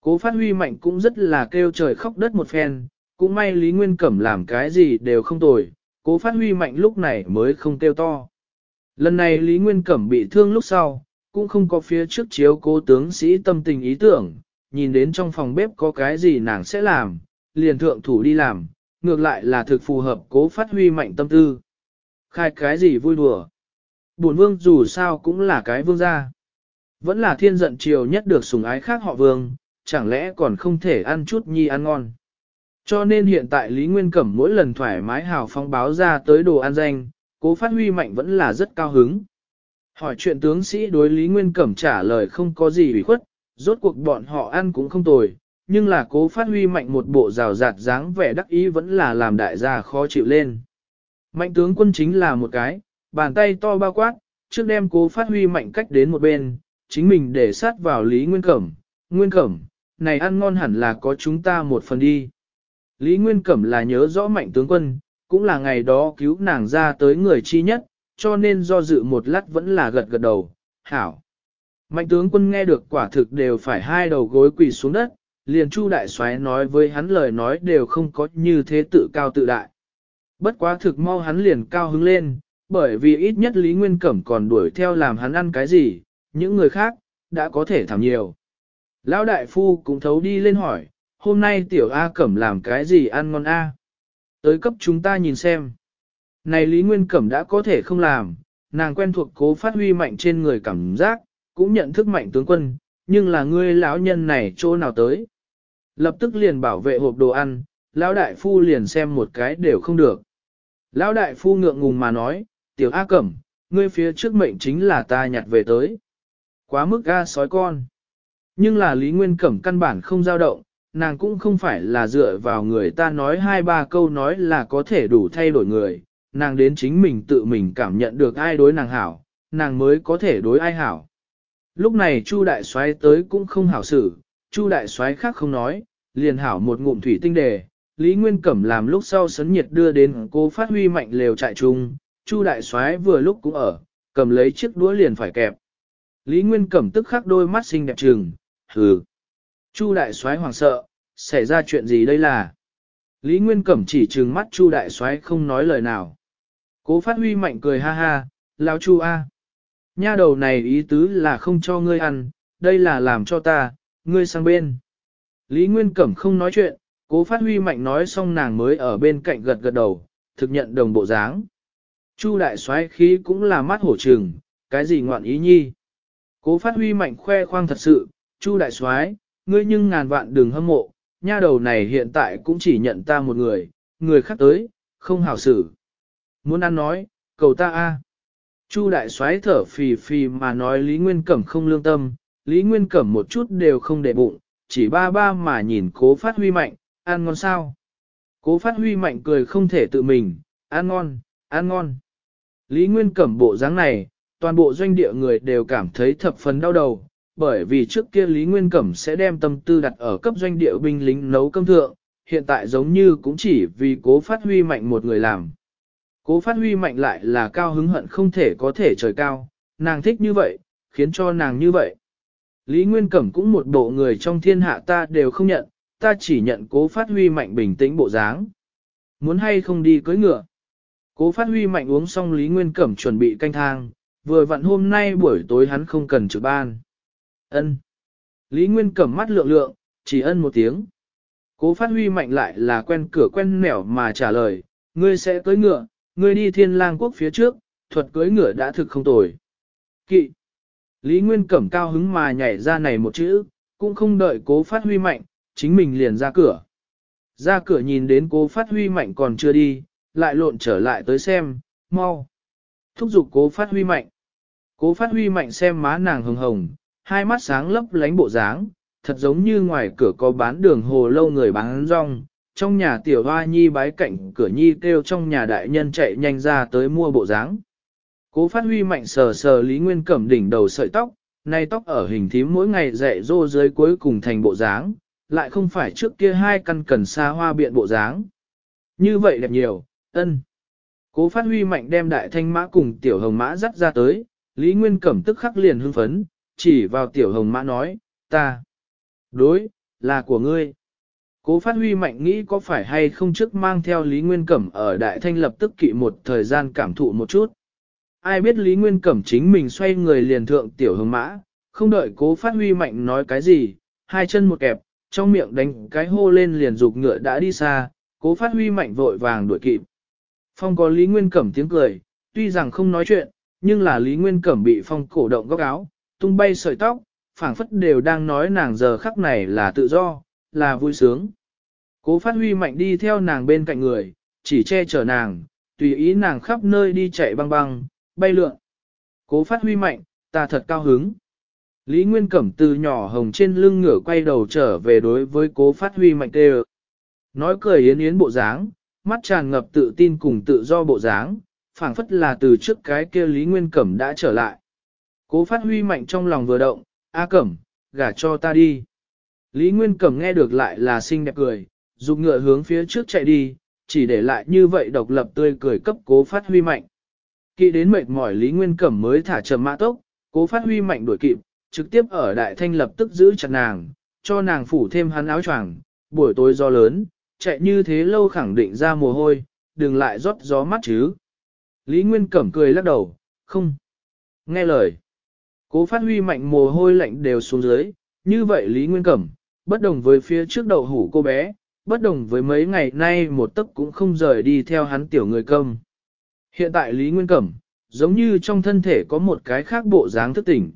Cố phát huy mạnh cũng rất là kêu trời khóc đất một phen, cũng may Lý Nguyên Cẩm làm cái gì đều không tồi, cố phát huy mạnh lúc này mới không kêu to. Lần này Lý Nguyên Cẩm bị thương lúc sau, cũng không có phía trước chiếu cố tướng sĩ tâm tình ý tưởng, nhìn đến trong phòng bếp có cái gì nàng sẽ làm, liền thượng thủ đi làm, ngược lại là thực phù hợp cố phát huy mạnh tâm tư. Khai cái gì vui đùa. Bổn vương dù sao cũng là cái vương gia. Vẫn là thiên giận triều nhất được sùng ái khác họ vương, chẳng lẽ còn không thể ăn chút nhi ăn ngon. Cho nên hiện tại Lý Nguyên Cẩm mỗi lần thoải mái hào phong báo ra tới đồ ăn danh, cố phát huy mạnh vẫn là rất cao hứng. Hỏi chuyện tướng sĩ đối Lý Nguyên Cẩm trả lời không có gì ủy khuất, rốt cuộc bọn họ ăn cũng không tồi, nhưng là cố phát huy mạnh một bộ rào rạt dáng vẻ đắc ý vẫn là làm đại gia khó chịu lên. Mạnh tướng quân chính là một cái, bàn tay to bao quát, trước đem cố phát huy mạnh cách đến một bên, chính mình để sát vào Lý Nguyên Cẩm. Nguyên Cẩm, này ăn ngon hẳn là có chúng ta một phần đi. Lý Nguyên Cẩm là nhớ rõ mạnh tướng quân, cũng là ngày đó cứu nàng ra tới người chi nhất, cho nên do dự một lát vẫn là gật gật đầu, hảo. Mạnh tướng quân nghe được quả thực đều phải hai đầu gối quỳ xuống đất, liền chu đại xoáy nói với hắn lời nói đều không có như thế tự cao tự đại. Bất quá thực mau hắn liền cao hứng lên, bởi vì ít nhất Lý Nguyên Cẩm còn đuổi theo làm hắn ăn cái gì, những người khác, đã có thể thảm nhiều. Lão đại phu cũng thấu đi lên hỏi, hôm nay tiểu A Cẩm làm cái gì ăn ngon A? Tới cấp chúng ta nhìn xem. Này Lý Nguyên Cẩm đã có thể không làm, nàng quen thuộc cố phát huy mạnh trên người cảm giác, cũng nhận thức mạnh tướng quân, nhưng là ngươi lão nhân này chỗ nào tới. Lập tức liền bảo vệ hộp đồ ăn, lão đại phu liền xem một cái đều không được. Lão đại phu ngượng ngùng mà nói, tiểu A Cẩm, ngươi phía trước mệnh chính là ta nhặt về tới. Quá mức ga sói con. Nhưng là Lý Nguyên Cẩm căn bản không dao động, nàng cũng không phải là dựa vào người ta nói hai ba câu nói là có thể đủ thay đổi người, nàng đến chính mình tự mình cảm nhận được ai đối nàng hảo, nàng mới có thể đối ai hảo. Lúc này Chu đại soái tới cũng không hảo xử, Chu đại soái khác không nói, liền hảo một ngụm thủy tinh đề, Lý Nguyên Cẩm làm lúc sau sấn nhiệt đưa đến cô phát huy mạnh lều trại chung, Chu đại soái vừa lúc cũng ở, cầm lấy chiếc đũa liền phải kẹp. Lý Nguyên Cẩm tức khắc đôi mắt xinh đẹp trừng, hừ. Chu đại soái hoảng sợ, xảy ra chuyện gì đây là? Lý Nguyên Cẩm chỉ trừng mắt Chu đại soái không nói lời nào. Cố Phát Huy mạnh cười ha ha, "Lão Chu a, nha đầu này ý tứ là không cho ngươi ăn, đây là làm cho ta, ngươi sang bên." Lý Nguyên Cẩm không nói chuyện, Cố Phát Huy mạnh nói xong nàng mới ở bên cạnh gật gật đầu, thực nhận đồng bộ dáng. Chu đại soái khí cũng là mắt hổ trừng, cái gì ngoạn ý nhi? Cố Phát Huy mạnh khoe khoang thật sự, Chu đại soái, ngươi nhưng ngàn vạn đừng hâm mộ, nha đầu này hiện tại cũng chỉ nhận ta một người, người khác tới, không hảo xử. Muốn ăn nói, cầu ta a. Chu đại soái thở phì phì mà nói Lý Nguyên Cẩm không lương tâm, Lý Nguyên Cẩm một chút đều không để bụng, chỉ ba ba mà nhìn cố phát huy mạnh, ăn ngon sao. Cố phát huy mạnh cười không thể tự mình, ăn ngon, ăn ngon. Lý Nguyên Cẩm bộ dáng này, toàn bộ doanh địa người đều cảm thấy thập phần đau đầu, bởi vì trước kia Lý Nguyên Cẩm sẽ đem tâm tư đặt ở cấp doanh địa binh lính nấu cơm thượng, hiện tại giống như cũng chỉ vì cố phát huy mạnh một người làm. Cố phát huy mạnh lại là cao hứng hận không thể có thể trời cao, nàng thích như vậy, khiến cho nàng như vậy. Lý Nguyên Cẩm cũng một bộ người trong thiên hạ ta đều không nhận, ta chỉ nhận cố phát huy mạnh bình tĩnh bộ dáng. Muốn hay không đi cưới ngựa. Cố phát huy mạnh uống xong Lý Nguyên Cẩm chuẩn bị canh thang, vừa vặn hôm nay buổi tối hắn không cần trực ban. Ân. Lý Nguyên cầm mắt lượng lượng, chỉ ân một tiếng. Cố phát huy mạnh lại là quen cửa quen nẻo mà trả lời, ngươi sẽ cưới ngựa, ngươi đi thiên lang quốc phía trước, thuật cưới ngựa đã thực không tồi. Kỵ. Lý Nguyên cẩm cao hứng mà nhảy ra này một chữ, cũng không đợi cố phát huy mạnh, chính mình liền ra cửa. Ra cửa nhìn đến cố phát huy mạnh còn chưa đi, lại lộn trở lại tới xem, mau. Thúc giục cố phát huy mạnh. Cố phát huy mạnh xem má nàng hồng hồng, hai mắt sáng lấp lánh bộ dáng, thật giống như ngoài cửa có bán đường hồ lâu người bán rong, trong nhà tiểu hoa nhi bái cạnh cửa nhi kêu trong nhà đại nhân chạy nhanh ra tới mua bộ dáng. Cố phát huy mạnh sờ sờ Lý Nguyên Cẩm đỉnh đầu sợi tóc, nay tóc ở hình thím mỗi ngày dạy rô dưới cuối cùng thành bộ dáng, lại không phải trước kia hai căn cần xa hoa biện bộ dáng. Như vậy đẹp nhiều, ân. Cố phát huy mạnh đem đại thanh mã cùng tiểu hồng mã dắt ra tới, Lý Nguyên Cẩm tức khắc liền hưng phấn, chỉ vào tiểu hồng mã nói, ta, đối, là của ngươi. Cố phát huy mạnh nghĩ có phải hay không trước mang theo Lý Nguyên Cẩm ở Đại Thanh lập tức kỵ một thời gian cảm thụ một chút. Ai biết Lý Nguyên Cẩm chính mình xoay người liền thượng tiểu hồng mã, không đợi cố phát huy mạnh nói cái gì, hai chân một kẹp, trong miệng đánh cái hô lên liền dục ngựa đã đi xa, cố phát huy mạnh vội vàng đuổi kịp. Phong có Lý Nguyên Cẩm tiếng cười, tuy rằng không nói chuyện, nhưng là Lý Nguyên Cẩm bị Phong cổ động góc áo, tung bay sợi tóc, phảng phất đều đang nói nàng giờ khắc này là tự do, là vui sướng. Cố phát huy mạnh đi theo nàng bên cạnh người, chỉ che chở nàng, tùy ý nàng khắp nơi đi chạy băng băng, bay lượn. Cố phát huy mạnh, ta thật cao hứng. Lý Nguyên Cẩm từ nhỏ hồng trên lưng ngửa quay đầu trở về đối với cố phát huy mạnh tê Nói cười yến yến bộ dáng, mắt tràn ngập tự tin cùng tự do bộ dáng, phản phất là từ trước cái kia Lý Nguyên Cẩm đã trở lại. Cố phát huy mạnh trong lòng vừa động, A Cẩm, gả cho ta đi. Lý Nguyên Cẩm nghe được lại là xinh đẹp cười, dùng ngựa hướng phía trước chạy đi, chỉ để lại như vậy độc lập tươi cười cấp cố phát huy mạnh. Kỵ đến mệt mỏi Lý Nguyên Cẩm mới thả chậm mã tốc, cố phát huy mạnh đuổi kịp, trực tiếp ở đại thanh lập tức giữ chặt nàng, cho nàng phủ thêm hắn áo choàng, buổi tối gió lớn, chạy như thế lâu khẳng định ra mồ hôi, đừng lại rót gió mắt chứ. Lý Nguyên Cẩm cười lắc đầu, không. Nghe lời. Cố phát huy mạnh mồ hôi lạnh đều xuống dưới, như vậy Lý Nguyên Cẩm, bất đồng với phía trước đầu hủ cô bé, bất đồng với mấy ngày nay một tấc cũng không rời đi theo hắn tiểu người câm. Hiện tại Lý Nguyên Cẩm, giống như trong thân thể có một cái khác bộ dáng thức tỉnh.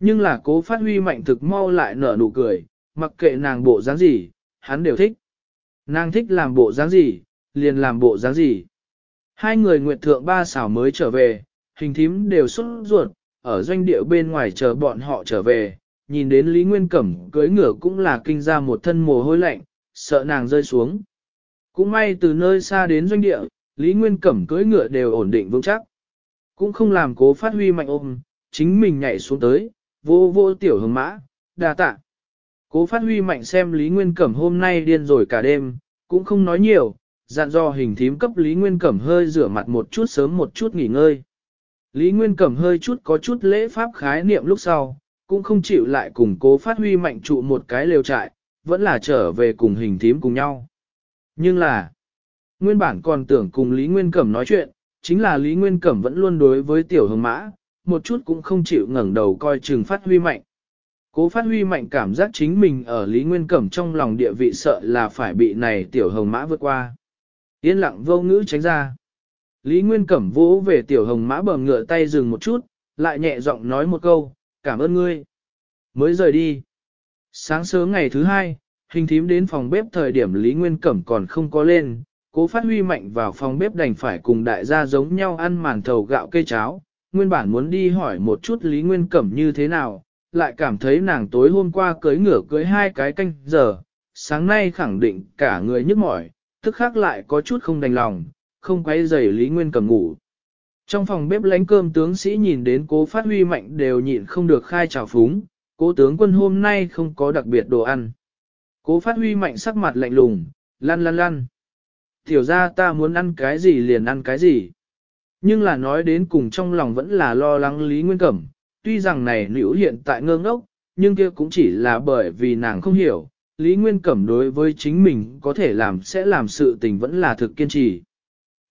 Nhưng là cố phát huy mạnh thực mau lại nở nụ cười, mặc kệ nàng bộ dáng gì, hắn đều thích. Nàng thích làm bộ dáng gì, liền làm bộ dáng gì. Hai người nguyệt thượng ba xảo mới trở về, hình thím đều xuất ruột, ở doanh địa bên ngoài chờ bọn họ trở về, nhìn đến Lý Nguyên Cẩm cưới ngựa cũng là kinh ra một thân mồ hôi lạnh, sợ nàng rơi xuống. Cũng may từ nơi xa đến doanh địa, Lý Nguyên Cẩm cưới ngựa đều ổn định vững chắc. Cũng không làm cố phát huy mạnh ôm, chính mình nhảy xuống tới, vô vô tiểu hồng mã, đà tạ. Cố phát huy mạnh xem Lý Nguyên Cẩm hôm nay điên rồi cả đêm, cũng không nói nhiều, dặn do hình thím cấp Lý Nguyên Cẩm hơi rửa mặt một chút sớm một chút nghỉ ngơi. Lý Nguyên Cẩm hơi chút có chút lễ pháp khái niệm lúc sau, cũng không chịu lại cùng cố phát huy mạnh trụ một cái lều trại, vẫn là trở về cùng hình thím cùng nhau. Nhưng là, nguyên bản còn tưởng cùng Lý Nguyên Cẩm nói chuyện, chính là Lý Nguyên Cẩm vẫn luôn đối với tiểu hồng mã, một chút cũng không chịu ngẩn đầu coi chừng phát huy mạnh. Cố phát huy mạnh cảm giác chính mình ở Lý Nguyên Cẩm trong lòng địa vị sợ là phải bị này tiểu hồng mã vượt qua. Yên lặng vô ngữ tránh ra. Lý Nguyên Cẩm vỗ về tiểu hồng mã bờ ngựa tay dừng một chút, lại nhẹ giọng nói một câu, cảm ơn ngươi. Mới rời đi. Sáng sớm ngày thứ hai, hình thím đến phòng bếp thời điểm Lý Nguyên Cẩm còn không có lên, cố phát huy mạnh vào phòng bếp đành phải cùng đại gia giống nhau ăn màn thầu gạo cây cháo. Nguyên bản muốn đi hỏi một chút Lý Nguyên Cẩm như thế nào, lại cảm thấy nàng tối hôm qua cưới ngửa cưới hai cái canh giờ, sáng nay khẳng định cả người nhức mỏi, tức khác lại có chút không đành lòng, không quấy rầy Lý Nguyên cầm ngủ. Trong phòng bếp lánh cơm tướng sĩ nhìn đến cố phát huy mạnh đều nhịn không được khai trào phúng, cố tướng quân hôm nay không có đặc biệt đồ ăn. Cố phát huy mạnh sắc mặt lạnh lùng, lăn lăn lăn. Tiểu ra ta muốn ăn cái gì liền ăn cái gì. Nhưng là nói đến cùng trong lòng vẫn là lo lắng Lý Nguyên Cẩm, tuy rằng này nữ hiện tại ngơ ngốc, nhưng kia cũng chỉ là bởi vì nàng không hiểu, Lý Nguyên Cẩm đối với chính mình có thể làm sẽ làm sự tình vẫn là thực kiên trì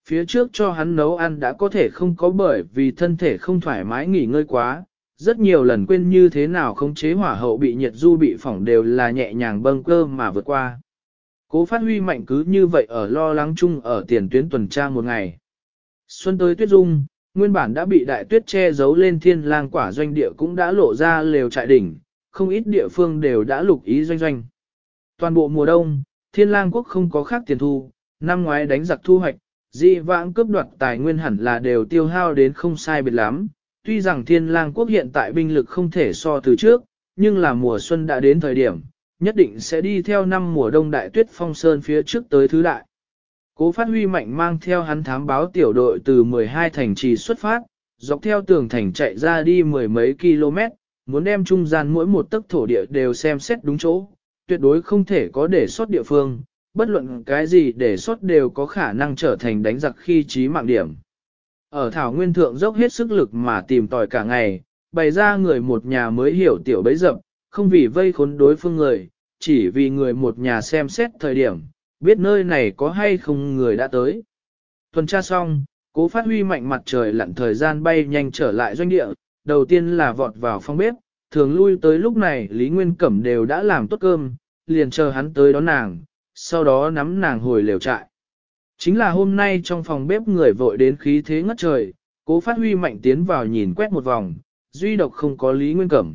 phía trước cho hắn nấu ăn đã có thể không có bởi vì thân thể không thoải mái nghỉ ngơi quá, rất nhiều lần quên như thế nào không chế hỏa hậu bị nhiệt du bị phỏng đều là nhẹ nhàng bâng cơ mà vượt qua. Cố phát huy mạnh cứ như vậy ở lo lắng chung ở tiền tuyến tuần tra một ngày. Xuân tới tuyết dung, nguyên bản đã bị đại tuyết che giấu lên thiên lang quả doanh địa cũng đã lộ ra lều trại đỉnh, không ít địa phương đều đã lục ý doanh doanh. Toàn bộ mùa đông, thiên lang quốc không có khác tiền thu, năm ngoái đánh giặc thu hoạch, dị vãng cướp đoạt tài nguyên hẳn là đều tiêu hao đến không sai biệt lắm. Tuy rằng thiên lang quốc hiện tại binh lực không thể so từ trước, nhưng là mùa xuân đã đến thời điểm, nhất định sẽ đi theo năm mùa đông đại tuyết phong sơn phía trước tới thứ đại. Cố phát huy mạnh mang theo hắn thám báo tiểu đội từ 12 thành trì xuất phát, dọc theo tường thành chạy ra đi mười mấy km, muốn đem trung gian mỗi một tấc thổ địa đều xem xét đúng chỗ, tuyệt đối không thể có để sót địa phương, bất luận cái gì để sót đều có khả năng trở thành đánh giặc khi trí mạng điểm. Ở Thảo Nguyên Thượng dốc hết sức lực mà tìm tòi cả ngày, bày ra người một nhà mới hiểu tiểu bấy dập, không vì vây khốn đối phương người, chỉ vì người một nhà xem xét thời điểm, biết nơi này có hay không người đã tới. Tuần tra xong, cố phát huy mạnh mặt trời lặn thời gian bay nhanh trở lại doanh địa, đầu tiên là vọt vào phòng bếp, thường lui tới lúc này Lý Nguyên Cẩm đều đã làm tốt cơm, liền chờ hắn tới đón nàng, sau đó nắm nàng hồi lều trại. Chính là hôm nay trong phòng bếp người vội đến khí thế ngất trời, cố phát huy mạnh tiến vào nhìn quét một vòng, duy độc không có Lý Nguyên Cẩm.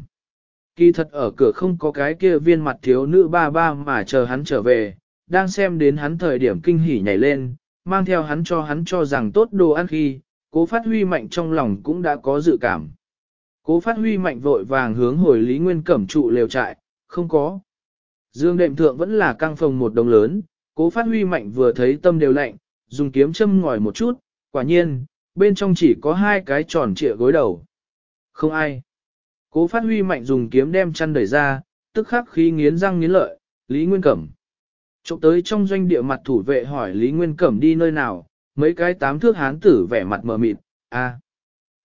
Kỳ thật ở cửa không có cái kia viên mặt thiếu nữ ba ba mà chờ hắn trở về, đang xem đến hắn thời điểm kinh hỉ nhảy lên, mang theo hắn cho hắn cho rằng tốt đồ ăn khi, cố phát huy mạnh trong lòng cũng đã có dự cảm. Cố phát huy mạnh vội vàng hướng hồi Lý Nguyên Cẩm trụ lều trại, không có. Dương đệm thượng vẫn là căng phòng một đồng lớn, cố phát huy mạnh vừa thấy tâm đều lạnh, dùng kiếm châm ngòi một chút, quả nhiên, bên trong chỉ có hai cái tròn trịa gối đầu. Không ai. Cố phát huy mạnh dùng kiếm đem chăn đẩy ra, tức khắc khí nghiến răng nghiến lợi, Lý Nguyên Cẩm. Trộm tới trong doanh địa mặt thủ vệ hỏi Lý Nguyên Cẩm đi nơi nào, mấy cái tám thước hán tử vẻ mặt mờ mịt, a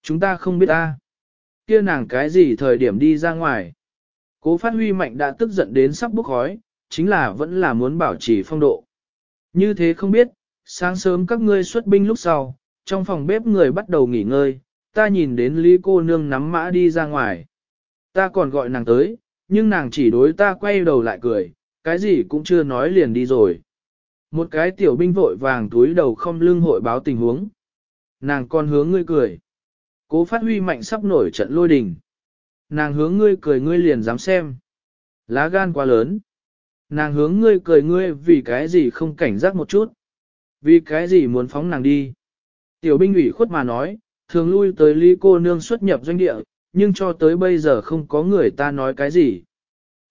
chúng ta không biết a kia nàng cái gì thời điểm đi ra ngoài. Cố phát huy mạnh đã tức giận đến sắp bốc khói, chính là vẫn là muốn bảo trì phong độ. Như thế không biết, sáng sớm các ngươi xuất binh lúc sau, trong phòng bếp người bắt đầu nghỉ ngơi, ta nhìn đến Lý cô nương nắm mã đi ra ngoài. Ta còn gọi nàng tới, nhưng nàng chỉ đối ta quay đầu lại cười, cái gì cũng chưa nói liền đi rồi. Một cái tiểu binh vội vàng túi đầu không lưng hội báo tình huống. Nàng con hướng ngươi cười. Cố phát huy mạnh sắp nổi trận lôi đình. Nàng hướng ngươi cười ngươi liền dám xem. Lá gan quá lớn. Nàng hướng ngươi cười ngươi vì cái gì không cảnh giác một chút. Vì cái gì muốn phóng nàng đi. Tiểu binh ủy khuất mà nói, thường lui tới Lý cô nương xuất nhập doanh địa, nhưng cho tới bây giờ không có người ta nói cái gì.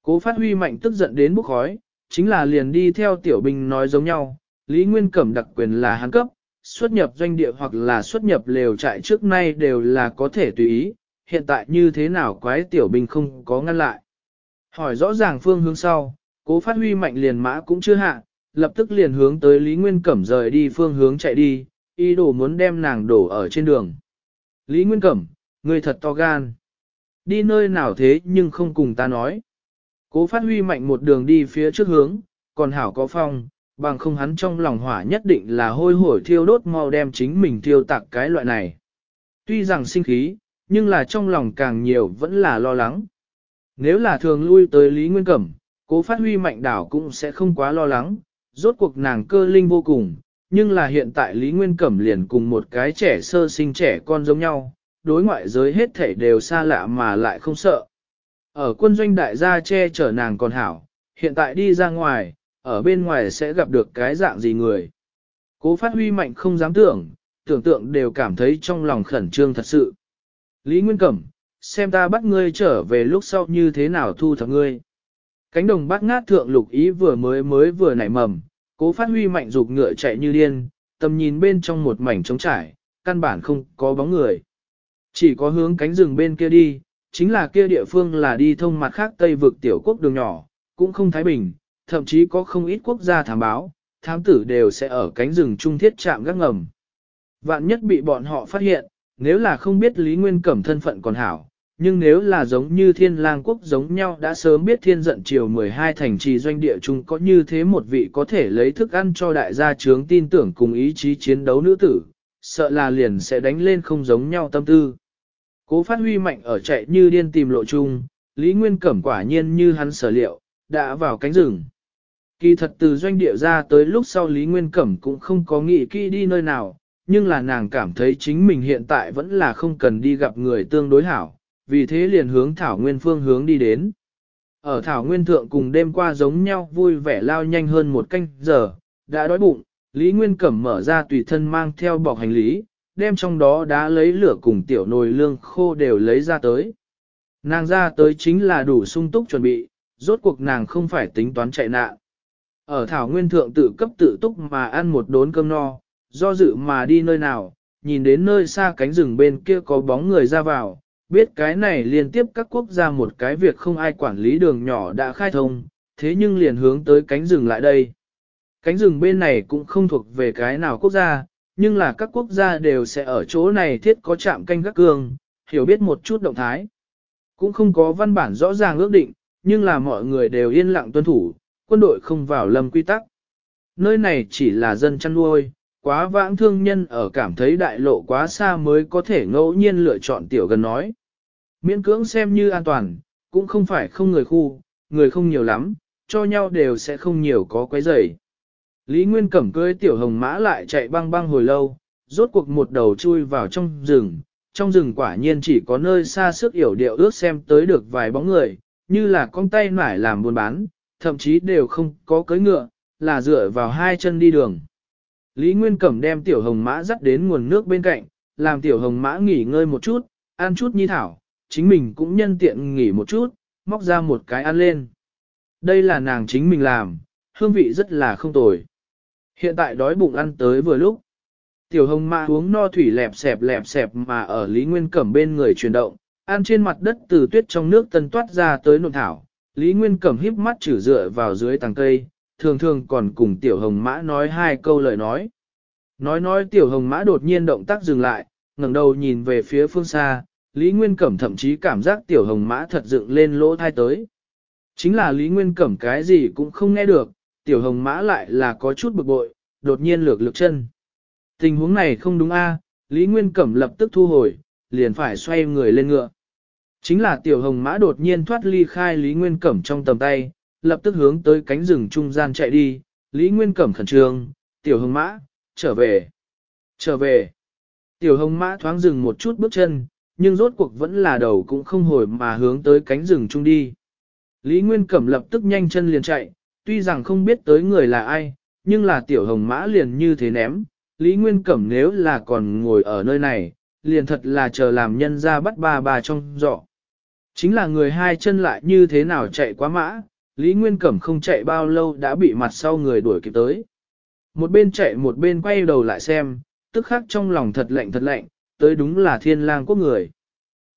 Cố phát huy mạnh tức giận đến bốc khói, chính là liền đi theo tiểu binh nói giống nhau, Lý Nguyên Cẩm đặc quyền là hắn cấp, xuất nhập doanh địa hoặc là xuất nhập lều trại trước nay đều là có thể tùy ý, hiện tại như thế nào quái tiểu binh không có ngăn lại. Hỏi rõ ràng phương hướng sau, cố phát huy mạnh liền mã cũng chưa hạ, lập tức liền hướng tới Lý Nguyên Cẩm rời đi phương hướng chạy đi, ý đồ muốn đem nàng đổ ở trên đường. Lý Nguyên Cẩm, người thật to gan. Đi nơi nào thế nhưng không cùng ta nói. Cố phát huy mạnh một đường đi phía trước hướng, còn hảo có phong, bằng không hắn trong lòng hỏa nhất định là hôi hổi thiêu đốt mau đem chính mình thiêu tạc cái loại này. Tuy rằng sinh khí, nhưng là trong lòng càng nhiều vẫn là lo lắng. Nếu là thường lui tới Lý Nguyên Cẩm, cố phát huy mạnh đảo cũng sẽ không quá lo lắng, rốt cuộc nàng cơ linh vô cùng, nhưng là hiện tại Lý Nguyên Cẩm liền cùng một cái trẻ sơ sinh trẻ con giống nhau, đối ngoại giới hết thể đều xa lạ mà lại không sợ. Ở quân doanh đại gia che chở nàng còn hảo, hiện tại đi ra ngoài, ở bên ngoài sẽ gặp được cái dạng gì người. Cố phát huy mạnh không dám tưởng, tưởng tượng đều cảm thấy trong lòng khẩn trương thật sự. Lý Nguyên Cẩm, xem ta bắt ngươi trở về lúc sau như thế nào thu thập ngươi. Cánh đồng bát ngát thượng lục ý vừa mới mới vừa nảy mầm, cố phát huy mạnh dục ngựa chạy như điên, tầm nhìn bên trong một mảnh trống trải, căn bản không có bóng người. Chỉ có hướng cánh rừng bên kia đi, chính là kia địa phương là đi thông mặt khác Tây vực tiểu quốc đường nhỏ, cũng không thái bình, thậm chí có không ít quốc gia thám báo, thám tử đều sẽ ở cánh rừng trung thiết chạm gác ngầm. Vạn nhất bị bọn họ phát hiện, nếu là không biết Lý Nguyên Cẩm thân phận còn hảo, nhưng nếu là giống như thiên lang quốc giống nhau đã sớm biết thiên giận chiều 12 thành trì doanh địa chung có như thế một vị có thể lấy thức ăn cho đại gia chướng tin tưởng cùng ý chí chiến đấu nữ tử, sợ là liền sẽ đánh lên không giống nhau tâm tư. Cố phát huy mạnh ở chạy như điên tìm lộ chung, Lý Nguyên Cẩm quả nhiên như hắn sở liệu, đã vào cánh rừng. Kỳ thật từ doanh địa ra tới lúc sau Lý Nguyên Cẩm cũng không có nghĩ kỹ đi nơi nào, nhưng là nàng cảm thấy chính mình hiện tại vẫn là không cần đi gặp người tương đối hảo, vì thế liền hướng Thảo Nguyên phương hướng đi đến. Ở Thảo Nguyên thượng cùng đêm qua giống nhau vui vẻ lao nhanh hơn một canh giờ, đã đói bụng, Lý Nguyên Cẩm mở ra tùy thân mang theo bọc hành lý, đem trong đó đã lấy lửa cùng tiểu nồi lương khô đều lấy ra tới. Nàng ra tới chính là đủ sung túc chuẩn bị, rốt cuộc nàng không phải tính toán chạy nạn. Ở Thảo Nguyên Thượng tự cấp tự túc mà ăn một đốn cơm no, do dự mà đi nơi nào, nhìn đến nơi xa cánh rừng bên kia có bóng người ra vào, biết cái này liên tiếp các quốc gia một cái việc không ai quản lý đường nhỏ đã khai thông, thế nhưng liền hướng tới cánh rừng lại đây. Cánh rừng bên này cũng không thuộc về cái nào quốc gia, nhưng là các quốc gia đều sẽ ở chỗ này thiết có chạm canh các cường hiểu biết một chút động thái. Cũng không có văn bản rõ ràng ước định, nhưng là mọi người đều yên lặng tuân thủ, quân đội không vào lầm quy tắc. Nơi này chỉ là dân chăn nuôi, quá vãng thương nhân ở cảm thấy đại lộ quá xa mới có thể ngẫu nhiên lựa chọn tiểu gần nói. Miễn cưỡng xem như an toàn, cũng không phải không người khu, người không nhiều lắm, cho nhau đều sẽ không nhiều có quấy rầy. Lý Nguyên cẩm cưới tiểu hồng mã lại chạy băng băng hồi lâu, rốt cuộc một đầu chui vào trong rừng. Trong rừng quả nhiên chỉ có nơi xa sức hiểu điệu ước xem tới được vài bóng người, như là con tay nải làm buôn bán, thậm chí đều không có cưới ngựa, là dựa vào hai chân đi đường. Lý Nguyên Cẩm đem tiểu hồng mã dắt đến nguồn nước bên cạnh, làm tiểu hồng mã nghỉ ngơi một chút, ăn chút nhi thảo, chính mình cũng nhân tiện nghỉ một chút, móc ra một cái ăn lên. Đây là nàng chính mình làm, hương vị rất là không tồi. Hiện tại đói bụng ăn tới vừa lúc. Tiểu hồng mã uống no thủy lẹp xẹp lẹp xẹp mà ở Lý Nguyên Cẩm bên người chuyển động, ăn trên mặt đất từ tuyết trong nước tân toát ra tới nộn thảo. Lý Nguyên Cẩm híp mắt chử dựa vào dưới tàng cây, thường thường còn cùng tiểu hồng mã nói hai câu lời nói. Nói nói tiểu hồng mã đột nhiên động tác dừng lại, ngẩng đầu nhìn về phía phương xa, Lý Nguyên Cẩm thậm chí cảm giác tiểu hồng mã thật dựng lên lỗ thai tới. Chính là Lý Nguyên Cẩm cái gì cũng không nghe được, tiểu hồng mã lại là có chút bực bội, đột nhiên lược lược chân. Tình huống này không đúng a Lý Nguyên Cẩm lập tức thu hồi, liền phải xoay người lên ngựa. Chính là tiểu hồng mã đột nhiên thoát ly khai Lý Nguyên Cẩm trong tầm tay, lập tức hướng tới cánh rừng trung gian chạy đi, Lý Nguyên Cẩm khẩn trương, tiểu hồng mã, trở về, trở về. Tiểu hồng mã thoáng dừng một chút bước chân, nhưng rốt cuộc vẫn là đầu cũng không hồi mà hướng tới cánh rừng trung đi. Lý Nguyên Cẩm lập tức nhanh chân liền chạy, tuy rằng không biết tới người là ai, nhưng là tiểu hồng mã liền như thế ném, Lý Nguyên Cẩm nếu là còn ngồi ở nơi này, liền thật là chờ làm nhân ra bắt bà bà trong giỏ. Chính là người hai chân lại như thế nào chạy quá mã, Lý Nguyên Cẩm không chạy bao lâu đã bị mặt sau người đuổi kịp tới. Một bên chạy một bên quay đầu lại xem, tức khắc trong lòng thật lạnh thật lạnh, tới đúng là thiên lang quốc người.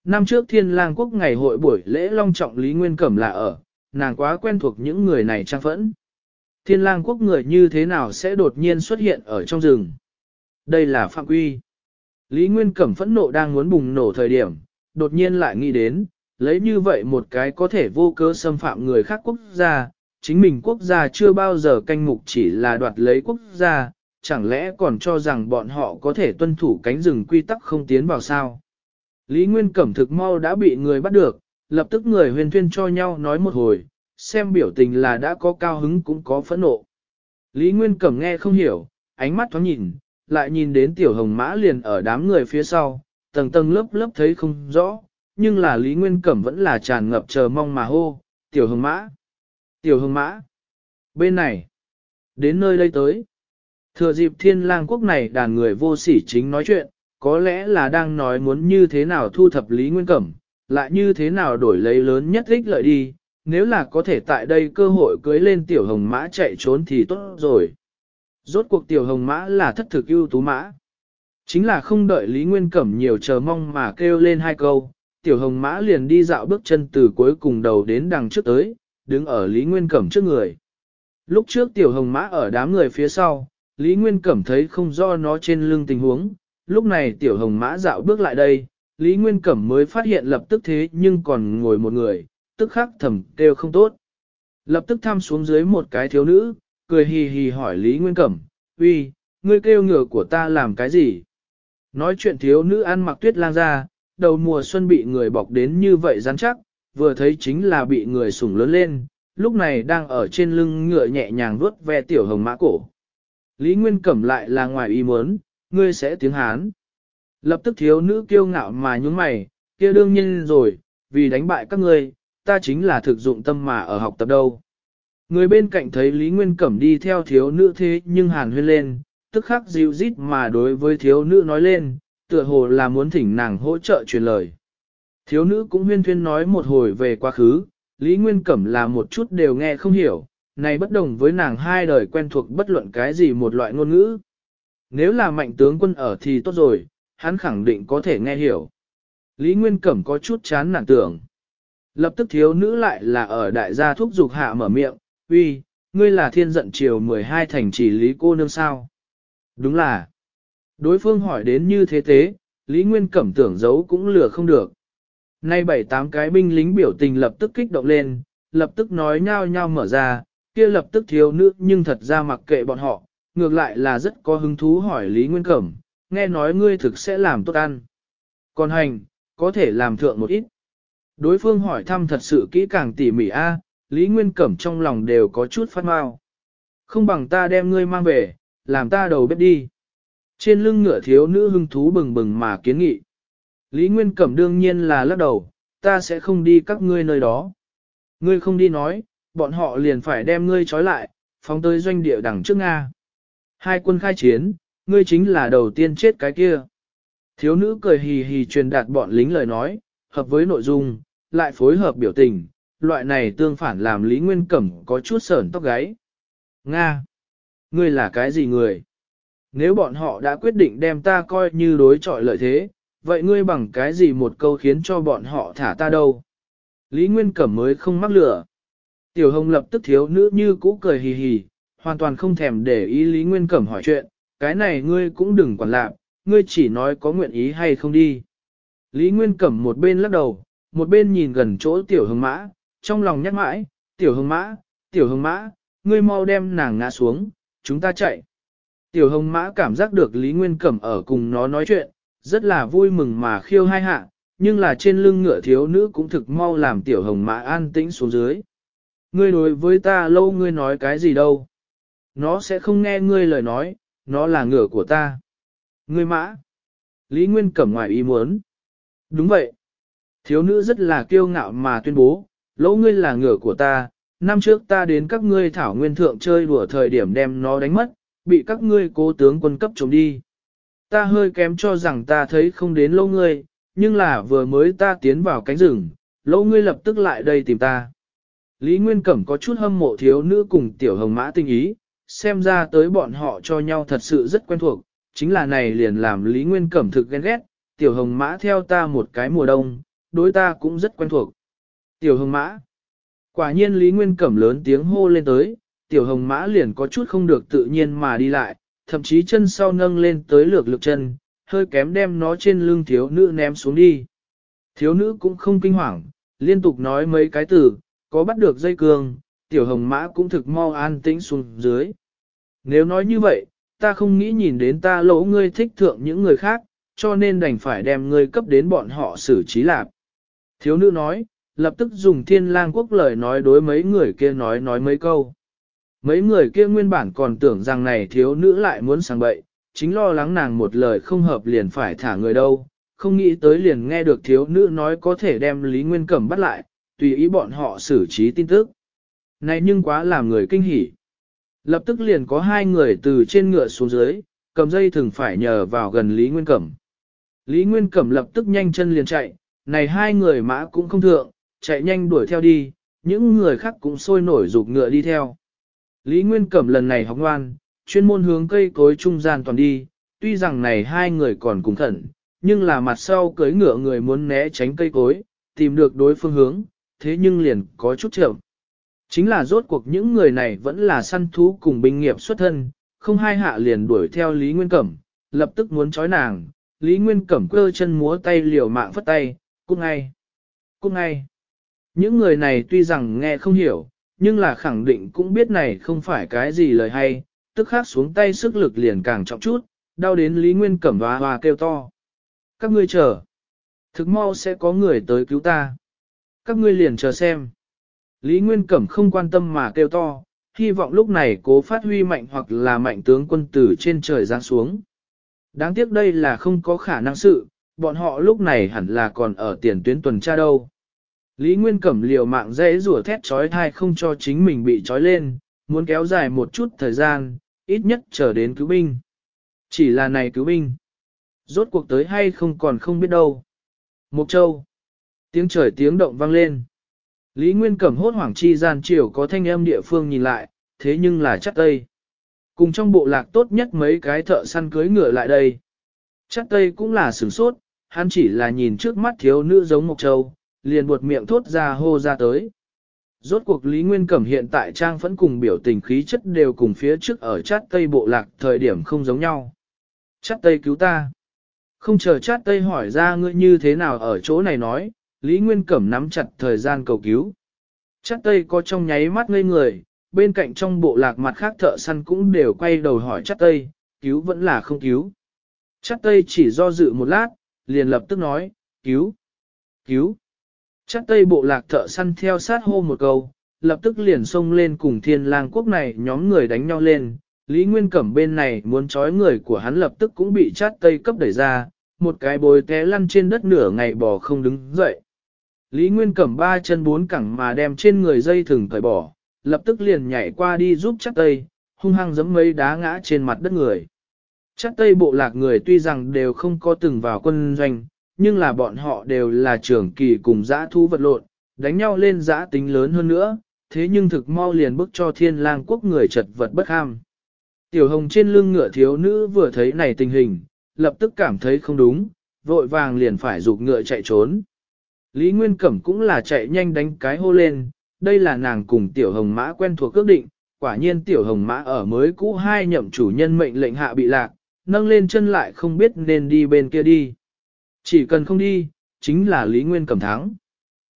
Năm trước thiên lang quốc ngày hội buổi lễ long trọng Lý Nguyên Cẩm là ở, nàng quá quen thuộc những người này trang phẫn. Thiên lang quốc người như thế nào sẽ đột nhiên xuất hiện ở trong rừng? Đây là phạm quy. Lý Nguyên Cẩm phẫn nộ đang muốn bùng nổ thời điểm, đột nhiên lại nghĩ đến, lấy như vậy một cái có thể vô cớ xâm phạm người khác quốc gia, chính mình quốc gia chưa bao giờ canh ngục chỉ là đoạt lấy quốc gia, chẳng lẽ còn cho rằng bọn họ có thể tuân thủ cánh rừng quy tắc không tiến vào sao. Lý Nguyên Cẩm thực mau đã bị người bắt được, lập tức người huyền thuyên cho nhau nói một hồi, xem biểu tình là đã có cao hứng cũng có phẫn nộ. Lý Nguyên Cẩm nghe không hiểu, ánh mắt thoáng nhìn, lại nhìn đến tiểu hồng mã liền ở đám người phía sau, tầng tầng lớp lớp thấy không rõ, nhưng là Lý Nguyên Cẩm vẫn là tràn ngập chờ mong mà hô, tiểu hồng mã, tiểu hồng mã, bên này, đến nơi đây tới. Thừa dịp thiên lang quốc này đàn người vô sỉ chính nói chuyện, có lẽ là đang nói muốn như thế nào thu thập Lý Nguyên Cẩm, lại như thế nào đổi lấy lớn nhất ích lợi đi, nếu là có thể tại đây cơ hội cưới lên tiểu hồng mã chạy trốn thì tốt rồi. Rốt cuộc tiểu hồng mã là thất thực ưu tú mã. Chính là không đợi Lý Nguyên Cẩm nhiều chờ mong mà kêu lên hai câu, tiểu hồng mã liền đi dạo bước chân từ cuối cùng đầu đến đằng trước tới, đứng ở Lý Nguyên Cẩm trước người. Lúc trước tiểu hồng mã ở đám người phía sau, Lý Nguyên Cẩm thấy không do nó trên lưng tình huống, lúc này tiểu hồng mã dạo bước lại đây, Lý Nguyên Cẩm mới phát hiện lập tức thế nhưng còn ngồi một người, tức khắc thầm kêu không tốt. Lập tức thăm xuống dưới một cái thiếu nữ, cười hì hì hỏi Lý Nguyên Cẩm, uy, ngươi kêu ngựa của ta làm cái gì? Nói chuyện thiếu nữ ăn mặc tuyết lang ra, đầu mùa xuân bị người bọc đến như vậy rắn chắc, vừa thấy chính là bị người sủng lớn lên, lúc này đang ở trên lưng ngựa nhẹ nhàng vuốt ve tiểu hồng mã cổ. Lý Nguyên Cẩm lại là ngoài ý muốn, ngươi sẽ tiếng Hán. Lập tức thiếu nữ kiêu ngạo mà nhúng mày, kia đương nhiên rồi, vì đánh bại các ngươi, ta chính là thực dụng tâm mà ở học tập đâu. Người bên cạnh thấy Lý Nguyên Cẩm đi theo thiếu nữ thế nhưng hàn huyên lên, tức khắc dịu rít mà đối với thiếu nữ nói lên, tựa hồ là muốn thỉnh nàng hỗ trợ truyền lời. Thiếu nữ cũng huyên thuyên nói một hồi về quá khứ, Lý Nguyên Cẩm là một chút đều nghe không hiểu, này bất đồng với nàng hai đời quen thuộc bất luận cái gì một loại ngôn ngữ. Nếu là mạnh tướng quân ở thì tốt rồi, hắn khẳng định có thể nghe hiểu. Lý Nguyên Cẩm có chút chán nản tưởng. Lập tức thiếu nữ lại là ở đại gia thúc dục hạ mở miệng, uy, ngươi là thiên giận triều 12 thành chỉ Lý cô nương sao. Đúng là. Đối phương hỏi đến như thế thế, Lý Nguyên Cẩm tưởng giấu cũng lừa không được. Nay bảy tám cái binh lính biểu tình lập tức kích động lên, lập tức nói nhau nhau mở ra, kia lập tức thiếu nữ nhưng thật ra mặc kệ bọn họ, ngược lại là rất có hứng thú hỏi Lý Nguyên Cẩm, nghe nói ngươi thực sẽ làm tốt ăn. Còn hành, có thể làm thượng một ít. Đối phương hỏi thăm thật sự kỹ càng tỉ mỉ a Lý Nguyên Cẩm trong lòng đều có chút phát mau. Không bằng ta đem ngươi mang về, làm ta đầu bếp đi. Trên lưng ngựa thiếu nữ hưng thú bừng bừng mà kiến nghị. Lý Nguyên Cẩm đương nhiên là lắc đầu, ta sẽ không đi các ngươi nơi đó. Ngươi không đi nói, bọn họ liền phải đem ngươi trói lại, phóng tới doanh địa đằng trước Nga. Hai quân khai chiến, ngươi chính là đầu tiên chết cái kia. Thiếu nữ cười hì hì truyền đạt bọn lính lời nói, hợp với nội dung, lại phối hợp biểu tình, loại này tương phản làm Lý Nguyên Cẩm có chút sởn tóc gáy. Nga! Ngươi là cái gì người? nếu bọn họ đã quyết định đem ta coi như đối trọi lợi thế, vậy ngươi bằng cái gì một câu khiến cho bọn họ thả ta đâu? Lý Nguyên Cẩm mới không mắc lửa. Tiểu Hồng lập tức thiếu nữ như cũ cười hì hì, hoàn toàn không thèm để ý Lý Nguyên Cẩm hỏi chuyện, cái này ngươi cũng đừng quản lạc, ngươi chỉ nói có nguyện ý hay không đi. Lý Nguyên Cẩm một bên lắc đầu, một bên nhìn gần chỗ Tiểu Hồng Mã, trong lòng nhắc mãi, Tiểu Hồng Mã, Tiểu Hồng Mã, ngươi mau đem nàng ngã xuống, chúng ta chạy. Tiểu hồng mã cảm giác được Lý Nguyên Cẩm ở cùng nó nói chuyện, rất là vui mừng mà khiêu hai hạ, nhưng là trên lưng ngựa thiếu nữ cũng thực mau làm tiểu hồng mã an tĩnh xuống dưới. Ngươi đối với ta lâu ngươi nói cái gì đâu. Nó sẽ không nghe ngươi lời nói, nó là ngựa của ta. Ngươi mã. Lý Nguyên Cẩm ngoài ý muốn. Đúng vậy. Thiếu nữ rất là kiêu ngạo mà tuyên bố, lâu ngươi là ngựa của ta, năm trước ta đến các ngươi thảo nguyên thượng chơi đùa thời điểm đem nó đánh mất, bị các ngươi cố tướng quân cấp trộm đi. Ta hơi kém cho rằng ta thấy không đến lâu ngươi, nhưng là vừa mới ta tiến vào cánh rừng, lâu ngươi lập tức lại đây tìm ta. Lý Nguyên Cẩm có chút hâm mộ thiếu nữ cùng tiểu hồng mã tình ý, xem ra tới bọn họ cho nhau thật sự rất quen thuộc, chính là này liền làm Lý Nguyên Cẩm thực ghen ghét, tiểu hồng mã theo ta một cái mùa đông, đối ta cũng rất quen thuộc. Tiểu hồng mã. Quả nhiên Lý Nguyên Cẩm lớn tiếng hô lên tới, tiểu hồng mã liền có chút không được tự nhiên mà đi lại, thậm chí chân sau nâng lên tới lược lực chân, hơi kém đem nó trên lưng thiếu nữ ném xuống đi. Thiếu nữ cũng không kinh hoàng, liên tục nói mấy cái từ, có bắt được dây cương, tiểu hồng mã cũng thực mau an tĩnh xuống dưới. Nếu nói như vậy, ta không nghĩ nhìn đến ta lỗ ngươi thích thượng những người khác, cho nên đành phải đem ngươi cấp đến bọn họ xử trí lạp. Thiếu nữ nói, lập tức dùng thiên lang quốc lời nói đối mấy người kia nói nói mấy câu. Mấy người kia nguyên bản còn tưởng rằng này thiếu nữ lại muốn sang bậy, chính lo lắng nàng một lời không hợp liền phải thả người đâu, không nghĩ tới liền nghe được thiếu nữ nói có thể đem Lý Nguyên Cẩm bắt lại, tùy ý bọn họ xử trí tin tức. Này nhưng quá làm người kinh hỉ. Lập tức liền có hai người từ trên ngựa xuống dưới, cầm dây thường phải nhờ vào gần Lý Nguyên Cẩm. Lý Nguyên Cẩm lập tức nhanh chân liền chạy, này hai người mã cũng không thượng, chạy nhanh đuổi theo đi, những người khác cũng sôi nổi rụt ngựa đi theo. Lý Nguyên Cẩm lần này học ngoan, chuyên môn hướng cây cối trung gian toàn đi, tuy rằng này hai người còn cùng thận, nhưng là mặt sau cưới ngựa người muốn né tránh cây cối, tìm được đối phương hướng, thế nhưng liền có chút chậm. Chính là rốt cuộc những người này vẫn là săn thú cùng binh nghiệp xuất thân, không hai hạ liền đuổi theo Lý Nguyên Cẩm, lập tức muốn trói nàng, Lý Nguyên Cẩm cơ chân múa tay liều mạng phất tay, cung ngay, cung ngay. Những người này tuy rằng nghe không hiểu, nhưng là khẳng định cũng biết này không phải cái gì lời hay, tức khắc xuống tay sức lực liền càng trọng chút, đau đến Lý Nguyên Cẩm hoa hoa kêu to. Các ngươi chờ. Thực mau sẽ có người tới cứu ta. Các ngươi liền chờ xem. Lý Nguyên Cẩm không quan tâm mà kêu to, hy vọng lúc này cố phát huy mạnh hoặc là mạnh tướng quân tử trên trời giáng xuống. Đáng tiếc đây là không có khả năng sự, bọn họ lúc này hẳn là còn ở tiền tuyến tuần tra đâu. Lý Nguyên Cẩm liều mạng dễ rủa thét trói thai không cho chính mình bị trói lên, muốn kéo dài một chút thời gian, ít nhất chờ đến cứu binh. Chỉ là này cứu binh. Rốt cuộc tới hay không còn không biết đâu. Mộc Châu. Tiếng trời tiếng động vang lên. Lý Nguyên Cẩm hốt hoảng chi gian chiều có thanh âm địa phương nhìn lại, thế nhưng là chắc tây. Cùng trong bộ lạc tốt nhất mấy cái thợ săn cưới ngựa lại đây. Chắc tây cũng là sửng sốt, hắn chỉ là nhìn trước mắt thiếu nữ giống Mộc Châu, liền buột miệng thốt ra hô ra tới. Rốt cuộc Lý Nguyên Cẩm hiện tại trang vẫn cùng biểu tình khí chất đều cùng phía trước ở chát Tây bộ lạc thời điểm không giống nhau. Chát Tây cứu ta. Không chờ chát Tây hỏi ra ngươi như thế nào ở chỗ này nói, Lý Nguyên Cẩm nắm chặt thời gian cầu cứu. Chát Tây có trong nháy mắt ngây người, bên cạnh trong bộ lạc mặt khác thợ săn cũng đều quay đầu hỏi chát Tây, cứu vẫn là không cứu. Chát Tây chỉ do dự một lát, liền lập tức nói, cứu, cứu. Chắc tây bộ lạc thợ săn theo sát hô một câu, lập tức liền xông lên cùng thiên lang quốc này nhóm người đánh nhau lên. Lý Nguyên Cẩm bên này muốn trói người của hắn lập tức cũng bị chát tây cấp đẩy ra, một cái bồi té lăn trên đất nửa ngày bò không đứng dậy. Lý Nguyên Cẩm ba chân bốn cẳng mà đem trên người dây thừng cởi bỏ, lập tức liền nhảy qua đi giúp chát tây, hung hăng giẫm mấy đá ngã trên mặt đất người. Chát tây bộ lạc người tuy rằng đều không có từng vào quân doanh, nhưng là bọn họ đều là trưởng kỳ cùng dã thú vật lộn, đánh nhau lên dã tính lớn hơn nữa, thế nhưng thực mau liền bức cho thiên lang quốc người chật vật bất ham. Tiểu hồng trên lưng ngựa thiếu nữ vừa thấy này tình hình, lập tức cảm thấy không đúng, vội vàng liền phải rụt ngựa chạy trốn. Lý Nguyên Cẩm cũng là chạy nhanh đánh cái hô lên, đây là nàng cùng tiểu hồng mã quen thuộc cước định, quả nhiên tiểu hồng mã ở mới cũ hai nhậm chủ nhân mệnh lệnh hạ bị lạc, nâng lên chân lại không biết nên đi bên kia đi. Chỉ cần không đi, chính là Lý Nguyên Cẩm thắng.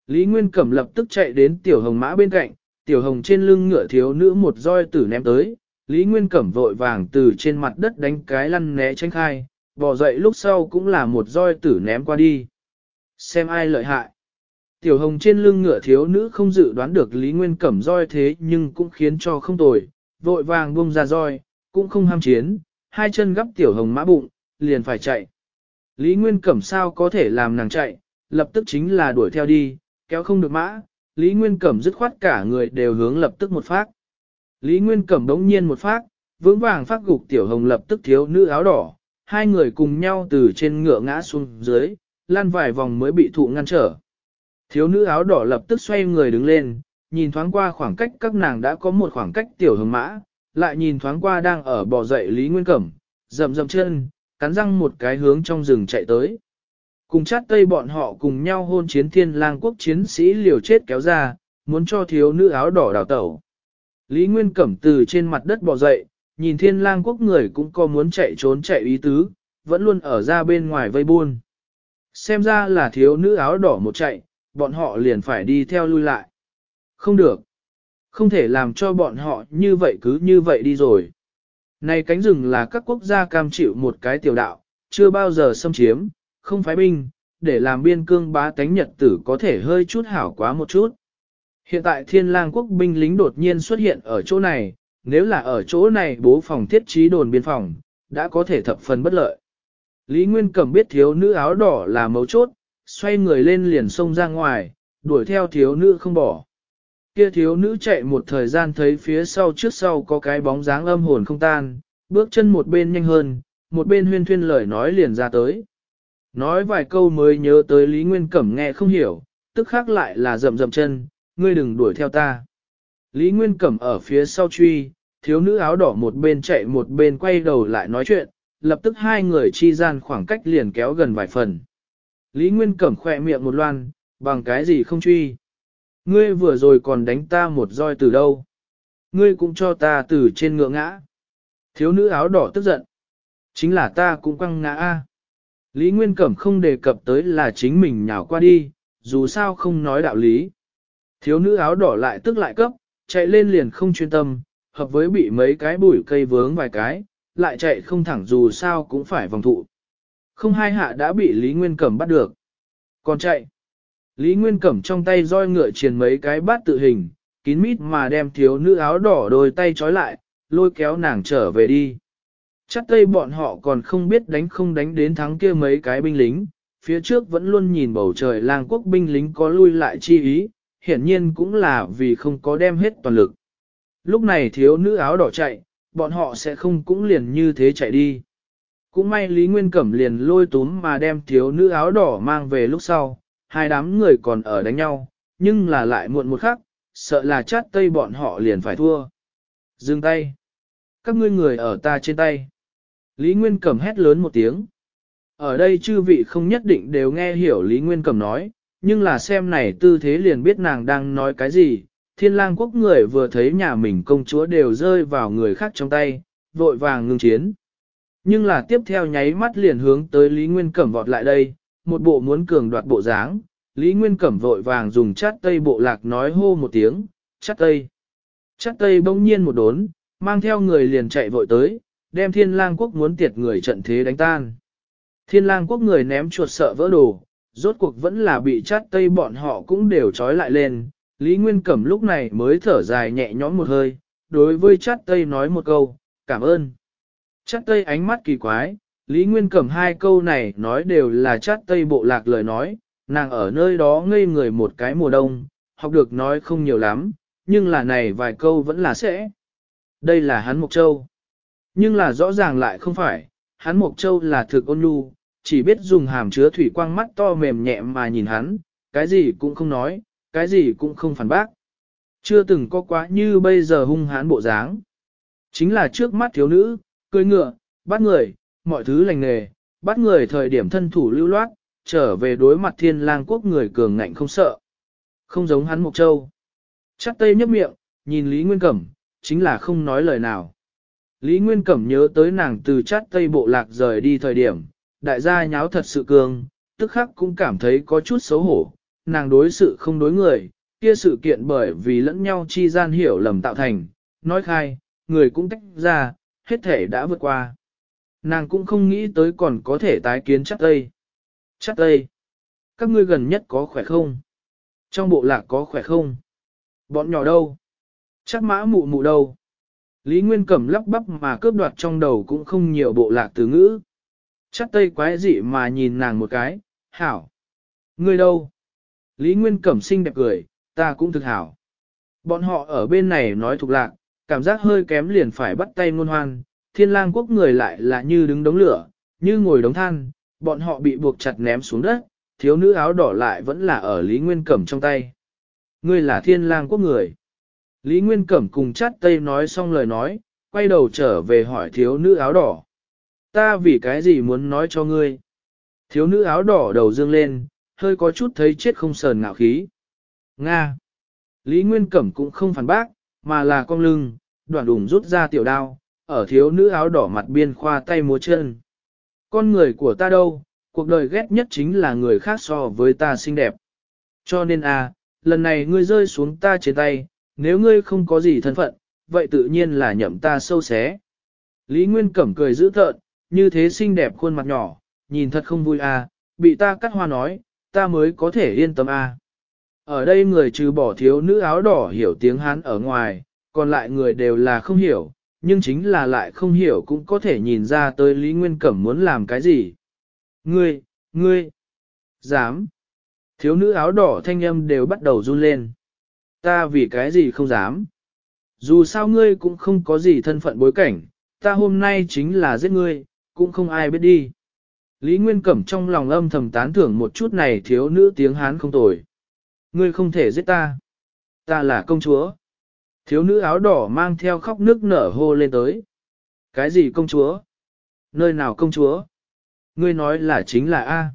Lý Nguyên Cẩm lập tức chạy đến tiểu hồng mã bên cạnh, tiểu hồng trên lưng ngựa thiếu nữ một roi tử ném tới, Lý Nguyên Cẩm vội vàng từ trên mặt đất đánh cái lăn né tránh khai, bỏ dậy lúc sau cũng là một roi tử ném qua đi. Xem ai lợi hại. Tiểu hồng trên lưng ngựa thiếu nữ không dự đoán được Lý Nguyên Cẩm roi thế nhưng cũng khiến cho không tồi, vội vàng buông ra roi, cũng không ham chiến, hai chân gấp tiểu hồng mã bụng, liền phải chạy. Lý Nguyên Cẩm sao có thể làm nàng chạy, lập tức chính là đuổi theo đi, kéo không được mã, Lý Nguyên Cẩm dứt khoát cả người đều hướng lập tức một phát. Lý Nguyên Cẩm đống nhiên một phát, vững vàng phát gục tiểu hồng lập tức thiếu nữ áo đỏ, hai người cùng nhau từ trên ngựa ngã xuống dưới, lan vài vòng mới bị thụ ngăn trở. Thiếu nữ áo đỏ lập tức xoay người đứng lên, nhìn thoáng qua khoảng cách các nàng đã có một khoảng cách tiểu hồng mã, lại nhìn thoáng qua đang ở bò dậy Lý Nguyên Cẩm, rầm rầm chân, cắn răng một cái hướng trong rừng chạy tới. Cùng chát tây bọn họ cùng nhau hôn chiến thiên lang quốc chiến sĩ liều chết kéo ra, muốn cho thiếu nữ áo đỏ đào tẩu. Lý Nguyên Cẩm từ trên mặt đất bò dậy, nhìn thiên lang quốc người cũng có muốn chạy trốn chạy ý tứ, vẫn luôn ở ra bên ngoài vây buôn. Xem ra là thiếu nữ áo đỏ một chạy, bọn họ liền phải đi theo lui lại. Không được. Không thể làm cho bọn họ như vậy cứ như vậy đi rồi. Này cánh rừng là các quốc gia cam chịu một cái tiểu đạo, chưa bao giờ xâm chiếm, không phái binh, để làm biên cương bá tánh nhật tử có thể hơi chút hảo quá một chút. Hiện tại thiên lang quốc binh lính đột nhiên xuất hiện ở chỗ này, nếu là ở chỗ này bố phòng thiết trí đồn biên phòng, đã có thể thập phần bất lợi. Lý Nguyên Cẩm biết thiếu nữ áo đỏ là mấu chốt, xoay người lên liền sông ra ngoài, đuổi theo thiếu nữ không bỏ kia thiếu nữ chạy một thời gian thấy phía sau trước sau có cái bóng dáng âm hồn không tan, bước chân một bên nhanh hơn, một bên huyên thuyên lời nói liền ra tới. Nói vài câu mới nhớ tới Lý Nguyên Cẩm nghe không hiểu, tức khác lại là rầm rầm chân, ngươi đừng đuổi theo ta. Lý Nguyên Cẩm ở phía sau truy, thiếu nữ áo đỏ một bên chạy một bên quay đầu lại nói chuyện, lập tức hai người chi gian khoảng cách liền kéo gần vài phần. Lý Nguyên Cẩm khỏe miệng một loan, bằng cái gì không truy. Ngươi vừa rồi còn đánh ta một roi từ đâu? Ngươi cũng cho ta từ trên ngựa ngã. Thiếu nữ áo đỏ tức giận. Chính là ta cũng quăng ngã a. Lý Nguyên Cẩm không đề cập tới là chính mình nhào qua đi, dù sao không nói đạo lý. Thiếu nữ áo đỏ lại tức lại cấp, chạy lên liền không chuyên tâm, hợp với bị mấy cái bụi cây vướng vài cái, lại chạy không thẳng dù sao cũng phải vòng thụ. Không hai hạ đã bị Lý Nguyên Cẩm bắt được. Còn chạy. Lý Nguyên Cẩm trong tay roi ngựa triền mấy cái bát tự hình, kín mít mà đem thiếu nữ áo đỏ đôi tay trói lại, lôi kéo nàng trở về đi. Chắc tây bọn họ còn không biết đánh không đánh đến thắng kia mấy cái binh lính, phía trước vẫn luôn nhìn bầu trời làng quốc binh lính có lui lại chi ý, hiển nhiên cũng là vì không có đem hết toàn lực. Lúc này thiếu nữ áo đỏ chạy, bọn họ sẽ không cũng liền như thế chạy đi. Cũng may Lý Nguyên Cẩm liền lôi túm mà đem thiếu nữ áo đỏ mang về lúc sau, hai đám người còn ở đánh nhau, nhưng là lại muộn một khắc, sợ là chát tây bọn họ liền phải thua. Dừng tay. Các ngươi người ở ta trên tay. Lý Nguyên Cẩm hét lớn một tiếng. Ở đây chư vị không nhất định đều nghe hiểu Lý Nguyên Cẩm nói, nhưng là xem này tư thế liền biết nàng đang nói cái gì. Thiên lang quốc người vừa thấy nhà mình công chúa đều rơi vào người khác trong tay, vội vàng ngưng chiến. Nhưng là tiếp theo nháy mắt liền hướng tới Lý Nguyên Cẩm vọt lại đây, một bộ muốn cường đoạt bộ dáng, Lý Nguyên Cẩm vội vàng dùng chát tây bộ lạc nói hô một tiếng, chát tây. Chát tây bỗng nhiên một đốn, mang theo người liền chạy vội tới, đem thiên lang quốc muốn tiệt người trận thế đánh tan. Thiên lang quốc người ném chuột sợ vỡ đồ, rốt cuộc vẫn là bị chát tây bọn họ cũng đều trói lại lên. Lý Nguyên Cẩm lúc này mới thở dài nhẹ nhõm một hơi, đối với chát tây nói một câu, cảm ơn. Chát tây ánh mắt kỳ quái, Lý Nguyên Cẩm hai câu này nói đều là chát tây bộ lạc lời nói, nàng ở nơi đó ngây người một cái mùa đông, học được nói không nhiều lắm, nhưng là này vài câu vẫn là sẽ. Đây là hắn Mộc Châu. Nhưng là rõ ràng lại không phải, hắn Mộc Châu là thực ôn nhu, chỉ biết dùng hàm chứa thủy quang mắt to mềm nhẹ mà nhìn hắn, cái gì cũng không nói, cái gì cũng không phản bác. Chưa từng có quá như bây giờ hung hãn bộ dáng. Chính là trước mắt thiếu nữ, cười ngựa, bắt người, mọi thứ lành nghề, bắt người thời điểm thân thủ lưu loát, trở về đối mặt thiên lang quốc người cường ngạnh không sợ. Không giống hắn Mộc Châu. Chắc tây nhấp miệng, nhìn Lý Nguyên Cẩm, chính là không nói lời nào. Lý Nguyên Cẩm nhớ tới nàng từ chát tây bộ lạc rời đi thời điểm, đại gia nháo thật sự cường, tức khắc cũng cảm thấy có chút xấu hổ, nàng đối sự không đối người, kia sự kiện bởi vì lẫn nhau chi gian hiểu lầm tạo thành, nói khai, người cũng tách ra, hết thể đã vượt qua. Nàng cũng không nghĩ tới còn có thể tái kiến chắc tây. Chắc tây. Các ngươi gần nhất có khỏe không? Trong bộ lạc có khỏe không? Bọn nhỏ đâu? Chắc mã mụ mụ đâu? Lý Nguyên Cẩm lắp bắp mà cướp đoạt trong đầu cũng không nhiều bộ lạc từ ngữ. Chắc tây quái dị mà nhìn nàng một cái, hảo. Ngươi đâu? Lý Nguyên Cẩm xinh đẹp cười, ta cũng thực hảo. Bọn họ ở bên này nói thuộc lạc, cảm giác hơi kém liền phải bắt tay ngôn hoan, thiên lang quốc người lại là như đứng đống lửa, như ngồi đống than, bọn họ bị buộc chặt ném xuống đất, thiếu nữ áo đỏ lại vẫn là ở Lý Nguyên Cẩm trong tay. Ngươi là thiên lang quốc người. Lý Nguyên Cẩm cùng chát tay nói xong lời nói, quay đầu trở về hỏi thiếu nữ áo đỏ. Ta vì cái gì muốn nói cho ngươi? Thiếu nữ áo đỏ đầu dương lên, hơi có chút thấy chết không sờn ngạo khí. Nga! Lý Nguyên Cẩm cũng không phản bác, mà là con lưng, đoạn đủng rút ra tiểu đao, ở thiếu nữ áo đỏ mặt biên khoa tay múa chân. Con người của ta đâu, cuộc đời ghét nhất chính là người khác so với ta xinh đẹp. Cho nên à, lần này ngươi rơi xuống ta trên tay, nếu ngươi không có gì thân phận, vậy tự nhiên là nhậm ta sâu xé. Lý Nguyên Cẩm cười dữ thợn, như thế xinh đẹp khuôn mặt nhỏ, nhìn thật không vui à, bị ta cắt hoa nói, ta mới có thể yên tâm à. Ở đây người trừ bỏ thiếu nữ áo đỏ hiểu tiếng Hán ở ngoài, còn lại người đều là không hiểu, nhưng chính là lại không hiểu cũng có thể nhìn ra tới Lý Nguyên Cẩm muốn làm cái gì. Ngươi, ngươi, dám. Thiếu nữ áo đỏ thanh âm đều bắt đầu run lên. Ta vì cái gì không dám. Dù sao ngươi cũng không có gì thân phận bối cảnh, ta hôm nay chính là giết ngươi, cũng không ai biết đi. Lý Nguyên Cẩm trong lòng âm thầm tán thưởng một chút này thiếu nữ tiếng Hán không tồi. Ngươi không thể giết ta. Ta là công chúa. Thiếu nữ áo đỏ mang theo khóc nước nở hô lên tới. Cái gì công chúa? Nơi nào công chúa? Ngươi nói là chính là A.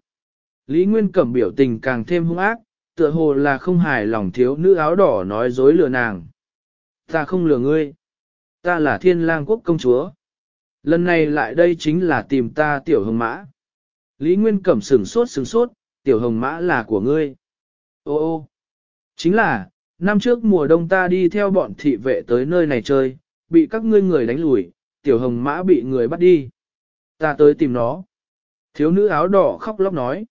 Lý Nguyên Cẩm biểu tình càng thêm hung ác, tựa hồ là không hài lòng thiếu nữ áo đỏ nói dối lừa nàng. Ta không lừa ngươi. Ta là thiên lang quốc công chúa. Lần này lại đây chính là tìm ta tiểu hồng mã. Lý Nguyên Cẩm sừng sốt sừng sốt, tiểu hồng mã là của ngươi. Ô ô. Chính là, Năm trước mùa đông ta đi theo bọn thị vệ tới nơi này chơi, bị các ngươi người đánh lùi, tiểu hồng mã bị người bắt đi. Ta tới tìm nó. Thiếu nữ áo đỏ khóc lóc nói.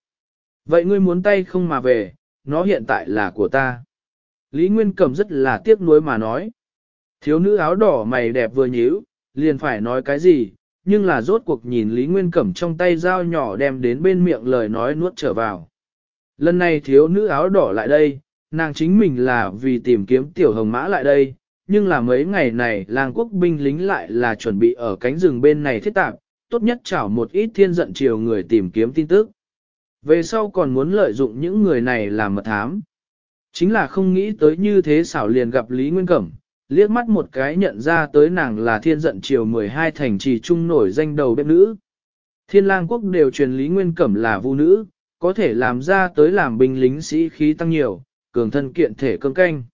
Vậy ngươi muốn tay không mà về, nó hiện tại là của ta. Lý Nguyên Cẩm rất là tiếc nuối mà nói. Thiếu nữ áo đỏ mày đẹp vừa nhíu, liền phải nói cái gì, nhưng là rốt cuộc nhìn Lý Nguyên Cẩm trong tay dao nhỏ đem đến bên miệng lời nói nuốt trở vào. Lần này thiếu nữ áo đỏ lại đây, nàng chính mình là vì tìm kiếm tiểu hồng mã lại đây, nhưng là mấy ngày này làng quốc binh lính lại là chuẩn bị ở cánh rừng bên này thiết tạp, tốt nhất chảo một ít thiên giận chiều người tìm kiếm tin tức. Về sau còn muốn lợi dụng những người này làm mật thám. Chính là không nghĩ tới như thế xảo liền gặp Lý Nguyên Cẩm, liếc mắt một cái nhận ra tới nàng là thiên giận chiều 12 thành trì trung nổi danh đầu bếp nữ. Thiên lang quốc đều truyền Lý Nguyên Cẩm là vu nữ, có thể làm ra tới làm binh lính sĩ khí tăng nhiều, cường thân kiện thể cơm canh.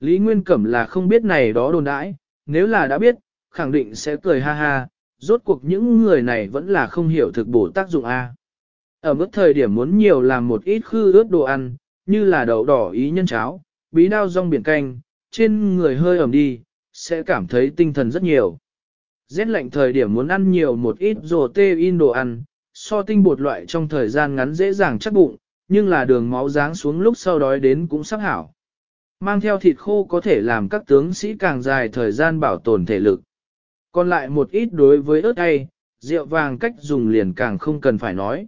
Lý Nguyên Cẩm là không biết này đó đồn đãi, nếu là đã biết, khẳng định sẽ cười ha ha, rốt cuộc những người này vẫn là không hiểu thực bổ tác dụng A. Ở mức thời điểm muốn nhiều làm một ít khư ướt đồ ăn, như là đậu đỏ ý nhân cháo, bí đao rong biển canh, trên người hơi ẩm đi, sẽ cảm thấy tinh thần rất nhiều. Rét lạnh thời điểm muốn ăn nhiều một ít rồ tê in đồ ăn, so tinh bột loại trong thời gian ngắn dễ dàng chắc bụng, nhưng là đường máu ráng xuống lúc sau đói đến cũng sắc hảo. Mang theo thịt khô có thể làm các tướng sĩ càng dài thời gian bảo tồn thể lực. Còn lại một ít đối với ớt cay, rượu vàng cách dùng liền càng không cần phải nói.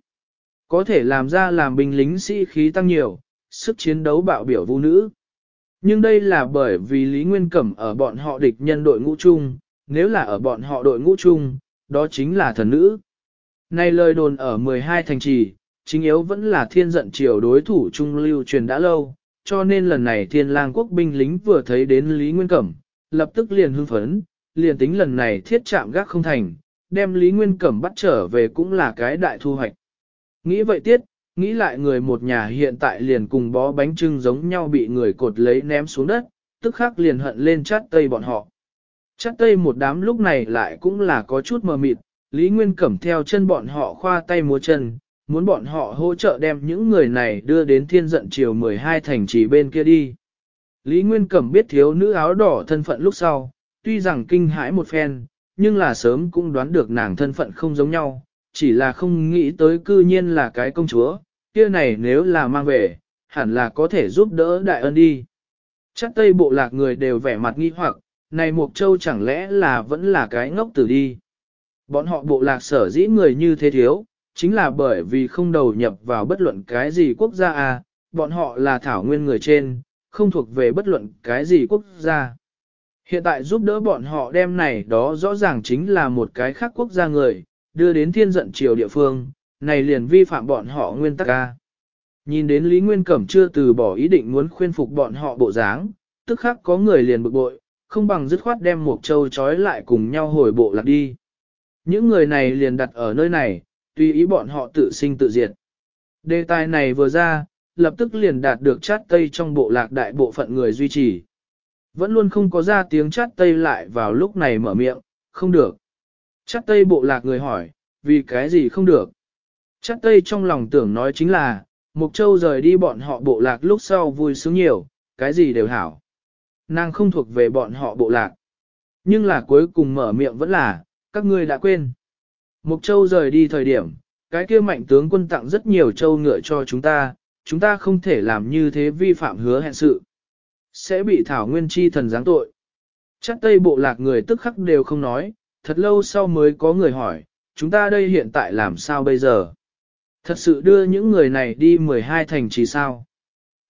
Có thể làm ra làm binh lính sĩ khí tăng nhiều, sức chiến đấu bạo biểu vũ nữ. Nhưng đây là bởi vì Lý Nguyên Cẩm ở bọn họ địch nhân đội ngũ chung, nếu là ở bọn họ đội ngũ chung, đó chính là thần nữ. Nay lời đồn ở 12 thành trì, chính yếu vẫn là thiên giận triều đối thủ trung lưu truyền đã lâu, cho nên lần này thiên lang quốc binh lính vừa thấy đến Lý Nguyên Cẩm, lập tức liền hưng phấn, liền tính lần này thiết chạm gác không thành, đem Lý Nguyên Cẩm bắt trở về cũng là cái đại thu hoạch. Nghĩ vậy tiết, nghĩ lại người một nhà hiện tại liền cùng bó bánh trưng giống nhau bị người cột lấy ném xuống đất, tức khắc liền hận lên chát tây bọn họ. Chát tây một đám lúc này lại cũng là có chút mờ mịt, Lý Nguyên Cẩm theo chân bọn họ khoa tay múa chân, muốn bọn họ hỗ trợ đem những người này đưa đến thiên giận chiều 12 thành trì bên kia đi. Lý Nguyên Cẩm biết thiếu nữ áo đỏ thân phận lúc sau, tuy rằng kinh hãi một phen, nhưng là sớm cũng đoán được nàng thân phận không giống nhau, chỉ là không nghĩ tới cư nhiên là cái công chúa, kia này nếu là mang về, hẳn là có thể giúp đỡ đại ân đi. Chắc tây bộ lạc người đều vẻ mặt nghi hoặc, này Mộc Châu chẳng lẽ là vẫn là cái ngốc tử đi. Bọn họ bộ lạc sở dĩ người như thế thiếu, chính là bởi vì không đầu nhập vào bất luận cái gì quốc gia à, bọn họ là thảo nguyên người trên, không thuộc về bất luận cái gì quốc gia. Hiện tại giúp đỡ bọn họ đem này đó rõ ràng chính là một cái khác quốc gia người, đưa đến thiên giận triều địa phương, này liền vi phạm bọn họ nguyên tắc ca. Nhìn đến Lý Nguyên Cẩm chưa từ bỏ ý định muốn khuyên phục bọn họ bộ dáng, tức khác có người liền bực bội, không bằng dứt khoát đem một châu trói lại cùng nhau hồi bộ lạc đi. Những người này liền đặt ở nơi này, tùy ý bọn họ tự sinh tự diệt. Đề tài này vừa ra, lập tức liền đạt được chát tây trong bộ lạc đại bộ phận người duy trì. Vẫn luôn không có ra tiếng chát tây lại vào lúc này mở miệng, không được. Chát tây bộ lạc người hỏi, vì cái gì không được. Chát tây trong lòng tưởng nói chính là, Mục Châu rời đi bọn họ bộ lạc lúc sau vui sướng nhiều, cái gì đều hảo. Nàng không thuộc về bọn họ bộ lạc. Nhưng là cuối cùng mở miệng vẫn là, các ngươi đã quên. Mục Châu rời đi thời điểm, cái kia mạnh tướng quân tặng rất nhiều châu ngựa cho chúng ta, chúng ta không thể làm như thế vi phạm hứa hẹn sự. Sẽ bị Thảo Nguyên Chi thần giáng tội. Chắc Tây bộ lạc người tức khắc đều không nói, thật lâu sau mới có người hỏi, chúng ta đây hiện tại làm sao bây giờ? Thật sự đưa những người này đi 12 thành trì sao?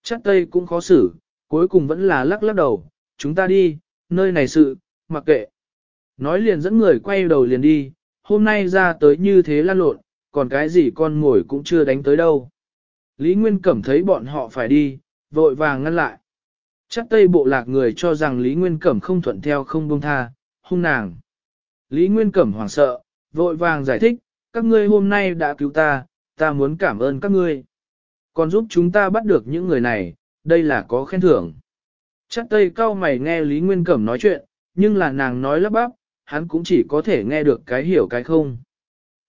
Chắc Tây cũng khó xử, cuối cùng vẫn là lắc lắc đầu, chúng ta đi, nơi này sự, mặc kệ. Nói liền dẫn người quay đầu liền đi, hôm nay ra tới như thế lan lộn, còn cái gì con ngồi cũng chưa đánh tới đâu. Lý Nguyên Cẩm thấy bọn họ phải đi, vội vàng ngăn lại. Chắc tây bộ lạc người cho rằng Lý Nguyên Cẩm không thuận theo không buông tha, hung nàng. Lý Nguyên Cẩm hoảng sợ, vội vàng giải thích, các ngươi hôm nay đã cứu ta, ta muốn cảm ơn các ngươi. Còn giúp chúng ta bắt được những người này, đây là có khen thưởng. Chắc tây cao mày nghe Lý Nguyên Cẩm nói chuyện, nhưng là nàng nói lắp bắp, hắn cũng chỉ có thể nghe được cái hiểu cái không.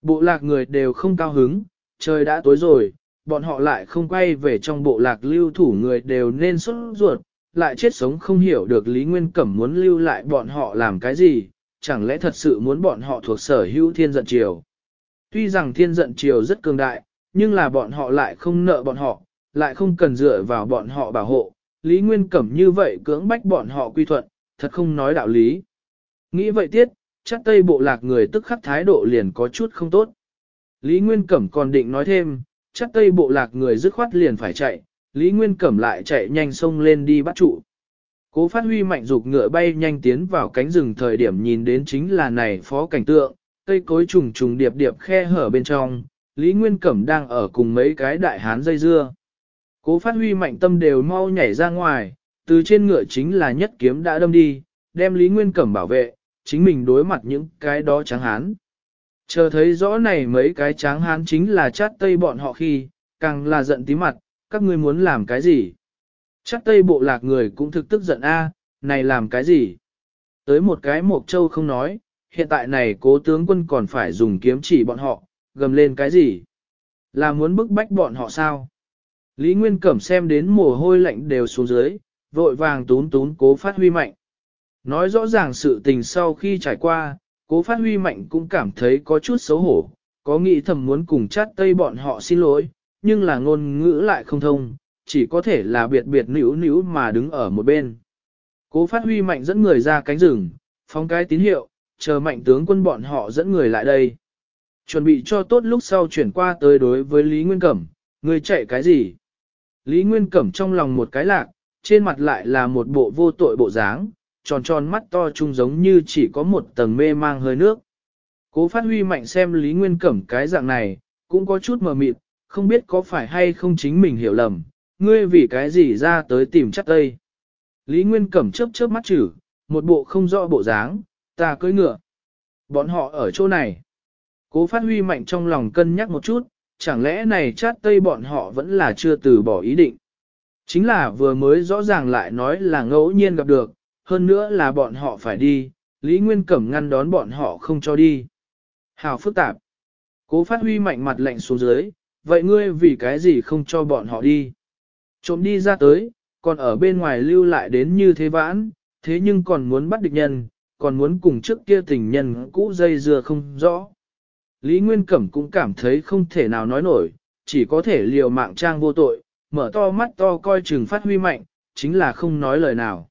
Bộ lạc người đều không cao hứng, trời đã tối rồi, bọn họ lại không quay về trong bộ lạc lưu thủ người đều nên xuất ruột, lại chết sống không hiểu được Lý Nguyên Cẩm muốn lưu lại bọn họ làm cái gì, chẳng lẽ thật sự muốn bọn họ thuộc sở hữu thiên giận triều. Tuy rằng thiên giận triều rất cường đại, nhưng là bọn họ lại không nợ bọn họ, lại không cần dựa vào bọn họ bảo hộ, Lý Nguyên Cẩm như vậy cưỡng bách bọn họ quy thuận, thật không nói đạo lý. Nghĩ vậy tiết, chắc tây bộ lạc người tức khắc thái độ liền có chút không tốt. Lý Nguyên Cẩm còn định nói thêm, chắc tây bộ lạc người dứt khoát liền phải chạy, Lý Nguyên Cẩm lại chạy nhanh sông lên đi bắt trụ. Cố phát huy mạnh dục ngựa bay nhanh tiến vào cánh rừng thời điểm nhìn đến chính là này phó cảnh tượng, cây cối trùng trùng điệp điệp khe hở bên trong, Lý Nguyên Cẩm đang ở cùng mấy cái đại hán dây dưa. Cố phát huy mạnh tâm đều mau nhảy ra ngoài, từ trên ngựa chính là nhất kiếm đã đâm đi, đem Lý Nguyên Cẩm bảo vệ, chính mình đối mặt những cái đó tráng hán. Chờ thấy rõ này mấy cái tráng hán chính là chát tây bọn họ khi, càng là giận tí mặt, các ngươi muốn làm cái gì? Chát tây bộ lạc người cũng thực tức giận a này làm cái gì? Tới một cái mộc châu không nói, hiện tại này cố tướng quân còn phải dùng kiếm chỉ bọn họ, gầm lên cái gì? Là muốn bức bách bọn họ sao? Lý Nguyên Cẩm xem đến mồ hôi lạnh đều xuống dưới, vội vàng tún tún cố phát huy mạnh. Nói rõ ràng sự tình sau khi trải qua, cố phát huy mạnh cũng cảm thấy có chút xấu hổ, có nghĩ thầm muốn cùng chát tây bọn họ xin lỗi, nhưng là ngôn ngữ lại không thông, chỉ có thể là biệt biệt níu níu mà đứng ở một bên. Cố phát huy mạnh dẫn người ra cánh rừng, phóng cái tín hiệu, chờ mạnh tướng quân bọn họ dẫn người lại đây. Chuẩn bị cho tốt lúc sau chuyển qua tới đối với Lý Nguyên Cẩm, người chạy cái gì? Lý Nguyên Cẩm trong lòng một cái lạc, trên mặt lại là một bộ vô tội bộ dáng, tròn tròn mắt to trung giống như chỉ có một tầng mê mang hơi nước. Cố phát huy mạnh xem Lý Nguyên Cẩm cái dạng này, cũng có chút mờ mịt, không biết có phải hay không chính mình hiểu lầm, ngươi vì cái gì ra tới tìm chắc tây. Lý Nguyên Cẩm chớp chớp mắt chữ, một bộ không rõ bộ dáng, ta cưỡi ngựa. Bọn họ ở chỗ này. Cố phát huy mạnh trong lòng cân nhắc một chút, chẳng lẽ này chát tây bọn họ vẫn là chưa từ bỏ ý định. Chính là vừa mới rõ ràng lại nói là ngẫu nhiên gặp được, hơn nữa là bọn họ phải đi, Lý Nguyên Cẩm ngăn đón bọn họ không cho đi. Hào phức tạp. Cố phát huy mạnh mặt lạnh xuống dưới, vậy ngươi vì cái gì không cho bọn họ đi? Trộm đi ra tới, còn ở bên ngoài lưu lại đến như thế vãn, thế nhưng còn muốn bắt địch nhân, còn muốn cùng trước kia tình nhân cũ dây dưa không rõ. Lý Nguyên Cẩm cũng cảm thấy không thể nào nói nổi, chỉ có thể liều mạng trang vô tội, mở to mắt to coi chừng phát huy mạnh, chính là không nói lời nào.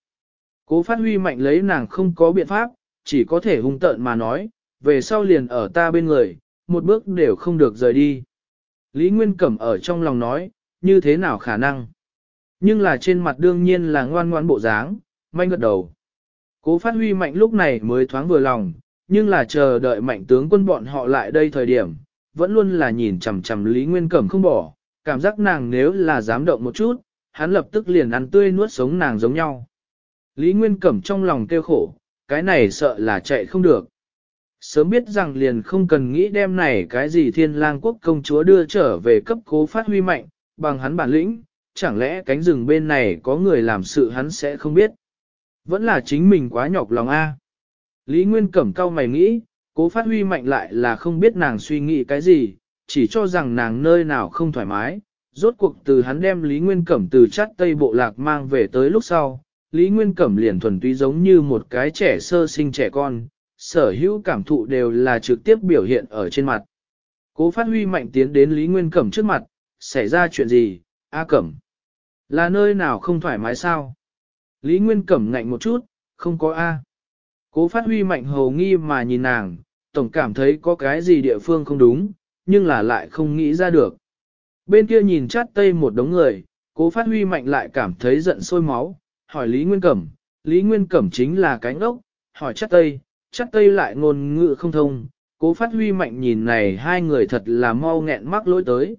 Cố phát huy mạnh lấy nàng không có biện pháp, chỉ có thể hung tợn mà nói, về sau liền ở ta bên người, một bước đều không được rời đi. Lý Nguyên Cẩm ở trong lòng nói, như thế nào khả năng? Nhưng là trên mặt đương nhiên là ngoan ngoan bộ dáng, manh gật đầu. Cố phát huy mạnh lúc này mới thoáng vừa lòng, nhưng là chờ đợi mạnh tướng quân bọn họ lại đây thời điểm, vẫn luôn là nhìn chằm chằm Lý Nguyên Cẩm không bỏ, cảm giác nàng nếu là dám động một chút, hắn lập tức liền ăn tươi nuốt sống nàng giống nhau. Lý Nguyên Cẩm trong lòng kêu khổ, cái này sợ là chạy không được. Sớm biết rằng liền không cần nghĩ đem này cái gì thiên lang quốc công chúa đưa trở về cấp cố phát huy mạnh, bằng hắn bản lĩnh, chẳng lẽ cánh rừng bên này có người làm sự hắn sẽ không biết. Vẫn là chính mình quá nhọc lòng a. Lý Nguyên Cẩm cao mày nghĩ, cố phát huy mạnh lại là không biết nàng suy nghĩ cái gì, chỉ cho rằng nàng nơi nào không thoải mái, rốt cuộc từ hắn đem Lý Nguyên Cẩm từ chát Tây Bộ Lạc mang về tới lúc sau, Lý Nguyên Cẩm liền thuần túy giống như một cái trẻ sơ sinh trẻ con, sở hữu cảm thụ đều là trực tiếp biểu hiện ở trên mặt. Cố phát huy mạnh tiến đến Lý Nguyên Cẩm trước mặt, xảy ra chuyện gì, A Cẩm? Là nơi nào không thoải mái sao? Lý Nguyên Cẩm ngạnh một chút, không có A. Cố phát huy mạnh hầu nghi mà nhìn nàng, tổng cảm thấy có cái gì địa phương không đúng, nhưng là lại không nghĩ ra được. Bên kia nhìn chát tây một đống người, cố phát huy mạnh lại cảm thấy giận sôi máu, hỏi Lý Nguyên Cẩm, Lý Nguyên Cẩm chính là cánh ốc, hỏi chắc Tây, chắc Tây lại ngôn ngữ không thông, cố phát huy mạnh nhìn này hai người thật là mau nghẹn mắc lỗi tới.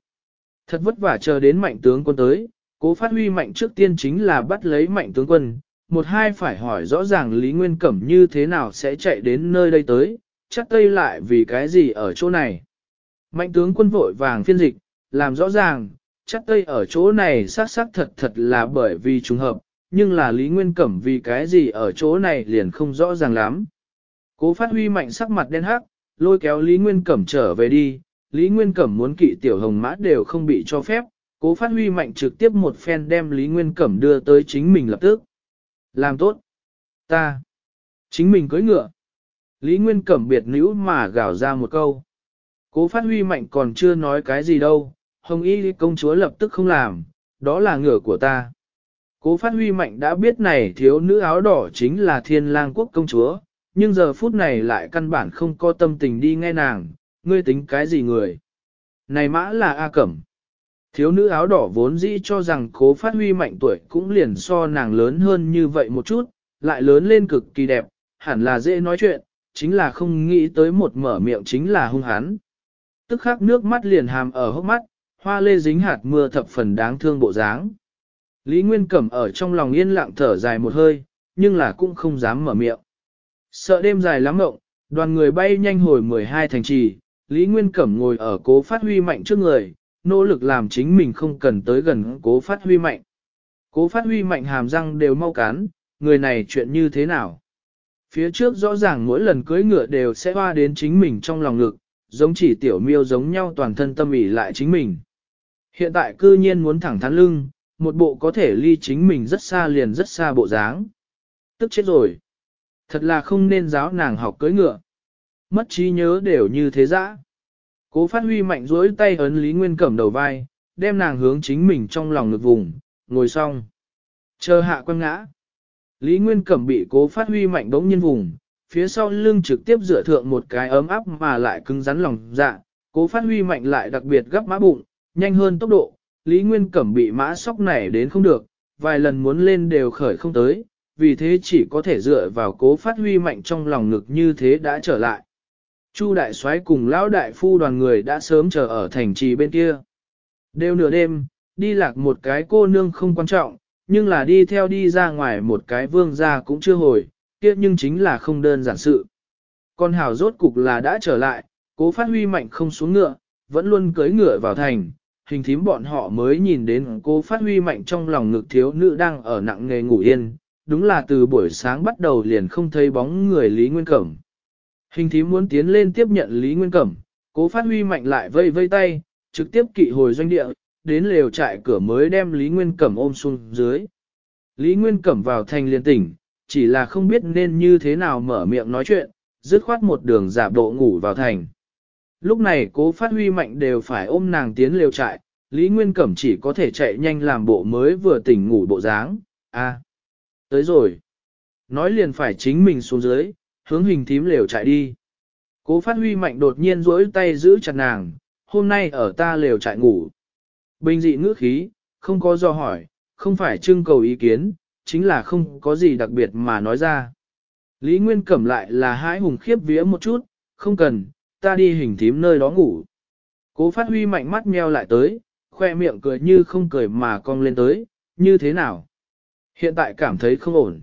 Thật vất vả chờ đến mạnh tướng quân tới, cố phát huy mạnh trước tiên chính là bắt lấy mạnh tướng quân, một hai phải hỏi rõ ràng Lý Nguyên Cẩm như thế nào sẽ chạy đến nơi đây tới, chắc Tây lại vì cái gì ở chỗ này. Mạnh tướng quân vội vàng phiên dịch, làm rõ ràng, chắc Tây ở chỗ này xác xác thật thật là bởi vì trùng hợp, nhưng là Lý Nguyên Cẩm vì cái gì ở chỗ này liền không rõ ràng lắm. Cố phát huy mạnh sắc mặt đen hắc, lôi kéo Lý Nguyên Cẩm trở về đi, Lý Nguyên Cẩm muốn kỵ tiểu hồng mã đều không bị cho phép, cố phát huy mạnh trực tiếp một phen đem Lý Nguyên Cẩm đưa tới chính mình lập tức. Làm tốt. Ta. Chính mình cưới ngựa. Lý Nguyên Cẩm biệt nữ mà gào ra một câu. Cố phát huy mạnh còn chưa nói cái gì đâu, hồng y công chúa lập tức không làm, đó là ngựa của ta. Cố phát huy mạnh đã biết này thiếu nữ áo đỏ chính là thiên lang quốc công chúa, nhưng giờ phút này lại căn bản không có tâm tình đi nghe nàng, ngươi tính cái gì người. Này mã là A Cẩm. Thiếu nữ áo đỏ vốn dĩ cho rằng cố phát huy mạnh tuổi cũng liền so nàng lớn hơn như vậy một chút, lại lớn lên cực kỳ đẹp, hẳn là dễ nói chuyện, chính là không nghĩ tới một mở miệng chính là hung hán. Tức khắc nước mắt liền hàm ở hốc mắt, hoa lê dính hạt mưa thập phần đáng thương bộ dáng. Lý Nguyên Cẩm ở trong lòng yên lặng thở dài một hơi, nhưng là cũng không dám mở miệng. Sợ đêm dài lắm mộng, đoàn người bay nhanh hồi 12 thành trì, Lý Nguyên Cẩm ngồi ở cố phát huy mạnh trước người, nỗ lực làm chính mình không cần tới gần cố phát huy mạnh. Cố phát huy mạnh hàm răng đều mau cán, người này chuyện như thế nào? Phía trước rõ ràng mỗi lần cưới ngựa đều sẽ hoa đến chính mình trong lòng ngực, giống chỉ tiểu miêu giống nhau toàn thân tâm ỉ lại chính mình. Hiện tại cư nhiên muốn thẳng thắn lưng, một bộ có thể ly chính mình rất xa liền rất xa bộ dáng. Tức chết rồi. Thật là không nên giáo nàng học cưỡi ngựa. Mất trí nhớ đều như thế dã. Cố phát huy mạnh dối tay ấn Lý Nguyên Cẩm đầu vai, đem nàng hướng chính mình trong lòng ngực vùng, ngồi xong. Chờ hạ quăng ngã. Lý Nguyên Cẩm bị cố phát huy mạnh đống nhân vùng, phía sau lưng trực tiếp dựa thượng một cái ấm áp mà lại cứng rắn lòng dạ. Cố phát huy mạnh lại đặc biệt gấp mã bụng, nhanh hơn tốc độ, Lý Nguyên Cẩm bị mã sóc này đến không được, vài lần muốn lên đều khởi không tới, vì thế chỉ có thể dựa vào cố phát huy mạnh trong lòng ngực như thế đã trở lại. Chu đại soái cùng lão đại phu đoàn người đã sớm chờ ở thành trì bên kia. Đều nửa đêm, đi lạc một cái cô nương không quan trọng, nhưng là đi theo đi ra ngoài một cái vương gia cũng chưa hồi, kia nhưng chính là không đơn giản sự. Con hào rốt cục là đã trở lại, cố phát huy mạnh không xuống ngựa, vẫn luôn cưới ngựa vào thành, hình thím bọn họ mới nhìn đến cô phát huy mạnh trong lòng ngực thiếu nữ đang ở nặng nghề ngủ yên, đúng là từ buổi sáng bắt đầu liền không thấy bóng người Lý Nguyên Cẩm. Hình thím muốn tiến lên tiếp nhận Lý Nguyên Cẩm, cố phát huy mạnh lại vây vây tay, trực tiếp kỵ hồi doanh địa, đến lều trại cửa mới đem Lý Nguyên Cẩm ôm xuống dưới. Lý Nguyên Cẩm vào thành liền tỉnh, chỉ là không biết nên như thế nào mở miệng nói chuyện, dứt khoát một đường giả bộ ngủ vào thành. Lúc này cố phát huy mạnh đều phải ôm nàng tiến lều trại, Lý Nguyên Cẩm chỉ có thể chạy nhanh làm bộ mới vừa tỉnh ngủ bộ dáng. a tới rồi. Nói liền phải chính mình xuống dưới, hướng hình thím lều chạy đi. Cố phát huy mạnh đột nhiên rỗi tay giữ chặt nàng, hôm nay ở ta lều chạy ngủ. Bình dị ngữ khí, không có do hỏi, không phải trưng cầu ý kiến, chính là không có gì đặc biệt mà nói ra. Lý Nguyên Cẩm lại là hãi hùng khiếp vía một chút, không cần, ta đi hình thím nơi đó ngủ. Cố phát huy mạnh mắt meo lại tới, khoe miệng cười như không cười mà cong lên tới, như thế nào? Hiện tại cảm thấy không ổn.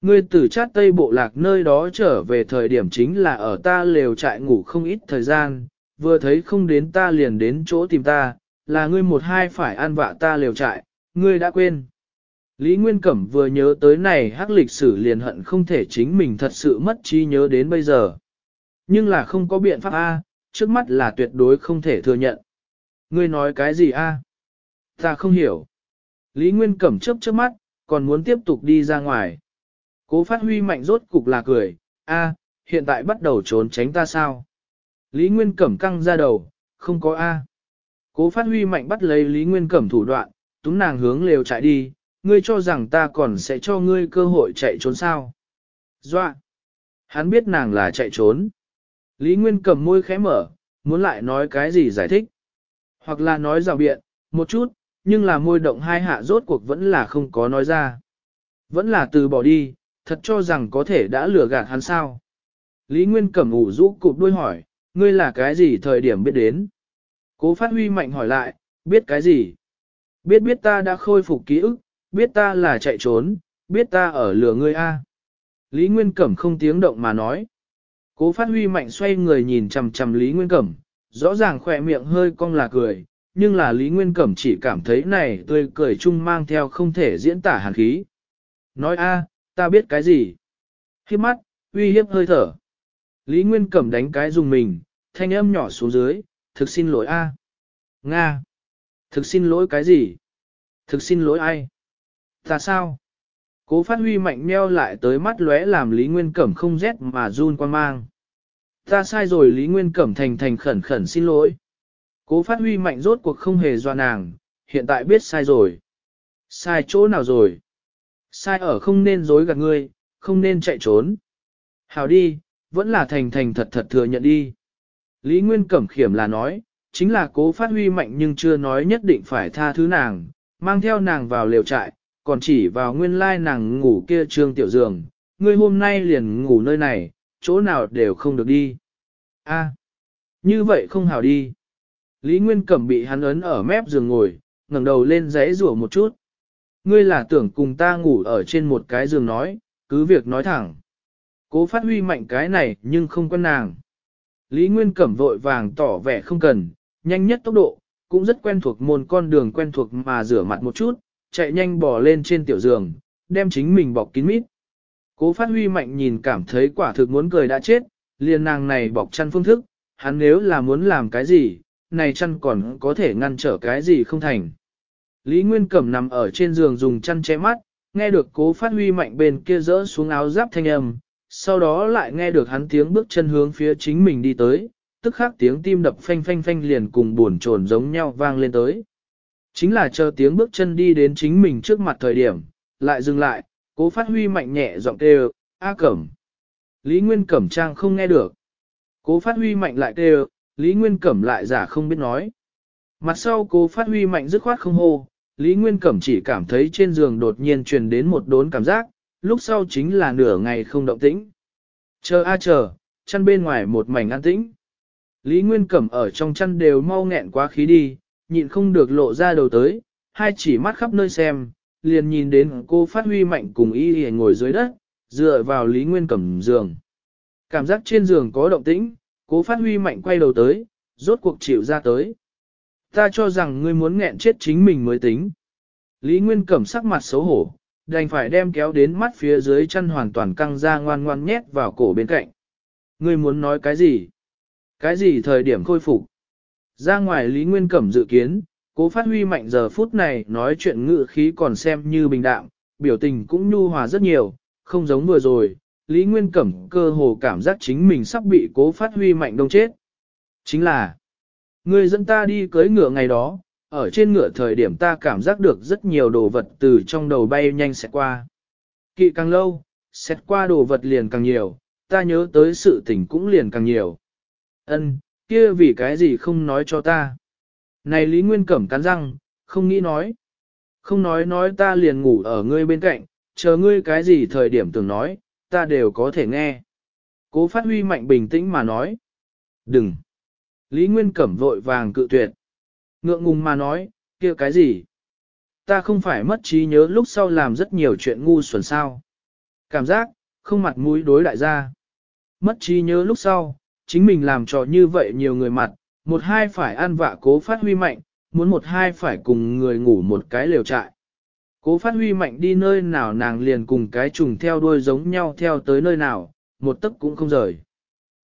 Ngươi từ chát tây bộ lạc nơi đó trở về thời điểm chính là ở ta lều trại ngủ không ít thời gian, vừa thấy không đến ta liền đến chỗ tìm ta, là ngươi một hai phải ăn vạ ta lều trại, ngươi đã quên. Lý Nguyên Cẩm vừa nhớ tới này hắc lịch sử liền hận không thể chính mình thật sự mất trí nhớ đến bây giờ. Nhưng là không có biện pháp A, trước mắt là tuyệt đối không thể thừa nhận. Ngươi nói cái gì A? Ta không hiểu. Lý Nguyên Cẩm chấp trước mắt, còn muốn tiếp tục đi ra ngoài. Cố phát huy mạnh rốt cục là cười, A, hiện tại bắt đầu trốn tránh ta sao? Lý Nguyên Cẩm căng ra đầu, không có A. Cố phát huy mạnh bắt lấy Lý Nguyên Cẩm thủ đoạn, túng nàng hướng lều chạy đi, ngươi cho rằng ta còn sẽ cho ngươi cơ hội chạy trốn sao. Doa! Hắn biết nàng là chạy trốn. Lý Nguyên cầm môi khẽ mở, muốn lại nói cái gì giải thích. Hoặc là nói rào biện, một chút, nhưng là môi động hai hạ rốt cuộc vẫn là không có nói ra. Vẫn là từ bỏ đi, thật cho rằng có thể đã lừa gạt hắn sao. Lý Nguyên cẩm ủ rũ cụp đuôi hỏi, ngươi là cái gì thời điểm biết đến? Cố phát huy mạnh hỏi lại, biết cái gì? Biết biết ta đã khôi phục ký ức, biết ta là chạy trốn, biết ta ở lừa ngươi a? Lý Nguyên Cẩm không tiếng động mà nói. Cố phát huy mạnh xoay người nhìn chầm chầm Lý Nguyên Cẩm, rõ ràng khỏe miệng hơi cong là cười, nhưng là Lý Nguyên Cẩm chỉ cảm thấy này tươi cười chung mang theo không thể diễn tả hàn khí. Nói a ta biết cái gì? Khi mắt, uy hiếp hơi thở. Lý Nguyên Cẩm đánh cái dùng mình, thanh âm nhỏ xuống dưới, thực xin lỗi a. Nga! Thực xin lỗi cái gì? Thực xin lỗi ai? Ta sao? Cố phát huy mạnh meo lại tới mắt lóe làm Lý Nguyên Cẩm không rét mà run quan mang. Ta sai rồi Lý Nguyên Cẩm thành thành khẩn khẩn xin lỗi. Cố phát huy mạnh rốt cuộc không hề doan nàng, hiện tại biết sai rồi. Sai chỗ nào rồi? Sai ở không nên dối gạt ngươi, không nên chạy trốn. Hào đi, vẫn là thành thành thật thật thừa nhận đi. Lý Nguyên Cẩm khiểm là nói, chính là cố phát huy mạnh nhưng chưa nói nhất định phải tha thứ nàng, mang theo nàng vào lều trại, còn chỉ vào nguyên lai nàng ngủ kia trương tiểu giường, ngươi hôm nay liền ngủ nơi này, chỗ nào đều không được đi. A, như vậy không hảo đi. Lý Nguyên Cẩm bị hắn ấn ở mép giường ngồi, ngẩng đầu lên giấy rủa một chút. Ngươi là tưởng cùng ta ngủ ở trên một cái giường nói, cứ việc nói thẳng. Cố phát huy mạnh cái này nhưng không quen nàng. Lý Nguyên Cẩm vội vàng tỏ vẻ không cần, nhanh nhất tốc độ, cũng rất quen thuộc môn con đường quen thuộc mà rửa mặt một chút, chạy nhanh bò lên trên tiểu giường, đem chính mình bọc kín mít. Cố phát huy mạnh nhìn cảm thấy quả thực muốn cười đã chết, liền nàng này bọc chăn phương thức, hắn nếu là muốn làm cái gì, này chăn còn có thể ngăn trở cái gì không thành. Lý Nguyên Cẩm nằm ở trên giường dùng chăn che mắt, nghe được cố phát huy mạnh bên kia rỡ xuống áo giáp thanh âm, sau đó lại nghe được hắn tiếng bước chân hướng phía chính mình đi tới, tức khắc tiếng tim đập phanh phanh phanh liền cùng buồn trồn giống nhau vang lên tới. Chính là chờ tiếng bước chân đi đến chính mình trước mặt thời điểm, lại dừng lại, cố phát huy mạnh nhẹ giọng kêu, A Cẩm. Lý Nguyên Cẩm Trang không nghe được. Cố phát huy mạnh lại kêu, Lý Nguyên Cẩm lại giả không biết nói. Mặt sau cố phát huy mạnh dứt khoát không hô, Lý Nguyên Cẩm chỉ cảm thấy trên giường đột nhiên truyền đến một đốn cảm giác, lúc sau chính là nửa ngày không động tĩnh. Chờ a chờ, chăn bên ngoài một mảnh an tĩnh. Lý Nguyên Cẩm ở trong chăn đều mau nghẹn quá khí đi, nhịn không được lộ ra đầu tới, hai chỉ mắt khắp nơi xem, liền nhìn đến cô phát huy mạnh cùng y y ngồi dưới đất, dựa vào Lý Nguyên cầm giường. Cảm giác trên giường có động tĩnh, cố phát huy mạnh quay đầu tới, rốt cuộc chịu ra tới. Ta cho rằng ngươi muốn nghẹn chết chính mình mới tính. Lý Nguyên cẩm sắc mặt xấu hổ, đành phải đem kéo đến mắt phía dưới chân hoàn toàn căng ra ngoan ngoan nhét vào cổ bên cạnh. Ngươi muốn nói cái gì? Cái gì thời điểm khôi phục? Ra ngoài Lý Nguyên Cẩm dự kiến, cố phát huy mạnh giờ phút này nói chuyện ngự khí còn xem như bình đạm, biểu tình cũng nhu hòa rất nhiều, không giống vừa rồi, Lý Nguyên Cẩm cơ hồ cảm giác chính mình sắp bị cố phát huy mạnh đông chết. Chính là, người dẫn ta đi cưới ngựa ngày đó, ở trên ngựa thời điểm ta cảm giác được rất nhiều đồ vật từ trong đầu bay nhanh sẽ qua. Kỵ càng lâu, xét qua đồ vật liền càng nhiều, ta nhớ tới sự tình cũng liền càng nhiều. Ân, kia vì cái gì không nói cho ta. Này Lý Nguyên Cẩm cắn răng, không nghĩ nói. Không nói nói ta liền ngủ ở ngươi bên cạnh, chờ ngươi cái gì thời điểm tưởng nói, ta đều có thể nghe. Cố phát huy mạnh bình tĩnh mà nói. Đừng. Lý Nguyên Cẩm vội vàng cự tuyệt. Ngượng ngùng mà nói, kia cái gì? Ta không phải mất trí nhớ lúc sau làm rất nhiều chuyện ngu xuẩn sao. Cảm giác, không mặt mũi đối đại gia. Mất trí nhớ lúc sau, chính mình làm trò như vậy nhiều người mặt, một hai phải ăn vạ cố phát huy mạnh, muốn một hai phải cùng người ngủ một cái lều trại. Cố phát huy mạnh đi nơi nào nàng liền cùng cái trùng theo đuôi giống nhau theo tới nơi nào, một tấc cũng không rời.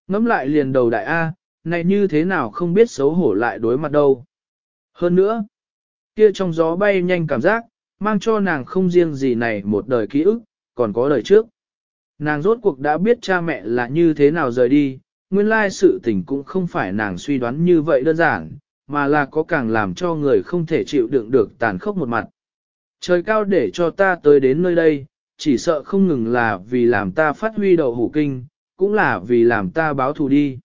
Ngắm lại liền đầu đại A, này như thế nào không biết xấu hổ lại đối mặt đâu. Hơn nữa, kia trong gió bay nhanh cảm giác, mang cho nàng không riêng gì này một đời ký ức, còn có đời trước. Nàng rốt cuộc đã biết cha mẹ là như thế nào rời đi, nguyên lai sự tình cũng không phải nàng suy đoán như vậy đơn giản, mà là có càng làm cho người không thể chịu đựng được tàn khốc một mặt. Trời cao để cho ta tới đến nơi đây, chỉ sợ không ngừng là vì làm ta phát huy đầu hủ kinh, cũng là vì làm ta báo thù đi.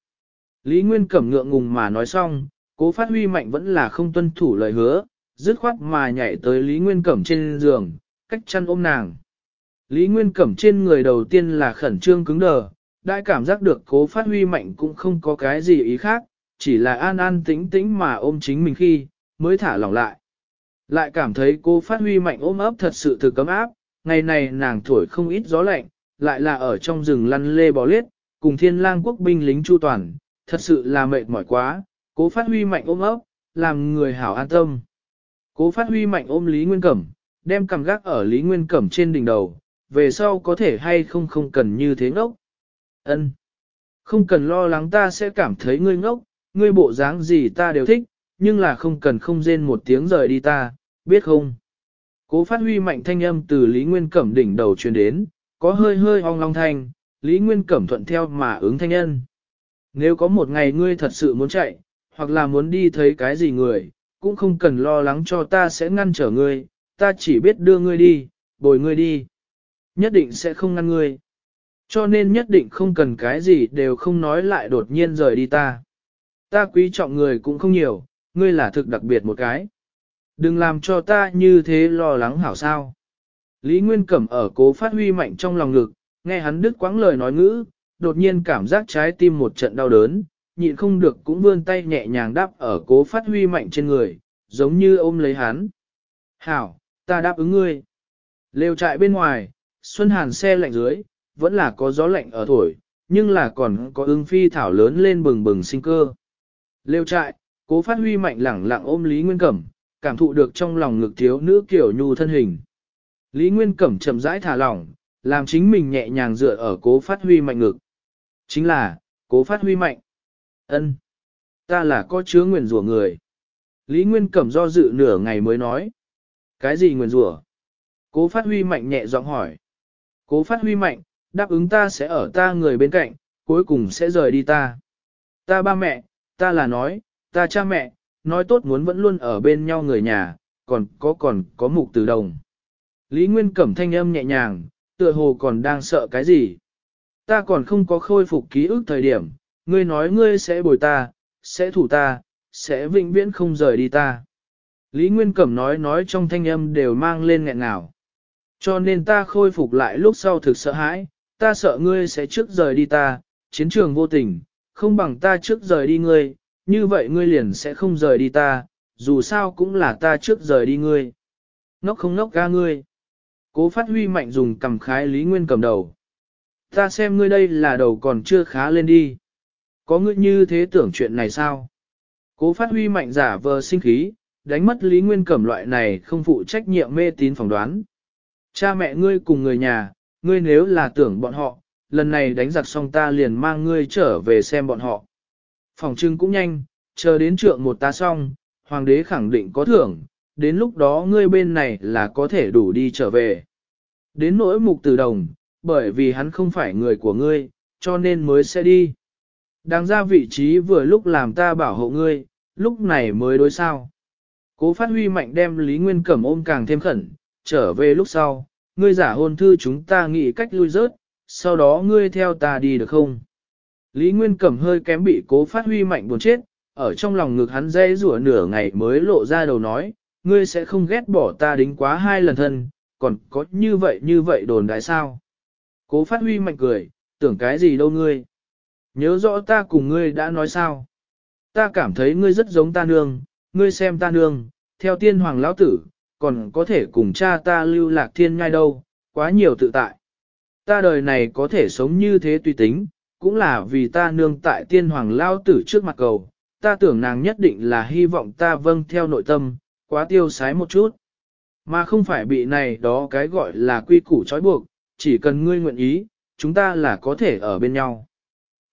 Lý Nguyên Cẩm ngượng ngùng mà nói xong, cố phát huy mạnh vẫn là không tuân thủ lời hứa, dứt khoát mà nhảy tới Lý Nguyên Cẩm trên giường, cách chăn ôm nàng. Lý Nguyên Cẩm trên người đầu tiên là khẩn trương cứng đờ, đại cảm giác được cố phát huy mạnh cũng không có cái gì ý khác, chỉ là an an tĩnh tĩnh mà ôm chính mình khi, mới thả lỏng lại. Lại cảm thấy cô phát huy mạnh ôm ấp thật sự thực cấm áp, ngày này nàng thổi không ít gió lạnh, lại là ở trong rừng lăn lê bò liết, cùng thiên lang quốc binh lính chu toàn, thật sự là mệt mỏi quá, cố phát huy mạnh ôm ấp, làm người hảo an tâm. Cố phát huy mạnh ôm Lý Nguyên Cẩm, đem cầm gác ở Lý Nguyên Cẩm trên đỉnh đầu, về sau có thể hay không không cần như thế ngốc. Ân, Không cần lo lắng ta sẽ cảm thấy ngươi ngốc, ngươi bộ dáng gì ta đều thích, nhưng là không cần không rên một tiếng rời đi ta, biết không? Cố phát huy mạnh thanh âm từ Lý Nguyên Cẩm đỉnh đầu truyền đến, có hơi hơi ong long thanh, Lý Nguyên Cẩm thuận theo mà ứng thanh Ân. Nếu có một ngày ngươi thật sự muốn chạy, hoặc là muốn đi thấy cái gì người, cũng không cần lo lắng cho ta sẽ ngăn trở ngươi, ta chỉ biết đưa ngươi đi, bồi ngươi đi. Nhất định sẽ không ngăn ngươi. Cho nên nhất định không cần cái gì đều không nói lại đột nhiên rời đi ta. Ta quý trọng người cũng không nhiều, ngươi là thực đặc biệt một cái. Đừng làm cho ta như thế lo lắng hảo sao. Lý Nguyên Cẩm ở cố phát huy mạnh trong lòng ngực, nghe hắn đứt quãng lời nói ngữ, đột nhiên cảm giác trái tim một trận đau đớn, nhịn không được cũng vươn tay nhẹ nhàng đáp ở cố phát huy mạnh trên người, giống như ôm lấy hắn. Hảo, ta đáp ứng ngươi. Lều trại bên ngoài, Xuân Hàn xe lạnh dưới, vẫn là có gió lạnh ở thổi, nhưng là còn có ưng phi thảo lớn lên bừng bừng sinh cơ. Lêu trại, cố phát huy mạnh lẳng lặng ôm Lý Nguyên Cẩm, cảm thụ được trong lòng ngực thiếu nữ kiểu nhu thân hình. Lý Nguyên Cẩm chậm rãi thả lỏng, làm chính mình nhẹ nhàng dựa ở cố phát huy mạnh ngực. Chính là, cố phát huy mạnh. ân Ta là có chứa nguyền rủa người. Lý Nguyên Cẩm do dự nửa ngày mới nói. Cái gì nguyền rủa Cố phát huy mạnh nhẹ giọng hỏi. Cố phát huy mạnh, đáp ứng ta sẽ ở ta người bên cạnh, cuối cùng sẽ rời đi ta. Ta ba mẹ, ta là nói, ta cha mẹ, nói tốt muốn vẫn luôn ở bên nhau người nhà, còn có còn có mục từ đồng. Lý Nguyên Cẩm thanh âm nhẹ nhàng, tựa hồ còn đang sợ cái gì. Ta còn không có khôi phục ký ức thời điểm, ngươi nói ngươi sẽ bồi ta, sẽ thủ ta, sẽ vĩnh viễn không rời đi ta. Lý Nguyên Cẩm nói nói trong thanh âm đều mang lên nghẹn ngào. Cho nên ta khôi phục lại lúc sau thực sợ hãi, ta sợ ngươi sẽ trước rời đi ta, chiến trường vô tình, không bằng ta trước rời đi ngươi, như vậy ngươi liền sẽ không rời đi ta, dù sao cũng là ta trước rời đi ngươi. Ngốc không ngốc ga ngươi. Cố phát huy mạnh dùng cầm khái Lý Nguyên cầm đầu. Ta xem ngươi đây là đầu còn chưa khá lên đi. Có ngươi như thế tưởng chuyện này sao? Cố phát huy mạnh giả vờ sinh khí, đánh mất Lý Nguyên cầm loại này không phụ trách nhiệm mê tín phỏng đoán. Cha mẹ ngươi cùng người nhà, ngươi nếu là tưởng bọn họ, lần này đánh giặc xong ta liền mang ngươi trở về xem bọn họ. Phòng trưng cũng nhanh, chờ đến trượng một ta xong, hoàng đế khẳng định có thưởng, đến lúc đó ngươi bên này là có thể đủ đi trở về. Đến nỗi mục tử đồng, bởi vì hắn không phải người của ngươi, cho nên mới sẽ đi. đang ra vị trí vừa lúc làm ta bảo hộ ngươi, lúc này mới đối sao. Cố phát huy mạnh đem Lý Nguyên Cẩm ôm càng thêm khẩn, trở về lúc sau, ngươi giả hôn thư chúng ta nghĩ cách lui rớt, sau đó ngươi theo ta đi được không? Lý Nguyên Cẩm hơi kém bị cố phát huy mạnh buồn chết, ở trong lòng ngực hắn dây rủa nửa ngày mới lộ ra đầu nói, ngươi sẽ không ghét bỏ ta đính quá hai lần thân, còn có như vậy như vậy đồn đại sao? Cố phát huy mạnh cười, tưởng cái gì đâu ngươi? Nhớ rõ ta cùng ngươi đã nói sao? Ta cảm thấy ngươi rất giống ta nương, ngươi xem ta nương, theo tiên hoàng lão tử, còn có thể cùng cha ta lưu lạc thiên ngay đâu, quá nhiều tự tại. Ta đời này có thể sống như thế tùy tính, cũng là vì ta nương tại tiên hoàng lao tử trước mặt cầu, ta tưởng nàng nhất định là hy vọng ta vâng theo nội tâm, quá tiêu sái một chút. Mà không phải bị này đó cái gọi là quy củ trói buộc, chỉ cần ngươi nguyện ý, chúng ta là có thể ở bên nhau.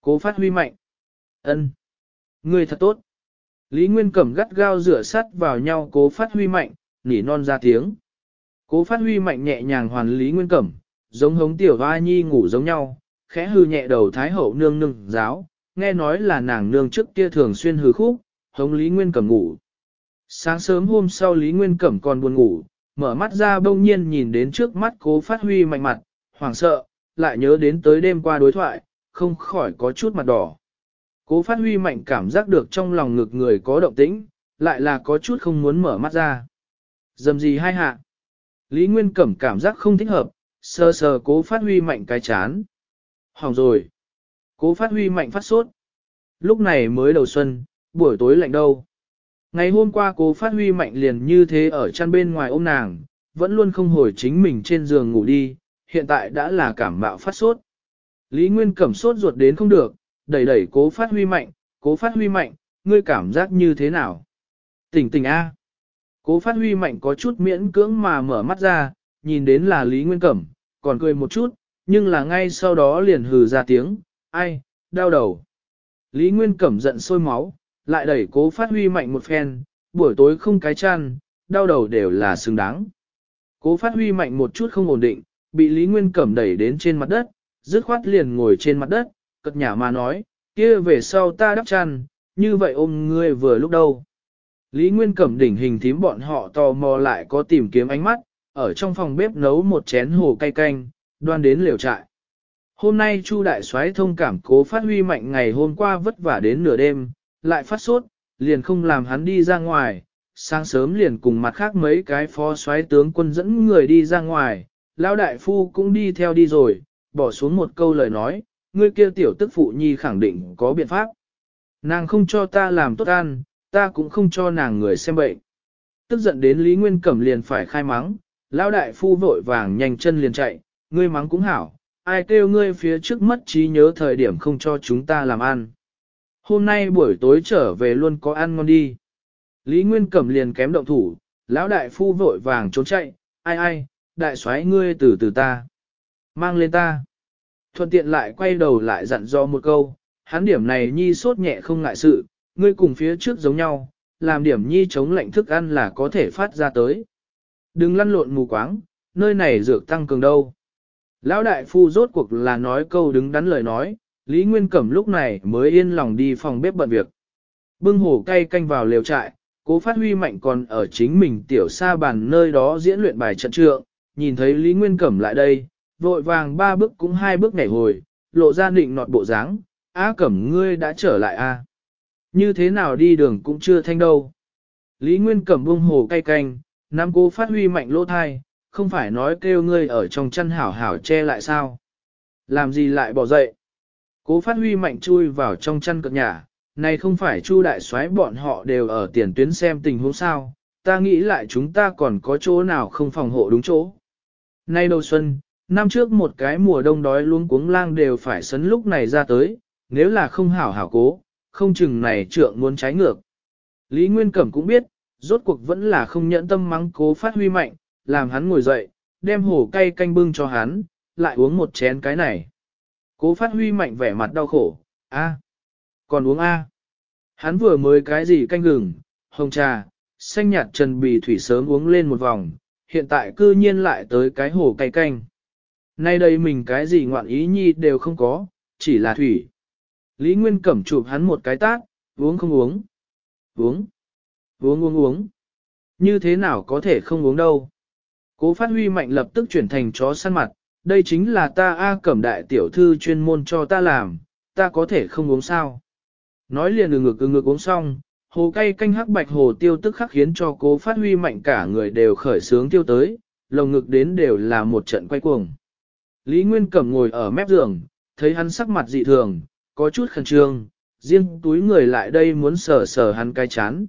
Cố phát huy mạnh. ân Ngươi thật tốt. Lý Nguyên Cẩm gắt gao rửa sắt vào nhau cố phát huy mạnh, nỉ non ra tiếng. Cố phát huy mạnh nhẹ nhàng hoàn lý nguyên cẩm, giống hống tiểu hoa nhi ngủ giống nhau, khẽ hư nhẹ đầu thái hậu nương nương giáo, nghe nói là nàng nương trước kia thường xuyên hư khúc, hống lý nguyên cẩm ngủ. Sáng sớm hôm sau lý nguyên cẩm còn buồn ngủ, mở mắt ra bông nhiên nhìn đến trước mắt cố phát huy mạnh mặt, hoảng sợ, lại nhớ đến tới đêm qua đối thoại, không khỏi có chút mặt đỏ. Cố phát huy mạnh cảm giác được trong lòng ngực người có động tĩnh, lại là có chút không muốn mở mắt ra. Dầm gì hai hạ. Lý Nguyên Cẩm cảm giác không thích hợp, sờ sờ cố phát huy mạnh cái chán. Hỏng rồi. Cố phát huy mạnh phát sốt. Lúc này mới đầu xuân, buổi tối lạnh đâu. Ngày hôm qua cố phát huy mạnh liền như thế ở chăn bên ngoài ôm nàng, vẫn luôn không hồi chính mình trên giường ngủ đi, hiện tại đã là cảm mạo phát sốt. Lý Nguyên Cẩm sốt ruột đến không được, đẩy đẩy cố phát huy mạnh, cố phát huy mạnh, ngươi cảm giác như thế nào? Tỉnh tỉnh A. Cố phát huy mạnh có chút miễn cưỡng mà mở mắt ra, nhìn đến là Lý Nguyên Cẩm, còn cười một chút, nhưng là ngay sau đó liền hừ ra tiếng, ai, đau đầu. Lý Nguyên Cẩm giận sôi máu, lại đẩy cố phát huy mạnh một phen, buổi tối không cái chăn, đau đầu đều là xứng đáng. Cố phát huy mạnh một chút không ổn định, bị Lý Nguyên Cẩm đẩy đến trên mặt đất, dứt khoát liền ngồi trên mặt đất, cật nhả mà nói, kia về sau ta đắp chăn, như vậy ôm ngươi vừa lúc đâu. Lý Nguyên Cẩm đỉnh hình thím bọn họ tò mò lại có tìm kiếm ánh mắt, ở trong phòng bếp nấu một chén hồ cay canh, đoan đến liều trại. Hôm nay Chu Đại soái thông cảm cố phát huy mạnh ngày hôm qua vất vả đến nửa đêm, lại phát sốt liền không làm hắn đi ra ngoài, sáng sớm liền cùng mặt khác mấy cái phó soái tướng quân dẫn người đi ra ngoài, lão đại phu cũng đi theo đi rồi, bỏ xuống một câu lời nói, người kia tiểu tức phụ nhi khẳng định có biện pháp. Nàng không cho ta làm tốt ăn, ta cũng không cho nàng người xem bệnh. Tức giận đến Lý Nguyên Cẩm liền phải khai mắng, lão đại phu vội vàng nhanh chân liền chạy, ngươi mắng cũng hảo, ai kêu ngươi phía trước mất trí nhớ thời điểm không cho chúng ta làm ăn. Hôm nay buổi tối trở về luôn có ăn ngon đi. Lý Nguyên Cẩm liền kém động thủ, lão đại phu vội vàng trốn chạy, ai ai, đại soái ngươi từ từ ta. Mang lên ta. Thuận tiện lại quay đầu lại dặn do một câu, hắn điểm này nhi sốt nhẹ không ngại sự, Ngươi cùng phía trước giống nhau, làm điểm nhi chống lạnh thức ăn là có thể phát ra tới. Đừng lăn lộn mù quáng, nơi này dược tăng cường đâu. Lão đại phu rốt cuộc là nói câu đứng đắn lời nói, Lý Nguyên Cẩm lúc này mới yên lòng đi phòng bếp bận việc. Bưng hổ cay canh vào liều trại, cố phát huy mạnh còn ở chính mình tiểu xa bàn nơi đó diễn luyện bài trận trượng, nhìn thấy Lý Nguyên Cẩm lại đây, vội vàng ba bước cũng hai bước nhảy hồi, lộ ra định nọt bộ dáng "A Cẩm ngươi đã trở lại a?" Như thế nào đi đường cũng chưa thanh đâu. Lý Nguyên cầm buông hồ cay canh, nắm cố phát huy mạnh lỗ thai, không phải nói kêu ngươi ở trong chăn hảo hảo che lại sao. Làm gì lại bỏ dậy. Cố phát huy mạnh chui vào trong chăn cật nhà, này không phải chu đại soái bọn họ đều ở tiền tuyến xem tình huống sao, ta nghĩ lại chúng ta còn có chỗ nào không phòng hộ đúng chỗ. Nay đầu xuân, năm trước một cái mùa đông đói luôn cuống lang đều phải sấn lúc này ra tới, nếu là không hảo hảo cố, không chừng này trượng muốn trái ngược. Lý Nguyên Cẩm cũng biết, rốt cuộc vẫn là không nhẫn tâm mắng cố phát huy mạnh, làm hắn ngồi dậy, đem hổ cay canh bưng cho hắn, lại uống một chén cái này. Cố phát huy mạnh vẻ mặt đau khổ, a còn uống a. Hắn vừa mới cái gì canh gừng, hồng trà, xanh nhạt trần bì thủy sớm uống lên một vòng, hiện tại cư nhiên lại tới cái hổ cay canh. Nay đây mình cái gì ngoạn ý nhi đều không có, chỉ là thủy. Lý Nguyên Cẩm chụp hắn một cái tát, uống không uống. Uống. Uống uống uống. Như thế nào có thể không uống đâu. Cố phát huy mạnh lập tức chuyển thành chó săn mặt, đây chính là ta A Cẩm đại tiểu thư chuyên môn cho ta làm, ta có thể không uống sao. Nói liền ngược ngực ngược uống xong, hồ cay canh hắc bạch hồ tiêu tức khắc khiến cho cố phát huy mạnh cả người đều khởi sướng tiêu tới, lồng ngực đến đều là một trận quay cuồng. Lý Nguyên Cẩm ngồi ở mép giường, thấy hắn sắc mặt dị thường, có chút khẩn trương, riêng túi người lại đây muốn sờ sờ hắn cái chán.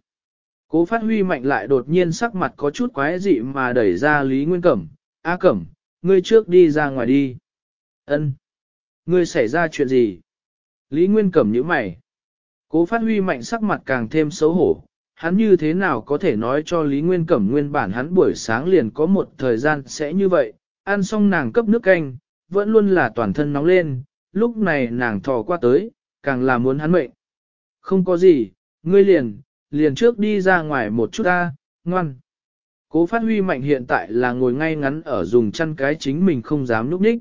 Cố phát huy mạnh lại đột nhiên sắc mặt có chút quái dị mà đẩy ra Lý Nguyên Cẩm, A Cẩm, ngươi trước đi ra ngoài đi. ân Ngươi xảy ra chuyện gì? Lý Nguyên Cẩm như mày. Cố phát huy mạnh sắc mặt càng thêm xấu hổ, hắn như thế nào có thể nói cho Lý Nguyên Cẩm nguyên bản hắn buổi sáng liền có một thời gian sẽ như vậy, ăn xong nàng cấp nước canh, vẫn luôn là toàn thân nóng lên, lúc này nàng thò qua tới, càng là muốn hắn mệnh. Không có gì, ngươi liền, liền trước đi ra ngoài một chút ta, ngoan. Cố phát huy mạnh hiện tại là ngồi ngay ngắn ở dùng chăn cái chính mình không dám núp ních.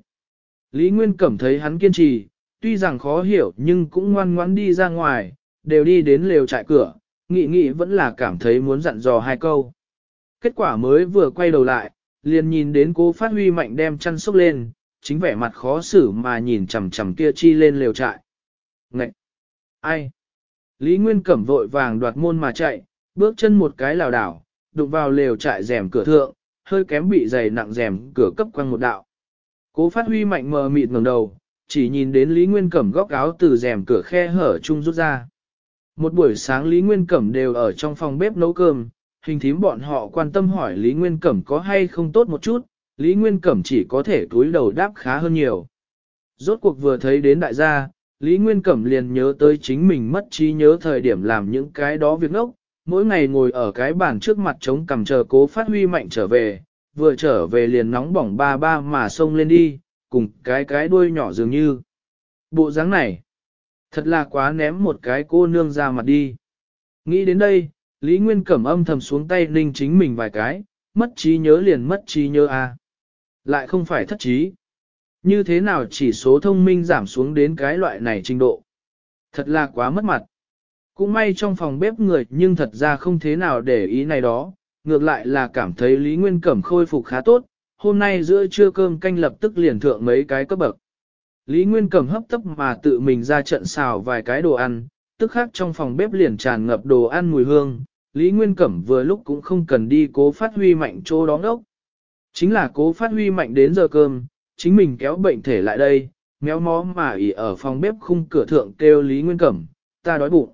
Lý Nguyên cảm thấy hắn kiên trì, tuy rằng khó hiểu nhưng cũng ngoan ngoãn đi ra ngoài, đều đi đến lều trại cửa, nghị nghị vẫn là cảm thấy muốn dặn dò hai câu. Kết quả mới vừa quay đầu lại, liền nhìn đến cố phát huy mạnh đem chăn sốc lên, chính vẻ mặt khó xử mà nhìn chằm chằm kia chi lên lều trại. Ngậy! Ai? Lý Nguyên Cẩm vội vàng đoạt môn mà chạy, bước chân một cái lào đảo, đụng vào lều trại rèm cửa thượng, hơi kém bị dày nặng rèm cửa cấp quăng một đạo. Cố phát huy mạnh mờ mịt ngẩng đầu, chỉ nhìn đến Lý Nguyên Cẩm góc áo từ rèm cửa khe hở chung rút ra. Một buổi sáng Lý Nguyên Cẩm đều ở trong phòng bếp nấu cơm, hình thím bọn họ quan tâm hỏi Lý Nguyên Cẩm có hay không tốt một chút, Lý Nguyên Cẩm chỉ có thể túi đầu đáp khá hơn nhiều. Rốt cuộc vừa thấy đến đại gia, Lý Nguyên Cẩm liền nhớ tới chính mình mất trí nhớ thời điểm làm những cái đó việc ngốc, mỗi ngày ngồi ở cái bàn trước mặt chống cầm chờ cố phát huy mạnh trở về, vừa trở về liền nóng bỏng ba ba mà xông lên đi, cùng cái cái đuôi nhỏ dường như. Bộ dáng này, thật là quá ném một cái cô nương ra mặt đi. Nghĩ đến đây, Lý Nguyên Cẩm âm thầm xuống tay ninh chính mình vài cái, mất trí nhớ liền mất trí nhớ à. Lại không phải thất trí. Như thế nào chỉ số thông minh giảm xuống đến cái loại này trình độ. Thật là quá mất mặt. Cũng may trong phòng bếp người nhưng thật ra không thế nào để ý này đó, ngược lại là cảm thấy Lý Nguyên Cẩm khôi phục khá tốt, hôm nay giữa trưa cơm canh lập tức liền thượng mấy cái cấp bậc. Lý Nguyên Cẩm hấp tấp mà tự mình ra trận xào vài cái đồ ăn, tức khác trong phòng bếp liền tràn ngập đồ ăn mùi hương, Lý Nguyên Cẩm vừa lúc cũng không cần đi cố phát huy mạnh chỗ đóng đốc, Chính là cố phát huy mạnh đến giờ cơm, chính mình kéo bệnh thể lại đây, méo mó mà ỉ ở phòng bếp khung cửa thượng kêu Lý Nguyên Cẩm, ta đói bụng.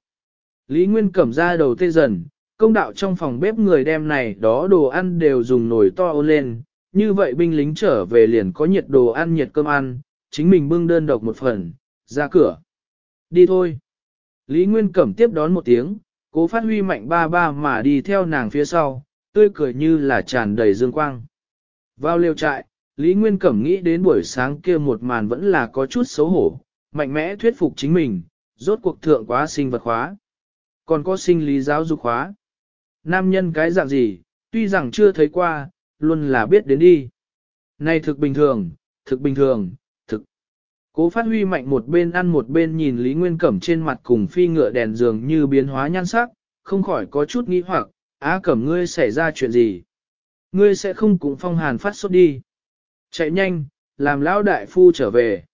Lý Nguyên Cẩm ra đầu tê dần, công đạo trong phòng bếp người đem này đó đồ ăn đều dùng nồi to lên, như vậy binh lính trở về liền có nhiệt đồ ăn nhiệt cơm ăn, chính mình bưng đơn độc một phần, ra cửa. Đi thôi. Lý Nguyên Cẩm tiếp đón một tiếng, cố phát huy mạnh ba ba mà đi theo nàng phía sau, tươi cười như là tràn đầy dương quang. Vào liều trại, Lý Nguyên Cẩm nghĩ đến buổi sáng kia một màn vẫn là có chút xấu hổ, mạnh mẽ thuyết phục chính mình, rốt cuộc thượng quá sinh vật khóa. Còn có sinh lý giáo dục khóa. Nam nhân cái dạng gì, tuy rằng chưa thấy qua, luôn là biết đến đi. Này thực bình thường, thực bình thường, thực. Cố phát huy mạnh một bên ăn một bên nhìn Lý Nguyên Cẩm trên mặt cùng phi ngựa đèn dường như biến hóa nhan sắc, không khỏi có chút nghi hoặc, á cẩm ngươi xảy ra chuyện gì. Ngươi sẽ không cùng phong hàn phát sốt đi. Chạy nhanh, làm lão đại phu trở về.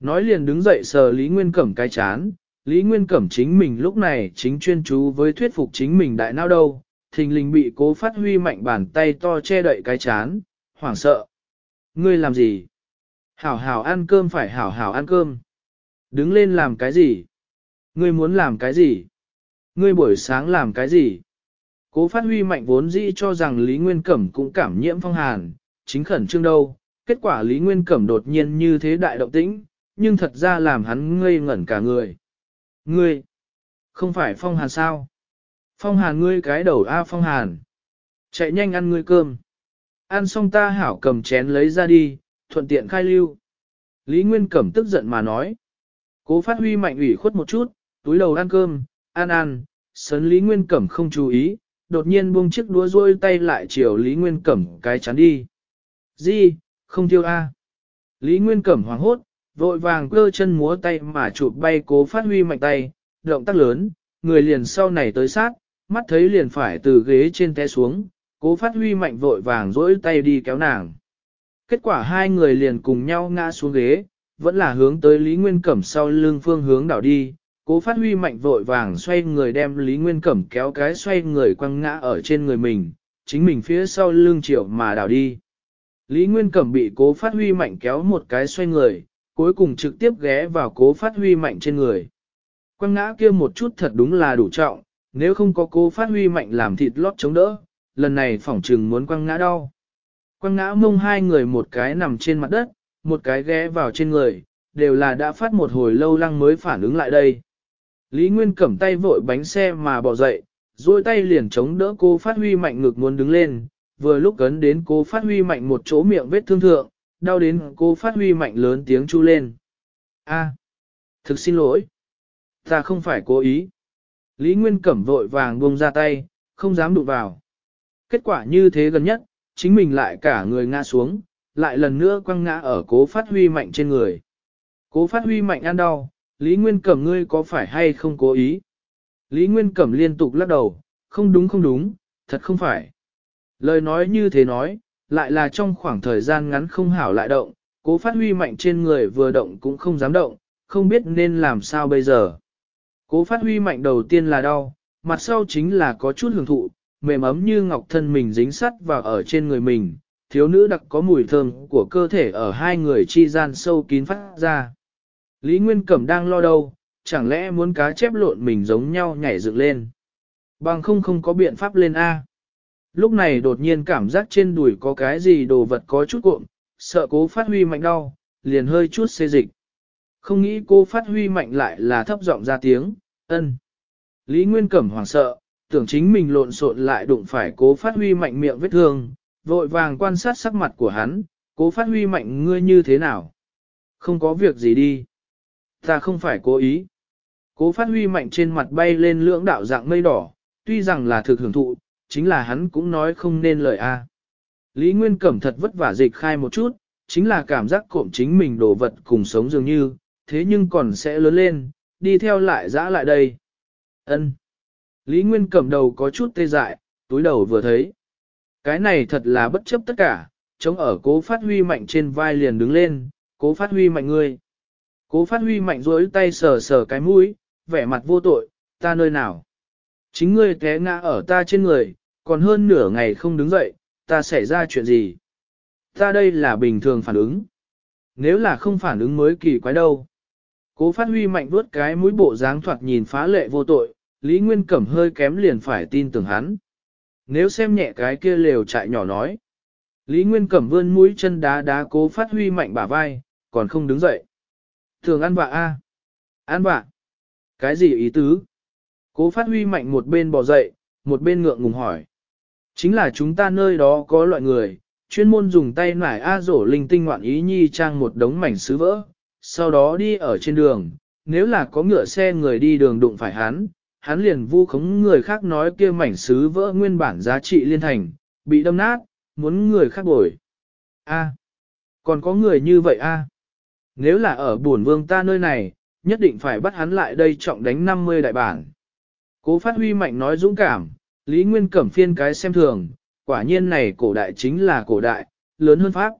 Nói liền đứng dậy sờ Lý Nguyên Cẩm cái chán, Lý Nguyên Cẩm chính mình lúc này chính chuyên chú với thuyết phục chính mình đại nào đâu, thình lình bị cố phát huy mạnh bàn tay to che đậy cái chán, hoảng sợ. Ngươi làm gì? Hảo hảo ăn cơm phải hảo hảo ăn cơm. Đứng lên làm cái gì? Ngươi muốn làm cái gì? Ngươi buổi sáng làm cái gì? Cố phát huy mạnh vốn dĩ cho rằng Lý Nguyên Cẩm cũng cảm nhiễm phong hàn, chính khẩn trương đâu, kết quả Lý Nguyên Cẩm đột nhiên như thế đại động tĩnh, nhưng thật ra làm hắn ngây ngẩn cả người. Ngươi, không phải phong hàn sao? Phong hàn ngươi cái đầu A phong hàn. Chạy nhanh ăn ngươi cơm. Ăn xong ta hảo cầm chén lấy ra đi, thuận tiện khai lưu. Lý Nguyên Cẩm tức giận mà nói. Cố phát huy mạnh ủy khuất một chút, túi đầu ăn cơm, ăn ăn, sấn Lý Nguyên Cẩm không chú ý, đột nhiên buông chiếc đũa rôi tay lại chiều Lý Nguyên Cẩm cái chắn đi. Di, không thiêu a. Lý Nguyên Cẩm hoảng hốt, vội vàng cơ chân múa tay mà chụp bay cố phát huy mạnh tay, động tác lớn, người liền sau này tới sát, mắt thấy liền phải từ ghế trên té xuống, cố phát huy mạnh vội vàng rỗi tay đi kéo nàng. Kết quả hai người liền cùng nhau ngã xuống ghế, vẫn là hướng tới Lý Nguyên Cẩm sau lưng phương hướng đảo đi, cố phát huy mạnh vội vàng xoay người đem Lý Nguyên Cẩm kéo cái xoay người quăng ngã ở trên người mình, chính mình phía sau lưng triệu mà đảo đi. Lý Nguyên Cẩm bị cố phát huy mạnh kéo một cái xoay người, cuối cùng trực tiếp ghé vào cố phát huy mạnh trên người. Quăng ngã kia một chút thật đúng là đủ trọng, nếu không có cố phát huy mạnh làm thịt lót chống đỡ, lần này phỏng trừng muốn quăng ngã đau. Quăng ngã mông hai người một cái nằm trên mặt đất, một cái ghé vào trên người, đều là đã phát một hồi lâu lăng mới phản ứng lại đây. Lý Nguyên cầm tay vội bánh xe mà bỏ dậy, dôi tay liền chống đỡ cô phát huy mạnh ngực muốn đứng lên, vừa lúc cấn đến cô phát huy mạnh một chỗ miệng vết thương thượng, đau đến cô phát huy mạnh lớn tiếng chu lên. a thực xin lỗi. Ta không phải cố ý. Lý Nguyên cẩm vội vàng buông ra tay, không dám đụng vào. Kết quả như thế gần nhất, chính mình lại cả người ngã xuống, lại lần nữa quăng ngã ở cố phát huy mạnh trên người. Cố phát huy mạnh ăn đau, Lý Nguyên Cẩm ngươi có phải hay không cố ý? Lý Nguyên Cẩm liên tục lắc đầu, không đúng không đúng, thật không phải. Lời nói như thế nói, lại là trong khoảng thời gian ngắn không hảo lại động, cố phát huy mạnh trên người vừa động cũng không dám động, không biết nên làm sao bây giờ. Cố phát huy mạnh đầu tiên là đau, mặt sau chính là có chút hưởng thụ, mềm ấm như ngọc thân mình dính sắt và ở trên người mình, thiếu nữ đặc có mùi thơm của cơ thể ở hai người chi gian sâu kín phát ra. Lý Nguyên Cẩm đang lo đâu, chẳng lẽ muốn cá chép lộn mình giống nhau nhảy dựng lên. Bằng không không có biện pháp lên A. Lúc này đột nhiên cảm giác trên đùi có cái gì đồ vật có chút cuộn, sợ cố phát huy mạnh đau, liền hơi chút xê dịch. Không nghĩ cô phát huy mạnh lại là thấp giọng ra tiếng, ân. Lý Nguyên Cẩm hoảng sợ, tưởng chính mình lộn xộn lại đụng phải cố phát huy mạnh miệng vết thương, vội vàng quan sát sắc mặt của hắn, cố phát huy mạnh ngươi như thế nào. Không có việc gì đi. Ta không phải cố ý. Cố phát huy mạnh trên mặt bay lên lưỡng đạo dạng mây đỏ, tuy rằng là thực hưởng thụ, chính là hắn cũng nói không nên lời a. Lý Nguyên Cẩm thật vất vả dịch khai một chút, chính là cảm giác cộm chính mình đồ vật cùng sống dường như, thế nhưng còn sẽ lớn lên, đi theo lại dã lại đây. ân Lý Nguyên Cẩm đầu có chút tê dại, túi đầu vừa thấy. Cái này thật là bất chấp tất cả, chống ở cố phát huy mạnh trên vai liền đứng lên, cố phát huy mạnh người. Cố phát huy mạnh rối tay sờ sờ cái mũi, vẻ mặt vô tội, ta nơi nào. Chính ngươi té ngã ở ta trên người, còn hơn nửa ngày không đứng dậy, ta xảy ra chuyện gì. Ta đây là bình thường phản ứng. Nếu là không phản ứng mới kỳ quái đâu. Cố phát huy mạnh vuốt cái mũi bộ dáng thoạt nhìn phá lệ vô tội, Lý Nguyên Cẩm hơi kém liền phải tin tưởng hắn. Nếu xem nhẹ cái kia lều chạy nhỏ nói. Lý Nguyên Cẩm vươn mũi chân đá đá cố phát huy mạnh bả vai, còn không đứng dậy. Thường ăn vạ a? Ăn vạ? Cái gì ý tứ? Cố phát huy mạnh một bên bò dậy, một bên ngượng ngùng hỏi. Chính là chúng ta nơi đó có loại người, chuyên môn dùng tay nải a rổ linh tinh ngoạn ý nhi trang một đống mảnh sứ vỡ, sau đó đi ở trên đường, nếu là có ngựa xe người đi đường đụng phải hắn, hắn liền vu khống người khác nói kia mảnh sứ vỡ nguyên bản giá trị liên thành, bị đâm nát, muốn người khác bồi. A, còn có người như vậy a? Nếu là ở buồn vương ta nơi này, nhất định phải bắt hắn lại đây trọng đánh 50 đại bản. Cố phát huy mạnh nói dũng cảm, Lý Nguyên Cẩm phiên cái xem thường, quả nhiên này cổ đại chính là cổ đại, lớn hơn Pháp.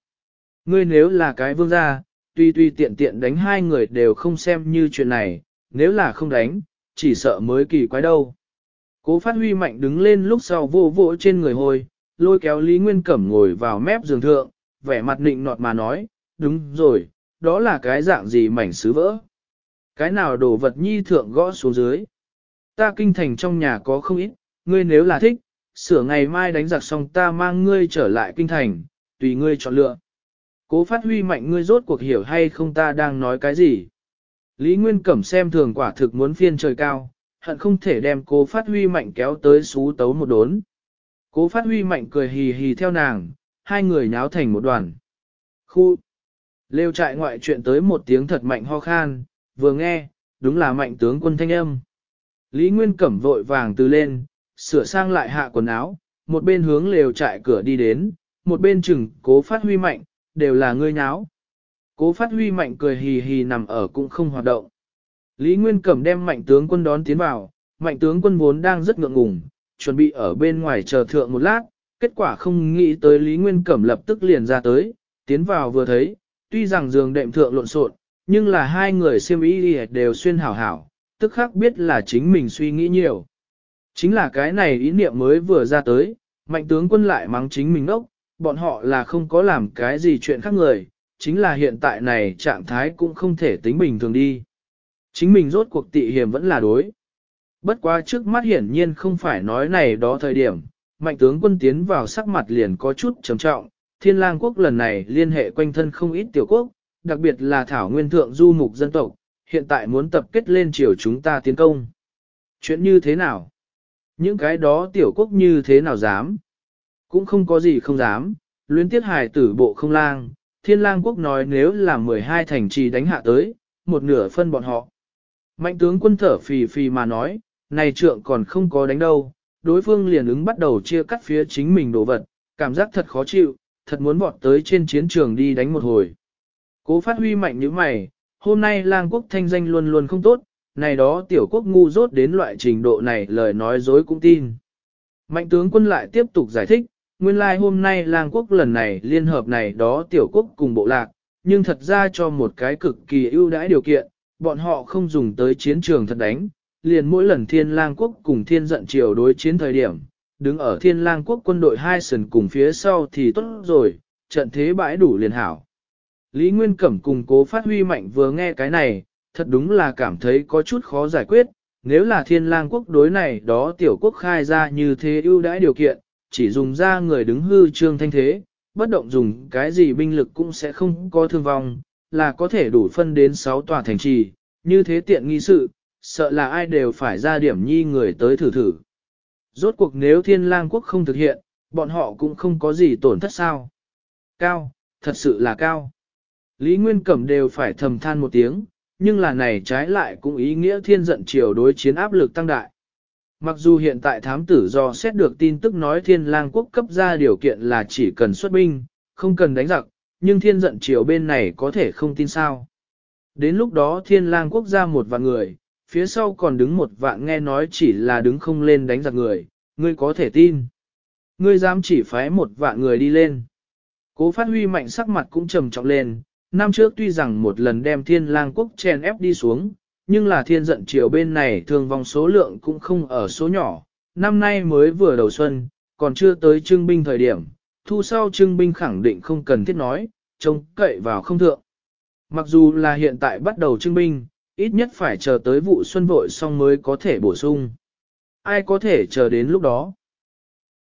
Ngươi nếu là cái vương gia, tuy tuy tiện tiện đánh hai người đều không xem như chuyện này, nếu là không đánh, chỉ sợ mới kỳ quái đâu. Cố phát huy mạnh đứng lên lúc sau vô vỗ trên người hồi, lôi kéo Lý Nguyên Cẩm ngồi vào mép giường thượng, vẻ mặt nịnh nọt mà nói, đúng rồi, đó là cái dạng gì mảnh sứ vỡ. Cái nào đồ vật nhi thượng gõ xuống dưới. Ta kinh thành trong nhà có không ít, ngươi nếu là thích, sửa ngày mai đánh giặc xong ta mang ngươi trở lại kinh thành, tùy ngươi chọn lựa. Cố phát huy mạnh ngươi rốt cuộc hiểu hay không ta đang nói cái gì. Lý Nguyên Cẩm xem thường quả thực muốn phiên trời cao, hận không thể đem cố phát huy mạnh kéo tới xú tấu một đốn. Cố phát huy mạnh cười hì hì theo nàng, hai người nháo thành một đoàn. Khu! Lêu trại ngoại chuyện tới một tiếng thật mạnh ho khan, vừa nghe, đúng là mạnh tướng quân thanh âm. Lý Nguyên Cẩm vội vàng từ lên, sửa sang lại hạ quần áo, một bên hướng lều trại cửa đi đến, một bên chừng cố phát huy mạnh, đều là ngươi nháo. Cố phát huy mạnh cười hì hì nằm ở cũng không hoạt động. Lý Nguyên Cẩm đem mạnh tướng quân đón tiến vào, mạnh tướng quân vốn đang rất ngượng ngùng, chuẩn bị ở bên ngoài chờ thượng một lát, kết quả không nghĩ tới Lý Nguyên Cẩm lập tức liền ra tới, tiến vào vừa thấy, tuy rằng giường đệm thượng lộn xộn, nhưng là hai người siêm ý đều xuyên hảo hảo, tức khắc biết là chính mình suy nghĩ nhiều. Chính là cái này ý niệm mới vừa ra tới, mạnh tướng quân lại mắng chính mình ốc, bọn họ là không có làm cái gì chuyện khác người, chính là hiện tại này trạng thái cũng không thể tính bình thường đi. Chính mình rốt cuộc tị hiểm vẫn là đối. Bất quá trước mắt hiển nhiên không phải nói này đó thời điểm, mạnh tướng quân tiến vào sắc mặt liền có chút trầm trọng, thiên lang quốc lần này liên hệ quanh thân không ít tiểu quốc, đặc biệt là thảo nguyên thượng du mục dân tộc, hiện tại muốn tập kết lên triều chúng ta tiến công. Chuyện như thế nào? Những cái đó tiểu quốc như thế nào dám? Cũng không có gì không dám, luyến tiết hài tử bộ không lang, thiên lang quốc nói nếu là 12 thành trì đánh hạ tới, một nửa phân bọn họ. Mạnh tướng quân thở phì phì mà nói, này trượng còn không có đánh đâu, đối phương liền ứng bắt đầu chia cắt phía chính mình đồ vật, cảm giác thật khó chịu, thật muốn vọt tới trên chiến trường đi đánh một hồi. Cố phát huy mạnh như mày, hôm nay lang quốc thanh danh luôn luôn không tốt, này đó tiểu quốc ngu dốt đến loại trình độ này lời nói dối cũng tin. Mạnh tướng quân lại tiếp tục giải thích, nguyên lai like hôm nay lang quốc lần này liên hợp này đó tiểu quốc cùng bộ lạc, nhưng thật ra cho một cái cực kỳ ưu đãi điều kiện, bọn họ không dùng tới chiến trường thật đánh, liền mỗi lần thiên lang quốc cùng thiên giận triều đối chiến thời điểm, đứng ở thiên lang quốc quân đội hai sần cùng phía sau thì tốt rồi, trận thế bãi đủ liền hảo. Lý Nguyên Cẩm cùng cố phát huy mạnh vừa nghe cái này, thật đúng là cảm thấy có chút khó giải quyết, nếu là thiên lang quốc đối này đó tiểu quốc khai ra như thế ưu đãi điều kiện, chỉ dùng ra người đứng hư trương thanh thế, bất động dùng cái gì binh lực cũng sẽ không có thương vong, là có thể đủ phân đến 6 tòa thành trì, như thế tiện nghi sự, sợ là ai đều phải ra điểm nhi người tới thử thử. Rốt cuộc nếu thiên lang quốc không thực hiện, bọn họ cũng không có gì tổn thất sao. Cao, thật sự là cao. Lý Nguyên Cẩm đều phải thầm than một tiếng, nhưng là này trái lại cũng ý nghĩa thiên giận chiều đối chiến áp lực tăng đại. Mặc dù hiện tại thám tử do xét được tin tức nói thiên lang quốc cấp ra điều kiện là chỉ cần xuất binh, không cần đánh giặc, nhưng thiên giận chiều bên này có thể không tin sao. Đến lúc đó thiên lang quốc ra một vạn người, phía sau còn đứng một vạn nghe nói chỉ là đứng không lên đánh giặc người, ngươi có thể tin. Ngươi dám chỉ phái một vạn người đi lên. Cố phát huy mạnh sắc mặt cũng trầm trọng lên, năm trước tuy rằng một lần đem thiên lang quốc chèn ép đi xuống, nhưng là thiên giận triều bên này thường vòng số lượng cũng không ở số nhỏ, năm nay mới vừa đầu xuân, còn chưa tới trưng binh thời điểm, thu sau trưng binh khẳng định không cần thiết nói, trông cậy vào không thượng. Mặc dù là hiện tại bắt đầu trưng binh, ít nhất phải chờ tới vụ xuân vội xong mới có thể bổ sung. Ai có thể chờ đến lúc đó?